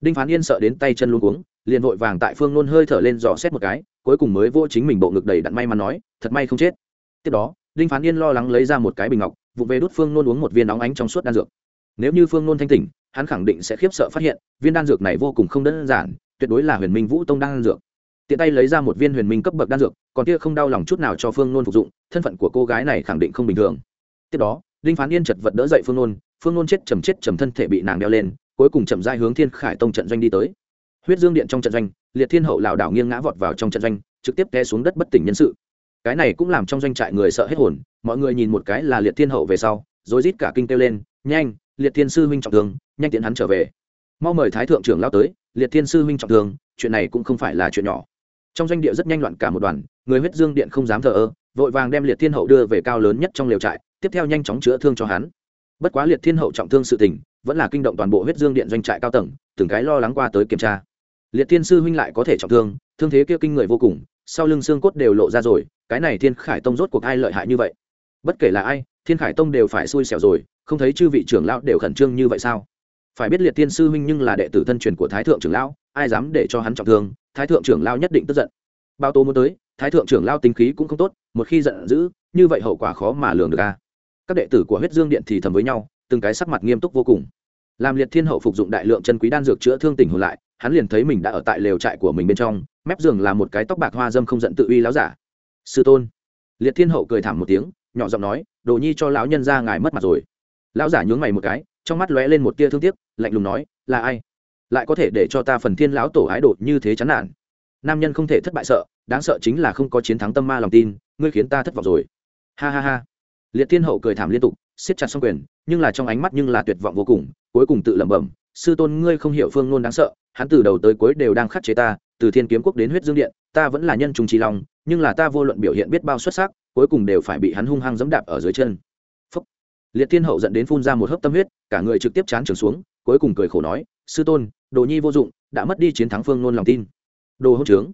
Đinh phán yên sợ đến tay chân luôn cuống, liền vội vàng tại phương nôn hơi thở lên dò xét một cái, cuối cùng mới vô chính mình bộ ngực đầy đặn may mà nói, thật may không chết. Tiếp đó, đinh phán yên lo lắng lấy ra một cái bình ngọc vụ về đốt phương nôn uống một viên nóng ánh trong suốt đan dược nếu như phương nôn thanh tỉnh, hắn khẳng định sẽ khiếp sợ phát hiện, viên đan dược này vô cùng không đơn giản, tuyệt đối là huyền minh vũ tông đan dược. Tiện tay lấy ra một viên huyền minh cấp bậc đan dược, còn kia không đau lòng chút nào cho phương nôn phục dụng, thân phận của cô gái này khẳng định không bình thường. Tiếp đó đinh phán yên chật vật đỡ dậy phương nôn phương nôn chết chầm chết chầm thân thể bị nàng đeo lên, cuối cùng chậm dai hướng thiên khải tông trận doanh đi tới. Huyết dương điện trong trận doanh, liệt thiên hậu lảo đảo nghiêng ngã vọt vào trong trận doanh, trực tiếp té xuống đất bất tỉnh nhân sự. Cái này cũng làm trong doanh trại người sợ hết hồn, mọi người nhìn một cái là liệt thiên hậu về sau, rồi rít cả kinh kêu lên, nhanh liệt thiên sư huynh trọng thương, nhanh tiện hắn trở về. Mau mời thái thượng trưởng lao tới, liệt thiên sư huynh trọng thương, chuyện này cũng không phải là chuyện nhỏ. Trong doanh địa rất nhanh loạn cả một đoàn, người huyết dương điện không dám thờ ơ, vội vàng đem liệt thiên hậu đưa về cao lớn nhất trong liều trại, tiếp theo nhanh chóng chữa thương cho hắn. Bất quá liệt thiên hậu trọng thương sự tình, vẫn là kinh động toàn bộ huyết dương điện doanh trại cao tầng, từng cái lo lắng qua tới kiểm tra. Liệt thiên sư huynh lại có thể trọng thương thương thế kia kinh người vô cùng, sau lưng xương cốt đều lộ ra rồi, cái này thiên khải tông rốt cuộc ai lợi hại như vậy? Bất kể là ai, thiên khải tông đều phải xui xẻo rồi không thấy chư vị trưởng lão đều khẩn trương như vậy sao? Phải biết liệt thiên sư huynh nhưng là đệ tử thân truyền của thái thượng trưởng lão, ai dám để cho hắn trọng thương? Thái thượng trưởng lão nhất định tức giận. Bao tố muốn tới, thái thượng trưởng lão tính khí cũng không tốt, một khi giận dữ, như vậy hậu quả khó mà lường được a. Các đệ tử của huyết dương điện thì thầm với nhau, từng cái sắc mặt nghiêm túc vô cùng. Làm liệt thiên hậu phục dụng đại lượng chân quý đan dược chữa thương tỉnh hồn lại, hắn liền thấy mình đã ở tại lều trại của mình bên trong, mép giường là một cái tóc bạc hoa dâm không giận tự uy láo giả. Sư tôn. Liệt thiên hậu cười thảm một tiếng, nhỏ giọng nói, đồ nhi cho lão nhân ra ngài mất mặt rồi lão giả nhướng mày một cái, trong mắt lóe lên một tia thương tiếc, lạnh lùng nói, là ai? Lại có thể để cho ta phần thiên lão tổ ái đột như thế chán nản? Nam nhân không thể thất bại sợ, đáng sợ chính là không có chiến thắng tâm ma lòng tin, ngươi khiến ta thất vọng rồi. Ha ha ha. Liệt thiên hậu cười thảm liên tục, siết chặt xong quyền, nhưng là trong ánh mắt nhưng là tuyệt vọng vô cùng, cuối cùng tự lẩm bẩm, sư tôn ngươi không hiểu phương nôn đáng sợ, hắn từ đầu tới cuối đều đang khắc chế ta, từ thiên kiếm quốc đến huyết dương điện, ta vẫn là nhân trùng trí long, nhưng là ta vô luận biểu hiện biết bao xuất sắc, cuối cùng đều phải bị hắn hung hăng dẫm đạp ở dưới chân liệt thiên hậu dẫn đến phun ra một hớp tâm huyết, cả người trực tiếp chán trường xuống, cuối cùng cười khổ nói, sư tôn, đồ nhi vô dụng, đã mất đi chiến thắng phương nôn lòng tin. Đồ hỗn trướng.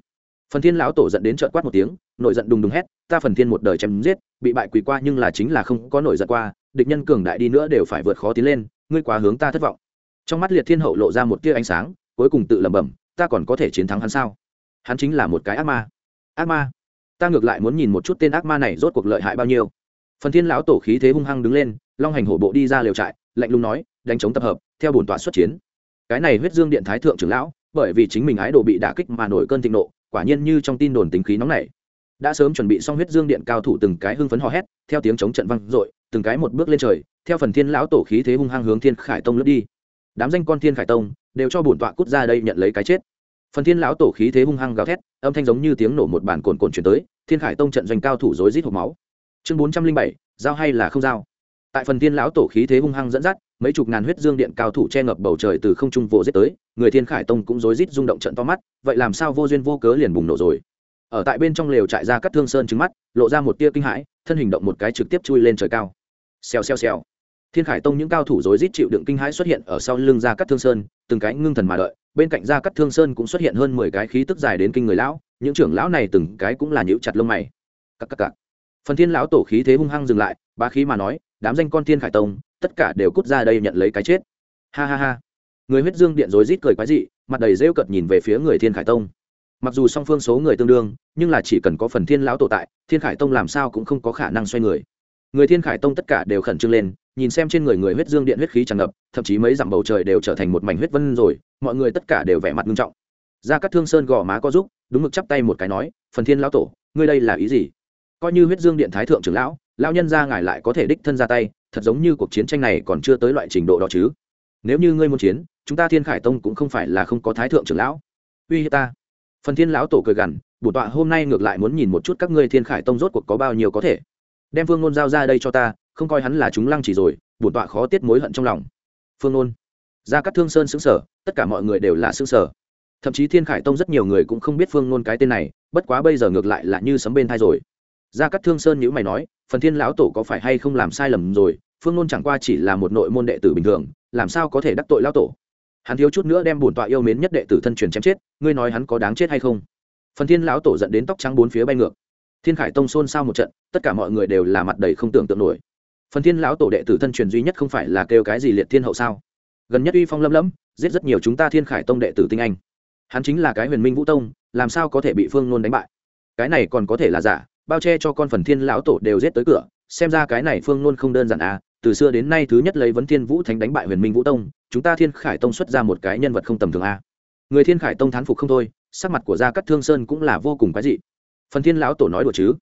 Phần thiên lão tổ dẫn đến trợn quát một tiếng, nội giận đùng đùng hét, ta phần thiên một đời chém giết, bị bại quỳ qua nhưng là chính là không có nổi giận qua, địch nhân cường đại đi nữa đều phải vượt khó tiến lên, ngươi quá hướng ta thất vọng. Trong mắt liệt thiên hậu lộ ra một tia ánh sáng, cuối cùng tự lẩm bẩm, ta còn có thể chiến thắng hắn sao? Hắn chính là một cái ác ma. Ác ma? Ta ngược lại muốn nhìn một chút tên ác ma này rốt cuộc lợi hại bao nhiêu. Phần thiên lão tổ khí thế hung hăng đứng lên long hành hổ bộ đi ra liều trại, lạnh lùng nói, đánh chống tập hợp, theo bổn tọa xuất chiến. Cái này huyết dương điện thái thượng trưởng lão, bởi vì chính mình ái đồ bị đả kích mà nổi cơn thịnh nộ, quả nhiên như trong tin đồn tính khí nóng này đã sớm chuẩn bị xong huyết dương điện cao thủ từng cái hưng phấn hò hét, theo tiếng chống trận văng dội, từng cái một bước lên trời, theo phần thiên lão tổ khí thế hung hăng hướng thiên khải tông lướt đi. Đám danh con thiên khải tông đều cho bổn tọa cút ra đây nhận lấy cái chết. Phần thiên lão tổ khí thế hung hăng gào thét, âm thanh giống như tiếng nổ một bản cồn cồn chuyển tới, thiên khải tông trận doanh cao thủ rối rít hộp máu. Chương bốn trăm linh bảy, giao hay là không giao? Tại phần thiên lão tổ khí thế hung hăng dẫn dắt, mấy chục ngàn huyết dương điện cao thủ che ngập bầu trời từ không trung vỗ giết tới, người thiên khải tông cũng rối rít rung động trận to mắt, vậy làm sao vô duyên vô cớ liền bùng nổ rồi? Ở tại bên trong lều trại ra cắt thương sơn trứng mắt, lộ ra một tia kinh hãi, thân hình động một cái trực tiếp chui lên trời cao. Xèo xèo xèo. Thiên khải tông những cao thủ rối rít chịu đựng kinh hãi xuất hiện ở sau lưng ra cắt thương sơn, từng cái ngưng thần mà đợi, bên cạnh ra cắt thương sơn cũng xuất hiện hơn mười cái khí tức dài đến kinh người lão, những trưởng lão này từng cái cũng là nhíu chặt lông mày. Các các các phần thiên lão tổ khí thế hung hăng dừng lại, bá khí mà nói đám danh con thiên khải tông, tất cả đều cút ra đây nhận lấy cái chết. Ha ha ha. Người huyết dương điện rối rít cười quái dị, mặt đầy rêu cợt nhìn về phía người thiên khải tông. Mặc dù song phương số người tương đương, nhưng là chỉ cần có phần thiên lão tổ tại, thiên khải tông làm sao cũng không có khả năng xoay người. Người thiên khải tông tất cả đều khẩn trương lên, nhìn xem trên người người huyết dương điện huyết khí tràn ngập, thậm chí mấy dặm bầu trời đều trở thành một mảnh huyết vân rồi, mọi người tất cả đều vẻ mặt nghiêm trọng. Ra các thương sơn gò má có giúp, đúng mực chắp tay một cái nói, phần thiên lão tổ, ngươi đây là ý gì? Coi như huyết dương điện thái thượng trưởng lão lão nhân ra ngài lại có thể đích thân ra tay, thật giống như cuộc chiến tranh này còn chưa tới loại trình độ đó chứ. Nếu như ngươi muốn chiến, chúng ta thiên khải tông cũng không phải là không có thái thượng trưởng lão. Uy hiếp ta. Phần thiên lão tổ cười gằn, bổn tọa, hôm nay ngược lại muốn nhìn một chút các ngươi thiên khải tông rốt cuộc có bao nhiêu có thể. Đem phương ngôn giao ra đây cho ta, không coi hắn là chúng lăng chỉ rồi, bổn tọa khó tiết mối hận trong lòng. Phương ngôn ra các thương sơn xứng sở tất cả mọi người đều là xứng sở thậm chí thiên khải tông rất nhiều người cũng không biết phương ngôn cái tên này, bất quá bây giờ ngược lại là như sấm bên thai rồi gia cát thương sơn nhữ mày nói, phần thiên lão tổ có phải hay không làm sai lầm rồi? Phương nôn chẳng qua chỉ là một nội môn đệ tử bình thường, làm sao có thể đắc tội lão tổ? Hắn thiếu chút nữa đem bổn tọa yêu mến nhất đệ tử thân truyền chém chết, ngươi nói hắn có đáng chết hay không? Phần thiên lão tổ dẫn đến tóc trắng bốn phía bay ngược. Thiên khải tông xôn xao một trận, tất cả mọi người đều là mặt đầy không tưởng tượng nổi. Phần thiên lão tổ đệ tử thân truyền duy nhất không phải là kêu cái gì liệt thiên hậu sao? Gần nhất uy phong lâm lẫm, giết rất nhiều chúng ta thiên khải tông đệ tử tinh anh. Hắn chính là cái huyền minh vũ tông, làm sao có thể bị phương nôn đánh bại? Cái này còn có thể là giả bao che cho con phần thiên lão tổ đều giết tới cửa, xem ra cái này phương luôn không đơn giản à từ xưa đến nay thứ nhất lấy vấn thiên vũ thánh đánh bại huyền minh vũ tông, chúng ta thiên khải tông xuất ra một cái nhân vật không tầm thường a người thiên khải tông thán phục không thôi, sắc mặt của gia cắt thương sơn cũng là vô cùng quái dị. Phần thiên lão tổ nói đùa chứ?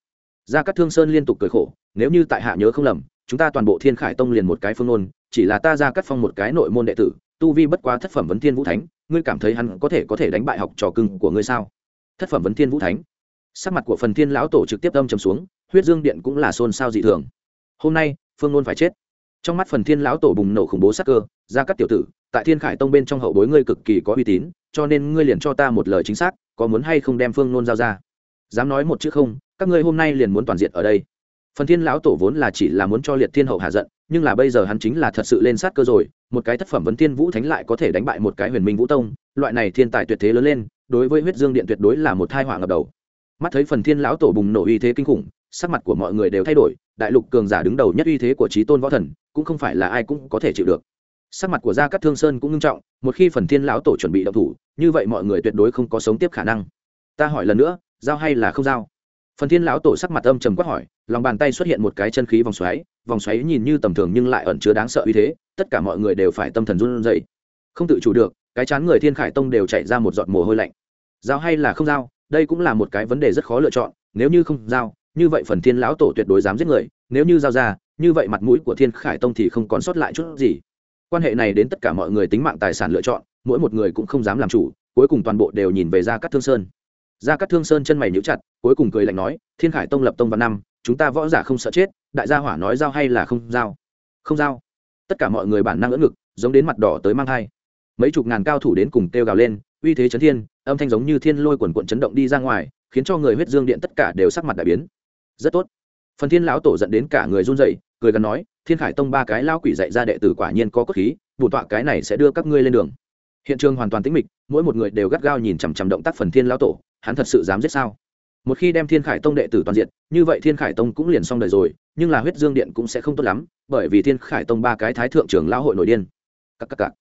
Gia cắt thương sơn liên tục cười khổ, nếu như tại hạ nhớ không lầm, chúng ta toàn bộ thiên khải tông liền một cái phương ôn chỉ là ta gia cắt phong một cái nội môn đệ tử, tu vi bất quá thất phẩm vấn thiên vũ thánh, ngươi cảm thấy hắn có thể có thể đánh bại học trò cưng của ngươi sao? Thất phẩm vấn thiên vũ thánh sắc mặt của phần thiên lão tổ trực tiếp âm trầm xuống, huyết dương điện cũng là xôn xao dị thường. Hôm nay, phương nôn phải chết. Trong mắt phần thiên lão tổ bùng nổ khủng bố sắc cơ, ra các tiểu tử, tại thiên khải tông bên trong hậu bối ngươi cực kỳ có uy tín, cho nên ngươi liền cho ta một lời chính xác, có muốn hay không đem phương nôn giao ra? Dám nói một chữ không, các ngươi hôm nay liền muốn toàn diện ở đây. Phần thiên lão tổ vốn là chỉ là muốn cho liệt thiên hậu hạ giận, nhưng là bây giờ hắn chính là thật sự lên sát cơ rồi, một cái thất phẩm vấn thiên vũ thánh lại có thể đánh bại một cái huyền minh vũ tông, loại này thiên tài tuyệt thế lớn lên, đối với huyết dương điện tuyệt đối là một thai họa ngập đầu mắt thấy phần thiên lão tổ bùng nổ uy thế kinh khủng, sắc mặt của mọi người đều thay đổi, đại lục cường giả đứng đầu nhất uy thế của trí tôn võ thần, cũng không phải là ai cũng có thể chịu được. Sắc mặt của gia cát thương sơn cũng nghiêm trọng, một khi phần thiên lão tổ chuẩn bị động thủ, như vậy mọi người tuyệt đối không có sống tiếp khả năng. Ta hỏi lần nữa, giao hay là không giao? Phần thiên lão tổ sắc mặt âm trầm quát hỏi, lòng bàn tay xuất hiện một cái chân khí vòng xoáy vòng xoáy nhìn như tầm thường nhưng lại ẩn chứa đáng sợ uy thế, tất cả mọi người đều phải tâm thần run rẩy. Không tự chủ được, cái chán người thiên khải tông đều chạy ra một giọt mồ hôi lạnh. Giao hay là không giao? Đây cũng là một cái vấn đề rất khó lựa chọn, nếu như không giao, như vậy phần thiên lão tổ tuyệt đối dám giết người, nếu như giao ra, như vậy mặt mũi của thiên khải tông thì không còn sót lại chút gì. Quan hệ này đến tất cả mọi người tính mạng tài sản lựa chọn, mỗi một người cũng không dám làm chủ, cuối cùng toàn bộ đều nhìn về ra các thương sơn. Ra các thương sơn chân mày nhíu chặt, cuối cùng cười lạnh nói, thiên khải tông lập tông vào năm, chúng ta võ giả không sợ chết, đại gia hỏa nói giao hay là không giao? Không giao. Tất cả mọi người bản năng ưỡn ngực, giống đến mặt đỏ tới mang thai. Mấy chục ngàn cao thủ đến cùng kêu gào lên uy thế chấn thiên, âm thanh giống như thiên lôi quần quận chấn động đi ra ngoài, khiến cho người huyết dương điện tất cả đều sắc mặt đại biến. Rất tốt. Phần thiên lão tổ dẫn đến cả người run rẩy, cười gần nói, thiên khải tông ba cái lao quỷ dạy ra đệ tử quả nhiên có cốt khí bùn tọa cái này sẽ đưa các ngươi lên đường. Hiện trường hoàn toàn tĩnh mịch, mỗi một người đều gắt gao nhìn chằm chằm động tác phần thiên lão tổ, hắn thật sự dám giết sao? Một khi đem thiên khải tông đệ tử toàn diện như vậy thiên khải tông cũng liền xong đời rồi, nhưng là huyết dương điện cũng sẽ không tốt lắm, bởi vì thiên khải tông ba cái thái thượng trưởng lão hội nổi điên. Các các các.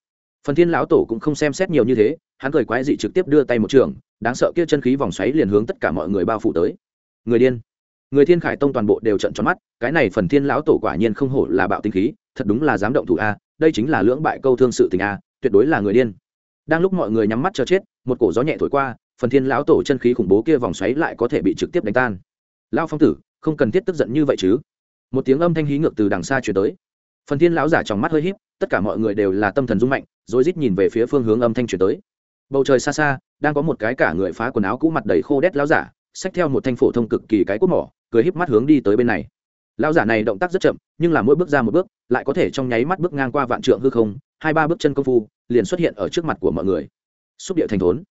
Phần thiên lão tổ cũng không xem xét nhiều như thế hắn cười quái dị trực tiếp đưa tay một trường, đáng sợ kia chân khí vòng xoáy liền hướng tất cả mọi người bao phủ tới. Người điên. Người thiên khải tông toàn bộ đều trận tròn mắt, cái này phần thiên lão tổ quả nhiên không hổ là bạo tinh khí, thật đúng là dám động thủ a, đây chính là lưỡng bại câu thương sự tình a, tuyệt đối là người điên. Đang lúc mọi người nhắm mắt cho chết, một cổ gió nhẹ thổi qua, phần thiên lão tổ chân khí khủng bố kia vòng xoáy lại có thể bị trực tiếp đánh tan. Lão phong tử, không cần thiết tức giận như vậy chứ. Một tiếng âm thanh hí ngược từ đằng xa chuyển tới. Phần thiên lão giả trong mắt hơi híp, tất cả mọi người đều là tâm thần rung mạnh rồi rít nhìn về phía phương hướng âm thanh chuyển tới bầu trời xa xa, đang có một cái cả người phá quần áo cũ mặt đầy khô đét lão giả, xách theo một thanh phổ thông cực kỳ cái cuốc mỏ, cười híp mắt hướng đi tới bên này. Lão giả này động tác rất chậm, nhưng là mỗi bước ra một bước, lại có thể trong nháy mắt bước ngang qua vạn trượng hư không, hai ba bước chân công phu, liền xuất hiện ở trước mặt của mọi người. Xúc địa thành thốn.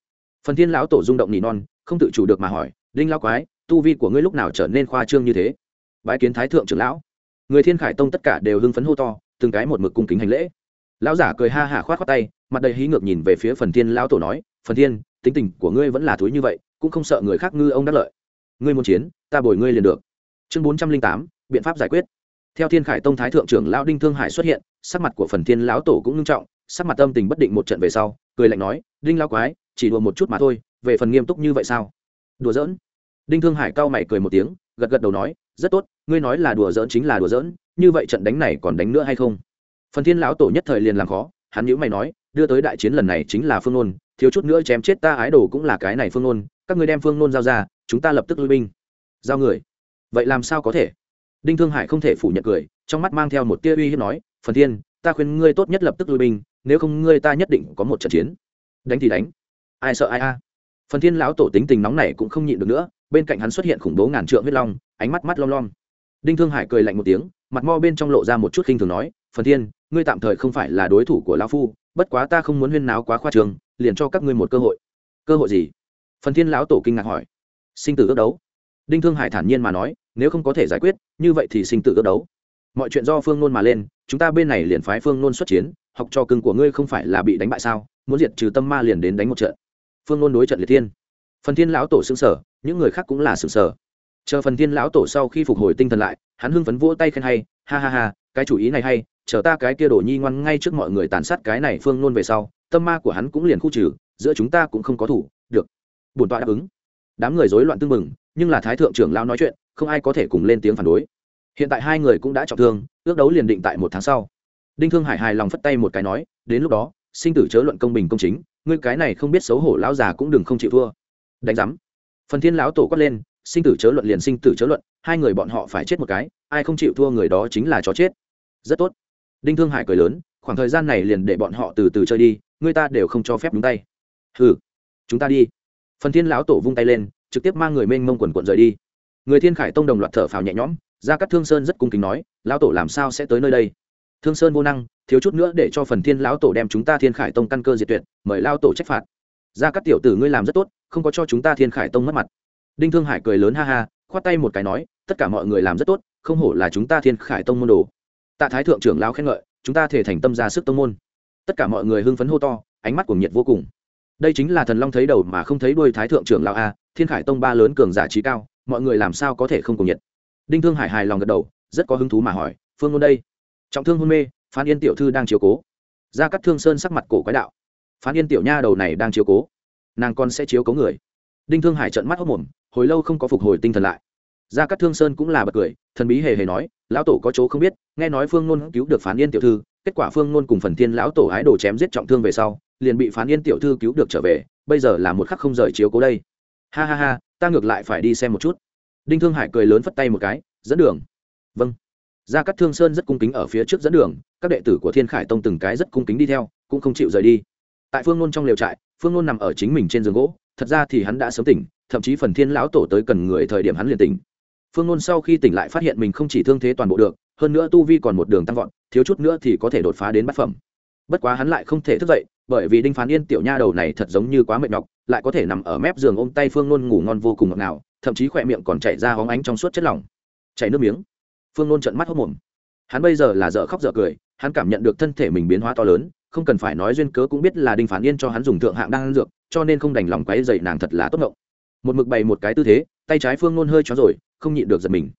Phần thiên lão tổ rung động nỉ non, không tự chủ được mà hỏi, đinh lão quái, tu vi của ngươi lúc nào trở nên khoa trương như thế? Bái kiến thái thượng trưởng lão. Người thiên khải tông tất cả đều hưng phấn hô to, từng cái một mực cung kính hành lễ lão giả cười ha hả khoát khoát tay, mặt đầy hí ngược nhìn về phía phần thiên lão tổ nói, phần thiên, tính tình của ngươi vẫn là thúi như vậy, cũng không sợ người khác ngư ông đắc lợi. Ngươi muốn chiến, ta bồi ngươi liền được. Chương bốn trăm linh tám, biện pháp giải quyết. Theo thiên khải tông thái thượng trưởng lão đinh thương hải xuất hiện, sắc mặt của phần thiên lão tổ cũng nghiêm trọng, sắc mặt tâm tình bất định một trận về sau, cười lạnh nói, đinh lão quái, chỉ đùa một chút mà thôi, về phần nghiêm túc như vậy sao? Đùa giỡn. Đinh thương hải cao mày cười một tiếng, gật gật đầu nói, rất tốt, ngươi nói là đùa giỡn chính là đùa giỡn, như vậy trận đánh này còn đánh nữa hay không? Phần thiên lão tổ nhất thời liền làm khó, hắn nhữ mày nói, đưa tới đại chiến lần này chính là phương nôn, thiếu chút nữa chém chết ta ái đồ cũng là cái này phương nôn, các ngươi đem phương nôn giao ra, chúng ta lập tức lui binh. Giao người. Vậy làm sao có thể? Đinh thương hải không thể phủ nhận cười, trong mắt mang theo một tia uy hiếp nói, phần thiên, ta khuyên ngươi tốt nhất lập tức lui binh, nếu không ngươi ta nhất định có một trận chiến. Đánh thì đánh. Ai sợ ai a? Phần thiên lão tổ tính tình nóng này cũng không nhịn được nữa, bên cạnh hắn xuất hiện khủng bố ngàn trượng huyết long, ánh mắt mắt lom lom. Đinh thương hải cười lạnh một tiếng, mặt mo bên trong lộ ra một chút khinh thường nói phần thiên, ngươi tạm thời không phải là đối thủ của lão phu, bất quá ta không muốn huyên náo quá khoa trường liền cho các ngươi một cơ hội. Cơ hội gì? Phần thiên lão tổ kinh ngạc hỏi. Sinh tử ước đấu. Đinh thương hải thản nhiên mà nói, nếu không có thể giải quyết, như vậy thì sinh tử ước đấu. Mọi chuyện do phương nôn mà lên, chúng ta bên này liền phái phương nôn xuất chiến, học trò cưng của ngươi không phải là bị đánh bại sao, muốn diệt trừ tâm ma liền đến đánh một trận. Phương nôn đối trận liệt thiên. Phần thiên lão tổ xứng sở những người khác cũng là xứng sở chờ phần thiên lão tổ sau khi phục hồi tinh thần lại, hắn hưng phấn vỗ tay khen hay, ha ha ha cái chủ ý này hay, chờ ta cái kia đổ nhi ngoan ngay trước mọi người tàn sát cái này phương nôn về sau, tâm ma của hắn cũng liền khu trừ, giữa chúng ta cũng không có thủ, được. Bổn tọa đáp ứng. Đám người rối loạn tưng bừng, nhưng là thái thượng trưởng lao nói chuyện, không ai có thể cùng lên tiếng phản đối. Hiện tại hai người cũng đã trọng thương, ước đấu liền định tại một tháng sau. Đinh thương hải hài lòng phất tay một cái nói, đến lúc đó, sinh tử chớ luận công bình công chính, ngươi cái này không biết xấu hổ lão già cũng đừng không chịu thua. Đánh giám. Phần thiên lão tổ quát lên, sinh tử chớ luận liền sinh tử chớ luận, hai người bọn họ phải chết một cái, ai không chịu thua người đó chính là chó chết rất tốt. Đinh thương hải cười lớn, khoảng thời gian này liền để bọn họ từ từ chơi đi, người ta đều không cho phép nhúng tay. Hừ, chúng ta đi. Phần thiên lão tổ vung tay lên, trực tiếp mang người mênh mông quần quận rời đi. Người thiên khải tông đồng loạt thở phào nhẹ nhõm ra các thương sơn rất cung kính nói, lão tổ làm sao sẽ tới nơi đây? Thương sơn vô năng, thiếu chút nữa để cho phần thiên lão tổ đem chúng ta thiên khải tông căn cơ diệt tuyệt, mời lao tổ trách phạt. Ra các tiểu tử ngươi làm rất tốt, không có cho chúng ta thiên khải tông mất mặt. Đinh thương hải cười lớn ha ha, khoát tay một cái nói, tất cả mọi người làm rất tốt, không hổ là chúng ta thiên khải tông môn đồ tạ thái thượng trưởng lão khen ngợi, chúng ta thể thành tâm ra sức tông môn. Tất cả mọi người hưng phấn hô to, ánh mắt của nhiệt vô cùng. Đây chính là thần long thấy đầu mà không thấy đuôi thái thượng trưởng lão a, thiên khải tông ba lớn cường giả trí cao, mọi người làm sao có thể không cuồng nhiệt? Đinh thương hải hài lòng gật đầu, rất có hứng thú mà hỏi, phương ngôn đây? Trọng thương hôn mê phan yên tiểu thư đang chiếu cố. Ra cắt thương sơn sắc mặt cổ quái đạo phan yên tiểu nha đầu này đang chiếu cố, nàng con sẽ chiếu cố người. Đinh thương hải trợn mắt hốc mồm, hồi lâu không có phục hồi tinh thần lại. Gia Cát thương sơn cũng là bật cười, thần bí hề hề nói, lão tổ có chỗ không biết, nghe nói phương nôn cứu được phán yên tiểu thư, kết quả phương nôn cùng phần thiên lão tổ ái đồ chém giết trọng thương về sau, liền bị phán yên tiểu thư cứu được trở về, bây giờ là một khắc không rời chiếu cố đây. Ha ha ha, ta ngược lại phải đi xem một chút. Đinh thương hải cười lớn phất tay một cái, dẫn đường. Vâng. Gia cát thương sơn rất cung kính ở phía trước dẫn đường, các đệ tử của thiên khải tông từng cái rất cung kính đi theo, cũng không chịu rời đi. Tại phương nôn trong lều trại, phương nôn nằm ở chính mình trên giường gỗ, thật ra thì hắn đã sớm tỉnh, thậm chí phần thiên lão tổ tới cần người thời điểm hắn liền tỉnh phương nôn sau khi tỉnh lại phát hiện mình không chỉ thương thế toàn bộ được, hơn nữa tu vi còn một đường tăng vọt, thiếu chút nữa thì có thể đột phá đến bát phẩm. Bất quá hắn lại không thể thức dậy, bởi vì đinh phán yên tiểu nha đầu này thật giống như quá mệt nhọc, lại có thể nằm ở mép giường ôm tay phương nôn ngủ ngon vô cùng ngọt ngào, thậm chí khỏe miệng còn chảy ra hóng ánh trong suốt chất lỏng. Chảy nước miếng. Phương nôn trận mắt hốc mồm. Hắn bây giờ là dở khóc dở cười, hắn cảm nhận được thân thể mình biến hóa to lớn, không cần phải nói duyên cớ cũng biết là đinh phán yên cho hắn dùng thượng hạng đang ăn dược, cho nên không đành lòng quáy dậy nàng thật là tốt ngộng. Một mực bày một cái tư thế tay trái phương nôn hơi chó rồi, không nhịn được giật mình.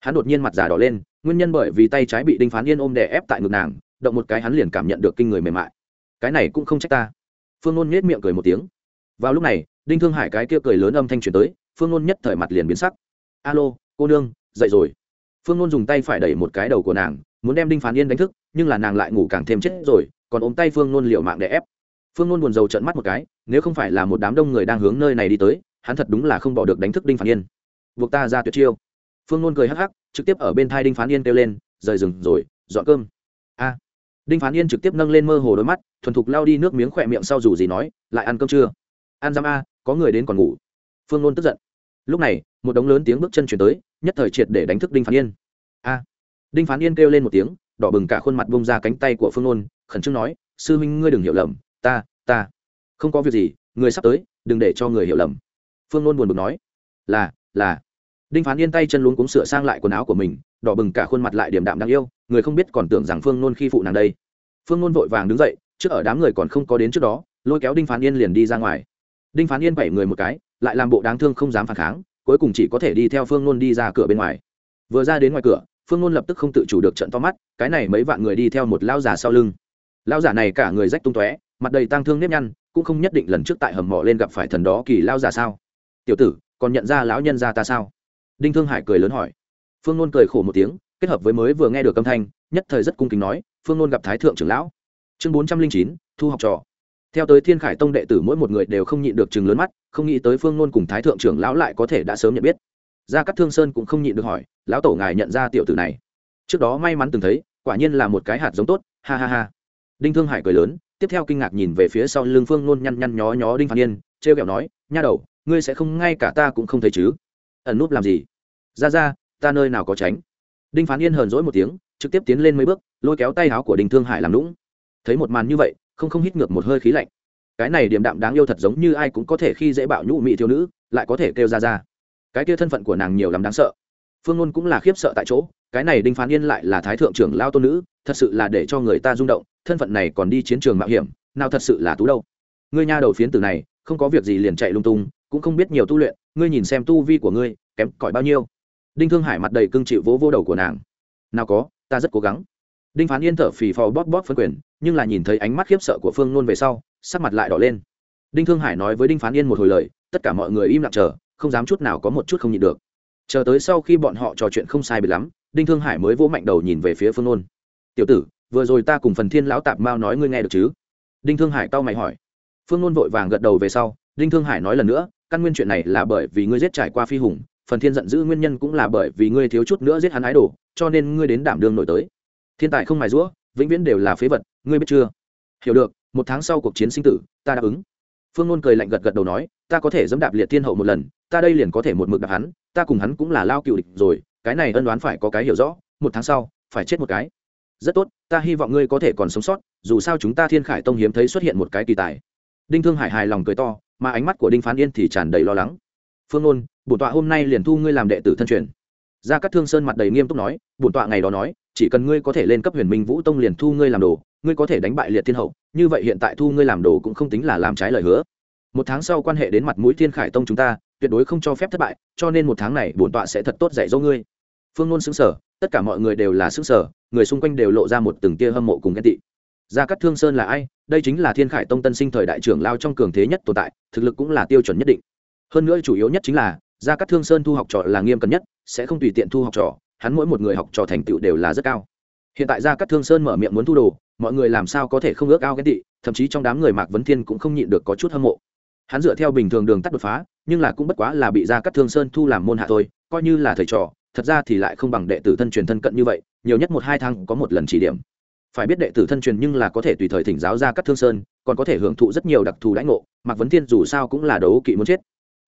Hắn đột nhiên mặt giả đỏ lên, nguyên nhân bởi vì tay trái bị đinh phán yên ôm đè ép tại ngực nàng, động một cái hắn liền cảm nhận được kinh người mềm mại. Cái này cũng không trách ta. Phương nôn nhét miệng cười một tiếng. Vào lúc này, đinh thương hải cái kia cười lớn âm thanh truyền tới, phương nôn nhất thời mặt liền biến sắc. Alo, cô nương, dậy rồi. Phương nôn dùng tay phải đẩy một cái đầu của nàng, muốn đem đinh phán yên đánh thức, nhưng là nàng lại ngủ càng thêm chết rồi, còn ôm tay phương nôn liệu mạng để ép. Phương nôn buồn rầu trận mắt một cái, nếu không phải là một đám đông người đang hướng nơi này đi tới hắn thật đúng là không bỏ được đánh thức đinh phán yên. Buộc ta ra tuyệt chiêu. Phương nôn cười hắc hắc, trực tiếp ở bên thai đinh phán yên kêu lên, rời rừng rồi, dọn cơm. A. Đinh phán yên trực tiếp nâng lên mơ hồ đôi mắt, thuần thục lao đi nước miếng khỏe miệng sau dù gì nói, lại ăn cơm chưa? Ăn giam a, có người đến còn ngủ. Phương nôn tức giận. Lúc này, một đống lớn tiếng bước chân chuyển tới, nhất thời triệt để đánh thức đinh phán yên. A. Đinh phán yên kêu lên một tiếng, đỏ bừng cả khuôn mặt bông ra cánh tay của phương nôn, khẩn trương nói, sư huynh ngươi đừng hiểu lầm, ta ta, không có việc gì, người sắp tới, đừng để cho người hiểu lầm phương nôn buồn bực nói, là là. Đinh phán yên tay chân luống cúng sửa sang lại quần áo của mình, đỏ bừng cả khuôn mặt lại điểm đạm đáng yêu, người không biết còn tưởng rằng phương nôn khi phụ nàng đây. Phương nôn vội vàng đứng dậy, trước ở đám người còn không có đến trước đó, lôi kéo đinh phán yên liền đi ra ngoài. Đinh phán yên bảy người một cái, lại làm bộ đáng thương không dám phản kháng, cuối cùng chỉ có thể đi theo phương nôn đi ra cửa bên ngoài. Vừa ra đến ngoài cửa, phương nôn lập tức không tự chủ được trận to mắt, cái này mấy vạn người đi theo một lao giả sau lưng. Lao giả này cả người rách tung tóe, mặt đầy tang thương nếp nhăn, cũng không nhất định lần trước tại hầm mỏ lên gặp phải thần đó kỳ lao giả sao? Tiểu tử, còn nhận ra lão nhân ra ta sao? Đinh thương hải cười lớn hỏi. Phương nôn cười khổ một tiếng, kết hợp với mới vừa nghe được âm thanh, nhất thời rất cung kính nói, phương nôn gặp thái thượng trưởng lão. Chương bốn trăm linh chín, thu học trò. Theo tới thiên khải tông đệ tử mỗi một người đều không nhịn được chừng lớn mắt, không nghĩ tới phương nôn cùng thái thượng trưởng lão lại có thể đã sớm nhận biết. Gia cát thương sơn cũng không nhịn được hỏi, lão tổ ngài nhận ra tiểu tử này? Trước đó may mắn từng thấy, quả nhiên là một cái hạt giống tốt, ha ha ha. Đinh thương hải cười lớn, tiếp theo kinh ngạc nhìn về phía sau lưng phương nôn nhăn nhăn nhó nhó đinh phán yên t r kẹo nói, nha đầu ngươi sẽ không ngay cả ta cũng không thấy chứ? Ẩn núp làm gì? Ra ra, ta nơi nào có tránh? Đinh phán yên hờn dỗi một tiếng, trực tiếp tiến lên mấy bước, lôi kéo tay áo của đinh thương hải làm lũng thấy một màn như vậy, không không hít ngược một hơi khí lạnh. Cái này điểm đạm đáng yêu thật giống như ai cũng có thể khi dễ bạo nhũ mị thiếu nữ, lại có thể kêu ra ra. Cái kia thân phận của nàng nhiều lắm đáng sợ. Phương ngôn cũng là khiếp sợ tại chỗ, cái này đinh phán yên lại là thái thượng trưởng lao tôn nữ, thật sự là để cho người ta rung động, thân phận này còn đi chiến trường mạo hiểm, nào thật sự là tú đâu. Ngươi nha đầu phiến tử này, không có việc gì liền chạy lung tung cũng không biết nhiều tu luyện, ngươi nhìn xem tu vi của ngươi, kém cỏi bao nhiêu. Đinh thương hải mặt đầy cưng chịu vỗ vô đầu của nàng. Nào có, ta rất cố gắng. Đinh phán yên thở phì phò bóp bóp phân quyền, nhưng là nhìn thấy ánh mắt khiếp sợ của phương nôn về sau, sắc mặt lại đỏ lên. Đinh thương hải nói với đinh phán yên một hồi lời, tất cả mọi người im lặng chờ, không dám chút nào có một chút không nhịn được. Chờ tới sau khi bọn họ trò chuyện không sai bị lắm, đinh thương hải mới vỗ mạnh đầu nhìn về phía phương nôn. Tiểu tử, vừa rồi ta cùng phần thiên lão tạp mao nói ngươi nghe được chứ? Đinh thương hải tao mày hỏi. Phương nôn vội vàng gật đầu về sau, đinh thương hải nói lần nữa căn nguyên chuyện này là bởi vì ngươi giết trải qua phi hùng, phần thiên giận dữ nguyên nhân cũng là bởi vì ngươi thiếu chút nữa giết hắn ái đồ cho nên ngươi đến đảm đương nổi tới. Thiên tài không mài rũa vĩnh viễn đều là phế vật, ngươi biết chưa? Hiểu được, một tháng sau cuộc chiến sinh tử, ta đáp ứng. Phương ngôn cười lạnh gật gật đầu nói, ta có thể dẫm đạp liệt thiên hậu một lần, ta đây liền có thể một mực đạp hắn, ta cùng hắn cũng là lao cựu địch rồi, cái này ân đoán phải có cái hiểu rõ, một tháng sau, phải chết một cái. Rất tốt, ta hy vọng ngươi có thể còn sống sót, dù sao chúng ta thiên khải tông hiếm thấy xuất hiện một cái kỳ tài. Đinh thương hải hài lòng cười to mà ánh mắt của đinh phán yên thì tràn đầy lo lắng. Phương ôn bổn tọa hôm nay liền thu ngươi làm đệ tử thân truyền. Gia cát thương sơn mặt đầy nghiêm túc nói, bổn tọa ngày đó nói, chỉ cần ngươi có thể lên cấp huyền minh vũ tông liền thu ngươi làm đồ, ngươi có thể đánh bại liệt thiên hậu, như vậy hiện tại thu ngươi làm đồ cũng không tính là làm trái lời hứa. Một tháng sau quan hệ đến mặt mũi thiên khải tông chúng ta, tuyệt đối không cho phép thất bại, cho nên một tháng này bổn tọa sẽ thật tốt dạy dỗ ngươi. Phương nôn xứng sở tất cả mọi người đều là xứng sở người xung quanh đều lộ ra một từng tia hâm mộ cùng ghen tị gia cát thương sơn là ai? Đây chính là thiên khải tông tân sinh thời đại trưởng lao trong cường thế nhất tồn tại, thực lực cũng là tiêu chuẩn nhất định. Hơn nữa chủ yếu nhất chính là, gia cát thương sơn thu học trò là nghiêm cẩn nhất, sẽ không tùy tiện thu học trò, hắn mỗi một người học trò thành tựu đều là rất cao. Hiện tại gia cát thương sơn mở miệng muốn thu đồ, mọi người làm sao có thể không ước ao ghen tị, thậm chí trong đám người mạc vấn thiên cũng không nhịn được có chút hâm mộ. Hắn dựa theo bình thường đường tắt đột phá, nhưng là cũng bất quá là bị gia cát thương sơn thu làm môn hạ thôi, coi như là thầy trò, thật ra thì lại không bằng đệ tử thân truyền thân cận như vậy, nhiều nhất một hai tháng có một lần chỉ điểm phải biết đệ tử thân truyền nhưng là có thể tùy thời thỉnh giáo ra các thương sơn, còn có thể hưởng thụ rất nhiều đặc thù đãi ngộ, mạc vấn thiên dù sao cũng là đấu kỵ muốn chết.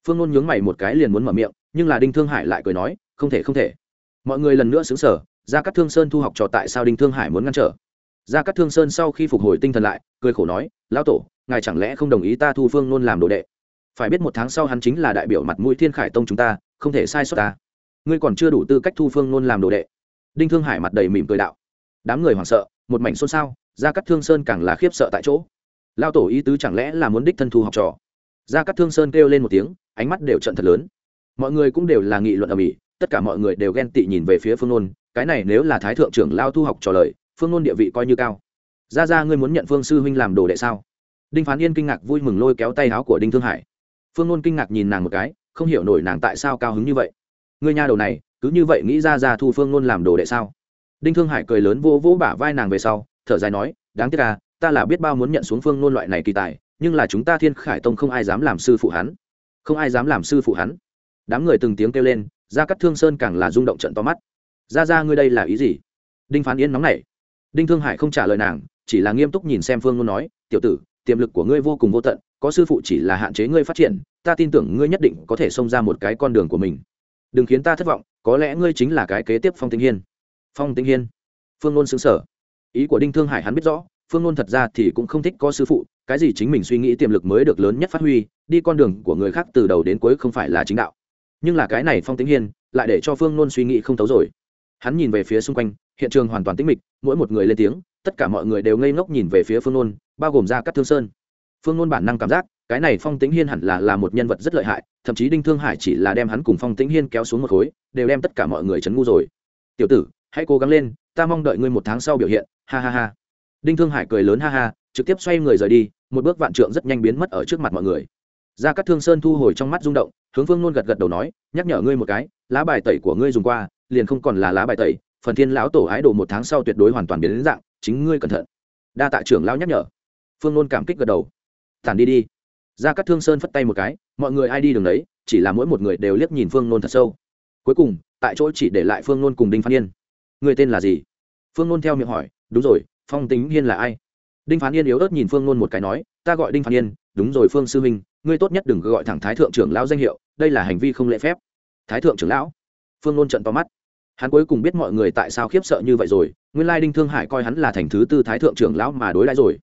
Phương ngôn nhướng mày một cái liền muốn mở miệng, nhưng là đinh thương hải lại cười nói, không thể không thể. Mọi người lần nữa xứng sở ra các thương sơn thu học trò tại sao đinh thương hải muốn ngăn trở? Ra các thương sơn sau khi phục hồi tinh thần lại, cười khổ nói, lão tổ, ngài chẳng lẽ không đồng ý ta thu phương ngôn làm đồ đệ? Phải biết một tháng sau hắn chính là đại biểu mặt mũi thiên khải tông chúng ta, không thể sai sót ta. Ngươi còn chưa đủ tư cách thu phương ngôn làm đồ đệ. Đinh thương hải mặt đầy mỉm cười đạo đám người hoảng sợ, một mảnh xôn xao ra cắt thương sơn càng là khiếp sợ tại chỗ. Lao tổ ý tứ chẳng lẽ là muốn đích thân thu học trò? Ra cắt thương sơn kêu lên một tiếng, ánh mắt đều trận thật lớn. Mọi người cũng đều là nghị luận ở mỹ tất cả mọi người đều ghen tị nhìn về phía phương nôn, cái này nếu là thái thượng trưởng lao thu học trò lời, phương nôn địa vị coi như cao. Ra ra ngươi muốn nhận phương sư huynh làm đồ đệ sao? Đinh phán yên kinh ngạc vui mừng lôi kéo tay áo của đinh thương hải. Phương nôn kinh ngạc nhìn nàng một cái, không hiểu nổi nàng tại sao cao hứng như vậy. Ngươi nha đầu này, cứ như vậy nghĩ ra ra thu phương nôn làm đồ đệ sao? Đinh thương hải cười lớn vô vỗ bả vai nàng về sau, thở dài nói, đáng tiếc à ta là biết bao muốn nhận xuống phương nôn loại này kỳ tài, nhưng là chúng ta thiên khải tông không ai dám làm sư phụ hắn. Không ai dám làm sư phụ hắn. Đám người từng tiếng kêu lên ra cắt thương sơn càng là rung động trận to mắt. Ra ra ngươi đây là ý gì? Đinh phán yên nóng nảy. Đinh thương hải không trả lời nàng, chỉ là nghiêm túc nhìn xem phương ngôn nói, tiểu tử, tiềm lực của ngươi vô cùng vô tận, có sư phụ chỉ là hạn chế ngươi phát triển, ta tin tưởng ngươi nhất định có thể xông ra một cái con đường của mình. Đừng khiến ta thất vọng, có lẽ ngươi chính là cái kế tiếp phong tinh hiên phong tinh hiên. Phương ngôn xứng sở ý của đinh thương hải hắn biết rõ, phương ngôn thật ra thì cũng không thích có sư phụ, cái gì chính mình suy nghĩ tiềm lực mới được lớn nhất phát huy, đi con đường của người khác từ đầu đến cuối không phải là chính đạo. Nhưng là cái này phong tĩnh hiên, lại để cho phương ngôn suy nghĩ không thấu rồi. Hắn nhìn về phía xung quanh, hiện trường hoàn toàn tĩnh mịch, mỗi một người lên tiếng, tất cả mọi người đều ngây ngốc nhìn về phía phương nôn, bao gồm ra các thương sơn. Phương nôn bản năng cảm giác, cái này phong tĩnh hiên hẳn là là một nhân vật rất lợi hại, thậm chí đinh thương hải chỉ là đem hắn cùng phong tĩnh hiên kéo xuống một khối, đều đem tất cả mọi người chấn ngu rồi. Tiểu tử hãy cố gắng lên, ta mong đợi ngươi một tháng sau biểu hiện. Ha ha ha. Đinh thương hải cười lớn ha ha, trực tiếp xoay người rời đi, một bước vạn trượng rất nhanh biến mất ở trước mặt mọi người. Ra các thương sơn thu hồi trong mắt rung động, hướng phương nôn gật gật đầu nói, nhắc nhở ngươi một cái, lá bài tẩy của ngươi dùng qua, liền không còn là lá bài tẩy, phần thiên lão tổ ái đồ một tháng sau tuyệt đối hoàn toàn biến đến dạng, chính ngươi cẩn thận. Đa tạ trưởng lão nhắc nhở. Phương nôn cảm kích gật đầu. Tản đi đi. Ra các thương sơn phất tay một cái, mọi người ai đi đường đấy, chỉ là mỗi một người đều liếc nhìn phương nôn thật sâu. Cuối cùng, tại chỗ chỉ để lại phương nôn cùng đinh Phan yên người tên là gì? Phương nôn theo miệng hỏi. Đúng rồi, phong tính hiên là ai? Đinh phán yên yếu ớt nhìn phương nôn một cái nói. Ta gọi đinh phán yên. Đúng rồi, phương sư minh. Ngươi tốt nhất đừng gọi thẳng thái thượng trưởng lão danh hiệu. Đây là hành vi không lễ phép. Thái thượng trưởng lão? Phương nôn trận to mắt. Hắn cuối cùng biết mọi người tại sao khiếp sợ như vậy rồi. Nguyên lai đinh thương hải coi hắn là thành thứ tư thái thượng trưởng lão mà đối lại rồi.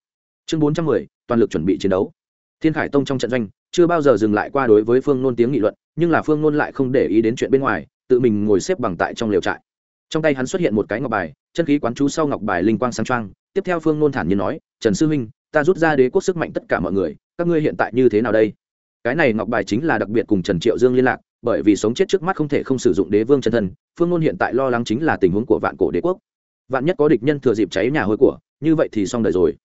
Chương bốn trăm mười, toàn lực chuẩn bị chiến đấu. Thiên khải tông trong trận doanh, chưa bao giờ dừng lại qua đối với phương nôn tiếng nghị luận, nhưng là phương nôn lại không để ý đến chuyện bên ngoài, tự mình ngồi xếp bằng tại trong liều trại trong tay hắn xuất hiện một cái ngọc bài, chân khí quán chú sau ngọc bài linh quang sáng trang tiếp theo phương nôn thản nhiên nói, trần sư huynh, ta rút ra đế quốc sức mạnh tất cả mọi người, các ngươi hiện tại như thế nào đây? Cái này ngọc bài chính là đặc biệt cùng trần triệu dương liên lạc, bởi vì sống chết trước mắt không thể không sử dụng đế vương chân thân, phương ngôn hiện tại lo lắng chính là tình huống của vạn cổ đế quốc. Vạn nhất có địch nhân thừa dịp cháy nhà hôi của, như vậy thì xong đời rồi.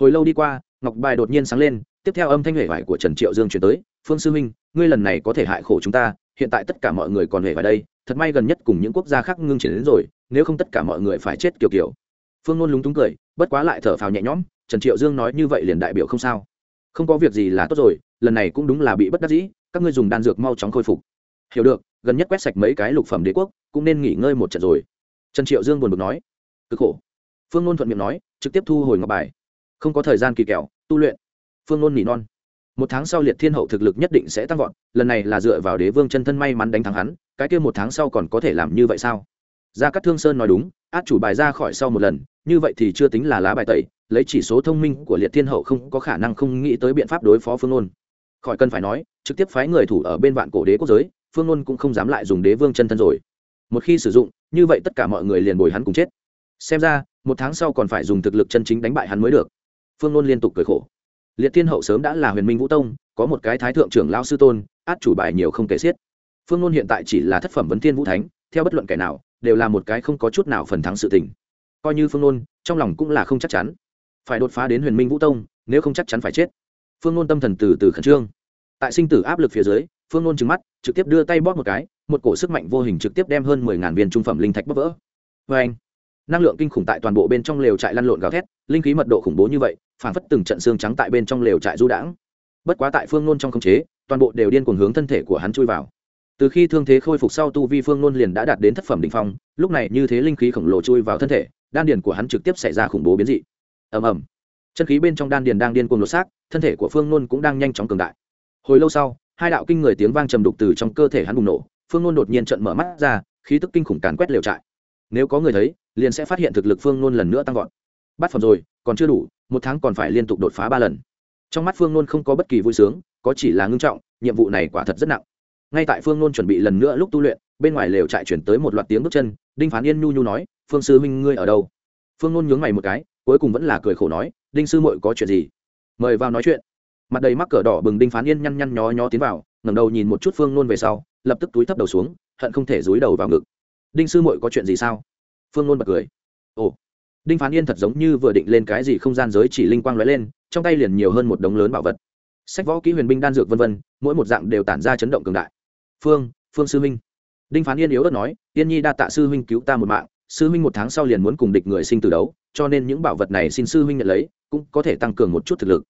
Hồi lâu đi qua, ngọc bài đột nhiên sáng lên, tiếp theo âm thanh hệ vải của trần triệu dương chuyển tới, phương sư minh ngươi lần này có thể hại khổ chúng ta, hiện tại tất cả mọi người còn hệ vải đây thật may gần nhất cùng những quốc gia khác ngưng chiến đến rồi, nếu không tất cả mọi người phải chết kiểu kiểu. Phương nôn lúng túng cười, bất quá lại thở phào nhẹ nhõm, trần triệu dương nói như vậy liền đại biểu không sao. Không có việc gì là tốt rồi, lần này cũng đúng là bị bất đắc dĩ, các ngươi dùng đan dược mau chóng khôi phục. Hiểu được, gần nhất quét sạch mấy cái lục phẩm đế quốc, cũng nên nghỉ ngơi một trận rồi. Trần triệu dương buồn bực nói. Cực khổ. Phương nôn thuận miệng nói, trực tiếp thu hồi ngọc bài. Không có thời gian kỳ kẹo, tu luyện. Phương nôn nỉ non. Một tháng sau liệt thiên hậu thực lực nhất định sẽ tăng vọt, lần này là dựa vào đế vương chân thân may mắn đánh thắng hắn cái kia một tháng sau còn có thể làm như vậy sao? Gia cát thương sơn nói đúng, át chủ bài ra khỏi sau một lần, như vậy thì chưa tính là lá bài tẩy, lấy chỉ số thông minh của liệt thiên hậu không có khả năng không nghĩ tới biện pháp đối phó phương ôn khỏi cần phải nói, trực tiếp phái người thủ ở bên vạn cổ đế quốc giới, phương ôn cũng không dám lại dùng đế vương chân thân rồi. Một khi sử dụng, như vậy tất cả mọi người liền bồi hắn cùng chết. Xem ra, một tháng sau còn phải dùng thực lực chân chính đánh bại hắn mới được. Phương ôn liên tục cười khổ. Liệt thiên hậu sớm đã là huyền minh vũ tông, có một cái thái thượng trưởng lao sư tôn, át chủ bài nhiều không kể xiết phương nôn hiện tại chỉ là thất phẩm vấn thiên vũ thánh, theo bất luận kẻ nào, đều là một cái không có chút nào phần thắng sự tình. Coi như phương nôn, trong lòng cũng là không chắc chắn. Phải đột phá đến huyền minh vũ tông, nếu không chắc chắn phải chết. Phương nôn tâm thần từ từ khẩn trương. Tại sinh tử áp lực phía dưới, phương nôn trừng mắt, trực tiếp đưa tay bóp một cái, một cổ sức mạnh vô hình trực tiếp đem hơn mười ngàn viên trung phẩm linh thạch bóp vỡ. Vê anh, năng lượng kinh khủng tại toàn bộ bên trong lều trại lăn lộn gào thét, linh khí mật độ khủng bố như vậy, phản phất từng trận xương trắng tại bên trong lều trại du đãng. Bất quá tại phương nôn trong khống chế, toàn bộ đều điên cuồng hướng thân thể của hắn chui vào từ khi thương thế khôi phục sau tu vi phương nôn liền đã đạt đến thất phẩm đ ỉ n h phong, lúc này như thế linh khí khổng lồ chui vào thân thể, đan điền của hắn trực tiếp xảy ra khủng bố biến dị. Ầm ầm. Chân khí bên trong đan điền đang điên cuồng lột xác, thân thể của phương nôn cũng đang nhanh chóng cường đại. Hồi lâu sau, hai đạo kinh người tiếng vang trầm đục từ trong cơ thể hắn bùng nổ, phương nôn đột nhiên trận mở mắt ra, khí tức kinh khủng càn quét liều trại. Nếu có người thấy, liền sẽ phát hiện thực lực phương nôn lần nữa tăng vọt. Bắt phẩm rồi, còn chưa đủ, một tháng còn phải liên tục đột phá ba lần. Trong mắt phương nôn không có bất kỳ vui sướng, có chỉ là ngưng trọng, nhiệm vụ này quả thật rất nặng ngay tại phương nôn chuẩn bị lần nữa lúc tu luyện, bên ngoài lều trại chuyển tới một loạt tiếng bước chân, đinh phán yên nhu nhu nói, phương sư huynh ngươi ở đâu? Phương nôn nhướng mày một cái, cuối cùng vẫn là cười khổ nói, đinh sư mội có chuyện gì? Mời vào nói chuyện. Mặt đầy mắc cờ đỏ bừng đinh phán yên nhăn nhăn nhó nhó tiến vào, ngẩng đầu nhìn một chút phương nôn về sau, lập tức túi thấp đầu xuống, hận không thể dúi đầu vào ngực. Đinh sư mội có chuyện gì sao? Phương nôn bật cười. Ồ. Đinh phán yên thật giống như vừa định lên cái gì không gian giới chỉ linh quang lóe lên, trong tay liền nhiều hơn một đống lớn bảo vật. Sách võ kỹ huyền binh đan dược vân vân, mỗi một dạng đều tản ra chấn động cường đại phương phương sư huynh. Đinh phán yên yếu ớt nói, yên nhi đa tạ sư huynh cứu ta một mạng, sư huynh một tháng sau liền muốn cùng địch người sinh từ đấu, cho nên những bảo vật này xin sư huynh nhận lấy, cũng có thể tăng cường một chút thực lực.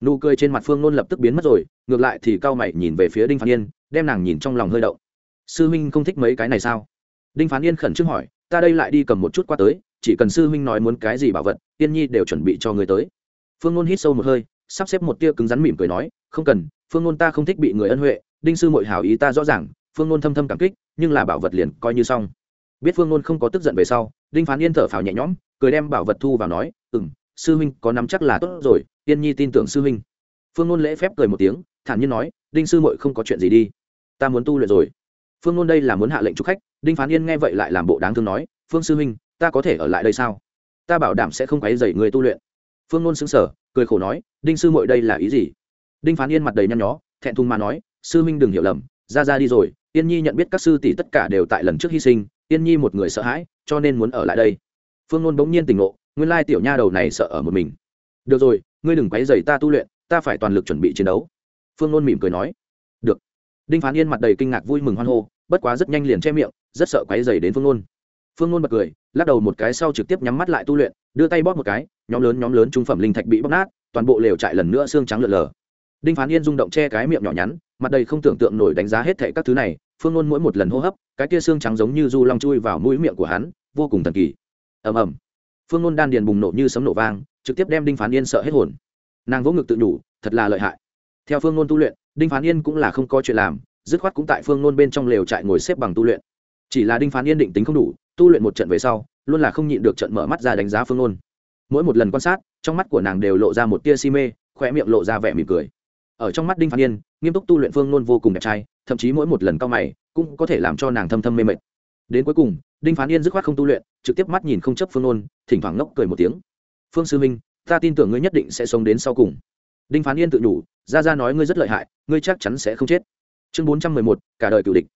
Nụ cười trên mặt phương nôn lập tức biến mất rồi, ngược lại thì cao mày nhìn về phía đinh phán yên, đem nàng nhìn trong lòng hơi đậu sư huynh không thích mấy cái này sao? Đinh phán yên khẩn trương hỏi, ta đây lại đi cầm một chút qua tới, chỉ cần sư huynh nói muốn cái gì bảo vật, yên nhi đều chuẩn bị cho người tới. Phương nôn hít sâu một hơi, sắp xếp một tia cứng rắn mỉm cười nói, không cần, phương nôn ta không thích bị người ân huệ đinh sư mội hảo ý ta rõ ràng, phương nôn thâm thâm cảm kích, nhưng là bảo vật liền coi như xong. Biết phương nôn không có tức giận về sau, đinh phán yên thở phào nhẹ nhõm, cười đem bảo vật thu vào nói ừ m sư huynh có nắm chắc là tốt rồi, yên nhi tin tưởng sư huynh. Phương nôn lễ phép cười một tiếng, thản nhiên nói, đinh sư mội không có chuyện gì đi, ta muốn tu luyện rồi. Phương nôn đây là muốn hạ lệnh chúc khách, đinh phán yên nghe vậy lại làm bộ đáng thương nói, phương sư huynh, ta có thể ở lại đây sao? Ta bảo đảm sẽ không quấy dày người tu luyện. Phương nôn xứng sở cười khổ nói, đinh sư mội đây là ý gì? Đinh phán yên mặt đầy nhăn nhó, thẹn thùng mà nói sư Minh đừng hiểu lầm, ra ra đi rồi, yên nhi nhận biết các sư tỷ tất cả đều tại lần trước hy sinh, yên nhi một người sợ hãi, cho nên muốn ở lại đây. Phương nôn bỗng nhiên tỉnh ngộ, nguyên lai tiểu nha đầu này sợ ở một mình. Được rồi, ngươi đừng quấy dày ta tu luyện, ta phải toàn lực chuẩn bị chiến đấu. Phương nôn mỉm cười nói. Được. Đinh phán yên mặt đầy kinh ngạc vui mừng hoan hô, bất quá rất nhanh liền che miệng, rất sợ quấy dày đến phương nôn. Phương nôn bật cười, lắc đầu một cái sau trực tiếp nhắm mắt lại tu luyện, đưa tay bóp một cái, nhóm lớn nhóm lớn trung phẩm linh thạch bị bóp nát, toàn bộ lều trại lần nữa xương trắng lợn lờ. Đinh phán yên rung động che cái miệng nhỏ nhắn mặt đầy không tưởng tượng nổi đánh giá hết thệ các thứ này, phương ngôn mỗi một lần hô hấp, cái kia xương trắng giống như du long chui vào mũi miệng của hắn, vô cùng thần kỳ. Ầm ầm. Phương ngôn đan điền bùng nổ như sấm nổ vang, trực tiếp đem đinh phán yên sợ hết hồn. Nàng vỗ ngực tự nhủ, thật là lợi hại. Theo phương ngôn tu luyện, đinh phán yên cũng là không có chuyện làm, dứt khoát cũng tại phương ngôn bên trong lều trại ngồi xếp bằng tu luyện. Chỉ là đinh phán yên định tính không đủ, tu luyện một trận về sau, luôn là không nhịn được trận mở mắt ra đánh giá phương ngôn mỗi một lần quan sát, trong mắt của nàng đều lộ ra một tia si mê khoe miệng lộ ra vẻ mỉm cười ở trong mắt đinh phán yên, nghiêm túc tu luyện phương nôn vô cùng đẹp trai, thậm chí mỗi một lần cao mày cũng có thể làm cho nàng thâm thâm mê mệt. Đến cuối cùng, đinh phán yên dứt khoát không tu luyện, trực tiếp mắt nhìn không chấp phương nôn thỉnh thoảng ngốc cười một tiếng. Phương sư minh ta tin tưởng ngươi nhất định sẽ sống đến sau cùng. Đinh phán yên tự nhủ, ra ra nói ngươi rất lợi hại, ngươi chắc chắn sẽ không chết. Chương bốn trăm mười một, cả đời cựu địch.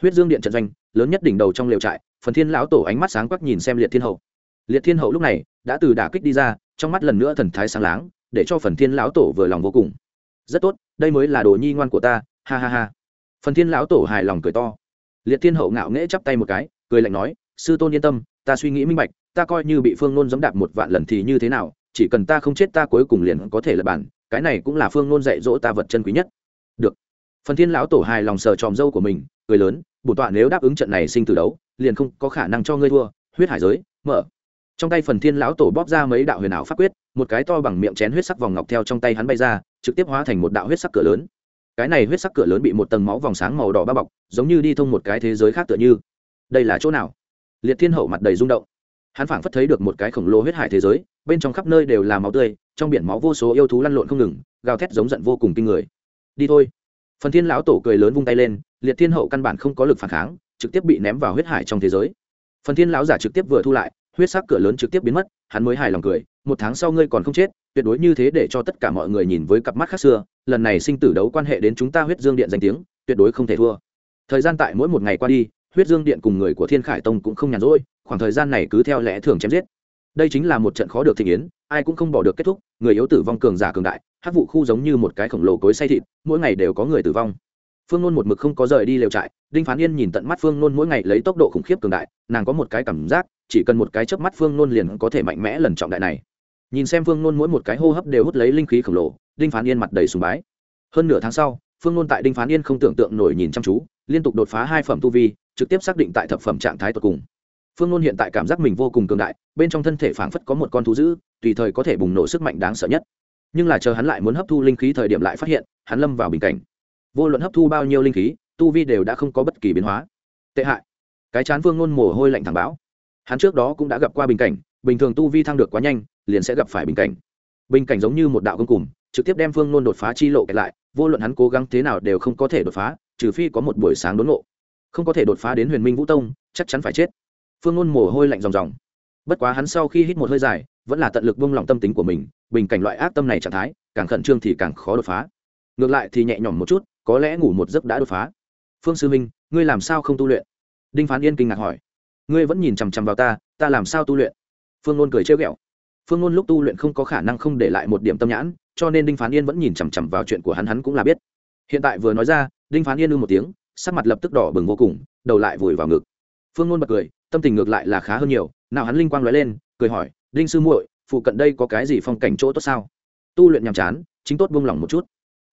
Huyết dương điện trận doanh, lớn nhất đỉnh đầu trong lều trại, phần thiên lão tổ ánh mắt sáng quắc nhìn xem liệt thiên hậu. Liệt thiên hậu lúc này đã từ đả kích đi ra, trong mắt lần nữa thần thái sáng láng, để cho phần thiên lão tổ vừa lòng vô cùng rất tốt, đây mới là đồ nhi ngoan của ta, ha ha ha. Phần thiên lão tổ hài lòng cười to. Liệt thiên hậu ngạo nghễ chắp tay một cái, cười lạnh nói, sư tôn yên tâm, ta suy nghĩ minh bạch, ta coi như bị phương nôn giẫm đạp một vạn lần thì như thế nào, chỉ cần ta không chết ta cuối cùng liền có thể là bản, cái này cũng là phương nôn dạy dỗ ta vật chân quý nhất. Được. Phần thiên lão tổ hài lòng sờ tròm dâu của mình, cười lớn, bổn tọa nếu đáp ứng trận này sinh từ đấu, liền không có khả năng cho ngươi thua, huyết hải giới, mở. Trong tay phần thiên lão tổ bóp ra mấy đạo huyền ảo pháp quyết, một cái to bằng miệng chén huyết sắc vòng ngọc theo trong tay hắn bay ra trực tiếp hóa thành một đạo huyết sắc cửa lớn. Cái này huyết sắc cửa lớn bị một tầng máu vòng sáng màu đỏ bao bọc, giống như đi thông một cái thế giới khác tựa như. Đây là chỗ nào? Liệt thiên hậu mặt đầy rung động. Hắn phảng phất thấy được một cái khổng lồ huyết hải thế giới, bên trong khắp nơi đều là máu tươi, trong biển máu vô số yêu thú lăn lộn không ngừng, gào thét giống giận vô cùng kinh người. Đi thôi. Phần thiên lão tổ cười lớn vung tay lên, liệt thiên hậu căn bản không có lực phản kháng, trực tiếp bị ném vào huyết hải trong thế giới. Phần thiên lão giả trực tiếp vừa thu lại, huyết sắc cửa lớn trực tiếp biến mất, hắn mới hài lòng cười một tháng sau ngươi còn không chết, tuyệt đối như thế để cho tất cả mọi người nhìn với cặp mắt khác xưa, lần này sinh tử đấu quan hệ đến chúng ta huyết dương điện danh tiếng, tuyệt đối không thể thua. Thời gian tại mỗi một ngày qua đi, huyết dương điện cùng người của thiên khải tông cũng không nhàn rỗi, khoảng thời gian này cứ theo lẽ thường chém giết. Đây chính là một trận khó được thị yến, ai cũng không bỏ được kết thúc, người yếu tử vong cường giả cường đại hát vụ khu giống như một cái khổng lồ cối say thịt, mỗi ngày đều có người tử vong. Phương nôn một mực không có rời đi lều trại, đinh phán yên nhìn tận mắt phương nôn mỗi ngày lấy tốc độ khủng khiếp cường đại, nàng có một cái cảm giác, chỉ cần một cái chớp mắt phương nôn liền có thể mạnh mẽ lần trọng đại này nhìn xem phương nôn mỗi một cái hô hấp đều hút lấy linh khí khổng lồ, đinh phán yên mặt đầy sùng bái. Hơn nửa tháng sau, phương nôn tại đinh phán yên không tưởng tượng nổi nhìn chăm chú, liên tục đột phá hai phẩm tu vi, trực tiếp xác định tại thập phẩm trạng thái tột cùng. Phương nôn hiện tại cảm giác mình vô cùng cường đại, bên trong thân thể phảng phất có một con thú dữ, tùy thời có thể bùng nổ sức mạnh đáng sợ nhất. Nhưng là chờ hắn lại muốn hấp thu linh khí thời điểm lại phát hiện, hắn lâm vào bình cảnh. Vô luận hấp thu bao nhiêu linh khí, tu vi đều đã không có bất kỳ biến hóa. Tệ hại. Cái chán phương nôn mồ hôi lạnh thẳng bão. Hắn trước đó cũng đã gặp qua bình cảnh, bình thường tu vi thăng được quá nhanh liền sẽ gặp phải bình cảnh. Bình cảnh giống như một đạo công cùng, trực tiếp đem phương nôn đột phá chi lộ kẹt lại, vô luận hắn cố gắng thế nào đều không có thể đột phá, trừ phi có một buổi sáng đốn ngộ. Không có thể đột phá đến huyền minh vũ tông, chắc chắn phải chết. Phương nôn mồ hôi lạnh ròng ròng. Bất quá hắn sau khi hít một hơi dài, vẫn là tận lực buông lỏng tâm tính của mình, bình cảnh loại ác tâm này trạng thái, càng khẩn trương thì càng khó đột phá. Ngược lại thì nhẹ nhõm một chút, có lẽ ngủ một giấc đã đột phá. Phương sư minh ngươi làm sao không tu luyện? Đinh phán yên kinh ngạc hỏi. Ngươi vẫn nhìn chằm chằm vào ta ta làm sao tu luyện? Phương nôn cười trêu ghẹo phương Ngôn lúc tu luyện không có khả năng không để lại một điểm tâm nhãn, cho nên đinh phán yên vẫn nhìn chằm chằm vào chuyện của hắn hắn cũng là biết. Hiện tại vừa nói ra, đinh phán yên ư một tiếng, sắc mặt lập tức đỏ bừng vô cùng, đầu lại vùi vào ngực. Phương Ngôn bật cười, tâm tình ngược lại là khá hơn nhiều, nào hắn linh quang nói lên, cười hỏi, đinh sư muội, phụ cận đây có cái gì phong cảnh chỗ tốt sao? Tu luyện nhàm chán, chính tốt buông lỏng một chút.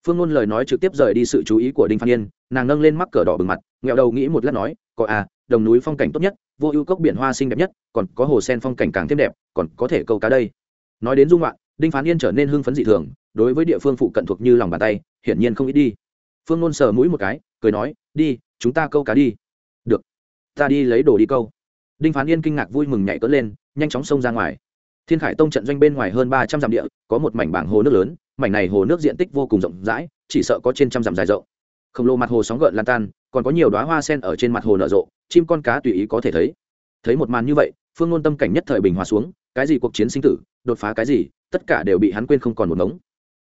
Phương ngôn lời nói trực tiếp rời đi sự chú ý của đinh phan yên, nàng nâng lên mắc cờ đỏ bừng mặt nghẹo đầu nghĩ một lát nói, có à đồng núi phong cảnh tốt nhất vô ưu cốc biển hoa xinh đẹp nhất, còn có hồ sen phong cảnh càng thêm đẹp, còn có thể câu cá đây. Nói đến dung loạn đinh phán yên trở nên hưng phấn dị thường, đối với địa phương phụ cận thuộc như lòng bàn tay, hiển nhiên không ít đi. Phương ngôn sờ mũi một cái, cười nói, đi, chúng ta câu cá đi. Được, ta đi lấy đồ đi câu. Đinh phán yên kinh ngạc vui mừng nhảy cỡ lên, nhanh chóng xông ra ngoài. Thiên khải tông trận doanh bên ngoài hơn ba trăm dặm địa, có một mảnh bảng hồ nước lớn, mảnh này hồ nước diện tích vô cùng rộng rãi, chỉ sợ có trên trăm dặm dài rộng. Khổng lồ mặt hồ sóng gợn lan tan còn có nhiều đoá hoa sen ở trên mặt hồ nở rộ, chim con cá tùy ý có thể thấy. Thấy một màn như vậy, phương ngôn tâm cảnh nhất thời bình hòa xuống, cái gì cuộc chiến sinh tử, đột phá cái gì, tất cả đều bị hắn quên không còn một ngống.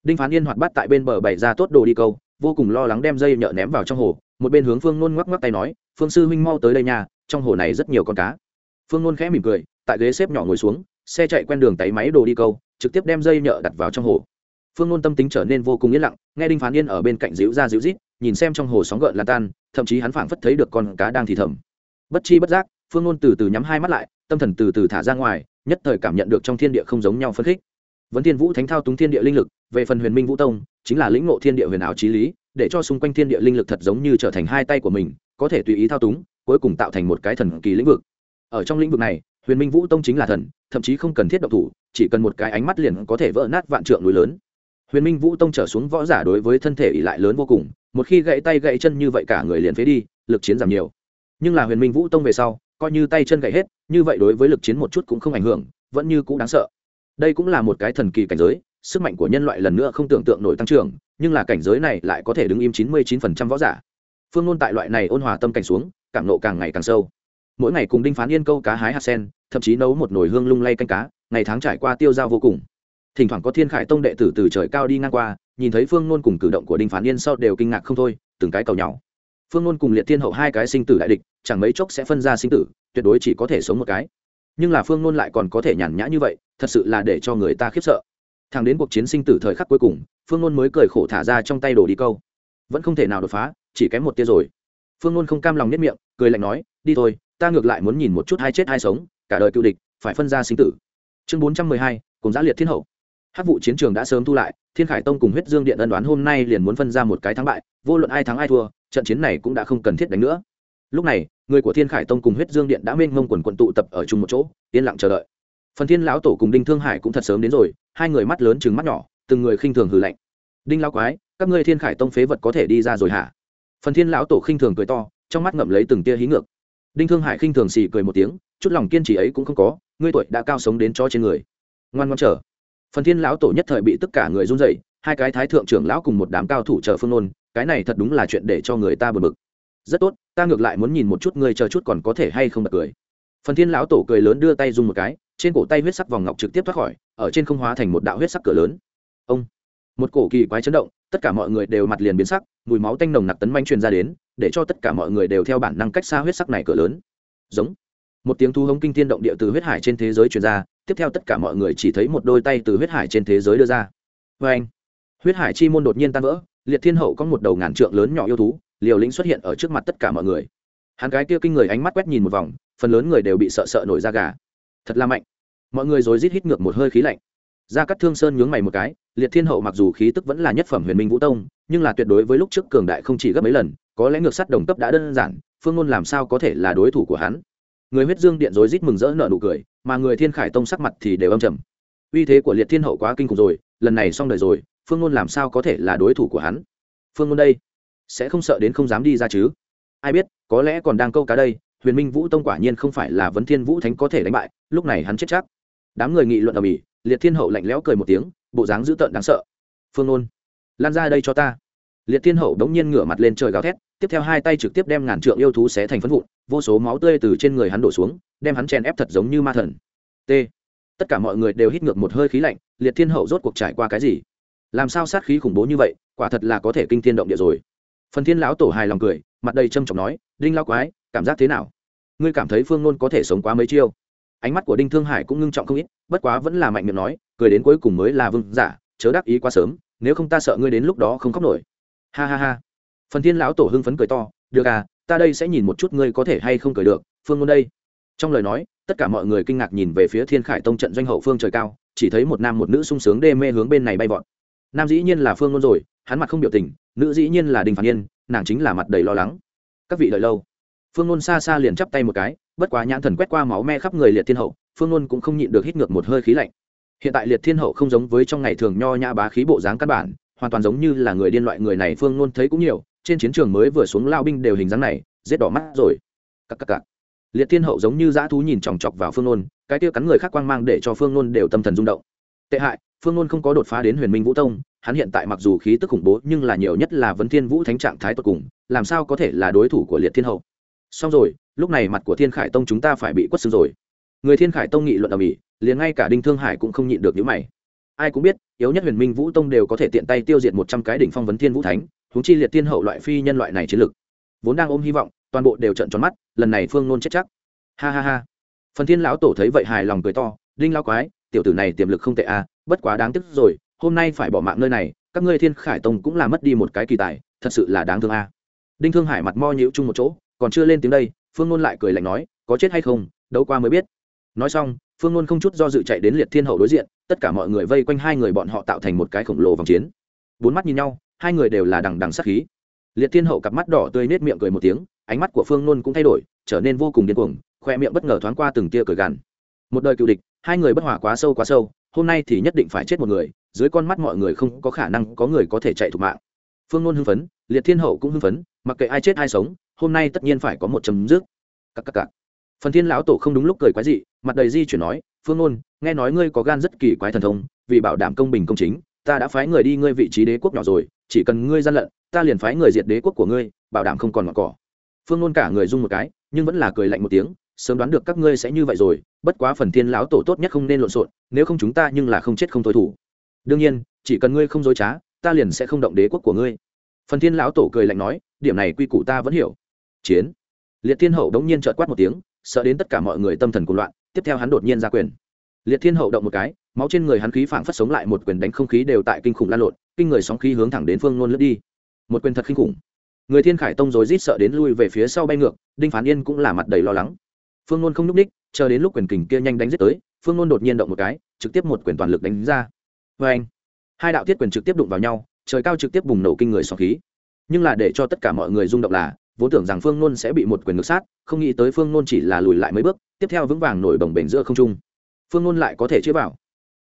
Đinh phán yên hoạt bát tại bên bờ bày ra tốt đồ đi câu, vô cùng lo lắng đem dây nhợ ném vào trong hồ, một bên hướng phương ngôn ngoắc ngoắc tay nói, phương sư huynh mau tới đây nhà trong hồ này rất nhiều con cá. Phương ngôn khẽ mỉm cười, tại ghế xếp nhỏ ngồi xuống, xe chạy quen đường tay máy đồ đi câu, trực tiếp đem dây nhợ đặt vào trong hồ. Phương ngôn tâm tính trở nên vô cùng yên lặng, nghe đinh phán yên ở bên cạnh dịu ra dịu rít nhìn xem trong hồ sóng gợn lan tan, thậm chí hắn phảng phất thấy được con cá đang thì thầm. Bất chi bất giác, phương ngôn từ từ nhắm hai mắt lại, tâm thần từ từ thả ra ngoài, nhất thời cảm nhận được trong thiên địa không giống nhau phân khích. Vấn thiên vũ thánh thao túng thiên địa linh lực, về phần huyền minh vũ tông, chính là lĩnh ngộ thiên địa huyền ảo trí lý, để cho xung quanh thiên địa linh lực thật giống như trở thành hai tay của mình, có thể tùy ý thao túng, cuối cùng tạo thành một cái thần kỳ lĩnh vực. Ở trong lĩnh vực này, huyền minh vũ tông chính là thần, thậm chí không cần thiết độc thủ, chỉ cần một cái ánh mắt liền có thể vỡ nát vạn trượng núi lớn. Huyền minh vũ tông trở xuống võ giả đối với thân thể ỷ lại lớn vô cùng một khi gãy tay gãy chân như vậy cả người liền phế đi, lực chiến giảm nhiều. Nhưng là huyền minh vũ tông về sau, coi như tay chân gãy hết, như vậy đối với lực chiến một chút cũng không ảnh hưởng, vẫn như cũ đáng sợ. Đây cũng là một cái thần kỳ cảnh giới, sức mạnh của nhân loại lần nữa không tưởng tượng nổi tăng trưởng, nhưng là cảnh giới này lại có thể đứng im chín mươi chín phần trăm võ giả. Phương ngôn tại loại này ôn hòa tâm cảnh xuống, cảm nộ càng ngày càng sâu. Mỗi ngày cùng đinh phán yên câu cá hái hạt sen, thậm chí nấu một nồi hương lung lay canh cá, ngày tháng trải qua tiêu dao vô cùng thỉnh thoảng có thiên khải tông đệ tử từ trời cao đi ngang qua, nhìn thấy phương nôn cùng cử động của đinh phán yên sau đều kinh ngạc không thôi, từng cái cầu nhau. Phương nôn cùng liệt thiên hậu hai cái sinh tử đại địch, chẳng mấy chốc sẽ phân ra sinh tử, tuyệt đối chỉ có thể sống một cái. Nhưng là phương nôn lại còn có thể nhàn nhã như vậy, thật sự là để cho người ta khiếp sợ. Thằng đến cuộc chiến sinh tử thời khắc cuối cùng, phương nôn mới cười khổ thả ra trong tay đồ đi câu. Vẫn không thể nào đột phá, chỉ kém một tia rồi. Phương nôn không cam lòng nhất miệng, cười lạnh nói, đi thôi, ta ngược lại muốn nhìn một chút hai chết hai sống, cả đời cựu địch, phải phân ra sinh tử. Chương bốn trăm mười hai, cùng giã liệt thiên hậu hát vụ chiến trường đã sớm thu lại, thiên khải tông cùng huyết dương điện ân đoán hôm nay liền muốn phân ra một cái thắng bại, vô luận ai thắng ai thua, trận chiến này cũng đã không cần thiết đánh nữa. Lúc này, người của thiên khải tông cùng huyết dương điện đã mênh mông quần quận tụ tập ở chung một chỗ, yên lặng chờ đợi. Phần thiên lão tổ cùng đinh thương hải cũng thật sớm đến rồi, hai người mắt lớn chừng mắt nhỏ, từng người khinh thường hừ lạnh. Đinh lão quái, các ngươi thiên khải tông phế vật có thể đi ra rồi hả? Phần thiên lão tổ khinh thường cười to, trong mắt ngậm lấy từng tia hí ngược. Đinh thương hải khinh thường xì cười một tiếng, chút lòng kiên trì ấy cũng không có, ngươi tuổi đã cao sống đến cho trên người. Ngoan ngoan chờ phần thiên lão tổ nhất thời bị tất cả người run rẩy, hai cái thái thượng trưởng lão cùng một đám cao thủ chờ phương nôn, cái này thật đúng là chuyện để cho người ta bực bực. Rất tốt, ta ngược lại muốn nhìn một chút ngươi chờ chút còn có thể hay không bật cười. Phần thiên lão tổ cười lớn đưa tay dùng một cái, trên cổ tay huyết sắc vòng ngọc trực tiếp thoát khỏi, ở trên không hóa thành một đạo huyết sắc cửa lớn. Ông! Một cổ kỳ quái chấn động, tất cả mọi người đều mặt liền biến sắc, mùi máu tanh nồng nặc tấn manh truyền ra đến, để cho tất cả mọi người đều theo bản năng cách xa huyết sắc này cửa lớn. Giống! Một tiếng thu hống kinh thiên động địa từ huyết hải trên thế giới truyền ra tiếp theo tất cả mọi người chỉ thấy một đôi tay từ huyết hải trên thế giới đưa ra. Vê anh, huyết hải chi môn đột nhiên tan vỡ, liệt thiên hậu có một đầu ngàn trượng lớn nhỏ yêu thú, liều lĩnh xuất hiện ở trước mặt tất cả mọi người. Hắn gái kia kinh người ánh mắt quét nhìn một vòng, phần lớn người đều bị sợ sợ nổi da gà. Thật là mạnh. Mọi người rồi rít hít ngược một hơi khí lạnh. Ra cắt thương sơn nhướng mày một cái, liệt thiên hậu mặc dù khí tức vẫn là nhất phẩm huyền minh vũ tông, nhưng là tuyệt đối với lúc trước cường đại không chỉ gấp mấy lần, có lẽ ngược sắt đồng cấp đã đơn giản, phương ngôn làm sao có thể là đối thủ của hắn? Người huyết dương điện rối rít mừng rỡ nở nụ cười, mà người thiên khải tông sắc mặt thì đều âm trầm. Uy thế của liệt thiên hậu quá kinh khủng rồi, lần này xong đời rồi, phương ngôn làm sao có thể là đối thủ của hắn? Phương ngôn đây, sẽ không sợ đến không dám đi ra chứ? Ai biết, có lẽ còn đang câu cá đây, huyền minh vũ tông quả nhiên không phải là vấn thiên vũ thánh có thể đánh bại, lúc này hắn chết chắc. Đám người nghị luận ở mỹ liệt thiên hậu lạnh lẽo cười một tiếng, bộ dáng dữ tợn đáng sợ. Phương ngôn, lan ra đây cho ta. Liệt thiên hậu đống nhiên ngửa mặt lên trời gào thét, tiếp theo hai tay trực tiếp đem ngàn trượng yêu thú xé thành phân vụn vô số máu tươi từ trên người hắn đổ xuống, đem hắn chèn ép thật giống như ma thần. T. Tất cả mọi người đều hít ngược một hơi khí lạnh, liệt thiên hậu rốt cuộc trải qua cái gì? Làm sao sát khí khủng bố như vậy, quả thật là có thể kinh thiên động địa rồi. Phần thiên lão tổ hài lòng cười, mặt đầy trâm trọng nói, đinh lao quái, cảm giác thế nào? Ngươi cảm thấy phương nôn có thể sống quá mấy chiêu? Ánh mắt của đinh thương hải cũng ngưng trọng không ít, bất quá vẫn là mạnh miệng nói, cười đến cuối cùng mới là vương giả, chớ đắc ý quá sớm, nếu không ta sợ ngươi đến lúc đó không khóc nổi. Ha ha ha. Phần thiên lão tổ hưng phấn cười to, được à ta đây sẽ nhìn một chút ngươi có thể hay không cười được, phương ngôn đây. Trong lời nói, tất cả mọi người kinh ngạc nhìn về phía thiên khải tông trận doanh hậu phương trời cao, chỉ thấy một nam một nữ sung sướng đê mê hướng bên này bay vọt. Nam dĩ nhiên là phương ngôn rồi, hắn mặt không biểu tình, nữ dĩ nhiên là đình phản yên, nàng chính là mặt đầy lo lắng. Các vị đợi lâu. Phương ngôn xa xa liền chắp tay một cái, bất quá nhãn thần quét qua máu me khắp người liệt thiên hậu, phương ngôn cũng không nhịn được hít ngược một hơi khí lạnh. Hiện tại liệt thiên hậu không giống với trong ngày thường nho nhã bá khí bộ dáng căn bản, hoàn toàn giống như là người điên loại người này phương ngôn thấy cũng nhiều trên chiến trường mới vừa xuống lao binh đều hình dáng này, giết đỏ mắt rồi. Cắc cắc cắc liệt thiên hậu giống như dã thú nhìn chòng chọc vào phương ngôn cái tiêu cắn người khác quang mang để cho phương ngôn đều tâm thần rung động. Tệ hại, phương ngôn không có đột phá đến huyền minh vũ tông, hắn hiện tại mặc dù khí tức khủng bố nhưng là nhiều nhất là vấn thiên vũ thánh trạng thái tột cùng, làm sao có thể là đối thủ của liệt thiên hậu? Xong rồi, lúc này mặt của thiên khải tông chúng ta phải bị quất xương rồi. Người thiên khải tông nghị luận ở mỹ, liền ngay cả đinh thương hải cũng không nhịn được những mày. Ai cũng biết, yếu nhất huyền minh vũ tông đều có thể tiện tay tiêu diệt một trăm cái đỉnh phong vấn thiên vũ thánh huống chi liệt thiên hậu loại phi nhân loại này chiến lực, vốn đang ôm hy vọng, toàn bộ đều trận tròn mắt, lần này phương nôn chết chắc. Ha ha ha. Phần thiên lão tổ thấy vậy hài lòng cười to, đinh lão quái, tiểu tử này tiềm lực không tệ à bất quá đáng tiếc rồi, hôm nay phải bỏ mạng nơi này, các ngươi thiên khải tông cũng là mất đi một cái kỳ tài, thật sự là đáng thương à. đinh thương hải mặt mo nhíu chung một chỗ, còn chưa lên tiếng đây, phương nôn lại cười lạnh nói, có chết hay không đấu qua mới biết. Nói xong, phương nôn không chút do dự chạy đến liệt thiên hậu đối diện, tất cả mọi người vây quanh hai người bọn họ tạo thành một cái khổng lồ vòng chiến. Bốn mắt nhìn nhau hai người đều là đằng đằng sát khí. Liệt thiên hậu cặp mắt đỏ tươi nết miệng cười một tiếng, ánh mắt của phương nôn cũng thay đổi, trở nên vô cùng điên cuồng, khoe miệng bất ngờ thoáng qua từng tia cười gằn. Một đời cựu địch, hai người bất hòa quá sâu quá sâu, hôm nay thì nhất định phải chết một người, dưới con mắt mọi người không có khả năng có người có thể chạy thục mạng. Phương nôn hưng phấn, liệt thiên hậu cũng hưng phấn, mặc kệ ai chết ai sống, hôm nay tất nhiên phải có một chấm dứt. Cắc cắc cắc phần thiên lão tổ không đúng lúc cười quái dị, mặt đầy di chuyển nói, phương nôn, nghe nói ngươi có gan rất kỳ quái thần thông, vì bảo đảm công bình công chính, ta đã phái người đi ngươi vị trí đế quốc nhỏ rồi chỉ cần ngươi gian lận, ta liền phái người diệt đế quốc của ngươi, bảo đảm không còn ngọn cỏ. Phương nôn cả người dung một cái, nhưng vẫn là cười lạnh một tiếng, sớm đoán được các ngươi sẽ như vậy rồi, bất quá phần thiên lão tổ tốt nhất không nên lộn xộn, nếu không chúng ta nhưng là không chết không thôi thủ. Đương nhiên, chỉ cần ngươi không dối trá, ta liền sẽ không động đế quốc của ngươi. Phần thiên lão tổ cười lạnh nói, điểm này quy củ ta vẫn hiểu. Chiến. Liệt thiên hậu đống nhiên trợt quát một tiếng, sợ đến tất cả mọi người tâm thần cuồng loạn, tiếp theo hắn đột nhiên ra quyền. Liệt thiên hậu động một cái máu trên người hắn khí phảng phất sống lại một quyền đánh không khí đều tại kinh khủng lan lộn, kinh người sóng khí hướng thẳng đến phương nôn lướt đi. Một quyền thật kinh khủng. Người thiên khải tông rồi rít sợ đến lui về phía sau bay ngược, đinh phán yên cũng là mặt đầy lo lắng. Phương nôn không nhúc ních chờ đến lúc quyền kình kia nhanh đánh giết tới, phương nôn đột nhiên động một cái, trực tiếp một quyền toàn lực đánh ra. Vê anh hai đạo thiết quyền trực tiếp đụng vào nhau, trời cao trực tiếp bùng nổ kinh người sóng khí. Nhưng là để cho tất cả mọi người rung động là, vốn tưởng rằng phương nôn sẽ bị một quyền ngược sát, không nghĩ tới phương nôn chỉ là lùi lại mấy bước, tiếp theo vững vàng nổi đồng bềnh giữa không trung. Phương nôn lại có thể chữa vào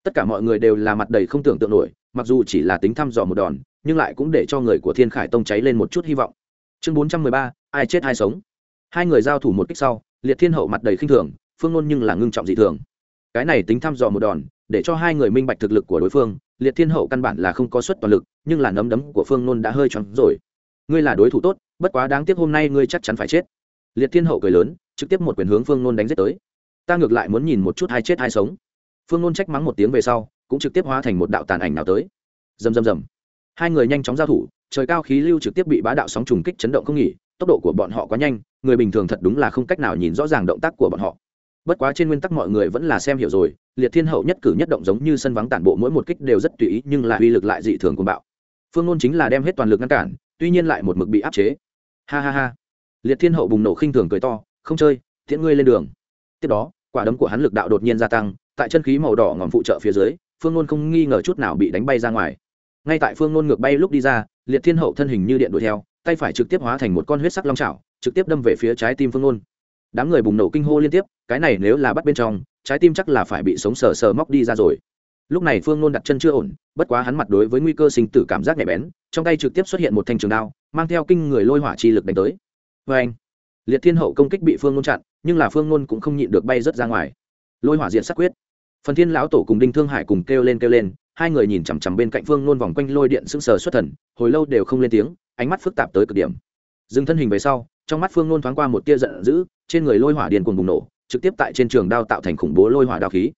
tất cả mọi người đều là mặt đầy không tưởng tượng nổi, mặc dù chỉ là tính thăm dò một đòn, nhưng lại cũng để cho người của thiên khải tông cháy lên một chút hy vọng. Chương bốn trăm mười ba, ai chết ai sống. Hai người giao thủ một kích sau, liệt thiên hậu mặt đầy khinh thường, phương nôn nhưng là ngưng trọng dị thường. Cái này tính thăm dò một đòn, để cho hai người minh bạch thực lực của đối phương, liệt thiên hậu căn bản là không có suất toàn lực, nhưng là nấm đấm của phương nôn đã hơi choáng rồi. Ngươi là đối thủ tốt, bất quá đáng tiếc hôm nay ngươi chắc chắn phải chết. Liệt thiên hậu cười lớn, trực tiếp một quyền hướng phương nôn đánh giết tới. Ta ngược lại muốn nhìn một chút hai chết hai sống phương nôn trách mắng một tiếng về sau, cũng trực tiếp hóa thành một đạo tàn ảnh nào tới. Rầm rầm rầm. Hai người nhanh chóng giao thủ, trời cao khí lưu trực tiếp bị bá đạo sóng trùng kích chấn động không nghỉ, tốc độ của bọn họ quá nhanh, người bình thường thật đúng là không cách nào nhìn rõ ràng động tác của bọn họ. Bất quá trên nguyên tắc mọi người vẫn là xem hiểu rồi, liệt thiên hậu nhất cử nhất động giống như sân vắng tản bộ mỗi một kích đều rất tùy ý, nhưng là uy lực lại dị thường của bạo. Phương ngôn chính là đem hết toàn lực ngăn cản, tuy nhiên lại một mực bị áp chế. Ha ha ha. Liệt thiên hậu bùng nổ khinh thường cười to, không chơi, tiễn ngươi lên đường. Tiếp đó, quả đấm của hắn lực đạo đột nhiên gia tăng tại chân khí màu đỏ ngòm phụ trợ phía dưới, phương ngôn không nghi ngờ chút nào bị đánh bay ra ngoài. Ngay tại phương ngôn ngược bay lúc đi ra, liệt thiên hậu thân hình như điện đuổi theo, tay phải trực tiếp hóa thành một con huyết sắc long trào trực tiếp đâm về phía trái tim phương nôn. Đám người bùng nổ kinh hô liên tiếp, cái này nếu là bắt bên trong, trái tim chắc là phải bị sống sờ sờ móc đi ra rồi. Lúc này phương nôn đặt chân chưa ổn, bất quá hắn mặt đối với nguy cơ sinh tử cảm giác nhạy bén, trong tay trực tiếp xuất hiện một thanh trường đao, mang theo kinh người lôi hỏa chi lực đánh tới. Vê anh, liệt thiên hậu công kích bị phương nôn chặn, nhưng là phương nôn cũng không nhịn được bay rớt ra ngoài. Lôi hỏa diện sắc quyết phần thiên lão tổ cùng đinh thương hải cùng kêu lên kêu lên, hai người nhìn chằm chằm bên cạnh phương nôn vòng quanh lôi điện sững sờ xuất thần, hồi lâu đều không lên tiếng, ánh mắt phức tạp tới cực điểm. Dừng thân hình về sau, trong mắt phương nôn thoáng qua một tia giận dữ, trên người lôi hỏa điền cuồng bùng nổ, trực tiếp tại trên trường đao tạo thành khủng bố lôi hỏa đao khí.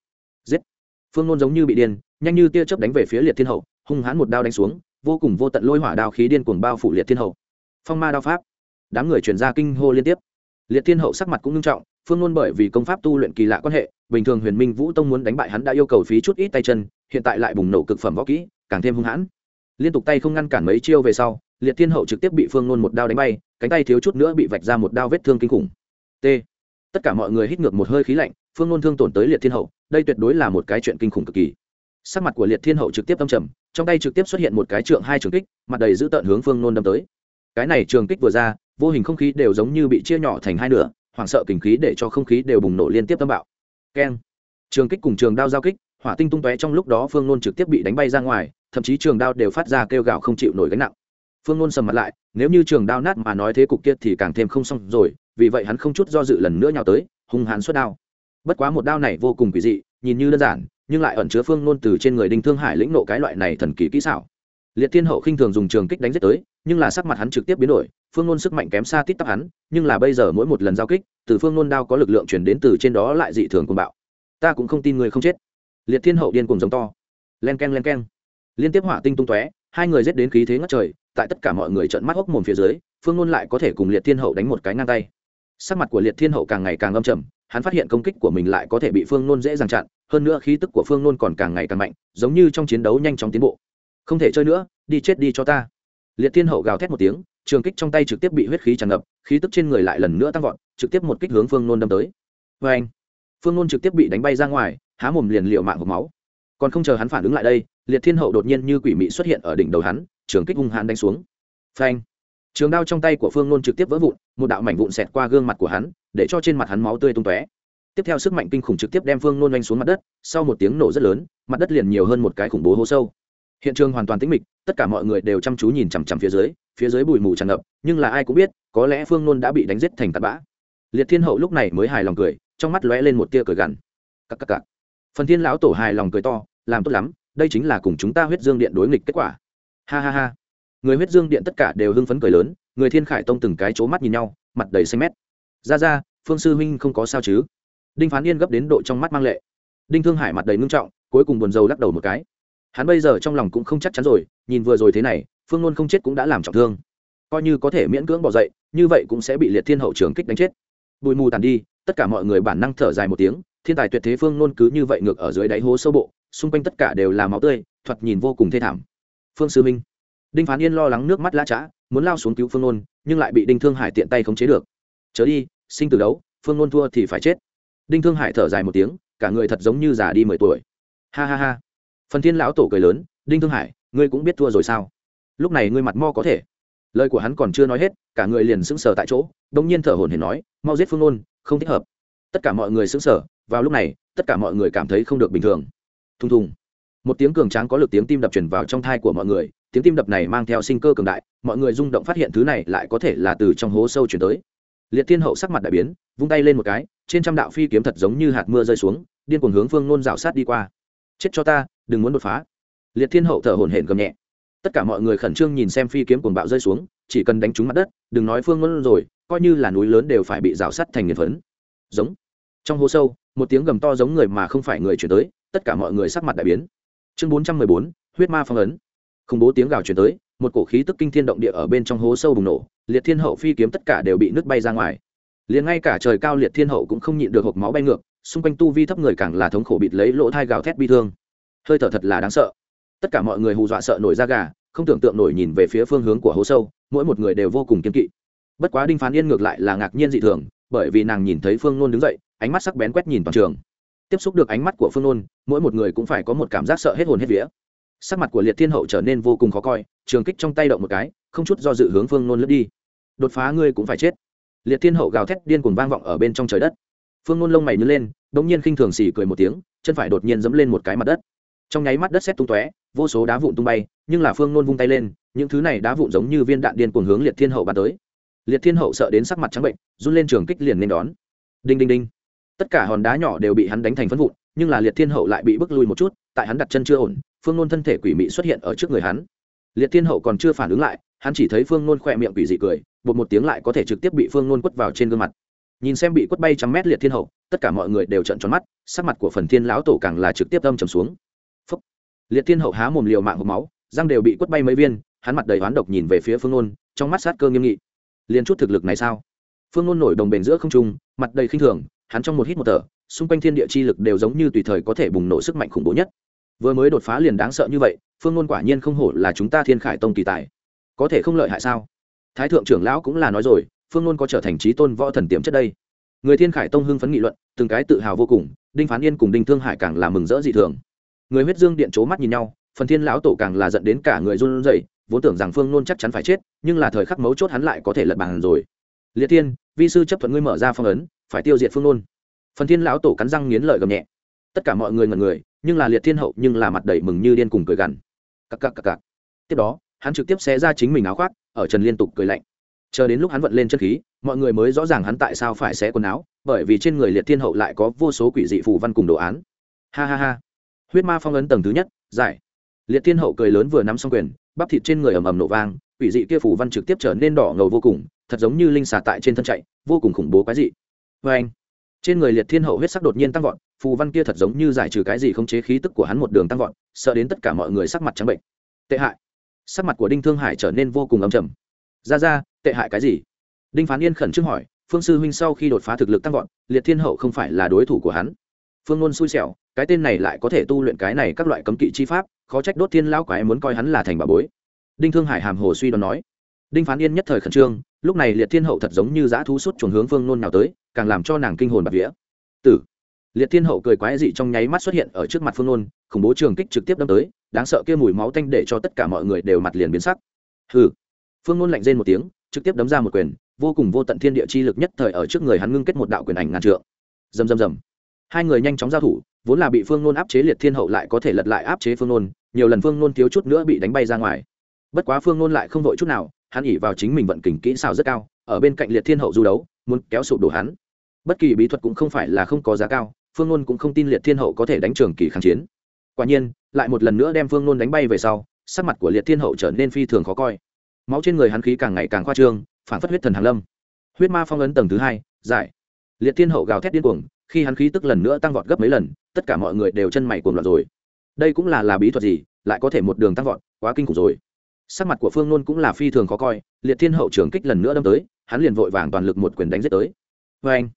Giết! Phương nôn giống như bị điên, nhanh như tia chớp đánh về phía liệt thiên hậu, hung hãn một đao đánh xuống, vô cùng vô tận lôi hỏa đao khí điên cuồng bao phủ liệt thiên hậu. Phong ma đao pháp. Đám người chuyển ra kinh hô liên tiếp. Liệt thiên hậu sắc mặt cũng nghiêm trọng phương nôn bởi vì công pháp tu luyện kỳ lạ quan hệ, bình thường huyền minh vũ tông muốn đánh bại hắn đã yêu cầu phí chút ít tay chân, hiện tại lại bùng nổ cực phẩm võ kỹ, càng thêm hung hãn. Liên tục tay không ngăn cản mấy chiêu về sau, liệt thiên hậu trực tiếp bị phương nôn một đao đánh bay, cánh tay thiếu chút nữa bị vạch ra một đao vết thương kinh khủng. T. Tất cả mọi người hít ngược một hơi khí lạnh, phương nôn thương tổn tới liệt thiên hậu, đây tuyệt đối là một cái chuyện kinh khủng cực kỳ. Sắc mặt của liệt thiên hậu trực tiếp tâm trầm, trong tay trực tiếp xuất hiện một cái trượng hai trường kích, mặt đầy giữ tợn hướng phương nôn đâm tới. Cái này trường kích vừa ra, vô hình không khí đều giống như bị chia nhỏ thành hai nửa hoảng sợ kinh khí để cho không khí đều bùng nổ liên tiếp tâm bạo. Keng. Trường kích cùng trường đao giao kích, hỏa tinh tung tóe trong lúc đó phương nôn trực tiếp bị đánh bay ra ngoài, thậm chí trường đao đều phát ra kêu gào không chịu nổi gánh nặng. Phương nôn sầm mặt lại, nếu như trường đao nát mà nói thế cục kia thì càng thêm không xong rồi, vì vậy hắn không chút do dự lần nữa nhào tới, hung hãn xuất đao. Bất quá một đao này vô cùng quỷ dị, nhìn như đơn giản, nhưng lại ẩn chứa phương nôn từ trên người đinh thương hải lĩnh nộ cái loại này thần kỳ kỹ xảo liệt thiên hậu khinh thường dùng trường kích đánh giết tới, nhưng là sắc mặt hắn trực tiếp biến đổi, phương Luân sức mạnh kém xa tít tắp hắn, nhưng là bây giờ mỗi một lần giao kích, từ phương Luân đao có lực lượng chuyển đến từ trên đó lại dị thường cùng bạo. Ta cũng không tin người không chết. Liệt thiên hậu điên cùng giống to. Len k e n len k e n liên tiếp hỏa tinh tung tóe, hai người giết đến khí thế ngất trời, tại tất cả mọi người trợn mắt hốc mồm phía dưới, phương Luân lại có thể cùng liệt thiên hậu đánh một cái ngang tay. Sắc mặt của liệt thiên hậu càng ngày càng âm trầm, hắn phát hiện công kích của mình lại có thể bị phương Luân dễ dàng chặn, hơn nữa khí tức của phương Luân còn càng ngày càng mạnh, giống như trong chiến đấu nhanh chóng tiến bộ không thể chơi nữa, đi chết đi cho ta. Liệt thiên hậu gào thét một tiếng, trường kích trong tay trực tiếp bị huyết khí tràn ngập, khí tức trên người lại lần nữa tăng vọt, trực tiếp một kích hướng phương nôn đâm tới. Vê anh phương nôn trực tiếp bị đánh bay ra ngoài, há mồm liền liệu mạng hộp máu. Còn không chờ hắn phản ứng lại đây, liệt thiên hậu đột nhiên như quỷ mị xuất hiện ở đỉnh đầu hắn, trường kích hung hãn đánh xuống. Phanh! Trường đao trong tay của phương nôn trực tiếp vỡ vụn, một đạo mảnh vụn xẹt qua gương mặt của hắn, để cho trên mặt hắn máu tươi tung tóe. Tiếp theo sức mạnh kinh khủng trực tiếp đem phương nôn oanh xuống mặt đất, sau một tiếng nổ rất lớn, mặt đất liền nhiều hơn một cái khủng bố hố sâu hiện trường hoàn toàn tĩnh mịch, tất cả mọi người đều chăm chú nhìn chằm chằm phía dưới phía dưới bụi mù tràn ngập, nhưng là ai cũng biết, có lẽ phương nôn đã bị đánh giết thành tạt bã. Liệt thiên hậu lúc này mới hài lòng cười, trong mắt lóe lên một tia cười gằn. Cắc cắc cắc phần thiên lão tổ hài lòng cười to, làm tốt lắm, đây chính là cùng chúng ta huyết dương điện đối nghịch kết quả. Ha ha ha. Người huyết dương điện tất cả đều hưng phấn cười lớn, người thiên khải tông từng cái c mắt nhìn nhau, mặt đầy xanh mét. Ra ra, phương sư huynh không có sao chứ? Đinh phán yên gấp đến độ trong mắt mang lệ. Đinh thương hải mặt đầy ngưng trọng, cuối cùng buồn rầu lắc đầu một cái hắn bây giờ trong lòng cũng không chắc chắn rồi, nhìn vừa rồi thế này, phương luôn không chết cũng đã làm trọng thương. Coi như có thể miễn cưỡng bỏ dậy, như vậy cũng sẽ bị liệt thiên hậu trường kích đánh chết. Bụi mù tàn đi, tất cả mọi người bản năng thở dài một tiếng, thiên tài tuyệt thế phương luôn cứ như vậy ngược ở dưới đáy hố sâu bộ, xung quanh tất cả đều là máu tươi, thoạt nhìn vô cùng thê thảm. Phương sư minh, đinh phán yên lo lắng nước mắt lã chã muốn lao xuống cứu phương nôn nhưng lại bị đinh thương hải tiện tay khống chế được. Chớ đi, sinh từ đấu, phương nôn thua thì phải chết. Đinh thương hải thở dài một tiếng, cả người thật giống như già đi mười tuổi. Ha ha ha phần thiên lão tổ cười lớn, đinh thương hải, ngươi cũng biết thua rồi sao? Lúc này ngươi mặt mo có thể. Lời của hắn còn chưa nói hết, cả người liền sững sờ tại chỗ đông nhiên thở hổn hển nói, mau giết phương nôn, không thích hợp. Tất cả mọi người sững sờ, vào lúc này, tất cả mọi người cảm thấy không được bình thường. Thùng thùng. Một tiếng cường tráng có lực tiếng tim đập truyền vào trong thai của mọi người, tiếng tim đập này mang theo sinh cơ cường đại, mọi người rung động phát hiện thứ này lại có thể là từ trong hố sâu chuyển tới. Liệt thiên hậu sắc mặt đại biến, vung tay lên một cái, trên trăm đạo phi kiếm thật giống như hạt mưa rơi xuống, điên cuồng hướng phương nôn rào sát đi qua. Chết cho ta đừng muốn đột phá. Liệt thiên hậu thở hổn hển gầm nhẹ. Tất cả mọi người khẩn trương nhìn xem phi kiếm cuồng bạo rơi xuống, chỉ cần đánh trúng mặt đất, đừng nói phương ngôn rồi, coi như là núi lớn đều phải bị rào sắt thành nghiền phấn. Giống. Trong hố sâu, một tiếng gầm to giống người mà không phải người chuyển tới, tất cả mọi người sắc mặt đại biến. Chương bốn trăm mười bốn, huyết ma phong ấn. Khủng bố tiếng gào chuyển tới, một cổ khí tức kinh thiên động địa ở bên trong hố sâu bùng nổ, liệt thiên hậu phi kiếm tất cả đều bị nứt bay ra ngoài. Liền ngay cả trời cao liệt thiên hậu cũng không nhịn được hộp máu bay ngược, xung quanh tu vi thấp người càng là thống khổ bịt lấy lỗ thai gào thét bi thương hơi thở thật là đáng sợ. Tất cả mọi người hù dọa sợ nổi da gà, không tưởng tượng nổi nhìn về phía phương hướng của hố sâu, mỗi một người đều vô cùng kiên kỵ. Bất quá đinh phán yên ngược lại là ngạc nhiên dị thường, bởi vì nàng nhìn thấy phương nôn đứng dậy, ánh mắt sắc bén quét nhìn toàn trường. Tiếp xúc được ánh mắt của phương nôn, mỗi một người cũng phải có một cảm giác sợ hết hồn hết vía. Sắc mặt của liệt thiên hậu trở nên vô cùng khó coi, trường kích trong tay động một cái, không chút do dự hướng phương nôn lướt đi. Đột phá ngươi cũng phải chết. Liệt thiên hậu gào thét điên cuồng vang vọng ở bên trong trời đất. Phương nôn lông mày nhớ lên đ ỗ n g nhiên khinh thường xì cười một tiếng, chân phải đột nhiên dẫm lên một cái mặt đất trong nháy mắt đất xét tung tóe, vô số đá vụn tung bay, nhưng là phương nôn vung tay lên, những thứ này đá vụn giống như viên đạn điên cuồng hướng liệt thiên hậu bắn tới. Liệt thiên hậu sợ đến sắc mặt trắng bệnh, run lên trường kích liền nên đón. Đinh đinh đinh. Tất cả hòn đá nhỏ đều bị hắn đánh thành phân vụn, nhưng là liệt thiên hậu lại bị bước lui một chút, tại hắn đặt chân chưa ổn, phương nôn thân thể quỷ mị xuất hiện ở trước người hắn. Liệt thiên hậu còn chưa phản ứng lại, hắn chỉ thấy phương nôn khỏe miệng quỷ dị cười, bột một tiếng lại có thể trực tiếp bị phương nôn quất vào trên gương mặt. Nhìn xem bị quất bay trăm mét liệt thiên hậu, tất cả mọi người đều trận tròn mắt, sắc mặt của phần thiên lão tổ càng là trực tiếp âm trầm xuống liệt thiên hậu há mồm liều mạng hộp máu, răng đều bị quất bay mấy viên, hắn mặt đầy oán độc nhìn về phía phương nôn, trong mắt sát cơ nghiêm nghị. Liền chút thực lực này sao? Phương nôn nổi đồng bền giữa không trung, mặt đầy khinh thường, hắn trong một hít một thở, xung quanh thiên địa chi lực đều giống như tùy thời có thể bùng nổ sức mạnh khủng bố nhất. Vừa mới đột phá liền đáng sợ như vậy, phương ngôn quả nhiên không hổ là chúng ta thiên khải tông kỳ tài. Có thể không lợi hại sao? Thái thượng trưởng lão cũng là nói rồi, phương ngôn có trở thành trí tôn võ thần tiềm chất đây. Người thiên khải tông hưng phấn nghị luận, từng cái tự hào vô cùng, đinh phán yên cùng đinh thương hải càng là mừng rỡ dị thường người huyết dương điện c mắt nhìn nhau, phần thiên lão tổ càng là dẫn đến cả người run rẩy, vốn tưởng rằng phương nôn chắc chắn phải chết, nhưng là thời khắc mấu chốt hắn lại có thể lật bàn rồi. Liệt thiên, vi sư chấp thuận ngươi mở ra phong ấn, phải tiêu diệt phương nôn. Phần thiên lão tổ cắn răng nghiến lợi gầm nhẹ. Tất cả mọi người ngần người, nhưng là liệt thiên hậu nhưng là mặt đầy mừng như điên cùng cười gằn. Cặc cặc cặc cặc. Tiếp đó, hắn trực tiếp xé ra chính mình áo khoác, ở trần liên tục cười lạnh. Chờ đến lúc hắn vận lên chân khí, mọi người mới rõ ràng hắn tại sao phải xé quần áo, bởi vì trên người liệt thiên hậu lại có vô số quỷ dị phù văn cùng đồ án. Ha ha ha huyết ma phong ấn tầng thứ nhất, giải. Liệt thiên hậu cười lớn vừa nắm xong quyền, bắp thịt trên người ầm ầm nổ vang, quỷ dị kia phù văn trực tiếp trở nên đỏ ngầu vô cùng, thật giống như linh xà tại trên thân chạy, vô cùng khủng bố cái dị. Vê anh, trên người liệt thiên hậu huyết sắc đột nhiên tăng vọt, phù văn kia thật giống như giải trừ cái gì không chế khí tức của hắn một đường tăng vọt, sợ đến tất cả mọi người sắc mặt trắng bệnh. Tệ hại. Sắc mặt của đinh thương hải trở nên vô cùng ấm trầm. Ra ra, tệ hại cái gì? Đinh phán yên khẩn trương hỏi, phương sư huynh sau khi đột phá thực lực tăng vọt, liệt thiên hậu không phải là đối thủ của hắn. Phương ngôn xui xẻo cái tên này lại có thể tu luyện cái này các loại cấm kỵ chi pháp, khó trách đốt thiên lão quái muốn coi hắn là thành bà bối. Đinh thương hải hàm hồ suy đoán nói. Đinh phán yên nhất thời khẩn trương, lúc này liệt thiên hậu thật giống như dã thú suốt chuồn hướng phương nôn nào tới, càng làm cho nàng kinh hồn bạc vía. Tử. Liệt thiên hậu cười quái dị trong nháy mắt xuất hiện ở trước mặt phương nôn, khủng bố trường kích trực tiếp đâm tới, đáng sợ kia mùi máu tanh để cho tất cả mọi người đều mặt liền biến sắc. Hừ. Phương nôn lạnh rên một tiếng, trực tiếp đấm ra một quyền, vô cùng vô tận thiên địa chi lực nhất thời ở trước người hắn ngưng kết một đạo quyền ảnh ngàn trượng. Rầm rầm rầm hai người nhanh chóng giao thủ, vốn là bị phương nôn áp chế liệt thiên hậu lại có thể lật lại áp chế phương nôn, nhiều lần phương nôn thiếu chút nữa bị đánh bay ra ngoài. Bất quá phương nôn lại không vội chút nào, hắn ỉ vào chính mình vận kình kỹ xảo rất cao, ở bên cạnh liệt thiên hậu du đấu, muốn kéo sụp đổ hắn. Bất kỳ bí thuật cũng không phải là không có giá cao, phương nôn cũng không tin liệt thiên hậu có thể đánh trường kỳ kháng chiến. Quả nhiên, lại một lần nữa đem phương nôn đánh bay về sau, sắc mặt của liệt thiên hậu trở nên phi thường khó coi. Máu trên người hắn khí càng ngày càng khoa trương, phản phất huyết thần hàn lâm. Huyết ma phong ấn tầng thứ hai, giải. Liệt thiên hậu gào thét điên cuồng khi hắn khí tức lần nữa tăng vọt gấp mấy lần, tất cả mọi người đều chân mày cuồng loạn rồi. Đây cũng là là bí thuật gì, lại có thể một đường tăng vọt, quá kinh khủng rồi. Sắc mặt của phương nôn cũng là phi thường khó coi, liệt thiên hậu trưởng kích lần nữa đâm tới, hắn liền vội vàng toàn lực một quyền đánh giết tới. Vê anh,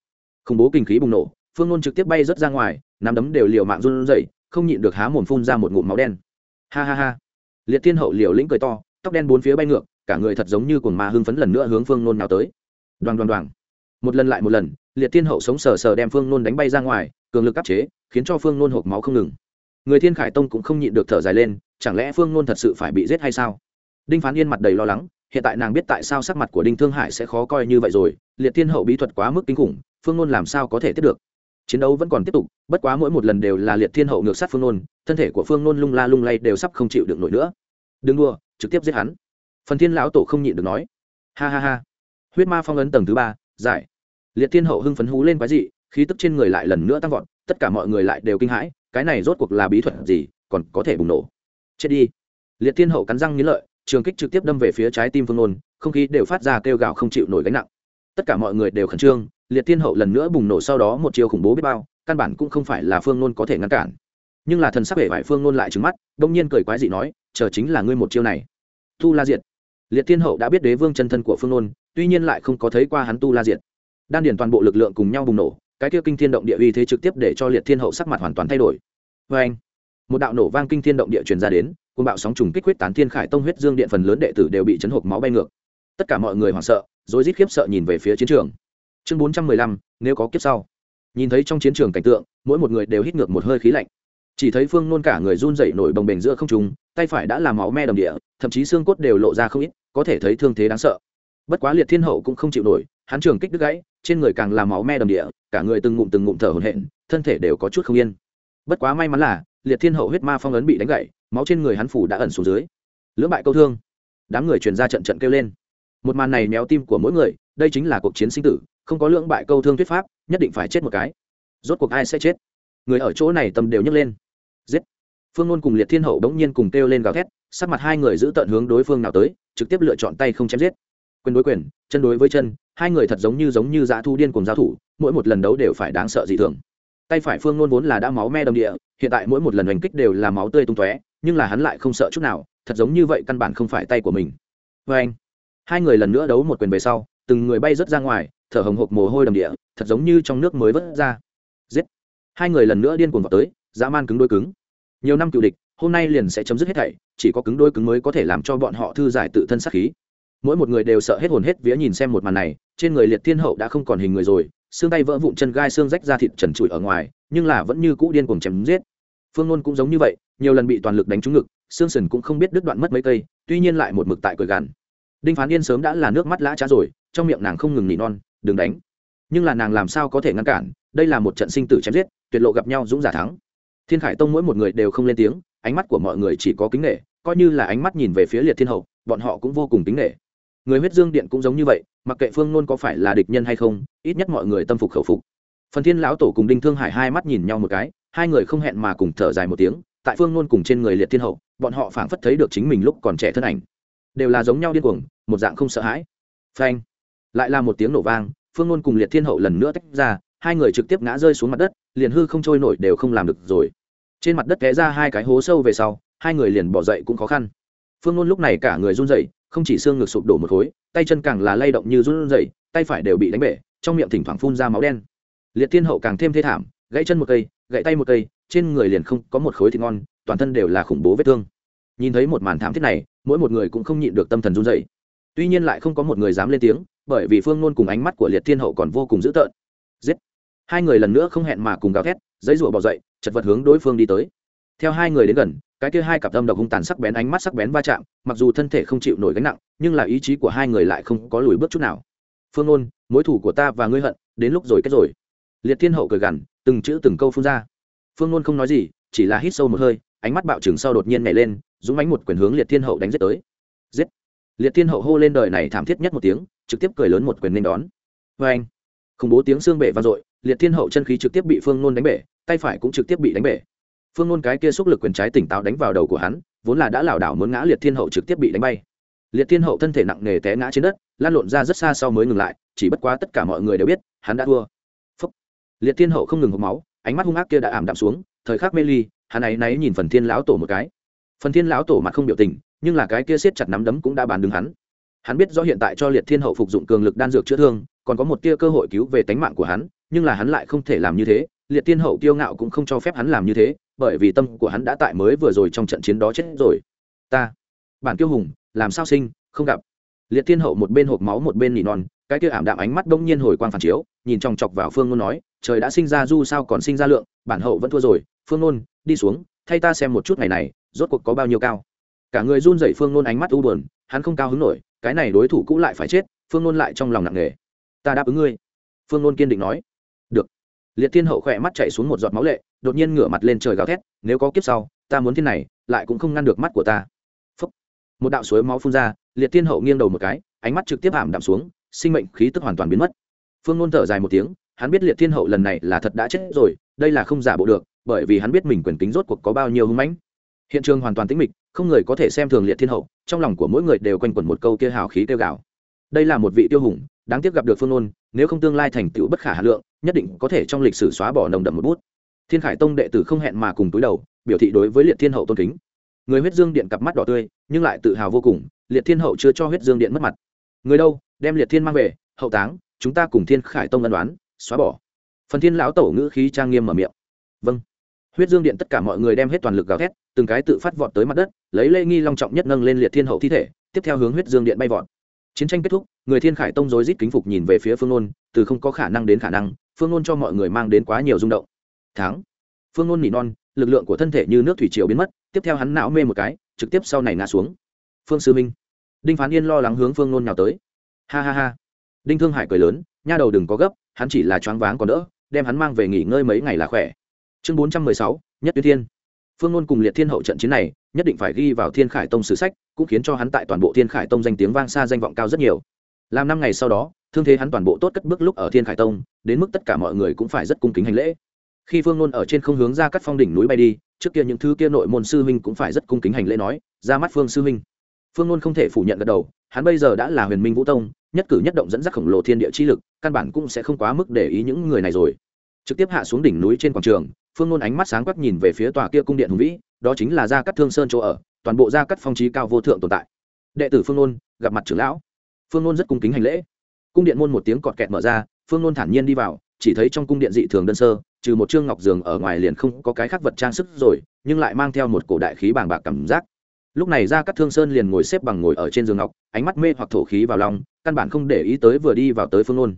khủng bố kinh khí bùng nổ, phương nôn trực tiếp bay rớt ra ngoài, nắm đấm đều liều mạng run rẩy, không nhịn được há mồm phun ra một ngụm máu đen. Ha ha ha. Liệt thiên hậu liều lĩnh cười to, tóc đen bốn phía bay ngược, cả người thật giống như cồn ma hưng phấn lần nữa hướng phương nôn nào tới. Đoàn đoàn đoàn một lần lại một lần, liệt thiên hậu sống sờ sờ đem phương nôn đánh bay ra ngoài, cường lực áp chế, khiến cho phương nôn hộp máu không ngừng. Người thiên khải tông cũng không nhịn được thở dài lên, chẳng lẽ phương nôn thật sự phải bị giết hay sao? Đinh phán yên mặt đầy lo lắng, hiện tại nàng biết tại sao sắc mặt của đinh thương hải sẽ khó coi như vậy rồi, liệt thiên hậu bí thuật quá mức kinh khủng, phương nôn làm sao có thể tiếp được? Chiến đấu vẫn còn tiếp tục, bất quá mỗi một lần đều là liệt thiên hậu ngược sát phương nôn, thân thể của phương nôn lung la lung lay đều sắp không chịu được nổi nữa. Đừng đua trực tiếp giết hắn. Phần thiên lão tổ không nhịn được nói. Ha ha ha. Huyết ma phong ấn tầng thứ ba giải. Liệt thiên hậu hưng phấn hú lên quái dị, khí tức trên người lại lần nữa tăng vọt, tất cả mọi người lại đều kinh hãi, cái này rốt cuộc là bí thuật gì, còn có thể bùng nổ. Chết đi. Liệt thiên hậu cắn răng nghĩ lợi, trường kích trực tiếp đâm về phía trái tim phương nôn, không khí đều phát ra kêu gào không chịu nổi gánh nặng. Tất cả mọi người đều khẩn trương, liệt thiên hậu lần nữa bùng nổ sau đó một chiều khủng bố biết bao, căn bản cũng không phải là phương nôn có thể ngăn cản. Nhưng là thần sắc hệ vải phương nôn lại trứng mắt, đông nhiên cười quái dị nói, chờ chính là ngươi một chiêu này. Thu la diệt liệt thiên hậu đã biết đế vương chân thân của phương nôn, tuy nhiên lại không có thấy qua hắn tu la diện. đan điền toàn bộ lực lượng cùng nhau bùng nổ, cái kia kinh thiên động địa uy thế trực tiếp để cho liệt thiên hậu sắc mặt hoàn toàn thay đổi. Vê anh, một đạo nổ vang kinh thiên động địa truyền ra đến cùng bạo sóng trùng kích huyết tán thiên khải tông huyết dương điện phần lớn đệ tử đều bị chấn hộp máu bay ngược. Tất cả mọi người hoảng sợ rồi rít khiếp sợ nhìn về phía chiến trường. Chương bốn trăm mười lăm, nếu có kiếp sau. Nhìn thấy trong chiến trường cảnh tượng, mỗi một người đều hít ngược một hơi khí lạnh. Chỉ thấy phương nôn cả người run dậy nổi bồng bềnh giữa không trùng tay phải đã làm máu me đầm địa, thậm chí xương cốt đều lộ ra không ít có thể thấy thương thế đáng sợ. Bất quá liệt thiên hậu cũng không chịu nổi, hắn trường kích đứt gãy, trên người càng làm máu me đầm địa, cả người từng ngụm từng ngụm thở hổn hển, thân thể đều có chút không yên. Bất quá may mắn là, liệt thiên hậu huyết ma phong ấn bị đánh gãy, máu trên người hắn phủ đã ẩn xuống dưới. Lưỡng bại câu thương. Đám người truyền ra trận trận kêu lên. Một màn này méo tim của mỗi người, đây chính là cuộc chiến sinh tử, không có lưỡng bại câu thương thuyết pháp, nhất định phải chết một cái. Rốt cuộc ai sẽ chết? Người ở chỗ này tâm đều nhấc lên. Giết. Phương ngôn cùng liệt thiên hậu đống nhiên cùng kêu lên gào thét sắc mặt hai người giữ tận hướng đối phương nào tới, trực tiếp lựa chọn tay không chém giết. Quyền đối quyền, chân đối với chân, hai người thật giống như giống như dã thu điên cùng giao thủ, mỗi một lần đấu đều phải đáng sợ dị thường. Tay phải phương luôn vốn là đã máu me đầm địa, hiện tại mỗi một lần hành kích đều là máu tươi tung tóe, nhưng là hắn lại không sợ chút nào, thật giống như vậy căn bản không phải tay của mình. Vê anh, hai người lần nữa đấu một quyền về sau, từng người bay rớt ra ngoài, thở hồng hộc mồ hôi đầm địa, thật giống như trong nước mới vớt ra. Giết. Hai người lần nữa điên cuồng vào tới, dã man cứng đôi cứng. Nhiều năm cựu địch hôm nay liền sẽ chấm dứt hết thảy, chỉ có cứng đôi cứng mới có thể làm cho bọn họ thư giải tự thân sát khí. Mỗi một người đều sợ hết hồn hết vía nhìn xem một màn này, trên người liệt thiên hậu đã không còn hình người rồi, xương tay vỡ vụn chân gai xương rách ra thịt trần trụi ở ngoài, nhưng là vẫn như cũ điên cuồng chém giết. Phương nôn cũng giống như vậy, nhiều lần bị toàn lực đánh trúng ngực, xương sần cũng không biết đứt đoạn mất mấy cây, tuy nhiên lại một mực tại cười gằn. Đinh phán yên sớm đã là nước mắt lã trá rồi, trong miệng nàng không ngừng nỉ non, đừng đánh. Nhưng là nàng làm sao có thể ngăn cản, đây là một trận sinh tử chém giết, tuyệt lộ gặp nhau dũng giả thắng. Thiên khải tông mỗi một người đều không lên tiếng ánh mắt của mọi người chỉ có kính nghệ coi như là ánh mắt nhìn về phía liệt thiên hậu, bọn họ cũng vô cùng kính nghệ người huyết dương điện cũng giống như vậy, mặc kệ phương nôn có phải là địch nhân hay không, ít nhất mọi người tâm phục khẩu phục. Phần thiên lão tổ cùng đinh thương hải hai mắt nhìn nhau một cái, hai người không hẹn mà cùng thở dài một tiếng, tại phương nôn cùng trên người liệt thiên hậu, bọn họ phảng phất thấy được chính mình lúc còn trẻ thân ảnh. Đều là giống nhau điên cuồng, một dạng không sợ hãi. Phanh! Lại là một tiếng nổ vang, phương nôn cùng liệt thiên hậu lần nữa tách ra, hai người trực tiếp ngã rơi xuống mặt đất, liền hư không trôi nổi đều không làm được rồi trên mặt đất té ra hai cái hố sâu về sau, hai người liền bỏ dậy cũng khó khăn. Phương nôn lúc này cả người run rẩy, không chỉ xương ngực sụp đổ một khối, tay chân càng là lay động như run rẩy, tay phải đều bị đánh bể, trong miệng thỉnh thoảng phun ra máu đen. Liệt thiên hậu càng thêm thê thảm, gãy chân một cây, gãy tay một cây, trên người liền không có một khối thịt ngon, toàn thân đều là khủng bố vết thương. Nhìn thấy một màn thảm thiết này, mỗi một người cũng không nhịn được tâm thần run rẩy. Tuy nhiên lại không có một người dám lên tiếng, bởi vì phương nôn cùng ánh mắt của liệt thiên hậu còn vô cùng dữ tợn. Giết! Hai người lần nữa không hẹn mà cùng gào thét giấy rủa bỏ dậy chật vật hướng đối phương đi tới. Theo hai người đến gần, cái kia hai cặp âm độc hung tàn sắc bén ánh mắt sắc bén va chạm, mặc dù thân thể không chịu nổi gánh nặng, nhưng là ý chí của hai người lại không có lùi bước chút nào. Phương ôn mối thủ của ta và ngươi hận, đến lúc rồi kết rồi. Liệt thiên hậu cười gằn, từng chữ từng câu phun ra. Phương ôn không nói gì, chỉ là hít sâu một hơi, ánh mắt bạo trừng sau đột nhiên nhảy lên, dũng ánh một quyền hướng liệt thiên hậu đánh giết tới. Giết! Liệt thiên hậu hô lên đời này thảm thiết nhất một tiếng, trực tiếp cười lớn một quyền nên đón. Vê anh khủng bố tiếng xương bể vang dội, liệt thiên hậu chân khí trực tiếp bị phương nôn đánh bể tay phải cũng trực tiếp bị đánh bể. Phương nôn cái kia xúc lực quyền trái tỉnh táo đánh vào đầu của hắn, vốn là đã lảo đảo muốn ngã liệt thiên hậu trực tiếp bị đánh bay. Liệt thiên hậu thân thể nặng nề té ngã trên đất, lan lộn ra rất xa sau mới ngừng lại, chỉ bất quá tất cả mọi người đều biết, hắn đã thua. Phúc. liệt thiên hậu không ngừng hộp máu, ánh mắt hung ác kia đã ảm đạm xuống, thời khắc mê ly, hắn ấy náy nhìn phần thiên lão tổ một cái. Phần thiên lão tổ mặt không biểu tình, nhưng là cái kia siết chặt nắm đấm cũng đã bàn đứng hắn. Hắn biết rõ hiện tại cho liệt thiên hậu phục dụng cường lực đan dược chữa thương, còn có một tia cơ hội cứu về tánh mạng của hắn, nhưng là hắn lại không thể làm như thế liệt thiên hậu kiêu ngạo cũng không cho phép hắn làm như thế, bởi vì tâm của hắn đã tại mới vừa rồi trong trận chiến đó chết rồi. Ta, bản kiêu hùng, làm sao sinh, không gặp. Liệt thiên hậu một bên hộp máu một bên nỉ non, cái kia ảm đạm ánh mắt đông nhiên hồi quang phản chiếu, nhìn chòng chọc vào phương ngôn nói, trời đã sinh ra du sao còn sinh ra lượng, bản hậu vẫn thua rồi. Phương ngôn đi xuống, thay ta xem một chút ngày này, rốt cuộc có bao nhiêu cao. Cả người run dậy phương ngôn ánh mắt u buồn, hắn không cao hứng nổi, cái này đối thủ cũ lại phải chết, phương ngôn lại trong lòng nặng nề. Ta đáp ứng ngươi. Phương ngôn kiên định nói liệt thiên hậu khỏe mắt chạy xuống một giọt máu lệ, đột nhiên ngửa mặt lên trời gào thét, nếu có kiếp sau, ta muốn thiên này, lại cũng không ngăn được mắt của ta. Phúc. một đạo suối máu phun ra, liệt thiên hậu nghiêng đầu một cái, ánh mắt trực tiếp ảm đạm xuống, sinh mệnh khí tức hoàn toàn biến mất. Phương ngôn thở dài một tiếng, hắn biết liệt thiên hậu lần này là thật đã chết rồi, đây là không giả bộ được, bởi vì hắn biết mình quyền kính rốt cuộc có bao nhiêu hưng mãnh. Hiện trường hoàn toàn tĩnh mịch, không người có thể xem thường liệt thiên hậu, trong lòng của mỗi người đều quanh quẩn một câu kia hào khí tiêu gạo. Đây là một vị tiêu hùng, đáng tiếc gặp được phương ôn nếu không tương lai thành tựu bất khả hà lượng nhất định có thể trong lịch sử xóa bỏ nồng đậm một bút. Thiên khải tông đệ tử không hẹn mà cùng túi đầu, biểu thị đối với liệt thiên hậu tôn kính. Người huyết dương điện cặp mắt đỏ tươi, nhưng lại tự hào vô cùng, liệt thiên hậu chưa cho huyết dương điện mất mặt. Người đâu, đem liệt thiên mang về, hậu táng, chúng ta cùng thiên khải tông ân đoán, xóa bỏ. Phần thiên lão tổ ngữ khí trang nghiêm mở miệng. Vâng. Huyết dương điện tất cả mọi người đem hết toàn lực gào thét, từng cái tự phát vọt tới mặt đất, lấy lê nghi long trọng nhất nâng lên liệt thiên hậu thi thể, tiếp theo hướng huyết dương điện bay vọt. Chiến tranh kết thúc, người thiên khải tông rối rít kính phục nhìn về phía phương nôn, từ không có khả năng đến khả năng phương nôn cho mọi người mang đến quá nhiều rung động. Tháng phương nôn nỉ non, lực lượng của thân thể như nước thủy triều biến mất, tiếp theo hắn não mê một cái, trực tiếp sau này ngã xuống. Phương sư minh. Đinh phán yên lo lắng hướng phương nôn nhào tới. Ha ha ha. Đinh thương hải cười lớn, nha đầu đừng có gấp, hắn chỉ là choáng váng còn đỡ, đem hắn mang về nghỉ ngơi mấy ngày là khỏe. Chương bốn trăm mười sáu, nhất tuyết thiên. Phương nôn cùng liệt thiên hậu trận chiến này, nhất định phải ghi vào thiên khải tông sử sách, cũng khiến cho hắn tại toàn bộ thiên khải tông danh tiếng vang xa danh vọng cao rất nhiều. Làm năm ngày sau đó, thương thế hắn toàn bộ tốt cất bước lúc ở thiên khải tông đến mức tất cả mọi người cũng phải rất cung kính hành lễ. Khi phương nôn ở trên không hướng ra các phong đỉnh núi bay đi, trước kia những thứ kia nội môn sư huynh cũng phải rất cung kính hành lễ nói, ra mắt phương sư huynh. Phương nôn không thể phủ nhận gật đầu, hắn bây giờ đã là huyền minh vũ tông, nhất cử nhất động dẫn dắt khổng lồ thiên địa chi lực, căn bản cũng sẽ không quá mức để ý những người này rồi. Trực tiếp hạ xuống đỉnh núi trên quảng trường, phương nôn ánh mắt sáng quắc nhìn về phía tòa kia cung điện hùng vĩ, đó chính là gia cắt thương sơn chỗ ở, toàn bộ gia cắt phong trí cao vô thượng tồn tại. Đệ tử phương nôn, gặp mặt trưởng lão. Phương nôn rất cung kính hành lễ. Cung điện môn một tiếng cọt kẹt mở ra phương nôn thản nhiên đi vào, chỉ thấy trong cung điện dị thường đơn sơ, trừ một chương ngọc giường ở ngoài liền không có cái khác vật trang sức rồi, nhưng lại mang theo một cổ đại khí bàng bạc cảm giác. Lúc này ra các thương sơn liền ngồi xếp bằng ngồi ở trên giường ngọc, ánh mắt mê hoặc thổ khí vào lòng, căn bản không để ý tới vừa đi vào tới phương nôn.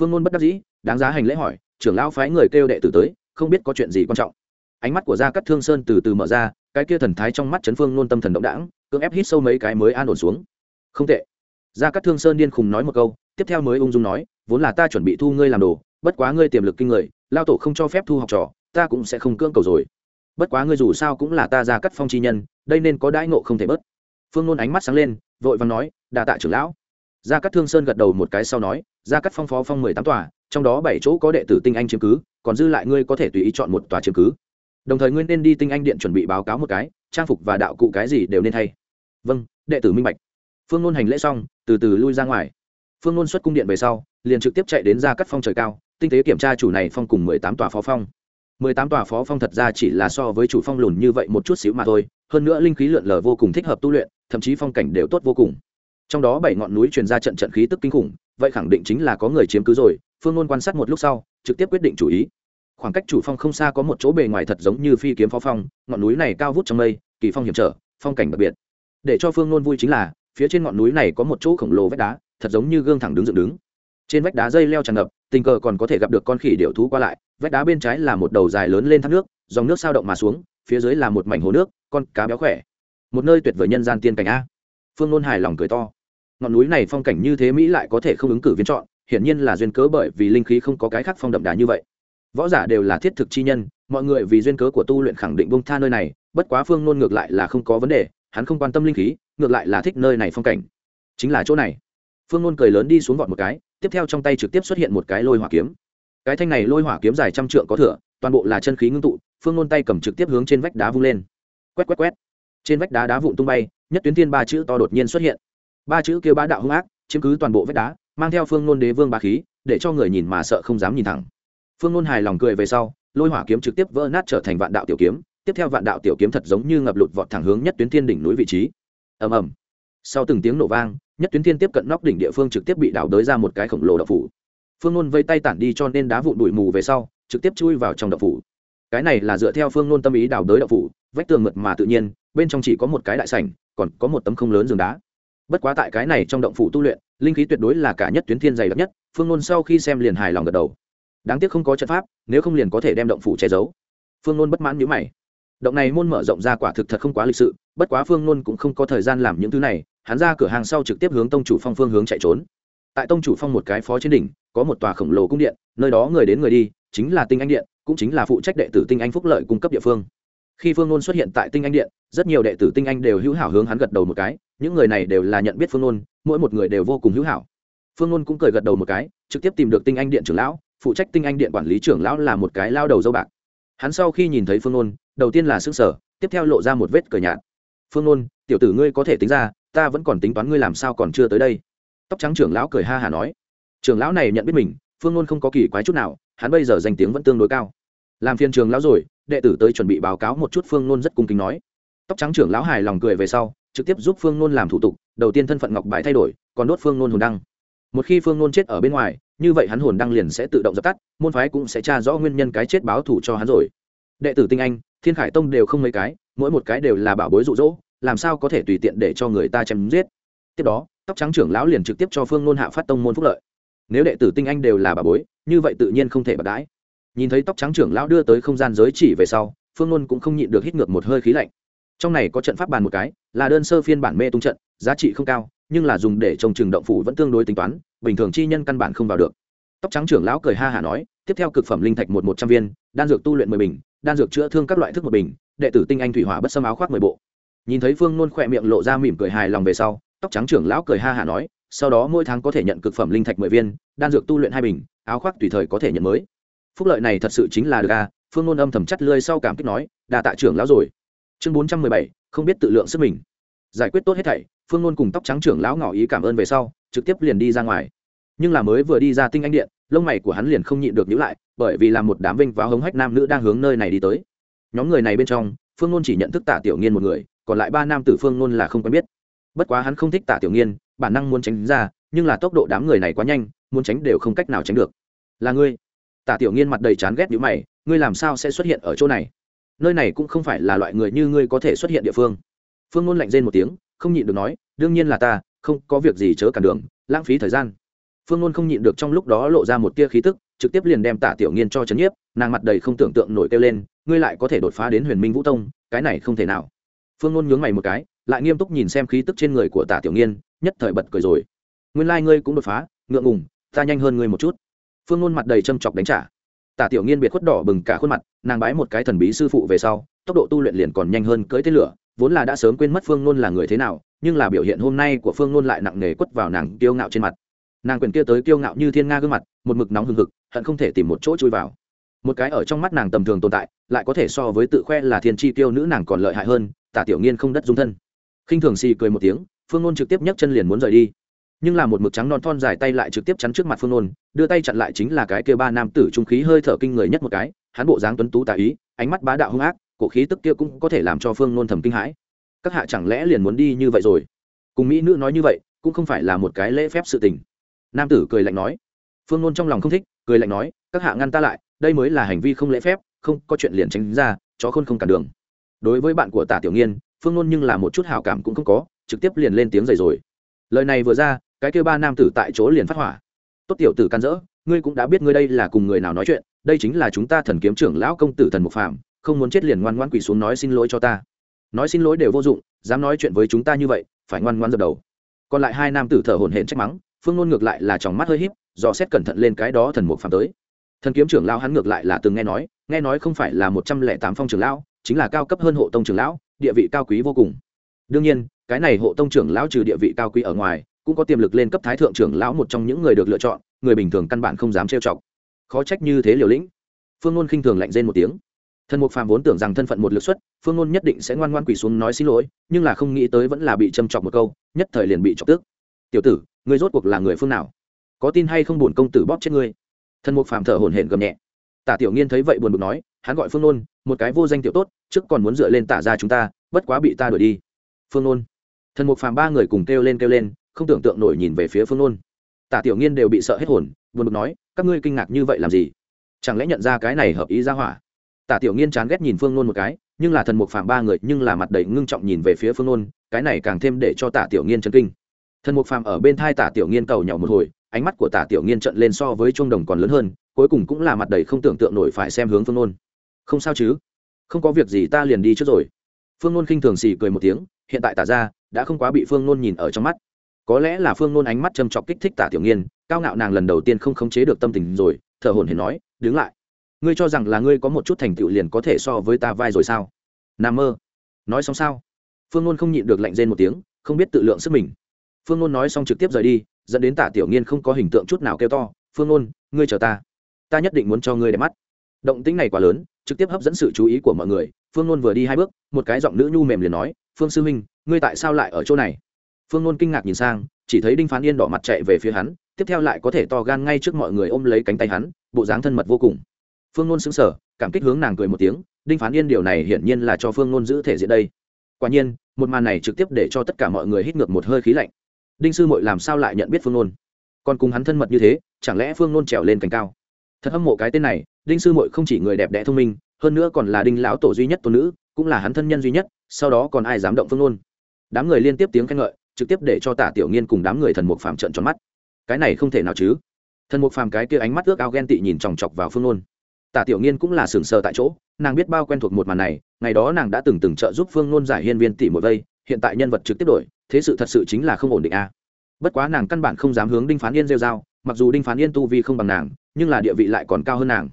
Phương nôn bất đắc dĩ, đáng giá hành lễ hỏi, trưởng lão phái người kêu đệ tử tới, không biết có chuyện gì quan trọng? Ánh mắt của gia cắt thương sơn từ từ mở ra, cái kia thần thái trong mắt chấn phương nôn tâm thần động đãng, cưỡng ép hít sâu mấy cái mới an ổn xuống. Không tệ. Gia cắt thương sơn điên khùng nói một câu tiếp theo mới ung dung nói, vốn là ta chuẩn bị thu ngươi làm đồ, bất quá ngươi tiềm lực kinh người, lao tổ không cho phép thu học trò, ta cũng sẽ không cưỡng cầu rồi. Bất quá ngươi dù sao cũng là ta gia cắt phong chi nhân, đây nên có đãi ngộ không thể bớt. Phương nôn ánh mắt sáng lên, vội vàng nói đà tạ trưởng lão. Gia cắt thương sơn gật đầu một cái sau nói, gia cắt phong phó phong mười tám tòa, trong đó bảy chỗ có đệ tử tinh anh chiếm cứ, còn dư lại ngươi có thể tùy ý chọn một tòa chiếm cứ. Đồng thời ngươi nên đi tinh anh điện chuẩn bị báo cáo một cái, trang phục và đạo cụ cái gì đều nên thay. Vâng đệ tử minh bạch. Phương nôn hành lễ xong, từ từ lui ra ngoài phương ngôn xuất cung điện về sau, liền trực tiếp chạy đến ra cắt phong trời cao, tinh tế kiểm tra chủ này phong cùng mười tám tòa phó phong. mười tám tòa phó phong thật ra chỉ là so với chủ phong lùn như vậy một chút xíu mà thôi, hơn nữa linh khí lượn lờ vô cùng thích hợp tu luyện, thậm chí phong cảnh đều tốt vô cùng. Trong đó bảy ngọn núi truyền ra trận trận khí tức kinh khủng, vậy khẳng định chính là có người chiếm cứ rồi, phương ngôn quan sát một lúc sau, trực tiếp quyết định chủ ý. Khoảng cách chủ phong không xa có một chỗ bề ngoài thật giống như phi kiếm phó phong, ngọn núi này cao vút trong mây, kỳ phong hiểm trở, phong cảnh đặc biệt. Để cho phương ngôn vui chính là, phía trên ngọn núi này có một chỗ khổng lồ vách đá thật giống như gương thẳng đứng dựng đứng. Trên vách đá dây leo tràn ngập, tình cờ còn có thể gặp được con khỉ điệu thú qua lại. Vách đá bên trái là một đầu dài lớn lên thác nước, dòng nước sao động mà xuống, phía dưới là một mảnh hồ nước, con cá béo khỏe. Một nơi tuyệt vời nhân gian tiên cảnh a. Phương nôn hài lòng cười to. Ngọn núi này phong cảnh như thế mỹ lại có thể không ứng cử viên chọn, hiển nhiên là duyên cớ bởi vì linh khí không có cái khác phong đậm đà như vậy. Võ giả đều là thiết thực chi nhân, mọi người vì duyên cớ của tu luyện khẳng định bông tha nơi này, bất quá phương nôn ngược lại là không có vấn đề, hắn không quan tâm linh khí, ngược lại là thích nơi này phong cảnh. Chính là chỗ này phương nôn cười lớn đi xuống vọt một cái, tiếp theo trong tay trực tiếp xuất hiện một cái lôi hỏa kiếm. Cái thanh này lôi hỏa kiếm dài trăm trượng có thửa toàn bộ là chân khí ngưng tụ, phương nôn tay cầm trực tiếp hướng trên vách đá vung lên. Quét quét quét. Trên vách đá đá vụn tung bay, nhất tuyến tiên ba chữ to đột nhiên xuất hiện. Ba chữ kêu bá đạo hung ác, chiếm cứ toàn bộ vách đá, mang theo phương nôn đế vương ba khí, để cho người nhìn mà sợ không dám nhìn thẳng. Phương nôn hài lòng cười về sau, lôi hỏa kiếm trực tiếp vỡ nát trở thành vạn đạo tiểu kiếm, tiếp theo vạn đạo tiểu kiếm thật giống như ngập lụt vọt thẳng hướng nhất tuyến thiên đỉnh núi vị trí. Ầm ầm. Sau từng tiếng nổ vang nhất tuyến thiên tiếp cận nóc đỉnh địa phương trực tiếp bị đảo đới ra một cái khổng lồ đậu phủ. Phương nôn vây tay tản đi cho nên đá vụn đuổi mù về sau, trực tiếp chui vào trong đậu phủ. Cái này là dựa theo phương nôn tâm ý đào đới đậu phủ, vách tường mượt mà tự nhiên, bên trong chỉ có một cái đại sảnh, còn có một tấm không lớn giường đá. Bất quá tại cái này trong động phủ tu luyện, linh khí tuyệt đối là cả nhất tuyến thiên dày đặc nhất, phương nôn sau khi xem liền hài lòng gật đầu. Đáng tiếc không có trận pháp, nếu không liền có thể đem động phủ che giấu. Phương nôn bất mãn nhữ mày. Động này môn mở rộng ra quả thực thật không quá lịch sự, bất quá phương nôn cũng không có thời gian làm những thứ này hắn ra cửa hàng sau trực tiếp hướng tông chủ phong phương hướng chạy trốn. Tại tông chủ phong một cái phó trên đỉnh, có một tòa khổng lồ cung điện, nơi đó người đến người đi, chính là tinh anh điện, cũng chính là phụ trách đệ tử tinh anh phúc lợi cung cấp địa phương. Khi phương nôn xuất hiện tại tinh anh điện, rất nhiều đệ tử tinh anh đều hữu hảo hướng hắn gật đầu một cái, những người này đều là nhận biết phương nôn, mỗi một người đều vô cùng hữu hảo. Phương nôn cũng cười gật đầu một cái, trực tiếp tìm được tinh anh điện trưởng lão, phụ trách tinh anh điện quản lý trưởng lão là một cái lao đầu dâu bạc. Hắn sau khi nhìn thấy phương nôn, đầu tiên là s ư n g sở tiếp theo lộ ra một vết cờ nhạt phương nôn, tiểu tử ngươi có thể tính ra, ta vẫn còn tính toán ngươi làm sao còn chưa tới đây. Tóc trắng trưởng lão cười ha hà nói. Trưởng lão này nhận biết mình, phương nôn không có kỳ quái chút nào, hắn bây giờ danh tiếng vẫn tương đối cao. Làm phiên trường lão rồi, đệ tử tới chuẩn bị báo cáo một chút phương nôn rất cung kính nói. Tóc trắng trưởng lão hài lòng cười về sau, trực tiếp giúp phương nôn làm thủ tục, đầu tiên thân phận ngọc bài thay đổi, còn đốt phương nôn hồn đăng. Một khi phương nôn chết ở bên ngoài, như vậy hắn hồn đăng liền sẽ tự động dập tắt, môn phái cũng sẽ tra rõ nguyên nhân cái chết báo thủ cho hắn rồi. Đệ tử tinh anh, thiên khải tông đều không mấy cái mỗi một cái đều là bảo bối rụ rỗ, làm sao có thể tùy tiện để cho người ta chém giết? Tiếp đó, tóc trắng trưởng lão liền trực tiếp cho phương nôn hạ phát tông môn phúc lợi. Nếu đệ tử tinh anh đều là bà bối, như vậy tự nhiên không thể bạc đãi. Nhìn thấy tóc trắng trưởng lão đưa tới không gian giới chỉ về sau, phương nôn cũng không nhịn được hít ngược một hơi khí lạnh. Trong này có trận pháp bàn một cái, là đơn sơ phiên bản mê tung trận, giá trị không cao, nhưng là dùng để trồng trường động phủ vẫn tương đối tính toán, bình thường chi nhân căn bản không vào được. Tóc trắng trưởng lão cười ha hả nói, tiếp theo cực phẩm linh thạch một một trăm viên, đan dược tu luyện mười bình, đan dược chữa thương các loại thức một bình đệ tử tinh anh thủy hỏa bất xâm áo khoác mười bộ. Nhìn thấy phương nôn khỏe miệng lộ ra mỉm cười hài lòng về sau, tóc trắng trưởng lão cười ha hả nói, sau đó mỗi tháng có thể nhận cực phẩm linh thạch mười viên, đan dược tu luyện hai bình, áo khoác tùy thời có thể nhận mới. Phúc lợi này thật sự chính là được a phương nôn âm thầm chắt lơi sau cảm kích nói đà tạ trưởng lão rồi. Chương bốn trăm mười bảy, không biết tự lượng sức mình. Giải quyết tốt hết thảy, phương nôn cùng tóc trắng trưởng lão ngỏ ý cảm ơn về sau, trực tiếp liền đi ra ngoài. Nhưng là mới vừa đi ra tinh anh điện, lông mày của hắn liền không nhịn được nhữ lại, bởi vì là một đám vinh và hống hách nam nữ đang hướng nơi này đi tới nhóm người này bên trong, phương nôn chỉ nhận thức tả tiểu nghiên một người, còn lại ba nam tử phương nôn là không quen biết. Bất quá hắn không thích tả tiểu nghiên, bản năng muốn tránh ra, nhưng là tốc độ đám người này quá nhanh, muốn tránh đều không cách nào tránh được. Là ngươi? Tả tiểu nghiên mặt đầy chán ghét nhữ mày, ngươi làm sao sẽ xuất hiện ở chỗ này? Nơi này cũng không phải là loại người như ngươi có thể xuất hiện địa phương. Phương nôn lạnh rên một tiếng, không nhịn được nói, đương nhiên là ta, không có việc gì chớ cản đường, lãng phí thời gian. Phương nôn không nhịn được trong lúc đó lộ ra một tia khí tức trực tiếp liền đem tả tiểu nghiên cho chấn nhiếp, nàng mặt đầy không tưởng tượng nổi kêu lên, ngươi lại có thể đột phá đến huyền minh vũ tông, cái này không thể nào. Phương Luân nhướng mày một cái, lại nghiêm túc nhìn xem khí tức trên người của tả tiểu nghiên, nhất thời bật cười rồi. Nguyên lai ngươi cũng đột phá, ngượng ngùng, ta nhanh hơn ngươi một chút. Phương Luân mặt đầy châm chọc đánh trả. Tả tiểu nghiên biệt khuất đỏ bừng cả khuôn mặt, nàng bái một cái thần bí sư phụ về sau, tốc độ tu luyện liền còn nhanh hơn cưỡi tên lửa, vốn là đã sớm quên mất phương Luân là người thế nào, nhưng là biểu hiện hôm nay của phương Luân lại nặng nề quất vào nàng kiêu ngạo trên mặt. Nàng quyền kia tới kiêu ngạo như thiên nga gương mặt một mực nóng hừng hực, hận không thể tìm một chỗ chui vào. Một cái ở trong mắt nàng tầm thường tồn tại, lại có thể so với tự khoe là thiên chi tiêu nữ nàng còn lợi hại hơn, tả tiểu nghiên không đất dung thân. Khinh thường xì cười một tiếng, phương nôn trực tiếp nhấc chân liền muốn rời đi. Nhưng là một mực trắng non thon dài tay lại trực tiếp chắn trước mặt phương nôn, đưa tay chặn lại chính là cái kia ba nam tử trung khí hơi thở kinh người nhất một cái, hắn bộ dáng tuấn tú tà ý, ánh mắt bá đạo hung ác, cổ khí tức kia cũng có thể làm cho phương nôn thầm kinh hãi. Các hạ chẳng lẽ liền muốn đi như vậy rồi? Cùng mỹ nữ nói như vậy, cũng không phải là một cái lễ phép sự tình. Nam tử cười lạnh nói phương nôn trong lòng không thích, cười lạnh nói, các hạ ngăn ta lại, đây mới là hành vi không lễ phép, không có chuyện liền tránh ra, chó khôn không cản đường. Đối với bạn của tả tiểu nghiên, phương nôn nhưng là một chút hảo cảm cũng không có, trực tiếp liền lên tiếng dày rồi. Lời này vừa ra, cái kêu ba nam tử tại chỗ liền phát hỏa. Tốt tiểu tử can dỡ, ngươi cũng đã biết ngươi đây là cùng người nào nói chuyện, đây chính là chúng ta thần kiếm trưởng lão công tử thần mục phạm không muốn chết liền ngoan ngoan quỳ xuống nói xin lỗi cho ta. Nói xin lỗi đều vô dụng, dám nói chuyện với chúng ta như vậy, phải ngoan ngoan dập đầu. Còn lại hai nam tử thở hổn hển trách mắng, phương nôn ngược lại là tròng mắt hơi híp dò xét cẩn thận lên cái đó thần mục phàm tới. Thần kiếm trưởng lão hắn ngược lại là từng nghe nói nghe nói không phải là một trăm lẻ tám phong trưởng lão, chính là cao cấp hơn hộ tông trưởng lão, địa vị cao quý vô cùng. Đương nhiên, cái này hộ tông trưởng lão trừ địa vị cao quý ở ngoài, cũng có tiềm lực lên cấp thái thượng trưởng lão một trong những người được lựa chọn, người bình thường căn bản không dám trêu chọc. Khó trách như thế liều lĩnh. Phương ngôn khinh thường lạnh rên một tiếng. Thần mục phàm vốn tưởng rằng thân phận một lực xuất, phương ngôn nhất định sẽ ngoan ngoan quỳ xuống nói xin lỗi, nhưng là không nghĩ tới vẫn là bị châm chọc một câu, nhất thời liền bị chọc tức. Tiểu tử, ngươi rốt cuộc là người phương nào? Có tin hay không buồn công tử bóp chết ngươi? Thần mục phàm thở hổn hển gầm nhẹ. Tả tiểu nghiên thấy vậy buồn bực nói, hắn gọi phương nôn, một cái vô danh tiểu tốt, trước còn muốn dựa lên tả ra chúng ta, bất quá bị ta đuổi đi. Phương nôn. Thần mục phàm ba người cùng kêu lên kêu lên, không tưởng tượng nổi nhìn về phía phương nôn. Tả tiểu nghiên đều bị sợ hết hồn, buồn bực nói, các ngươi kinh ngạc như vậy làm gì? Chẳng lẽ nhận ra cái này hợp ý ra hỏa? Tả tiểu nghiên chán ghét nhìn phương nôn một cái, nhưng là thần mục phàm ba người nhưng là mặt đầy ngưng trọng nhìn về phía phương nôn, cái này càng thêm để cho tả tiểu nghiên chấn kinh. Thần mục phàm ở bên thai tả tiểu nghiên cầu nhỏ một hồi ánh mắt của tả tiểu nghiên trận lên so với chuông đồng còn lớn hơn, cuối cùng cũng là mặt đầy không tưởng tượng nổi phải xem hướng phương nôn. Không sao chứ? Không có việc gì ta liền đi trước rồi. Phương nôn khinh thường xì cười một tiếng, hiện tại tả ra, đã không quá bị phương nôn nhìn ở trong mắt. Có lẽ là phương nôn ánh mắt châm chọc kích thích tả tiểu nghiên, cao ngạo nàng lần đầu tiên không khống chế được tâm tình rồi, thở hồn hển nói, đứng lại. Ngươi cho rằng là ngươi có một chút thành tựu liền có thể so với ta vai rồi sao? N a mơ. Nói xong sao? Phương nôn không nhịn được lạnh rên một tiếng, không biết tự lượng sức mình. Phương nôn nói xong trực tiếp rời đi dẫn đến tả tiểu nghiên không có hình tượng chút nào kêu to, phương ôn ngươi chờ ta. Ta nhất định muốn cho ngươi đẹp mắt. Động tĩnh này quá lớn, trực tiếp hấp dẫn sự chú ý của mọi người. Phương ôn vừa đi hai bước, một cái giọng nữ nhu mềm liền nói, phương sư huynh, ngươi tại sao lại ở chỗ này? Phương ôn kinh ngạc nhìn sang, chỉ thấy đinh phán yên đỏ mặt chạy về phía hắn, tiếp theo lại có thể to gan ngay trước mọi người ôm lấy cánh tay hắn, bộ dáng thân mật vô cùng. Phương nôn xứng sở cảm kích hướng nàng cười một tiếng, đinh phán yên, điều này hiển nhiên là cho phương nôn giữ thể diện đây. Quả nhiên, một màn này trực tiếp để cho tất cả mọi người hít ngược một hơi khí lạnh đinh sư mội làm sao lại nhận biết phương nôn? Còn cùng hắn thân mật như thế, chẳng lẽ phương nôn trèo lên cành cao? Thật hâm mộ cái tên này, đinh sư mội không chỉ người đẹp đẽ thông minh, hơn nữa còn là đinh lão tổ duy nhất tôn nữ, cũng là hắn thân nhân duy nhất, sau đó còn ai dám động phương nôn? Đám người liên tiếp tiếng khen ngợi, trực tiếp để cho tả tiểu nghiên cùng đám người thần mục phàm trận tròn mắt. Cái này không thể nào chứ. Thần mục phàm cái kia ánh mắt ước ao ghen tị nhìn chòng chọc vào phương nôn. Tả tiểu nghiên cũng là sừng sờ tại chỗ, nàng biết bao quen thuộc một màn này, ngày đó nàng đã từng từng trợ giúp phương nôn giải hiên viên tỷ một vây, hiện tại nhân vật trực tiếp đổi thế sự thật sự chính là không ổn định a bất quá nàng căn bản không dám hướng đinh phán yên rêu r a o mặc dù đinh phán yên tu vi không bằng nàng, nhưng là địa vị lại còn cao hơn nàng.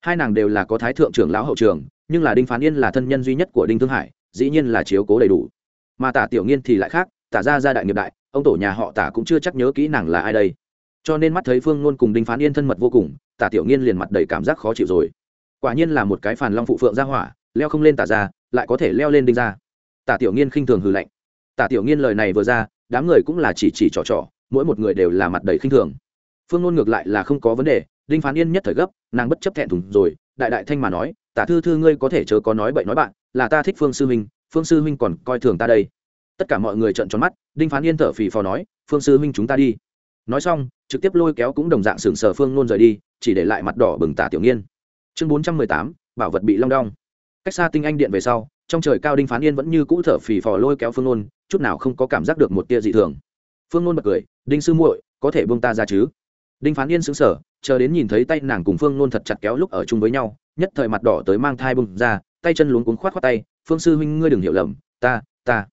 Hai nàng đều là có thái thượng trưởng lão hậu trường, nhưng là đinh phán yên là thân nhân duy nhất của đinh thương hải, dĩ nhiên là chiếu cố đầy đủ. Mà tả tiểu nghiên thì lại khác, tả ra gia đại nghiệp đại, ông tổ nhà họ tả cũng chưa chắc nhớ kỹ nàng là ai đây. Cho nên mắt thấy phương nôn cùng đinh phán yên thân mật vô cùng, tả tiểu nghiên liền mặt đầy cảm giác khó chịu rồi. Quả nhiên là một cái phản long phụ phượng ra hỏa, leo không lên tả ra lại có thể leo lên đinh ra tả tiểu nghiên khinh thường hừ lạnh tả tiểu nghiên lời này vừa ra, đám người cũng là chỉ chỉ trò trò, mỗi một người đều là mặt đầy khinh thường. Phương nôn ngược lại là không có vấn đề, đinh phán yên nhất thời gấp, nàng bất chấp thẹn thùng rồi, đại đại thanh mà nói, tả thư thư ngươi có thể chớ có nói bậy nói bạn, là ta thích phương sư huynh phương sư huynh còn coi thường ta đây. Tất cả mọi người trợn tròn mắt, đinh phán yên thở phì phò nói, phương sư huynh chúng ta đi. Nói xong, trực tiếp lôi kéo cũng đồng dạng sừng sờ phương nôn rời đi, chỉ để lại mặt đỏ bừng tả tiểu nghiên. Chương bốn trăm mười tám, bảo vật bị long đong. Cách xa tinh anh điện về sau trong trời cao đinh phán yên vẫn như cũ thở phì phò lôi kéo phương nôn, chút nào không có cảm giác được một tia dị thường. Phương nôn bật cười, đinh sư muội, có thể buông ta ra chứ? Đinh phán yên xứng sở chờ đến nhìn thấy tay nàng cùng phương nôn thật chặt kéo lúc ở chung với nhau, nhất thời mặt đỏ tới mang thai bung ra, tay chân luống cuống khoát khoát tay, phương sư huynh ngươi đừng hiểu lầm, ta ta,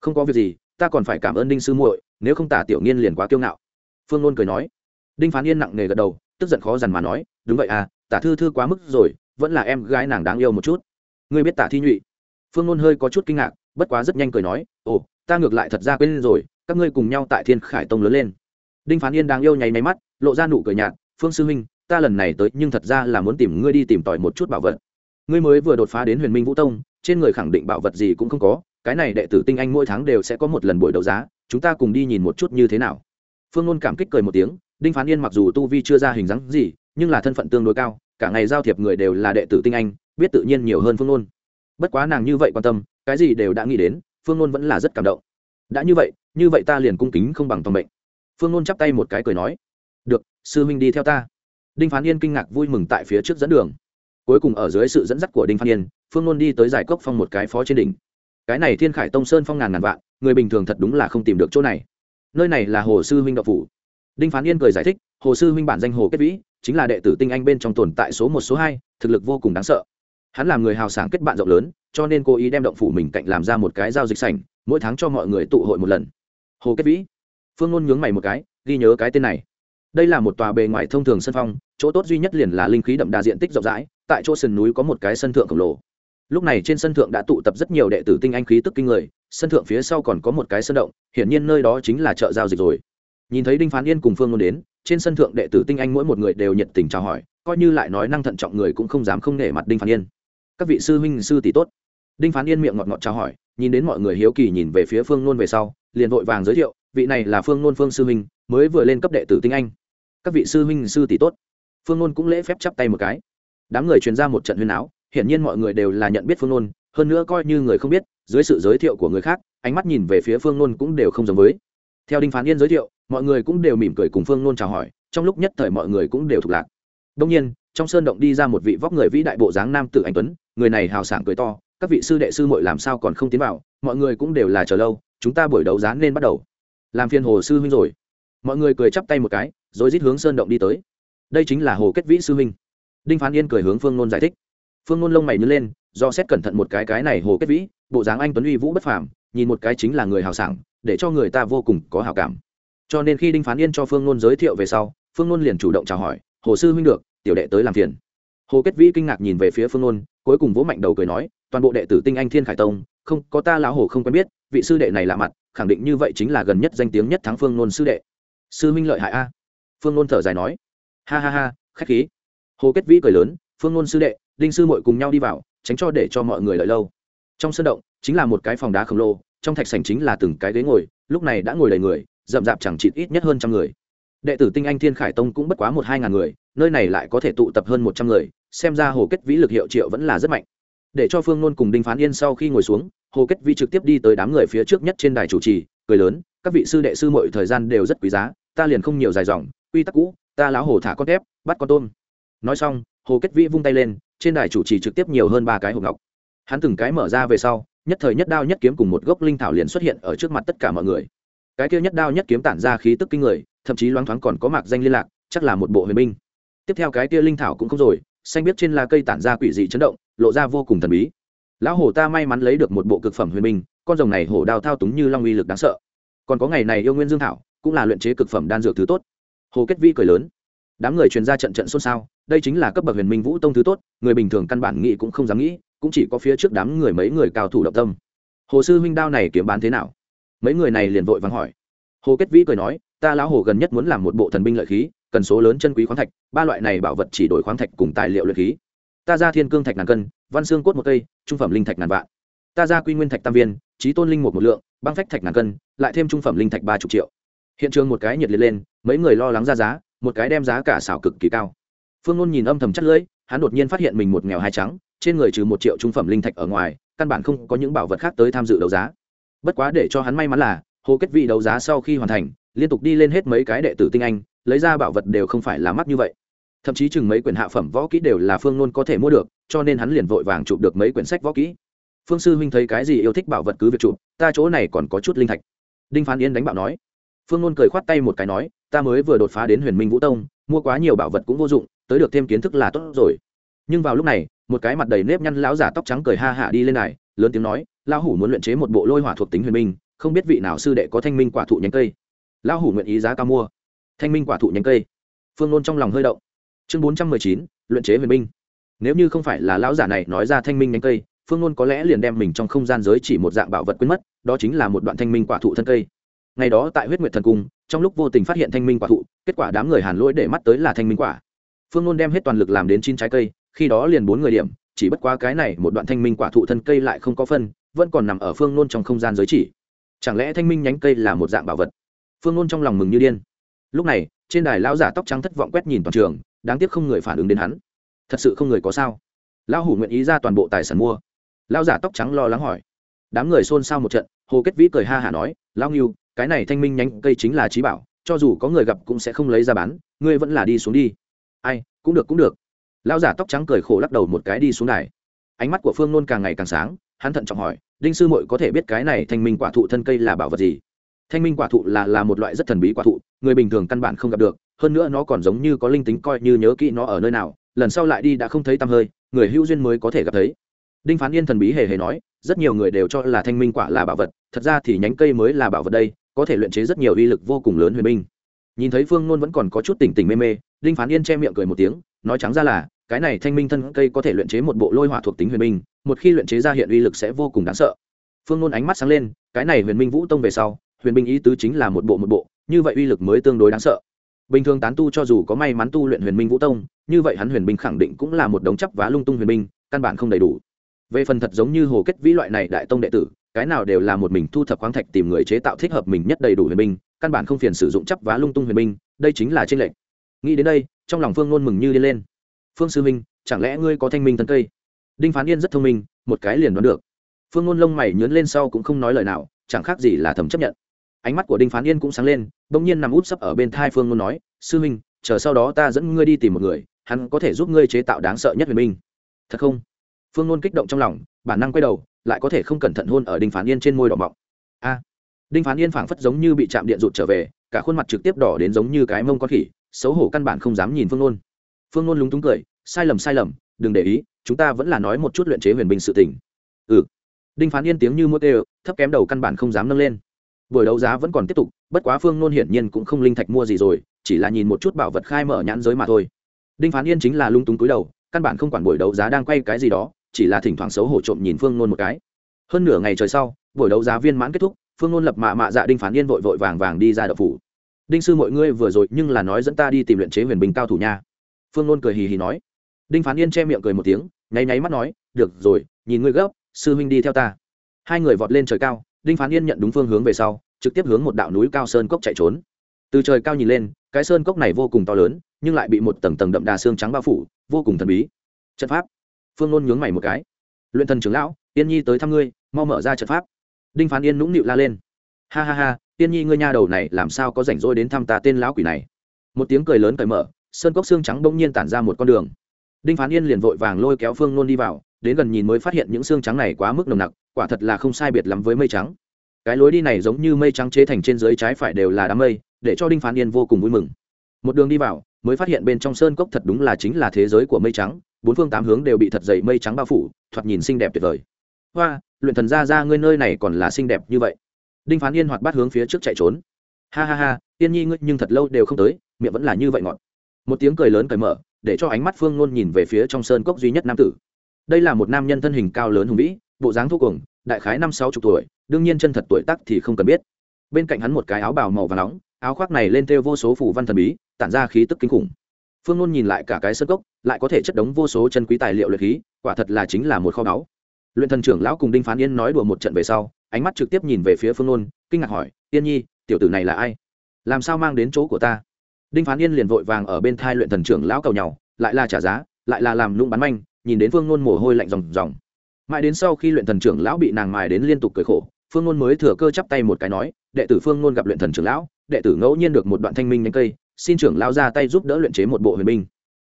không có việc gì, ta còn phải cảm ơn đinh sư muội, nếu không tả tiểu nghiên liền quá kiêu ngạo. Phương nôn cười nói. Đinh phán yên nặng nề gật đầu, tức giận khó dằn mà nói, đúng vậy à tả thư thư quá mức rồi, vẫn là em gái nàng đáng yêu một chút. Ngươi biết tả thi nhụy phương nôn hơi có chút kinh ngạc, bất quá rất nhanh cười nói, ồ, ta ngược lại thật ra quên rồi, các ngươi cùng nhau tại thiên khải tông lớn lên. Đinh phán yên đang yêu nháy máy mắt, lộ ra nụ cười nhạt, phương sư huynh, ta lần này tới nhưng thật ra là muốn tìm ngươi đi tìm tòi một chút bảo vật. Ngươi mới vừa đột phá đến huyền minh vũ tông, trên người khẳng định bảo vật gì cũng không có, cái này đệ tử tinh anh mỗi tháng đều sẽ có một lần buổi đấu giá, chúng ta cùng đi nhìn một chút như thế nào. Phương nôn cảm kích cười một tiếng, đinh phán yên mặc dù tu vi chưa ra hình dáng gì, nhưng là thân phận tương đối cao, cả ngày giao thiệp người đều là đệ tử tinh anh, biết tự nhiên nhiều hơn phương nôn bất quá nàng như vậy quan tâm, cái gì đều đã nghĩ đến, phương nôn vẫn là rất cảm động. Đã như vậy như vậy ta liền cung kính không bằng toàn mệnh. Phương nôn chắp tay một cái cười nói, được, sư huynh đi theo ta. Đinh phán yên kinh ngạc vui mừng tại phía trước dẫn đường. Cuối cùng ở dưới sự dẫn dắt của đinh phán yên, phương nôn đi tới giải cốc phong một cái phó trên đỉnh. Cái này thiên khải tông sơn phong ngàn ngàn vạn, người bình thường thật đúng là không tìm được chỗ này. Nơi này là hồ sư huynh đậu phủ. Đinh phán yên cười giải thích, hồ sư huynh bản danh hồ kết vĩ, chính là đệ tử tinh anh bên trong tồn tại số một, số hai, thực lực vô cùng đáng sợ hắn làm người hào sảng kết bạn rộng lớn, cho nên cố ý đem động phủ mình cạnh làm ra một cái giao dịch sảnh, mỗi tháng cho mọi người tụ hội một lần. Hồ kết vĩ. Phương ngôn nhướng mày một cái, ghi nhớ cái tên này. Đây là một tòa bề ngoài thông thường sân phong, chỗ tốt duy nhất liền là linh khí đậm đà diện tích rộng rãi, tại chỗ sườn núi có một cái sân thượng khổng lồ. Lúc này trên sân thượng đã tụ tập rất nhiều đệ tử tinh anh khí tức kinh người, sân thượng phía sau còn có một cái sân động, hiển nhiên nơi đó chính là chợ giao dịch rồi. Nhìn thấy đinh phán yên cùng phương ngôn đến, trên sân thượng đệ tử tinh anh mỗi một người đều nhiệt tình chào hỏi, coi như lại nói năng thận trọng người cũng không dám không nể mặt đinh phán yên các vị sư huynh sư tỷ tốt. Đinh phán yên miệng ngọt ngọt chào hỏi, nhìn đến mọi người hiếu kỳ nhìn về phía phương nôn về sau, liền vội vàng giới thiệu, vị này là phương nôn phương sư huynh, mới vừa lên cấp đệ tử tinh anh. Các vị sư huynh sư tỷ tốt. Phương nôn cũng lễ phép chắp tay một cái. Đám người truyền ra một trận huyên áo, hiển nhiên mọi người đều là nhận biết phương nôn, hơn nữa coi như người không biết, dưới sự giới thiệu của người khác, ánh mắt nhìn về phía phương nôn cũng đều không giống với. Theo đinh phán yên giới thiệu, mọi người cũng đều mỉm cười cùng phương nôn chào hỏi, trong lúc nhất thời mọi người cũng đều thuộc lạc. Đông nhiên, trong sơn động đi ra một vị vóc người vĩ đại bộ dáng nam tử anh tuấn người này hào sảng cười to, các vị sư đệ sư muội làm sao còn không tiến vào, mọi người cũng đều là chờ lâu, chúng ta buổi đấu giá nên bắt đầu. Làm phiền hồ sư huynh rồi. Mọi người cười chắp tay một cái, rồi rít hướng sơn động đi tới. Đây chính là hồ kết vĩ sư huynh. Đinh phán yên cười hướng phương nôn giải thích. Phương nôn lông mày nhớ lên, do xét cẩn thận một cái cái này hồ kết vĩ, bộ dáng anh tuấn uy vũ bất phàm, nhìn một cái chính là người hào sảng, để cho người ta vô cùng có hào cảm. Cho nên khi đinh phán yên cho phương nôn giới thiệu về sau, phương nôn liền chủ động chào hỏi, hồ sư huynh được, tiểu đệ tới làm phiền. Hồ kết vĩ kinh ngạc nhìn về phía phương nôn cuối cùng vỗ mạnh đầu cười nói, toàn bộ đệ tử tinh anh thiên khải tông, không, có ta lão hồ không quen biết, vị sư đệ này lạ mặt, khẳng định như vậy chính là gần nhất danh tiếng nhất thắng phương nôn sư đệ. Sư minh lợi hại a. Phương nôn thở dài nói. Ha ha ha, khách khí. Hồ kết vĩ cười lớn, phương nôn sư đệ, đinh sư mội cùng nhau đi vào, tránh cho để cho mọi người lợi lâu. Trong sân động, chính là một cái phòng đá khổng lồ, trong thạch sành chính là từng cái ghế ngồi, lúc này đã ngồi đầy người, rậm rạp chẳng chịt ít nhất hơn trăm người. Đệ tử tinh anh thiên khải tông cũng bất quá một hai ngàn người, nơi này lại có thể tụ tập hơn một trăm người xem ra hồ kết vĩ lực hiệu triệu vẫn là rất mạnh. Để cho phương nôn cùng đinh phán yên sau khi ngồi xuống, hồ kết vĩ trực tiếp đi tới đám người phía trước nhất trên đài chủ trì, cười lớn, các vị sư đệ sư mọi thời gian đều rất quý giá, ta liền không nhiều dài dòng, quy tắc cũ, ta láo hồ thả con tép bắt con tôm. Nói xong, hồ kết vĩ vung tay lên, trên đài chủ trì trực tiếp nhiều hơn ba cái hộp ngọc. Hắn từng cái mở ra về sau, nhất thời nhất đao nhất kiếm cùng một gốc linh thảo liền xuất hiện ở trước mặt tất cả mọi người. Cái kia nhất đao nhất kiếm tản ra khí tức kinh người, thậm chí loáng thoáng còn có mạc danh liên lạc, chắc là một bộ huyền binh. Tiếp theo cái kia linh thảo cũng không rồi xanh biết trên lá cây tản ra quỷ dị chấn động, lộ ra vô cùng thần bí. Lão hổ ta may mắn lấy được một bộ cực phẩm huyền minh con rồng này hổ đào thao túng như long uy lực đáng sợ. Còn có ngày này yêu nguyên dương thảo, cũng là luyện chế cực phẩm đan dược thứ tốt. Hồ kết vi cười lớn. Đám người truyền ra trận trận xôn xao, đây chính là cấp bậc huyền minh vũ tông thứ tốt, người bình thường căn bản nghĩ cũng không dám nghĩ, cũng chỉ có phía trước đám người mấy người cao thủ động tâm. Hồ sư huynh đao này kiếm bán thế nào? Mấy người này liền vội vắng hỏi. Hồ kết vĩ cười nói, ta lão hồ gần nhất muốn làm một bộ thần binh lợi khí cần số lớn chân quý khoáng thạch, ba loại này bảo vật chỉ đổi khoáng thạch cùng tài liệu luyện khí. Ta ra thiên cương thạch ngàn cân, văn xương cốt một cây, trung phẩm linh thạch ngàn vạn. Ta ra quy nguyên thạch tam viên trí tôn linh một một lượng, băng phách thạch ngàn cân, lại thêm trung phẩm linh thạch ba chục triệu. Hiện trường một cái nhiệt liệt lên, mấy người lo lắng ra giá, một cái đem giá cả xảo cực kỳ cao. Phương ngôn nhìn âm thầm chất lưỡi, hắn đột nhiên phát hiện mình một nghèo hai trắng, trên người trừ một triệu trung phẩm linh thạch ở ngoài, căn bản không có những bảo vật khác tới tham dự đấu giá. Bất quá để cho hắn may mắn là, hồ kết vị đấu giá sau khi hoàn thành, liên tục đi lên hết mấy cái đệ tử tinh anh lấy ra bảo vật đều không phải là mắc như vậy. Thậm chí chừng mấy quyển hạ phẩm võ kỹ đều là phương nôn có thể mua được, cho nên hắn liền vội vàng chụp được mấy quyển sách võ kỹ. Phương sư huynh thấy cái gì yêu thích bảo vật cứ việc chụp, ta chỗ này còn có chút linh thạch. Đinh phán yên đánh bạo nói. Phương nôn cười khoát tay một cái nói, ta mới vừa đột phá đến huyền minh vũ tông, mua quá nhiều bảo vật cũng vô dụng, tới được thêm kiến thức là tốt rồi. Nhưng vào lúc này, một cái mặt đầy nếp nhăn lão giả tóc trắng cười ha hạ đi lên này, lớn tiếng nói, lão hủ muốn luyện chế một bộ lôi hỏa thuộc tính huyền minh, không biết vị nào sư đệ có thanh minh quả thụ nhánh cây. Lão hủ nguyện ý giá cao mua thanh minh quả thụ nhánh cây. Phương nôn trong lòng hơi động. Chương bốn trăm mười chín, luyện chế huyền minh. Nếu như không phải là lão giả này nói ra thanh minh nhánh cây, phương nôn có lẽ liền đem mình trong không gian giới chỉ một dạng bảo vật quên mất, đó chính là một đoạn thanh minh quả thụ thân cây. Ngày đó tại huyết nguyệt thần cung, trong lúc vô tình phát hiện thanh minh quả thụ, kết quả đám người hàn lỗi để mắt tới là thanh minh quả. Phương nôn đem hết toàn lực làm đến chín trái cây, khi đó liền bốn người điểm, chỉ bất quá cái này một đoạn thanh minh quả thụ thân cây lại không có phân, vẫn còn nằm ở phương nôn trong không gian giới chỉ. Chẳng lẽ thanh minh nhánh cây là một dạng bảo vật? Phương nôn trong lòng mừng như điên lúc này, trên đài lão giả tóc trắng thất vọng quét nhìn toàn trường, đáng tiếc không người phản ứng đến hắn. Thật sự không người có sao? Lão hủ nguyện ý ra toàn bộ tài sản mua. Lão giả tóc trắng lo lắng hỏi. Đám người xôn xao một trận, hồ kết vĩ cười ha hả nói, lão nghiêu cái này thanh minh nhánh cây chính là trí bảo, cho dù có người gặp cũng sẽ không lấy ra bán, ngươi vẫn là đi xuống đi. Ai, cũng được cũng được. Lão giả tóc trắng cười khổ lắc đầu một cái đi xuống đài. Ánh mắt của phương nôn càng ngày càng sáng, hắn thận trọng hỏi, đinh sư muội có thể biết cái này thanh minh quả thụ thân cây là bảo vật gì? Thanh minh quả thụ là là một loại rất thần bí quả thụ, người bình thường căn bản không gặp được, hơn nữa nó còn giống như có linh tính coi như nhớ kỹ nó ở nơi nào, lần sau lại đi đã không thấy tăm hơi, người hữu duyên mới có thể gặp thấy. Đinh phán yên thần bí hề hề nói, rất nhiều người đều cho là thanh minh quả là bảo vật, thật ra thì nhánh cây mới là bảo vật đây, có thể luyện chế rất nhiều uy lực vô cùng lớn huyền binh. Nhìn thấy phương nôn vẫn còn có chút tỉnh tỉnh mê mê, đinh phán yên che miệng cười một tiếng, nói trắng ra là, cái này thanh minh thân cây có thể luyện chế một bộ lôi hỏa thuộc tính huyền binh, một khi luyện chế ra hiện uy lực sẽ vô cùng đáng sợ. Phương nôn ánh mắt sáng lên, cái này huyền minh vũ tông về sau huyền binh ý tứ chính là một bộ một bộ, như vậy uy lực mới tương đối đáng sợ. Bình thường tán tu cho dù có may mắn tu luyện huyền minh vũ tông, như vậy hắn huyền binh khẳng định cũng là một đống chấp vá lung tung huyền binh, căn bản không đầy đủ. Về phần thật giống như hồ kết vĩ loại này đại tông đệ tử, cái nào đều là một mình thu thập khoáng thạch tìm người chế tạo thích hợp mình nhất đầy đủ huyền binh, căn bản không phiền sử dụng chấp vá lung tung huyền binh, đây chính là trên lệnh nghĩ đến đây, trong lòng phương nôn mừng như đi lên. Phương sư minh chẳng lẽ ngươi có thanh minh thân cây? Đinh phán yên rất thông minh, một cái liền đoán được. Phương nôn lông mày nhớn lên sau cũng không nói lời nào, chẳng khác gì là thầm chấp nhận ánh mắt của đinh phán yên cũng sáng lên bỗng nhiên nằm út sấp ở bên thai phương ngôn nói, sư minh chờ sau đó ta dẫn ngươi đi tìm một người, hắn có thể giúp ngươi chế tạo đáng sợ nhất huyền minh thật không? Phương ngôn kích động trong lòng, bản năng quay đầu, lại có thể không cẩn thận hôn ở đinh phán yên trên môi đỏ mọng. A. Đinh phán yên phảng phất giống như bị chạm điện rụt trở về, cả khuôn mặt trực tiếp đỏ đến giống như cái mông con khỉ, xấu hổ căn bản không dám nhìn phương ngôn. Phương ngôn lúng túng cười, sai lầm sai lầm, đừng để ý, chúng ta vẫn là nói một chút luyện chế huyền binh sự tình. Ừ. Đinh phán yên tiếng như mũi tê thấp kém đầu căn bản không dám nâng lên buổi đấu giá vẫn còn tiếp tục, bất quá phương nôn hiển nhiên cũng không linh thạch mua gì rồi, chỉ là nhìn một chút bảo vật khai mở nhãn giới mà thôi. Đinh phán yên chính là lung túng túi đầu, căn bản không quản buổi đấu giá đang quay cái gì đó, chỉ là thỉnh thoảng xấu hổ trộm nhìn phương nôn một cái. Hơn nửa ngày trời sau, buổi đấu giá viên mãn kết thúc, phương nôn lập mạ mạ dạ đinh phán yên vội vội vàng vàng đi ra đập phủ. Đinh sư mọi ngươi vừa rồi nhưng là nói dẫn ta đi tìm luyện chế huyền bình cao thủ nha. Phương nôn cười hì hì nói. Đinh phán yên che miệng cười một tiếng, nháy nháy mắt nói, được rồi, nhìn ngươi gấp, sư huynh đi theo ta. Hai người vọt lên trời cao đinh phán yên nhận đúng phương hướng về sau, trực tiếp hướng một đạo núi cao sơn cốc chạy trốn. Từ trời cao nhìn lên, cái sơn cốc này vô cùng to lớn, nhưng lại bị một tầng tầng đậm đà xương trắng bao phủ, vô cùng thần bí. Trận pháp. Phương nôn nhướng mày một cái. Luyện thần trưởng lão, yên nhi tới thăm ngươi, mau mở ra trận pháp. Đinh phán yên nũng nịu la lên. Ha ha ha, yên nhi ngươi nha đầu này làm sao có rảnh rỗi đến thăm ta tên lão quỷ này? Một tiếng cười lớn cởi mở, sơn cốc xương trắng bỗng nhiên tản ra một con đường. Đinh phán yên liền vội vàng lôi kéo phương nôn đi vào đến gần nhìn mới phát hiện những xương trắng này quá mức nồng nặc, quả thật là không sai biệt lắm với mây trắng. Cái lối đi này giống như mây trắng chế thành trên dưới trái phải đều là đám mây, để cho đinh phán yên vô cùng vui mừng. Một đường đi vào, mới phát hiện bên trong sơn cốc thật đúng là chính là thế giới của mây trắng, bốn phương tám hướng đều bị thật dày mây trắng bao phủ, thoạt nhìn xinh đẹp tuyệt vời. Hoa, luyện thần ra ra ngươi nơi này còn là xinh đẹp như vậy. Đinh phán yên hoạt bát hướng phía trước chạy trốn. Ha ha ha, yên nhi ngươi nhưng thật lâu đều không tới, miệng vẫn là như vậy ngọt. Một tiếng cười lớn cởi mở, để cho ánh mắt phương ngôn nhìn về phía trong sơn cốc duy nhất nam tử đây là một nam nhân thân hình cao lớn hùng vĩ, bộ dáng thô cuồng, đại khái năm sáu chục tuổi, đương nhiên chân thật tuổi tắc thì không cần biết. Bên cạnh hắn một cái áo bào màu và nóng, áo khoác này lên theo vô số phủ văn thần bí, tản ra khí tức kinh khủng. Phương ngôn nhìn lại cả cái sơ cốc, lại có thể chất đống vô số chân quý tài liệu luyện khí, quả thật là chính là một kho báu. Luyện thần trưởng lão cùng đinh phán yên nói đùa một trận về sau, ánh mắt trực tiếp nhìn về phía phương ngôn kinh ngạc hỏi, yên nhi, tiểu tử này là ai? Làm sao mang đến chỗ của ta? Đinh phán yên liền vội vàng ở bên thai luyện thần trưởng lão cầu nhau, lại là trả giá, lại là làm nung bắn manh nhìn đến phương ngôn mồ hôi lạnh ròng ròng. Mãi đến sau khi luyện thần trưởng lão bị nàng mài đến liên tục cười khổ, phương ngôn mới thừa cơ chắp tay một cái nói, đệ tử phương ngôn gặp luyện thần trưởng lão, đệ tử ngẫu nhiên được một đoạn thanh minh nhánh cây, xin trưởng lão ra tay giúp đỡ luyện chế một bộ huyền binh.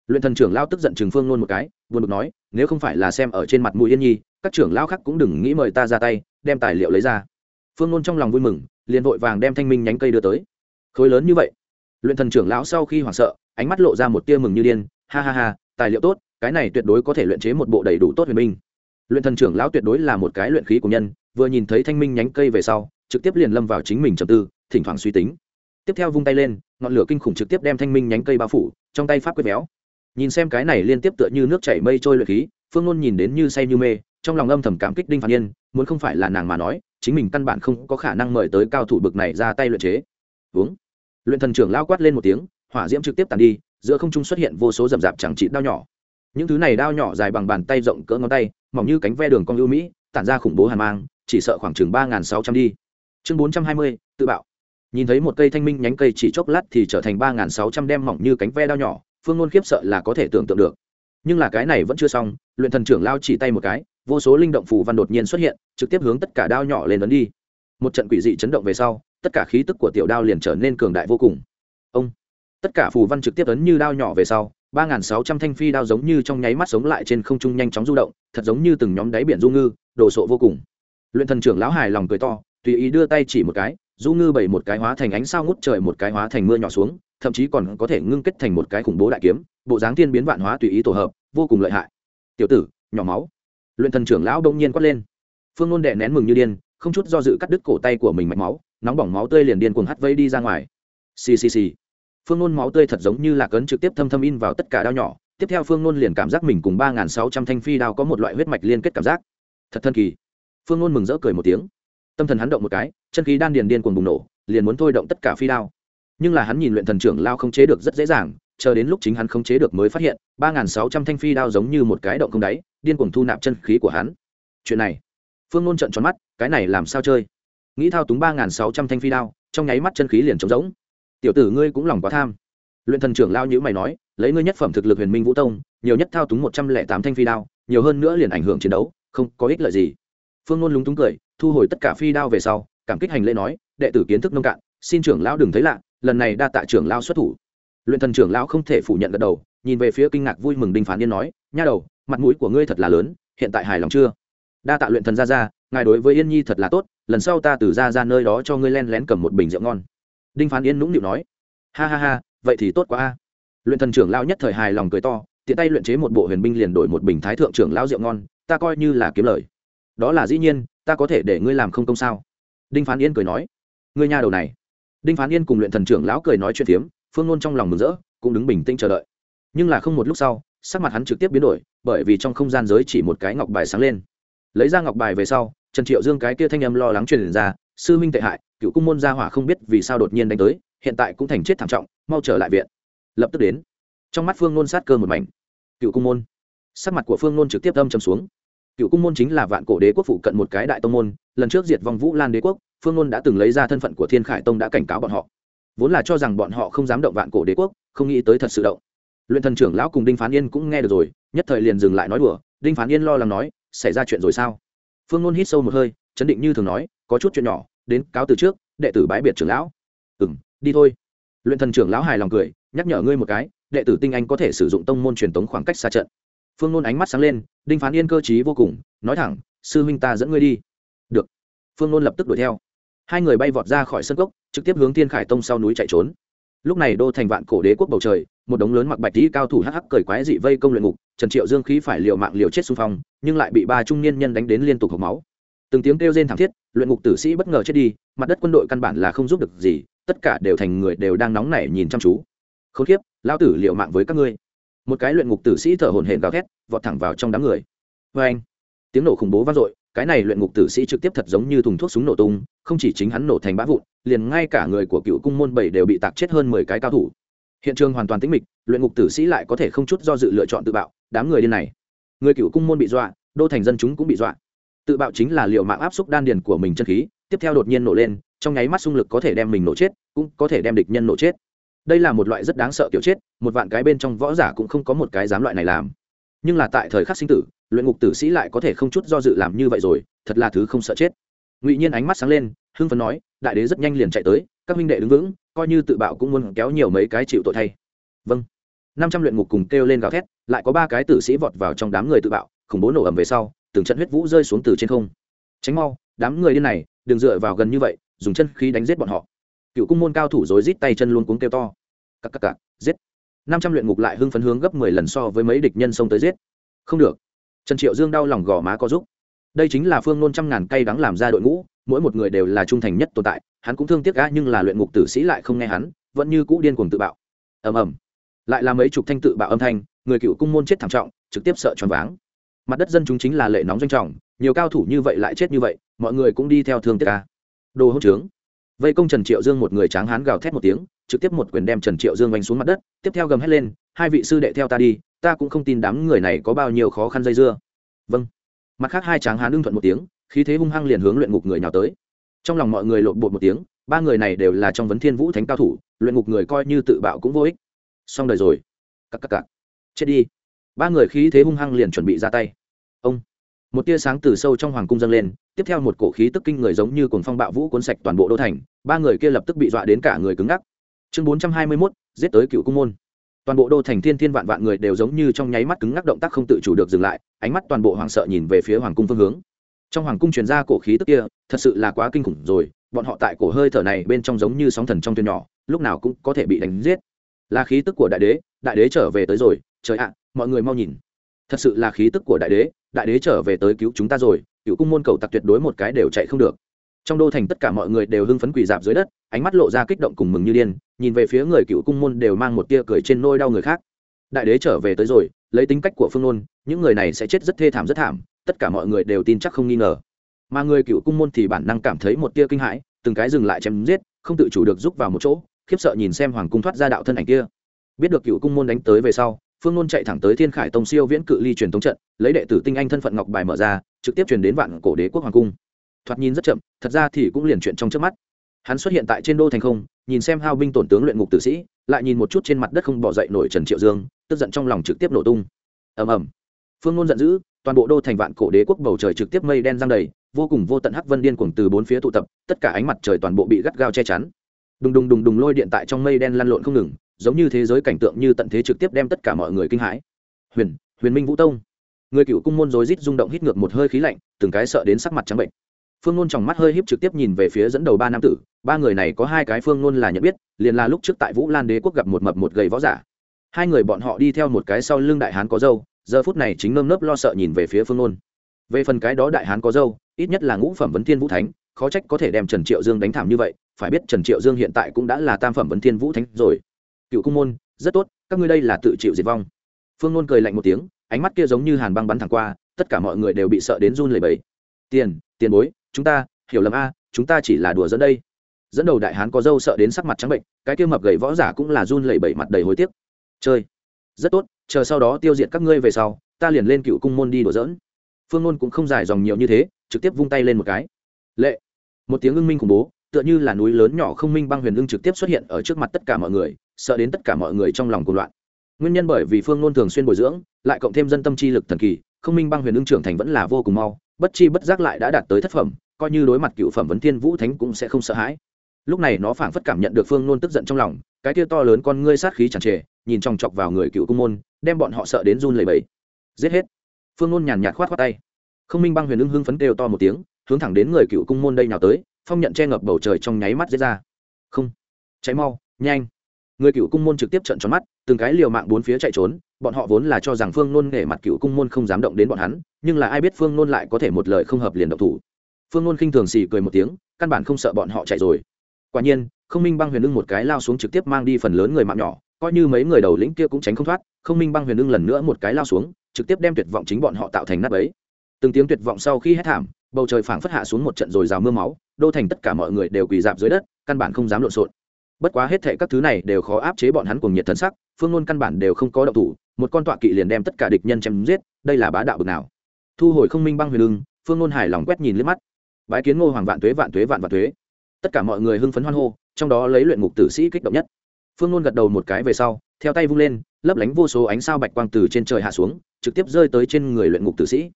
Luyện thần trưởng lão tức giận chừng phương ngôn một cái, buồn bực nói, nếu không phải là xem ở trên mặt mũi yên nhi, các trưởng lão khác cũng đừng nghĩ mời ta ra tay, đem tài liệu lấy ra. Phương ngôn trong lòng vui mừng, liền vội vàng đem thanh minh nhánh cây đưa tới. Khối lớn như vậy. Luyện thần trưởng lão sau khi hoảng sợ, ánh mắt lộ ra một tia mừng như điên, ha ha ha, tài liệu tốt cái này tuyệt đối có thể luyện chế một bộ đầy đủ tốt huyền binh. Luyện thần trưởng lão tuyệt đối là một cái luyện khí của nhân, vừa nhìn thấy thanh minh nhánh cây về sau, trực tiếp liền lâm vào chính mình trầm tư, thỉnh thoảng suy tính. Tiếp theo vung tay lên, ngọn lửa kinh khủng trực tiếp đem thanh minh nhánh cây bao phủ, trong tay pháp quyết béo nhìn xem cái này liên tiếp tựa như nước chảy mây trôi luyện khí, phương ngôn nhìn đến như say như mê, trong lòng âm thầm cảm kích đinh phản yên, muốn không phải là nàng mà nói, chính mình căn bản không có khả năng mời tới cao thủ bực này ra tay luyện chế. Uống. Luyện thần trưởng lao quát lên một tiếng, hỏa diễm trực tiếp tàn đi, giữa không trung xuất hiện vô số rậm rạp chẳng trị đao nhỏ những thứ này đao nhỏ dài bằng bàn tay rộng cỡ ngón tay, mỏng như cánh ve đường cong ưu mỹ, tản ra khủng bố hàn mang, chỉ sợ khoảng chừng ba sáu trăm đi. Chương bốn trăm hai mươi, tự bạo. Nhìn thấy một cây thanh minh nhánh cây chỉ chốc lát thì trở thành ba sáu trăm đem mỏng như cánh ve đao nhỏ, phương ngôn khiếp sợ là có thể tưởng tượng được. Nhưng là cái này vẫn chưa xong, luyện thần trưởng lao chỉ tay một cái, vô số linh động phù văn đột nhiên xuất hiện, trực tiếp hướng tất cả đao nhỏ lên ấn đi. Một trận quỷ dị chấn động về sau, tất cả khí tức của tiểu đao liền trở nên cường đại vô cùng. Ông, tất cả phù văn trực tiếp ấn như đao nhỏ về sau ba nghìn sáu trăm thanh phi đao giống như trong nháy mắt sống lại trên không trung nhanh chóng du động, thật giống như từng nhóm đáy biển du ngư, đồ sộ vô cùng. Luyện thần trưởng lão hài lòng cười to, tùy ý đưa tay chỉ một cái, du ngư bảy một cái hóa thành ánh sao ngút trời một cái hóa thành mưa nhỏ xuống, thậm chí còn có thể ngưng kết thành một cái khủng bố đại kiếm, bộ dáng tiên biến vạn hóa tùy ý tổ hợp, vô cùng lợi hại. Tiểu tử, nhỏ máu. Luyện thần trưởng lão đông nhiên quát lên. Phương ngôn đệ nén mừng như điên, không chút do dự cắt đứt cổ tay của mình mạch máu, nóng bỏng máu tươi liền điên cuồng hắt vây đi ra ngoài. Xì phương nôn máu tươi thật giống như là cấn trực tiếp thâm thâm in vào tất cả đao nhỏ. Tiếp theo phương nôn liền cảm giác mình cùng ba nghìn sáu trăm thanh phi đao có một loại huyết mạch liên kết cảm giác. Thật thân kỳ. Phương nôn mừng rỡ cười một tiếng. Tâm thần hắn động một cái, chân khí đan điền điên cuồng bùng nổ, liền muốn thôi động tất cả phi đao. Nhưng là hắn nhìn luyện thần trưởng lao không chế được rất dễ dàng, chờ đến lúc chính hắn không chế được mới phát hiện, ba nghìn sáu trăm thanh phi đao giống như một cái động không đáy, điên cuồng thu nạp chân khí của hắn. Chuyện này, phương nôn trận tròn mắt, cái này làm sao chơi? Nghĩ thao túng ba nghìn sáu trăm thanh phi đao, trong nháy mắt chân khí liền trống rỗng tiểu tử ngươi cũng lòng quá tham. Luyện thần trưởng lao nhữ mày nói, lấy ngươi nhất phẩm thực lực huyền minh vũ tông, nhiều nhất thao túng một trăm lẻ tám thanh phi đao, nhiều hơn nữa liền ảnh hưởng chiến đấu, không có ích lợi gì. Phương ngôn lúng túng cười, thu hồi tất cả phi đao về sau, cảm kích hành lễ nói, đệ tử kiến thức nông cạn, xin trưởng lão đừng thấy lạ, lần này đa tạ trưởng lao xuất thủ. Luyện thần trưởng lão không thể phủ nhận gật đầu, nhìn về phía kinh ngạc vui mừng đinh phán yên nói, nha đầu, mặt mũi của ngươi thật là lớn, hiện tại hài lòng chưa? Đa tạ luyện thần ra ra ngài đối với yên nhi thật là tốt, lần sau ta từ ra ra nơi đó cho ngươi len lén cầm một bình rượu ngon đinh phán yên nũng nịu nói, ha ha ha, vậy thì tốt quá a. Luyện thần trưởng lao nhất thời hài lòng cười to, tiện tay luyện chế một bộ huyền binh liền đổi một bình thái thượng trưởng lao rượu ngon, ta coi như là kiếm lời. Đó là dĩ nhiên, ta có thể để ngươi làm không công sao? Đinh phán yên cười nói, ngươi nhà đầu này. Đinh phán yên cùng luyện thần trưởng lão cười nói chuyện phiếm, phương ngôn trong lòng mừng rỡ, cũng đứng bình tĩnh chờ đợi. Nhưng là không một lúc sau, sắc mặt hắn trực tiếp biến đổi, bởi vì trong không gian giới chỉ một cái ngọc bài sáng lên. Lấy ra ngọc bài về sau, trần triệu dương cái kia thanh âm lo lắng truyền ra sư minh tệ hại, cựu cung môn gia hỏa không biết vì sao đột nhiên đánh tới, hiện tại cũng thành chết thảm trọng, mau trở lại viện. Lập tức đến. Trong mắt phương nôn sát cơ một mảnh. Cựu cung môn. Sắc mặt của phương nôn trực tiếp âm trầm xuống. Cựu cung môn chính là vạn cổ đế quốc phụ cận một cái đại tông môn, lần trước diệt vong vũ lan đế quốc, phương nôn đã từng lấy ra thân phận của thiên khải tông đã cảnh cáo bọn họ. Vốn là cho rằng bọn họ không dám động vạn cổ đế quốc, không nghĩ tới thật sự động. Luyện thần trưởng lão cùng đinh phán yên cũng nghe được rồi, nhất thời liền dừng lại nói đùa, đinh phán yên lo lắng nói, xảy ra chuyện rồi sao? Phương nôn hít sâu một hơi chấn định như thường nói, có chút chuyện nhỏ, đến cáo từ trước, đệ tử bái biệt trưởng lão. Ừ m đi thôi. Luyện thần trưởng lão hài lòng cười, nhắc nhở ngươi một cái, đệ tử tinh anh có thể sử dụng tông môn truyền tống khoảng cách xa trận. Phương nôn ánh mắt sáng lên, đinh phán yên cơ t vô cùng, nói thẳng, sư huynh ta dẫn ngươi đi. Được. Phương nôn lập tức đuổi theo. Hai người bay vọt ra khỏi sân cốc, trực tiếp hướng thiên khải tông sau núi chạy trốn. Lúc này đô thành vạn cổ đế quốc bầu trời, một đống lớn mặc bạch tí cao thủ hắc hắc cười quái dị vây công luyện ngục, trần triệu dương khí phải liều mạng liều chết xung phong, nhưng lại bị ba trung niên nhân đánh đến liên tục hộc máu từng tiếng kêu rên thảm thiết, luyện ngục tử sĩ bất ngờ chết đi, mặt đất quân đội căn bản là không giúp được gì, tất cả đều thành người đều đang nóng nảy nhìn chăm chú. Khốn kiếp, lão tử liều mạng với các ngươi. Một cái luyện ngục tử sĩ thở hổn hển gào thét, vọt thẳng vào trong đám người. Vê anh tiếng nổ khủng bố vang dội, cái này luyện ngục tử sĩ trực tiếp thật giống như thùng thuốc súng nổ tung, không chỉ chính hắn nổ thành bã vụn, liền ngay cả người của cựu cung môn bảy đều bị tạc chết hơn mười cái cao thủ. Hiện trường hoàn toàn tĩnh mịch, luyện ngục tử sĩ lại có thể không chút do dự lựa chọn tự bạo, đám người điên này. Người cựu cung môn bị dọa, đô thành dân chúng cũng bị dọa tự bạo chính là liệu mạng áp xúc đan điền của mình chân khí, tiếp theo đột nhiên nổ lên, trong nháy mắt xung lực có thể đem mình nổ chết, cũng có thể đem địch nhân nổ chết. Đây là một loại rất đáng sợ kiểu chết, một vạn cái bên trong võ giả cũng không có một cái dám loại này làm. Nhưng là tại thời khắc sinh tử, luyện ngục tử sĩ lại có thể không chút do dự làm như vậy rồi, thật là thứ không sợ chết. Ngụy nhiên ánh mắt sáng lên, hưng phấn nói, đại đế rất nhanh liền chạy tới, các huynh đệ đứng vững, coi như tự bạo cũng muốn kéo nhiều mấy cái chịu tội thay. Vâng. Năm trăm luyện ngục cùng kêu lên gào thét, lại có ba cái tử sĩ vọt vào trong đám người tự bạo, khủng bố nổ ầm về sau từng trận huyết vũ rơi xuống từ trên không. Tránh mau, đám người điên này, đừng dựa vào gần như vậy, dùng chân khí đánh giết bọn họ. Cựu cung môn cao thủ rối rít tay chân luôn cuống kêu to. Cặp cặp cặp giết. Năm trăm luyện ngục lại hưng phấn hướng gấp mười lần so với mấy địch nhân xông tới giết. Không được. Trần triệu dương đau lòng gò má có giúp đây chính là phương nôn trăm ngàn cây đắng làm ra đội ngũ, mỗi một người đều là trung thành nhất tồn tại, hắn cũng thương tiếc gã nhưng là luyện ngục tử sĩ lại không nghe hắn, vẫn như cũ điên cuồng tự bạo. Ầm ầm. Lại là mấy chục thanh tự bạo âm thanh, người cựu cung môn chết thảm trọng, trực tiếp sợ choáng váng mặt đất dân chúng chính là lệ nóng doanh trọng, nhiều cao thủ như vậy lại chết như vậy, mọi người cũng đi theo thương tiết ca. Đồ hỗn trướng. Vây công trần triệu dương một người tráng hán gào thét một tiếng, trực tiếp một quyền đem trần triệu dương vanh xuống mặt đất, tiếp theo gầm hét lên, hai vị sư đệ theo ta đi, ta cũng không tin đám người này có bao nhiêu khó khăn dây dưa. Vâng. Mặt khác hai tráng hán đương thuận một tiếng, khí thế hung hăng liền hướng luyện ngục người nào tới. Trong lòng mọi người lộn bột một tiếng, ba người này đều là trong vấn thiên vũ thánh cao thủ, luyện ngục người coi như tự bạo cũng vô ích. Xong đời rồi. Cắc cắc cắc chết đi ba người khí thế hung hăng liền chuẩn bị ra tay ông một tia sáng từ sâu trong hoàng cung dâng lên tiếp theo một cổ khí tức kinh người giống như cồn phong bạo vũ cuốn sạch toàn bộ đô thành ba người kia lập tức bị dọa đến cả người cứng ngắc chương bốn trăm hai mươi mốt giết tới cựu cung môn toàn bộ đô thành thiên thiên vạn vạn người đều giống như trong nháy mắt cứng ngắc động tác không tự chủ được dừng lại ánh mắt toàn bộ hoảng sợ nhìn về phía hoàng cung phương hướng trong hoàng cung truyền ra cổ khí tức kia thật sự là quá kinh khủng rồi bọn họ tại cổ hơi thở này bên trong giống như sóng thần trong thuyền nhỏ lúc nào cũng có thể bị đánh giết là khí tức của đại đế đại đế trở về tới rồi trời ạ mọi người mau nhìn. Thật sự là khí tức của đại đế đại đế trở về tới cứu chúng ta rồi, cựu cung môn cầu tặc tuyệt đối một cái đều chạy không được. Trong đô thành tất cả mọi người đều hưng phấn quỳ dạp dưới đất, ánh mắt lộ ra kích động cùng mừng như điên, nhìn về phía người cựu cung môn đều mang một tia cười trên nôi đau người khác. Đại đế trở về tới rồi, lấy tính cách của phương nôn, những người này sẽ chết rất thê thảm rất thảm, tất cả mọi người đều tin chắc không nghi ngờ. Mà người cựu cung môn thì bản năng cảm thấy một tia kinh hãi, từng cái dừng lại chém giết, không tự chủ được rút vào một chỗ, khiếp sợ nhìn xem hoàng cung thoát ra đạo thân ảnh kia. Biết được cựu cung môn đánh tới về sau phương nôn chạy thẳng tới thiên khải tông siêu viễn cự ly truyền thống trận, lấy đệ tử tinh anh thân phận ngọc bài mở ra, trực tiếp truyền đến vạn cổ đế quốc hoàng cung. Thoạt nhìn rất chậm, thật ra thì cũng liền chuyện trong trước mắt. Hắn xuất hiện tại trên đô thành không, nhìn xem hao binh tổn tướng luyện ngục tử sĩ, lại nhìn một chút trên mặt đất không bỏ dậy nổi trần triệu dương, tức giận trong lòng trực tiếp nổ tung. Ầm ầm. Phương nôn giận dữ, toàn bộ đô thành vạn cổ đế quốc bầu trời trực tiếp mây đen giang đầy, vô cùng vô tận hắc vân điên cuồng từ bốn phía tụ tập, tất cả ánh mặt trời toàn bộ bị gắt gao che chắn. Đùng đùng đùng đùng lôi điện tại trong mây đen lăn lộn không ngừng giống như thế giới cảnh tượng như tận thế trực tiếp đem tất cả mọi người kinh hãi. Huyền huyền minh vũ tông. Người cựu cung môn rối rít rung động hít ngược một hơi khí lạnh, từng cái sợ đến sắc mặt trắng bệnh. Phương nôn trong mắt hơi híp trực tiếp nhìn về phía dẫn đầu ba nam tử, ba người này có hai cái phương nôn là nhận biết, liền là lúc trước tại vũ lan đế quốc gặp một mập một gầy võ giả. Hai người bọn họ đi theo một cái sau lưng đại hán có dâu, giờ phút này chính nơm nớp lo sợ nhìn về phía phương nôn. Về phần cái đó đại hán có dâu, ít nhất là ngũ phẩm vấn thiên vũ thánh, khó trách có thể đem trần triệu dương đánh thảm như vậy, phải biết trần triệu dương hiện tại cũng đã là tam phẩm vấn thiên vũ thánh rồi cựu cung môn, rất tốt, các ngươi đây là tự chịu diệt vong. Phương nôn cười lạnh một tiếng, ánh mắt kia giống như hàn băng bắn thẳng qua, tất cả mọi người đều bị sợ đến run lẩy bẩy. Tiền tiền bối, chúng ta, hiểu lầm a, chúng ta chỉ là đùa dẫn đây. Dẫn đầu đại hán có dâu sợ đến sắc mặt trắng bệnh, cái kia mập gầy võ giả cũng là run lẩy bẩy mặt đầy hối tiếc. Chơi. Rất tốt, chờ sau đó tiêu diệt các ngươi về sau, ta liền lên cựu cung môn đi đùa dỡn phương ngôn cũng không dài dòng nhiều như thế, trực tiếp vung tay lên một cái. Lệ. Một tiếng ưng minh khủng bố, tựa như là núi lớn nhỏ không minh băng huyền ưng trực tiếp xuất hiện ở trước mặt tất cả mọi người sợ đến tất cả mọi người trong lòng cuồng loạn. Nguyên nhân bởi vì phương ngôn thường xuyên bồi dưỡng, lại cộng thêm dân tâm chi lực thần kỳ, không minh băng huyền ưng trưởng thành vẫn là vô cùng mau, bất chi bất giác lại đã đạt tới thất phẩm, coi như đối mặt cựu phẩm vấn thiên vũ thánh cũng sẽ không sợ hãi. Lúc này nó phảng phất cảm nhận được phương nôn tức giận trong lòng, cái kia to lớn con ngươi sát khí chẳng trề, nhìn chòng chọc vào người cựu cung môn, đem bọn họ sợ đến run lẩy bẩy. Giết hết. Phương nôn nhàn nhạt khoát khoát tay. Không minh băng huyền ưng hưng phấn kêu to một tiếng, hướng thẳng đến người cựu cung môn đây nào tới, phong nhận che ngập bầu trời trong nháy mắt giết ra. Không. Cháy mau, nhanh người cựu cung môn trực tiếp trận tròn mắt, từng cái liều mạng bốn phía chạy trốn, bọn họ vốn là cho rằng phương nôn nể mặt cựu cung môn không dám động đến bọn hắn, nhưng là ai biết phương nôn lại có thể một lời không hợp liền động thủ. Phương nôn khinh thường xì cười một tiếng, căn bản không sợ bọn họ chạy rồi. Quả nhiên, không minh băng huyền ưng một cái lao xuống trực tiếp mang đi phần lớn người mạng nhỏ, coi như mấy người đầu lĩnh kia cũng tránh không thoát, không minh băng huyền ưng lần nữa một cái lao xuống, trực tiếp đem tuyệt vọng chính bọn họ tạo thành nắp ấy từng tiếng tuyệt vọng sau khi hết thảm, bầu trời phảng phất hạ xuống một trận rồi rào mưa máu, đô thành tất cả mọi người đều quỳ dạp dưới đất, căn bản không dám lộn xộn bất quá hết thệ các thứ này đều khó áp chế bọn hắn cùng nhiệt thần sắc, phương ngôn căn bản đều không có động thủ, một con tọa kỵ liền đem tất cả địch nhân chém giết, đây là bá đạo bực nào. Thu hồi không minh băng huyền lưng phương ngôn hài lòng quét nhìn liếc mắt. Bái kiến ngô hoàng vạn tuế vạn tuế, vạn vạn tuế. Tất cả mọi người hưng phấn hoan hô, trong đó lấy luyện ngục tử sĩ kích động nhất. Phương ngôn gật đầu một cái về sau, theo tay vung lên, lấp lánh vô số ánh sao bạch quang từ trên trời hạ xuống, trực tiếp rơi tới trên người luyện ngục tử sĩ.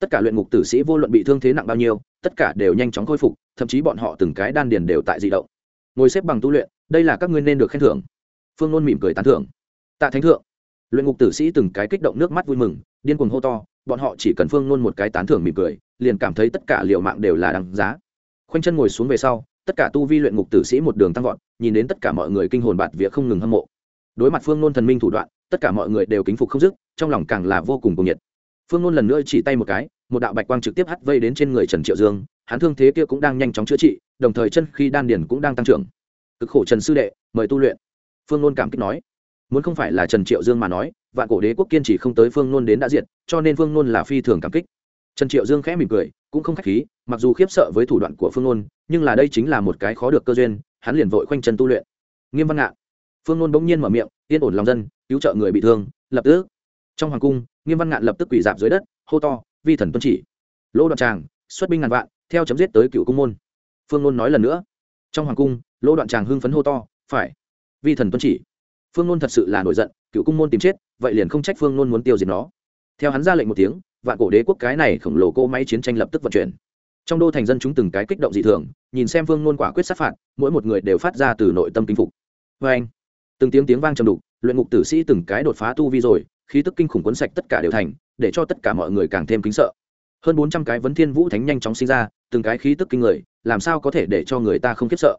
Tất cả luyện ngục tử sĩ vô luận bị thương thế nặng bao nhiêu, tất cả đều nhanh chóng khôi phục, thậm chí bọn họ từng cái đan điền đều tại di động. Ngồi xếp bằng tu luyện đây là các ngươi nên được khen thưởng. Phương nôn mỉm cười tán thưởng. Tạ thánh thượng, luyện ngục tử sĩ từng cái kích động nước mắt vui mừng, điên cuồng hô to, bọn họ chỉ cần phương nôn một cái tán thưởng mỉm cười, liền cảm thấy tất cả liệu mạng đều là đằng giá. Khoanh chân ngồi xuống về sau, tất cả tu vi luyện ngục tử sĩ một đường tăng vọt, nhìn đến tất cả mọi người kinh hồn bạt vía không ngừng hâm mộ. Đối mặt phương nôn thần minh thủ đoạn, tất cả mọi người đều kính phục không dứt, trong lòng càng là vô cùng cuồng nhiệt. Phương nôn lần nữa chỉ tay một cái, một đạo bạch quang trực tiếp hắt vây đến trên người trần triệu dương, hắn thương thế kia cũng đang nhanh chóng chữa trị, đồng thời chân khi đan điền cũng đang tăng trưởng cực khổ trần sư đệ, mời tu luyện. Phương nôn cảm kích nói. Muốn không phải là trần triệu dương mà nói, vạn cổ đế quốc kiên trì không tới phương nôn đến đã diện cho nên phương nôn là phi thường cảm kích. Trần triệu dương khẽ mỉm cười, cũng không k h á c h khí, mặc dù khiếp sợ với thủ đoạn của phương nôn, nhưng là đây chính là một cái khó được cơ duyên, hắn liền vội khoanh chân tu luyện. Nghiêm văn ngạn. Phương nôn bỗng nhiên mở miệng, yên ổn lòng dân, cứu trợ người bị thương, lập tức. Trong hoàng cung, nghiêm văn ngạn lập tức quỷ dạp dưới đất, hô to, vi thần tuân chỉ. Lỗ đoạn tràng, xuất binh ngàn vạn, theo chấm giết tới cựu cung môn. Phương nôn nói lần nữa trong hoàng cung, lỗ đoạn tràng hưng phấn hô to, phải, vi thần tuân chỉ. Phương nôn thật sự là nổi giận, cựu cung môn tìm chết, vậy liền không trách phương nôn muốn tiêu diệt nó. Theo hắn ra lệnh một tiếng, vạn cổ đế quốc cái này khổng lồ cỗ máy chiến tranh lập tức vận chuyển. Trong đô thành dân chúng từng cái kích động dị thường, nhìn xem phương nôn quả quyết sát phạt, mỗi một người đều phát ra từ nội tâm kinh phục. Vê anh, từng tiếng tiếng vang trầm đục, luyện ngục tử sĩ từng cái đột phá tu vi rồi, khí tức kinh khủng cuốn sạch tất cả đều thành, để cho tất cả mọi người càng thêm kính sợ hơn bốn trăm cái vấn thiên vũ thánh nhanh chóng sinh ra, từng cái khí tức kinh người, làm sao có thể để cho người ta không khiếp sợ?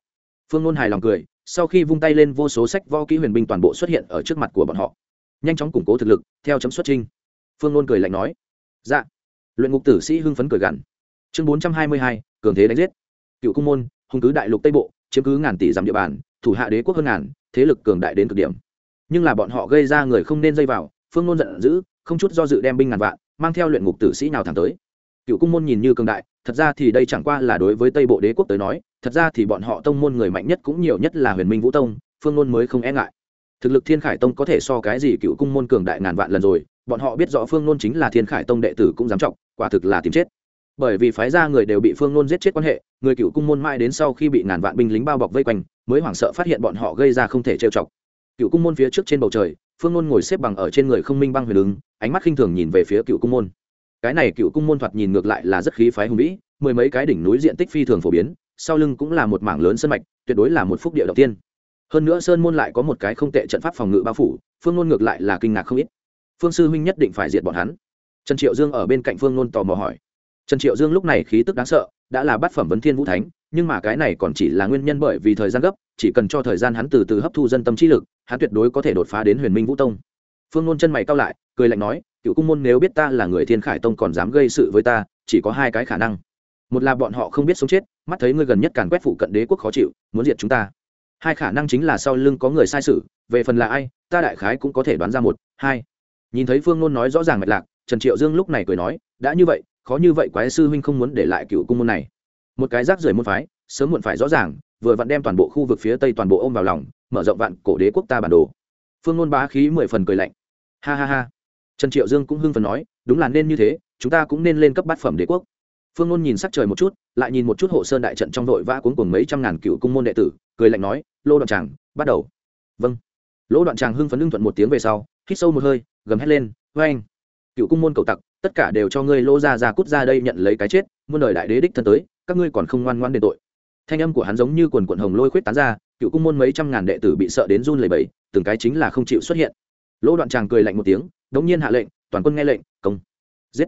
Phương ngôn hài lòng cười, sau khi vung tay lên vô số sách vo kỹ huyền binh toàn bộ xuất hiện ở trước mặt của bọn họ. Nhanh chóng củng cố thực lực, theo chấm xuất trinh phương ngôn cười lạnh nói dạ. Luyện ngục tử sĩ hưng phấn cười gằn. Chương bốn trăm hai mươi hai, cường thế đánh giết. Cựu cung môn, hùng cứ đại lục tây bộ, chiếm cứ ngàn tỷ dặm địa bàn, thủ hạ đế quốc hơn ngàn, thế lực cường đại đến cực điểm. Nhưng là bọn họ gây ra người không nên dây vào, phương ngôn giận dữ, không chút do dự đem binh ngàn vạn, mang theo luyện ngục tử sĩ nào thẳng tới cựu cung môn nhìn như cường đại, thật ra thì đây chẳng qua là đối với tây bộ đế quốc tới nói, thật ra thì bọn họ tông môn người mạnh nhất cũng nhiều nhất là huyền minh vũ tông, phương ngôn mới không e ngại. Thực lực thiên khải tông có thể so cái gì cựu cung môn cường đại ngàn vạn lần rồi, bọn họ biết rõ phương ngôn chính là thiên khải tông đệ tử cũng dám trọng, quả thực là tìm chết. Bởi vì phái ra người đều bị phương ngôn giết chết quan hệ, người cựu cung môn mãi đến sau khi bị ngàn vạn binh lính bao bọc vây quanh, mới hoảng sợ phát hiện bọn họ gây ra không thể trêu chọc. Cựu cung môn phía trước trên bầu trời, phương ngôn ngồi xếp bằng ở trên người không minh băng huyền ứng, ánh mắt khinh thường nhìn về phía cựu cung môn cái này cựu cung môn thoạt nhìn ngược lại là rất khí phái hùng vĩ, mười mấy cái đỉnh núi diện tích phi thường phổ biến, sau lưng cũng là một mảng lớn sân mạch, tuyệt đối là một phúc địa đầu tiên. Hơn nữa sơn môn lại có một cái không tệ trận pháp phòng ngự bao phủ, phương ngôn ngược lại là kinh ngạc không ít. Phương sư huynh nhất định phải diệt bọn hắn. Trần triệu dương ở bên cạnh phương ngôn tò mò hỏi. Trần triệu dương lúc này khí tức đáng sợ, đã là bát phẩm vấn thiên vũ thánh, nhưng mà cái này còn chỉ là nguyên nhân bởi vì thời gian gấp, chỉ cần cho thời gian hắn từ từ hấp thu dân tâm trí lực, hắn tuyệt đối có thể đột phá đến huyền minh vũ tông. Phương ngôn chân mày cao lại, cười lạnh nói cựu cung môn nếu biết ta là người thiên khải tông còn dám gây sự với ta, chỉ có hai cái khả năng. Một là bọn họ không biết sống chết, mắt thấy ngươi gần nhất càn quét phụ cận đế quốc khó chịu, muốn diệt chúng ta. Hai khả năng chính là sau lưng có người sai sự, về phần là ai, ta đại khái cũng có thể đoán ra một, hai. Nhìn thấy phương nôn nói rõ ràng mạch lạc, trần triệu dương lúc này cười nói, đã như vậy, khó như vậy quái sư huynh không muốn để lại cựu cung môn này. Một cái rác rưởi môn phái, sớm muộn phải rõ ràng, vừa vặn đem toàn bộ khu vực phía tây toàn bộ ôm vào lòng, mở rộng vạn cổ đế quốc ta bản đồ. Phương nôn bá khí mười phần cười lạnh. Ha ha ha trần triệu dương cũng hưng phần nói, đúng là nên như thế, chúng ta cũng nên lên cấp bát phẩm đế quốc. Phương ngôn nhìn sắc trời một chút, lại nhìn một chút hộ sơn đại trận trong đội vã cuốn cùng mấy trăm ngàn cựu cung môn đệ tử, cười lạnh nói, lô đoạn tràng, bắt đầu. Vâng. Lỗ đoạn tràng hưng phấn lưng thuận một tiếng về sau, hít sâu một hơi, gầm hét lên vê anh cựu cung môn cầu tặc, tất cả đều cho ngươi lô ra ra cút ra đây nhận lấy cái chết, muôn đời đại đế đích thân tới, các ngươi còn không ngoan ngoan đền tội. Thanh âm của hắn giống như quần quận hồng lôi khuyết tán ra, cựu cung môn mấy trăm ngàn đệ tử bị sợ đến run lẩy bẩy, từng cái chính là không chịu xuất hiện lỗ đoạn tràng cười lạnh một tiếng, đống nhiên hạ lệnh, toàn quân nghe lệnh, công, giết.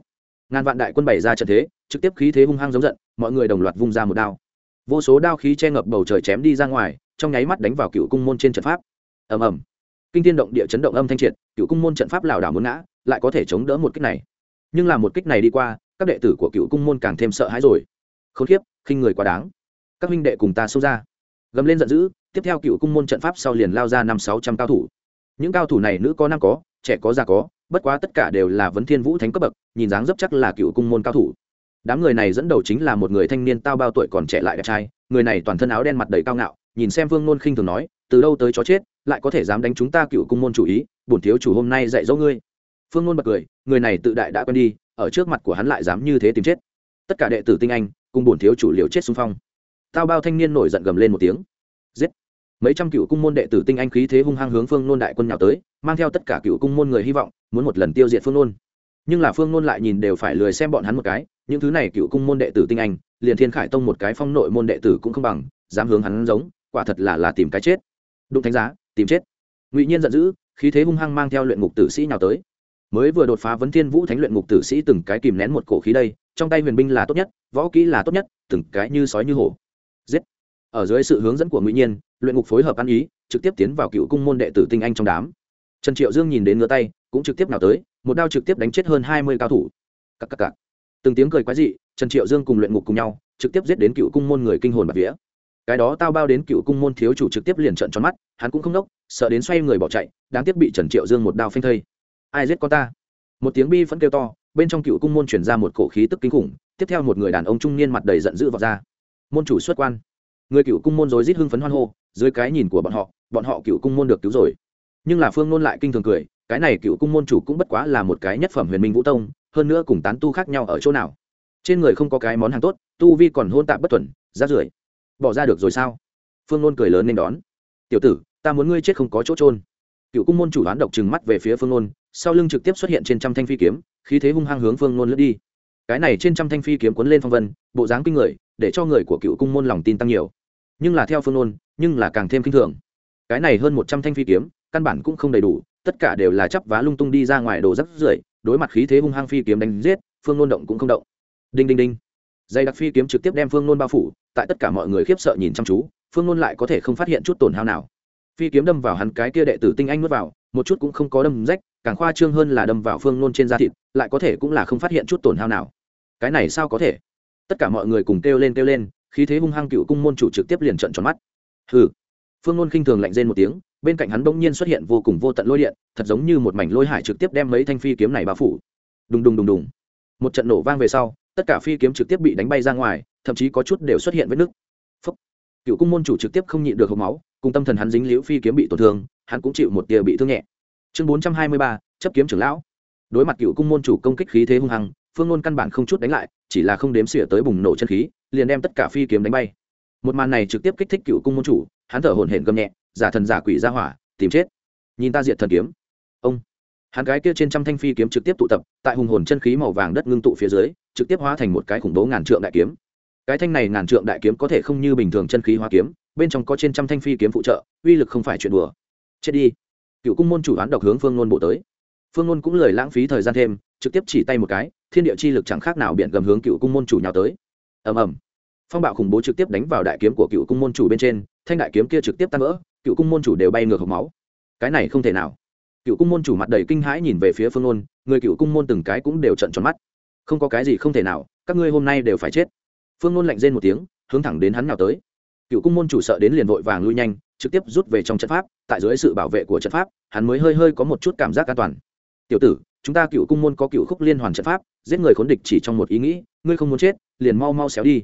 Ngàn vạn đại quân bày ra trận thế, trực tiếp khí thế hung hăng giống giận, mọi người đồng loạt vung ra một đao. Vô số đao khí che ngập bầu trời chém đi ra ngoài, trong nháy mắt đánh vào cựu cung môn trên trận pháp. Ầm ầm. Kinh thiên động địa chấn động âm thanh triệt, cựu cung môn trận pháp lảo đảo muốn ngã, lại có thể chống đỡ một kích này. Nhưng là một kích này đi qua, các đệ tử của cựu cung môn càng thêm sợ hãi rồi. Khốn kiếp, khinh người quá đáng. Các huynh đệ cùng ta xông ra. Gầm lên giận dữ, tiếp theo cựu cung môn trận pháp sau liền lao ra năm sáu trăm cao thủ những cao thủ này nữ có nam có, trẻ có già có, bất quá tất cả đều là vấn thiên vũ thánh cấp bậc, nhìn dáng dấp chắc là cựu cung môn cao thủ. Đám người này dẫn đầu chính là một người thanh niên tao bao tuổi còn trẻ lại đẹp trai, người này toàn thân áo đen mặt đầy cao ngạo, nhìn xem vương nôn khinh thường nói, từ đâu tới chó chết, lại có thể dám đánh chúng ta cựu cung môn chủ ý, bổn thiếu chủ hôm nay dạy dỗ ngươi. Phương nôn bật cười, người này tự đại đã quen đi, ở trước mặt của hắn lại dám như thế tìm chết. Tất cả đệ tử tinh anh, cùng bổn thiếu chủ liều chết xung phong. Tao bao thanh niên nổi giận gầm lên một tiếng mấy trăm cựu cung môn đệ tử tinh anh khí thế hung hăng hướng phương nôn đại quân nhào tới, mang theo tất cả cựu cung môn người hy vọng, muốn một lần tiêu diệt phương nôn. Nhưng là phương nôn lại nhìn đều phải lười xem bọn hắn một cái, những thứ này cựu cung môn đệ tử tinh anh, liền thiên khải tông một cái phong nội môn đệ tử cũng không bằng, dám hướng hắn giống, quả thật là là tìm cái chết. Đụng thánh giá, tìm chết. Ngụy nhiên giận dữ, khí thế hung hăng mang theo luyện ngục tử sĩ nhào tới. Mới vừa đột phá vấn thiên vũ thánh luyện ngục tử sĩ từng cái kìm nén một cổ khí đây, trong tay huyền binh là tốt nhất, võ kỹ là tốt nhất, từng cái như sói như hổ. Giết ở dưới sự hướng dẫn của ngụy nhiên, luyện ngục phối hợp ăn ý, trực tiếp tiến vào cựu cung môn đệ tử tinh anh trong đám. Trần triệu dương nhìn đến ngựa tay, cũng trực tiếp nào tới, một đao trực tiếp đánh chết hơn hai mươi cao thủ. Cắc cắc cắc. từng tiếng cười quái dị, trần triệu dương cùng luyện ngục cùng nhau, trực tiếp giết đến cựu cung môn người kinh hồn bạc vía. Cái đó tao bao đến cựu cung môn thiếu chủ trực tiếp liền trợn tròn mắt, hắn cũng không đốc sợ đến xoay người bỏ chạy, đáng tiếc bị trần triệu dương một đao phanh thây. Ai giết con ta? Một tiếng bi vẫn kêu to, bên trong cựu cung môn chuyển ra một cổ khí tức kinh khủng, tiếp theo một người đàn ông trung niên mặt đầy giận dữ vào ra. Môn chủ xuất quan người cựu cung môn rối rít hưng phấn hoan hô, dưới cái nhìn của bọn họ bọn họ cựu cung môn được cứu rồi. Nhưng là phương nôn lại kinh thường cười, cái này cựu cung môn chủ cũng bất quá là một cái nhất phẩm huyền minh vũ tông, hơn nữa cùng tán tu khác nhau ở chỗ nào. Trên người không có cái món hàng tốt, tu vi còn hôn tạp bất thuần rát rưởi. Bỏ ra được rồi sao? Phương nôn cười lớn nên đón. Tiểu tử, ta muốn ngươi chết không có chỗ trôn cựu cung môn chủ đoán độc trừng mắt về phía phương nôn, sau lưng trực tiếp xuất hiện trên trăm thanh phi kiếm, khí thế hung hăng hướng phương nôn lướt đi. Cái này trên trăm thanh phi kiếm cuốn lên phong vân, bộ dáng kinh người, để cho người của cựu cung môn lòng tin tăng nhiều nhưng là theo phương nôn nhưng là càng thêm kinh thường. Cái này hơn một trăm thanh phi kiếm, căn bản cũng không đầy đủ, tất cả đều là chắp vá lung tung đi ra ngoài đồ rắp rưởi, đối mặt khí thế hung hăng phi kiếm đánh giết, phương nôn động cũng không động. Đinh đinh đinh. Dây đặc phi kiếm trực tiếp đem phương nôn bao phủ, tại tất cả mọi người khiếp sợ nhìn chăm chú, phương nôn lại có thể không phát hiện chút tổn hao nào. Phi kiếm đâm vào hắn cái kia đệ tử tinh anh nuốt vào, một chút cũng không có đâm rách, càng khoa trương hơn là đâm vào phương nôn trên da thịt, lại có thể cũng là không phát hiện chút tổn hao nào. Cái này sao có thể? Tất cả mọi người cùng kêu lên kêu lên khí thế hung hăng cựu cung môn chủ trực tiếp liền trận tròn mắt. Hừ. Phương nôn khinh thường lạnh rên một tiếng bên cạnh hắn bỗng nhiên xuất hiện vô cùng vô tận lôi điện thật giống như một mảnh lôi hải trực tiếp đem mấy thanh phi kiếm này bao phủ. Đùng đùng đùng đùng. Một trận nổ vang về sau tất cả phi kiếm trực tiếp bị đánh bay ra ngoài thậm chí có chút đều xuất hiện vết nứt. Phấp, cựu cung môn chủ trực tiếp không nhịn được hộp máu cùng tâm thần hắn dính liễu phi kiếm bị tổn thương hắn cũng chịu một tia bị thương nhẹ. Chương bốn trăm hai mươi ba chấp kiếm trưởng lão. Đối mặt cựu cung môn chủ công kích khí thế hung hăng phương ngôn căn bản không chút đánh lại chỉ là không đếm xỉa tới bùng nổ chân khí liền đem tất cả phi kiếm đánh bay. Một màn này trực tiếp kích thích cựu cung môn chủ, hắn thở hổn hển gầm nhẹ, giả thần giả quỷ ra hỏa, tìm chết. Nhìn ta diệt thần kiếm. Ông. Hắn gái kia trên trăm thanh phi kiếm trực tiếp tụ tập, tại hùng hồn chân khí màu vàng đất ngưng tụ phía dưới, trực tiếp hóa thành một cái khủng bố ngàn trượng đại kiếm. Cái thanh này ngàn trượng đại kiếm có thể không như bình thường chân khí hóa kiếm, bên trong có trên trăm thanh phi kiếm phụ trợ, uy lực không phải chuyện đùa. Chết đi. Cựu cung môn chủ đoán độc hướng phương nôn bộ tới. Phương nôn cũng lời lãng phí thời gian thêm, trực tiếp chỉ tay một cái, thiên địa chi lực chẳng khác nào biển gầm hướng cựu cung môn chủ nhào tới ầm ầm. Phong bạo khủng bố trực tiếp đánh vào đại kiếm của cựu cung môn chủ bên trên, thanh đại kiếm kia trực tiếp tan vỡ, cựu cung môn chủ đều bay ngược hộp máu. Cái này không thể nào. Cựu cung môn chủ mặt đầy kinh hãi nhìn về phía phương ôn người cựu cung môn từng cái cũng đều trận tròn mắt. Không có cái gì không thể nào, các ngươi hôm nay đều phải chết. Phương ôn lạnh rên một tiếng, hướng thẳng đến hắn nào tới. Cựu cung môn chủ sợ đến liền vội vàng lui nhanh, trực tiếp rút về trong trận pháp, tại dưới sự bảo vệ của trận pháp, hắn mới hơi hơi có một chút cảm giác an toàn. Tiểu tử, chúng ta cựu cung môn có cựu khúc liên hoàn trận pháp, giết người khốn địch chỉ trong một ý nghĩ ngươi không muốn chết, liền mau mau xéo đi.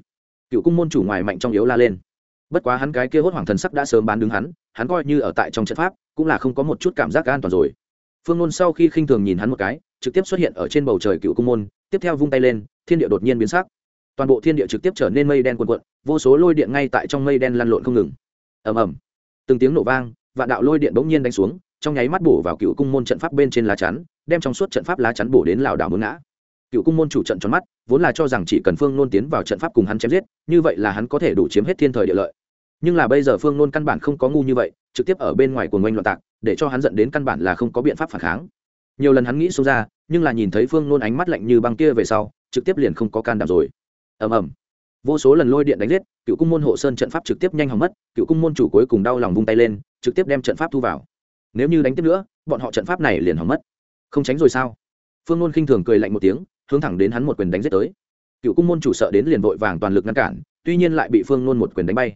Cựu cung môn chủ ngoài mạnh trong yếu la lên. Bất quá hắn cái kia hốt hoảng thần sắc đã sớm bán đứng hắn hắn coi như ở tại trong trận pháp, cũng là không có một chút cảm giác an toàn rồi. Phương nôn sau khi khinh thường nhìn hắn một cái, trực tiếp xuất hiện ở trên bầu trời cựu cung môn, tiếp theo vung tay lên, thiên địa đột nhiên biến sắc. Toàn bộ thiên địa trực tiếp trở nên mây đen quần quận vô số lôi điện ngay tại trong mây đen lăn lộn không ngừng. Ầm ầm. Từng tiếng nổ vang, vạn đạo lôi điện bỗng nhiên đánh xuống, trong nháy mắt bổ vào cựu cung môn trận pháp bên trên lá chắn, đem trong suốt trận pháp lá chắn bổ đến lảo đảo muốn ngã cựu cung môn chủ trận tròn mắt, vốn là cho rằng chỉ cần phương nôn tiến vào trận pháp cùng hắn chém giết, như vậy là hắn có thể đủ chiếm hết thiên thời địa lợi. Nhưng là bây giờ phương nôn căn bản không có ngu như vậy, trực tiếp ở bên ngoài của ngoanh loạn tạc, để cho hắn dẫn đến căn bản là không có biện pháp phản kháng. Nhiều lần hắn nghĩ xông ra, nhưng là nhìn thấy phương nôn ánh mắt lạnh như băng kia về sau, trực tiếp liền không có can đảm rồi. Ầm ầm. Vô số lần lôi điện đánh giết, cựu cung môn hộ sơn trận pháp trực tiếp nhanh hỏng mất, cựu cung môn chủ cuối cùng đau lòng vung tay lên, trực tiếp đem trận pháp thu vào. Nếu như đánh tiếp nữa, bọn họ trận pháp này liền hỏng mất. Không tránh rồi sao? Phương nôn khinh thường cười lạnh một tiếng hướng thẳng đến hắn một quyền đánh giết tới. Cựu cung môn chủ sợ đến liền vội vàng toàn lực ngăn cản, tuy nhiên lại bị phương nôn một quyền đánh bay.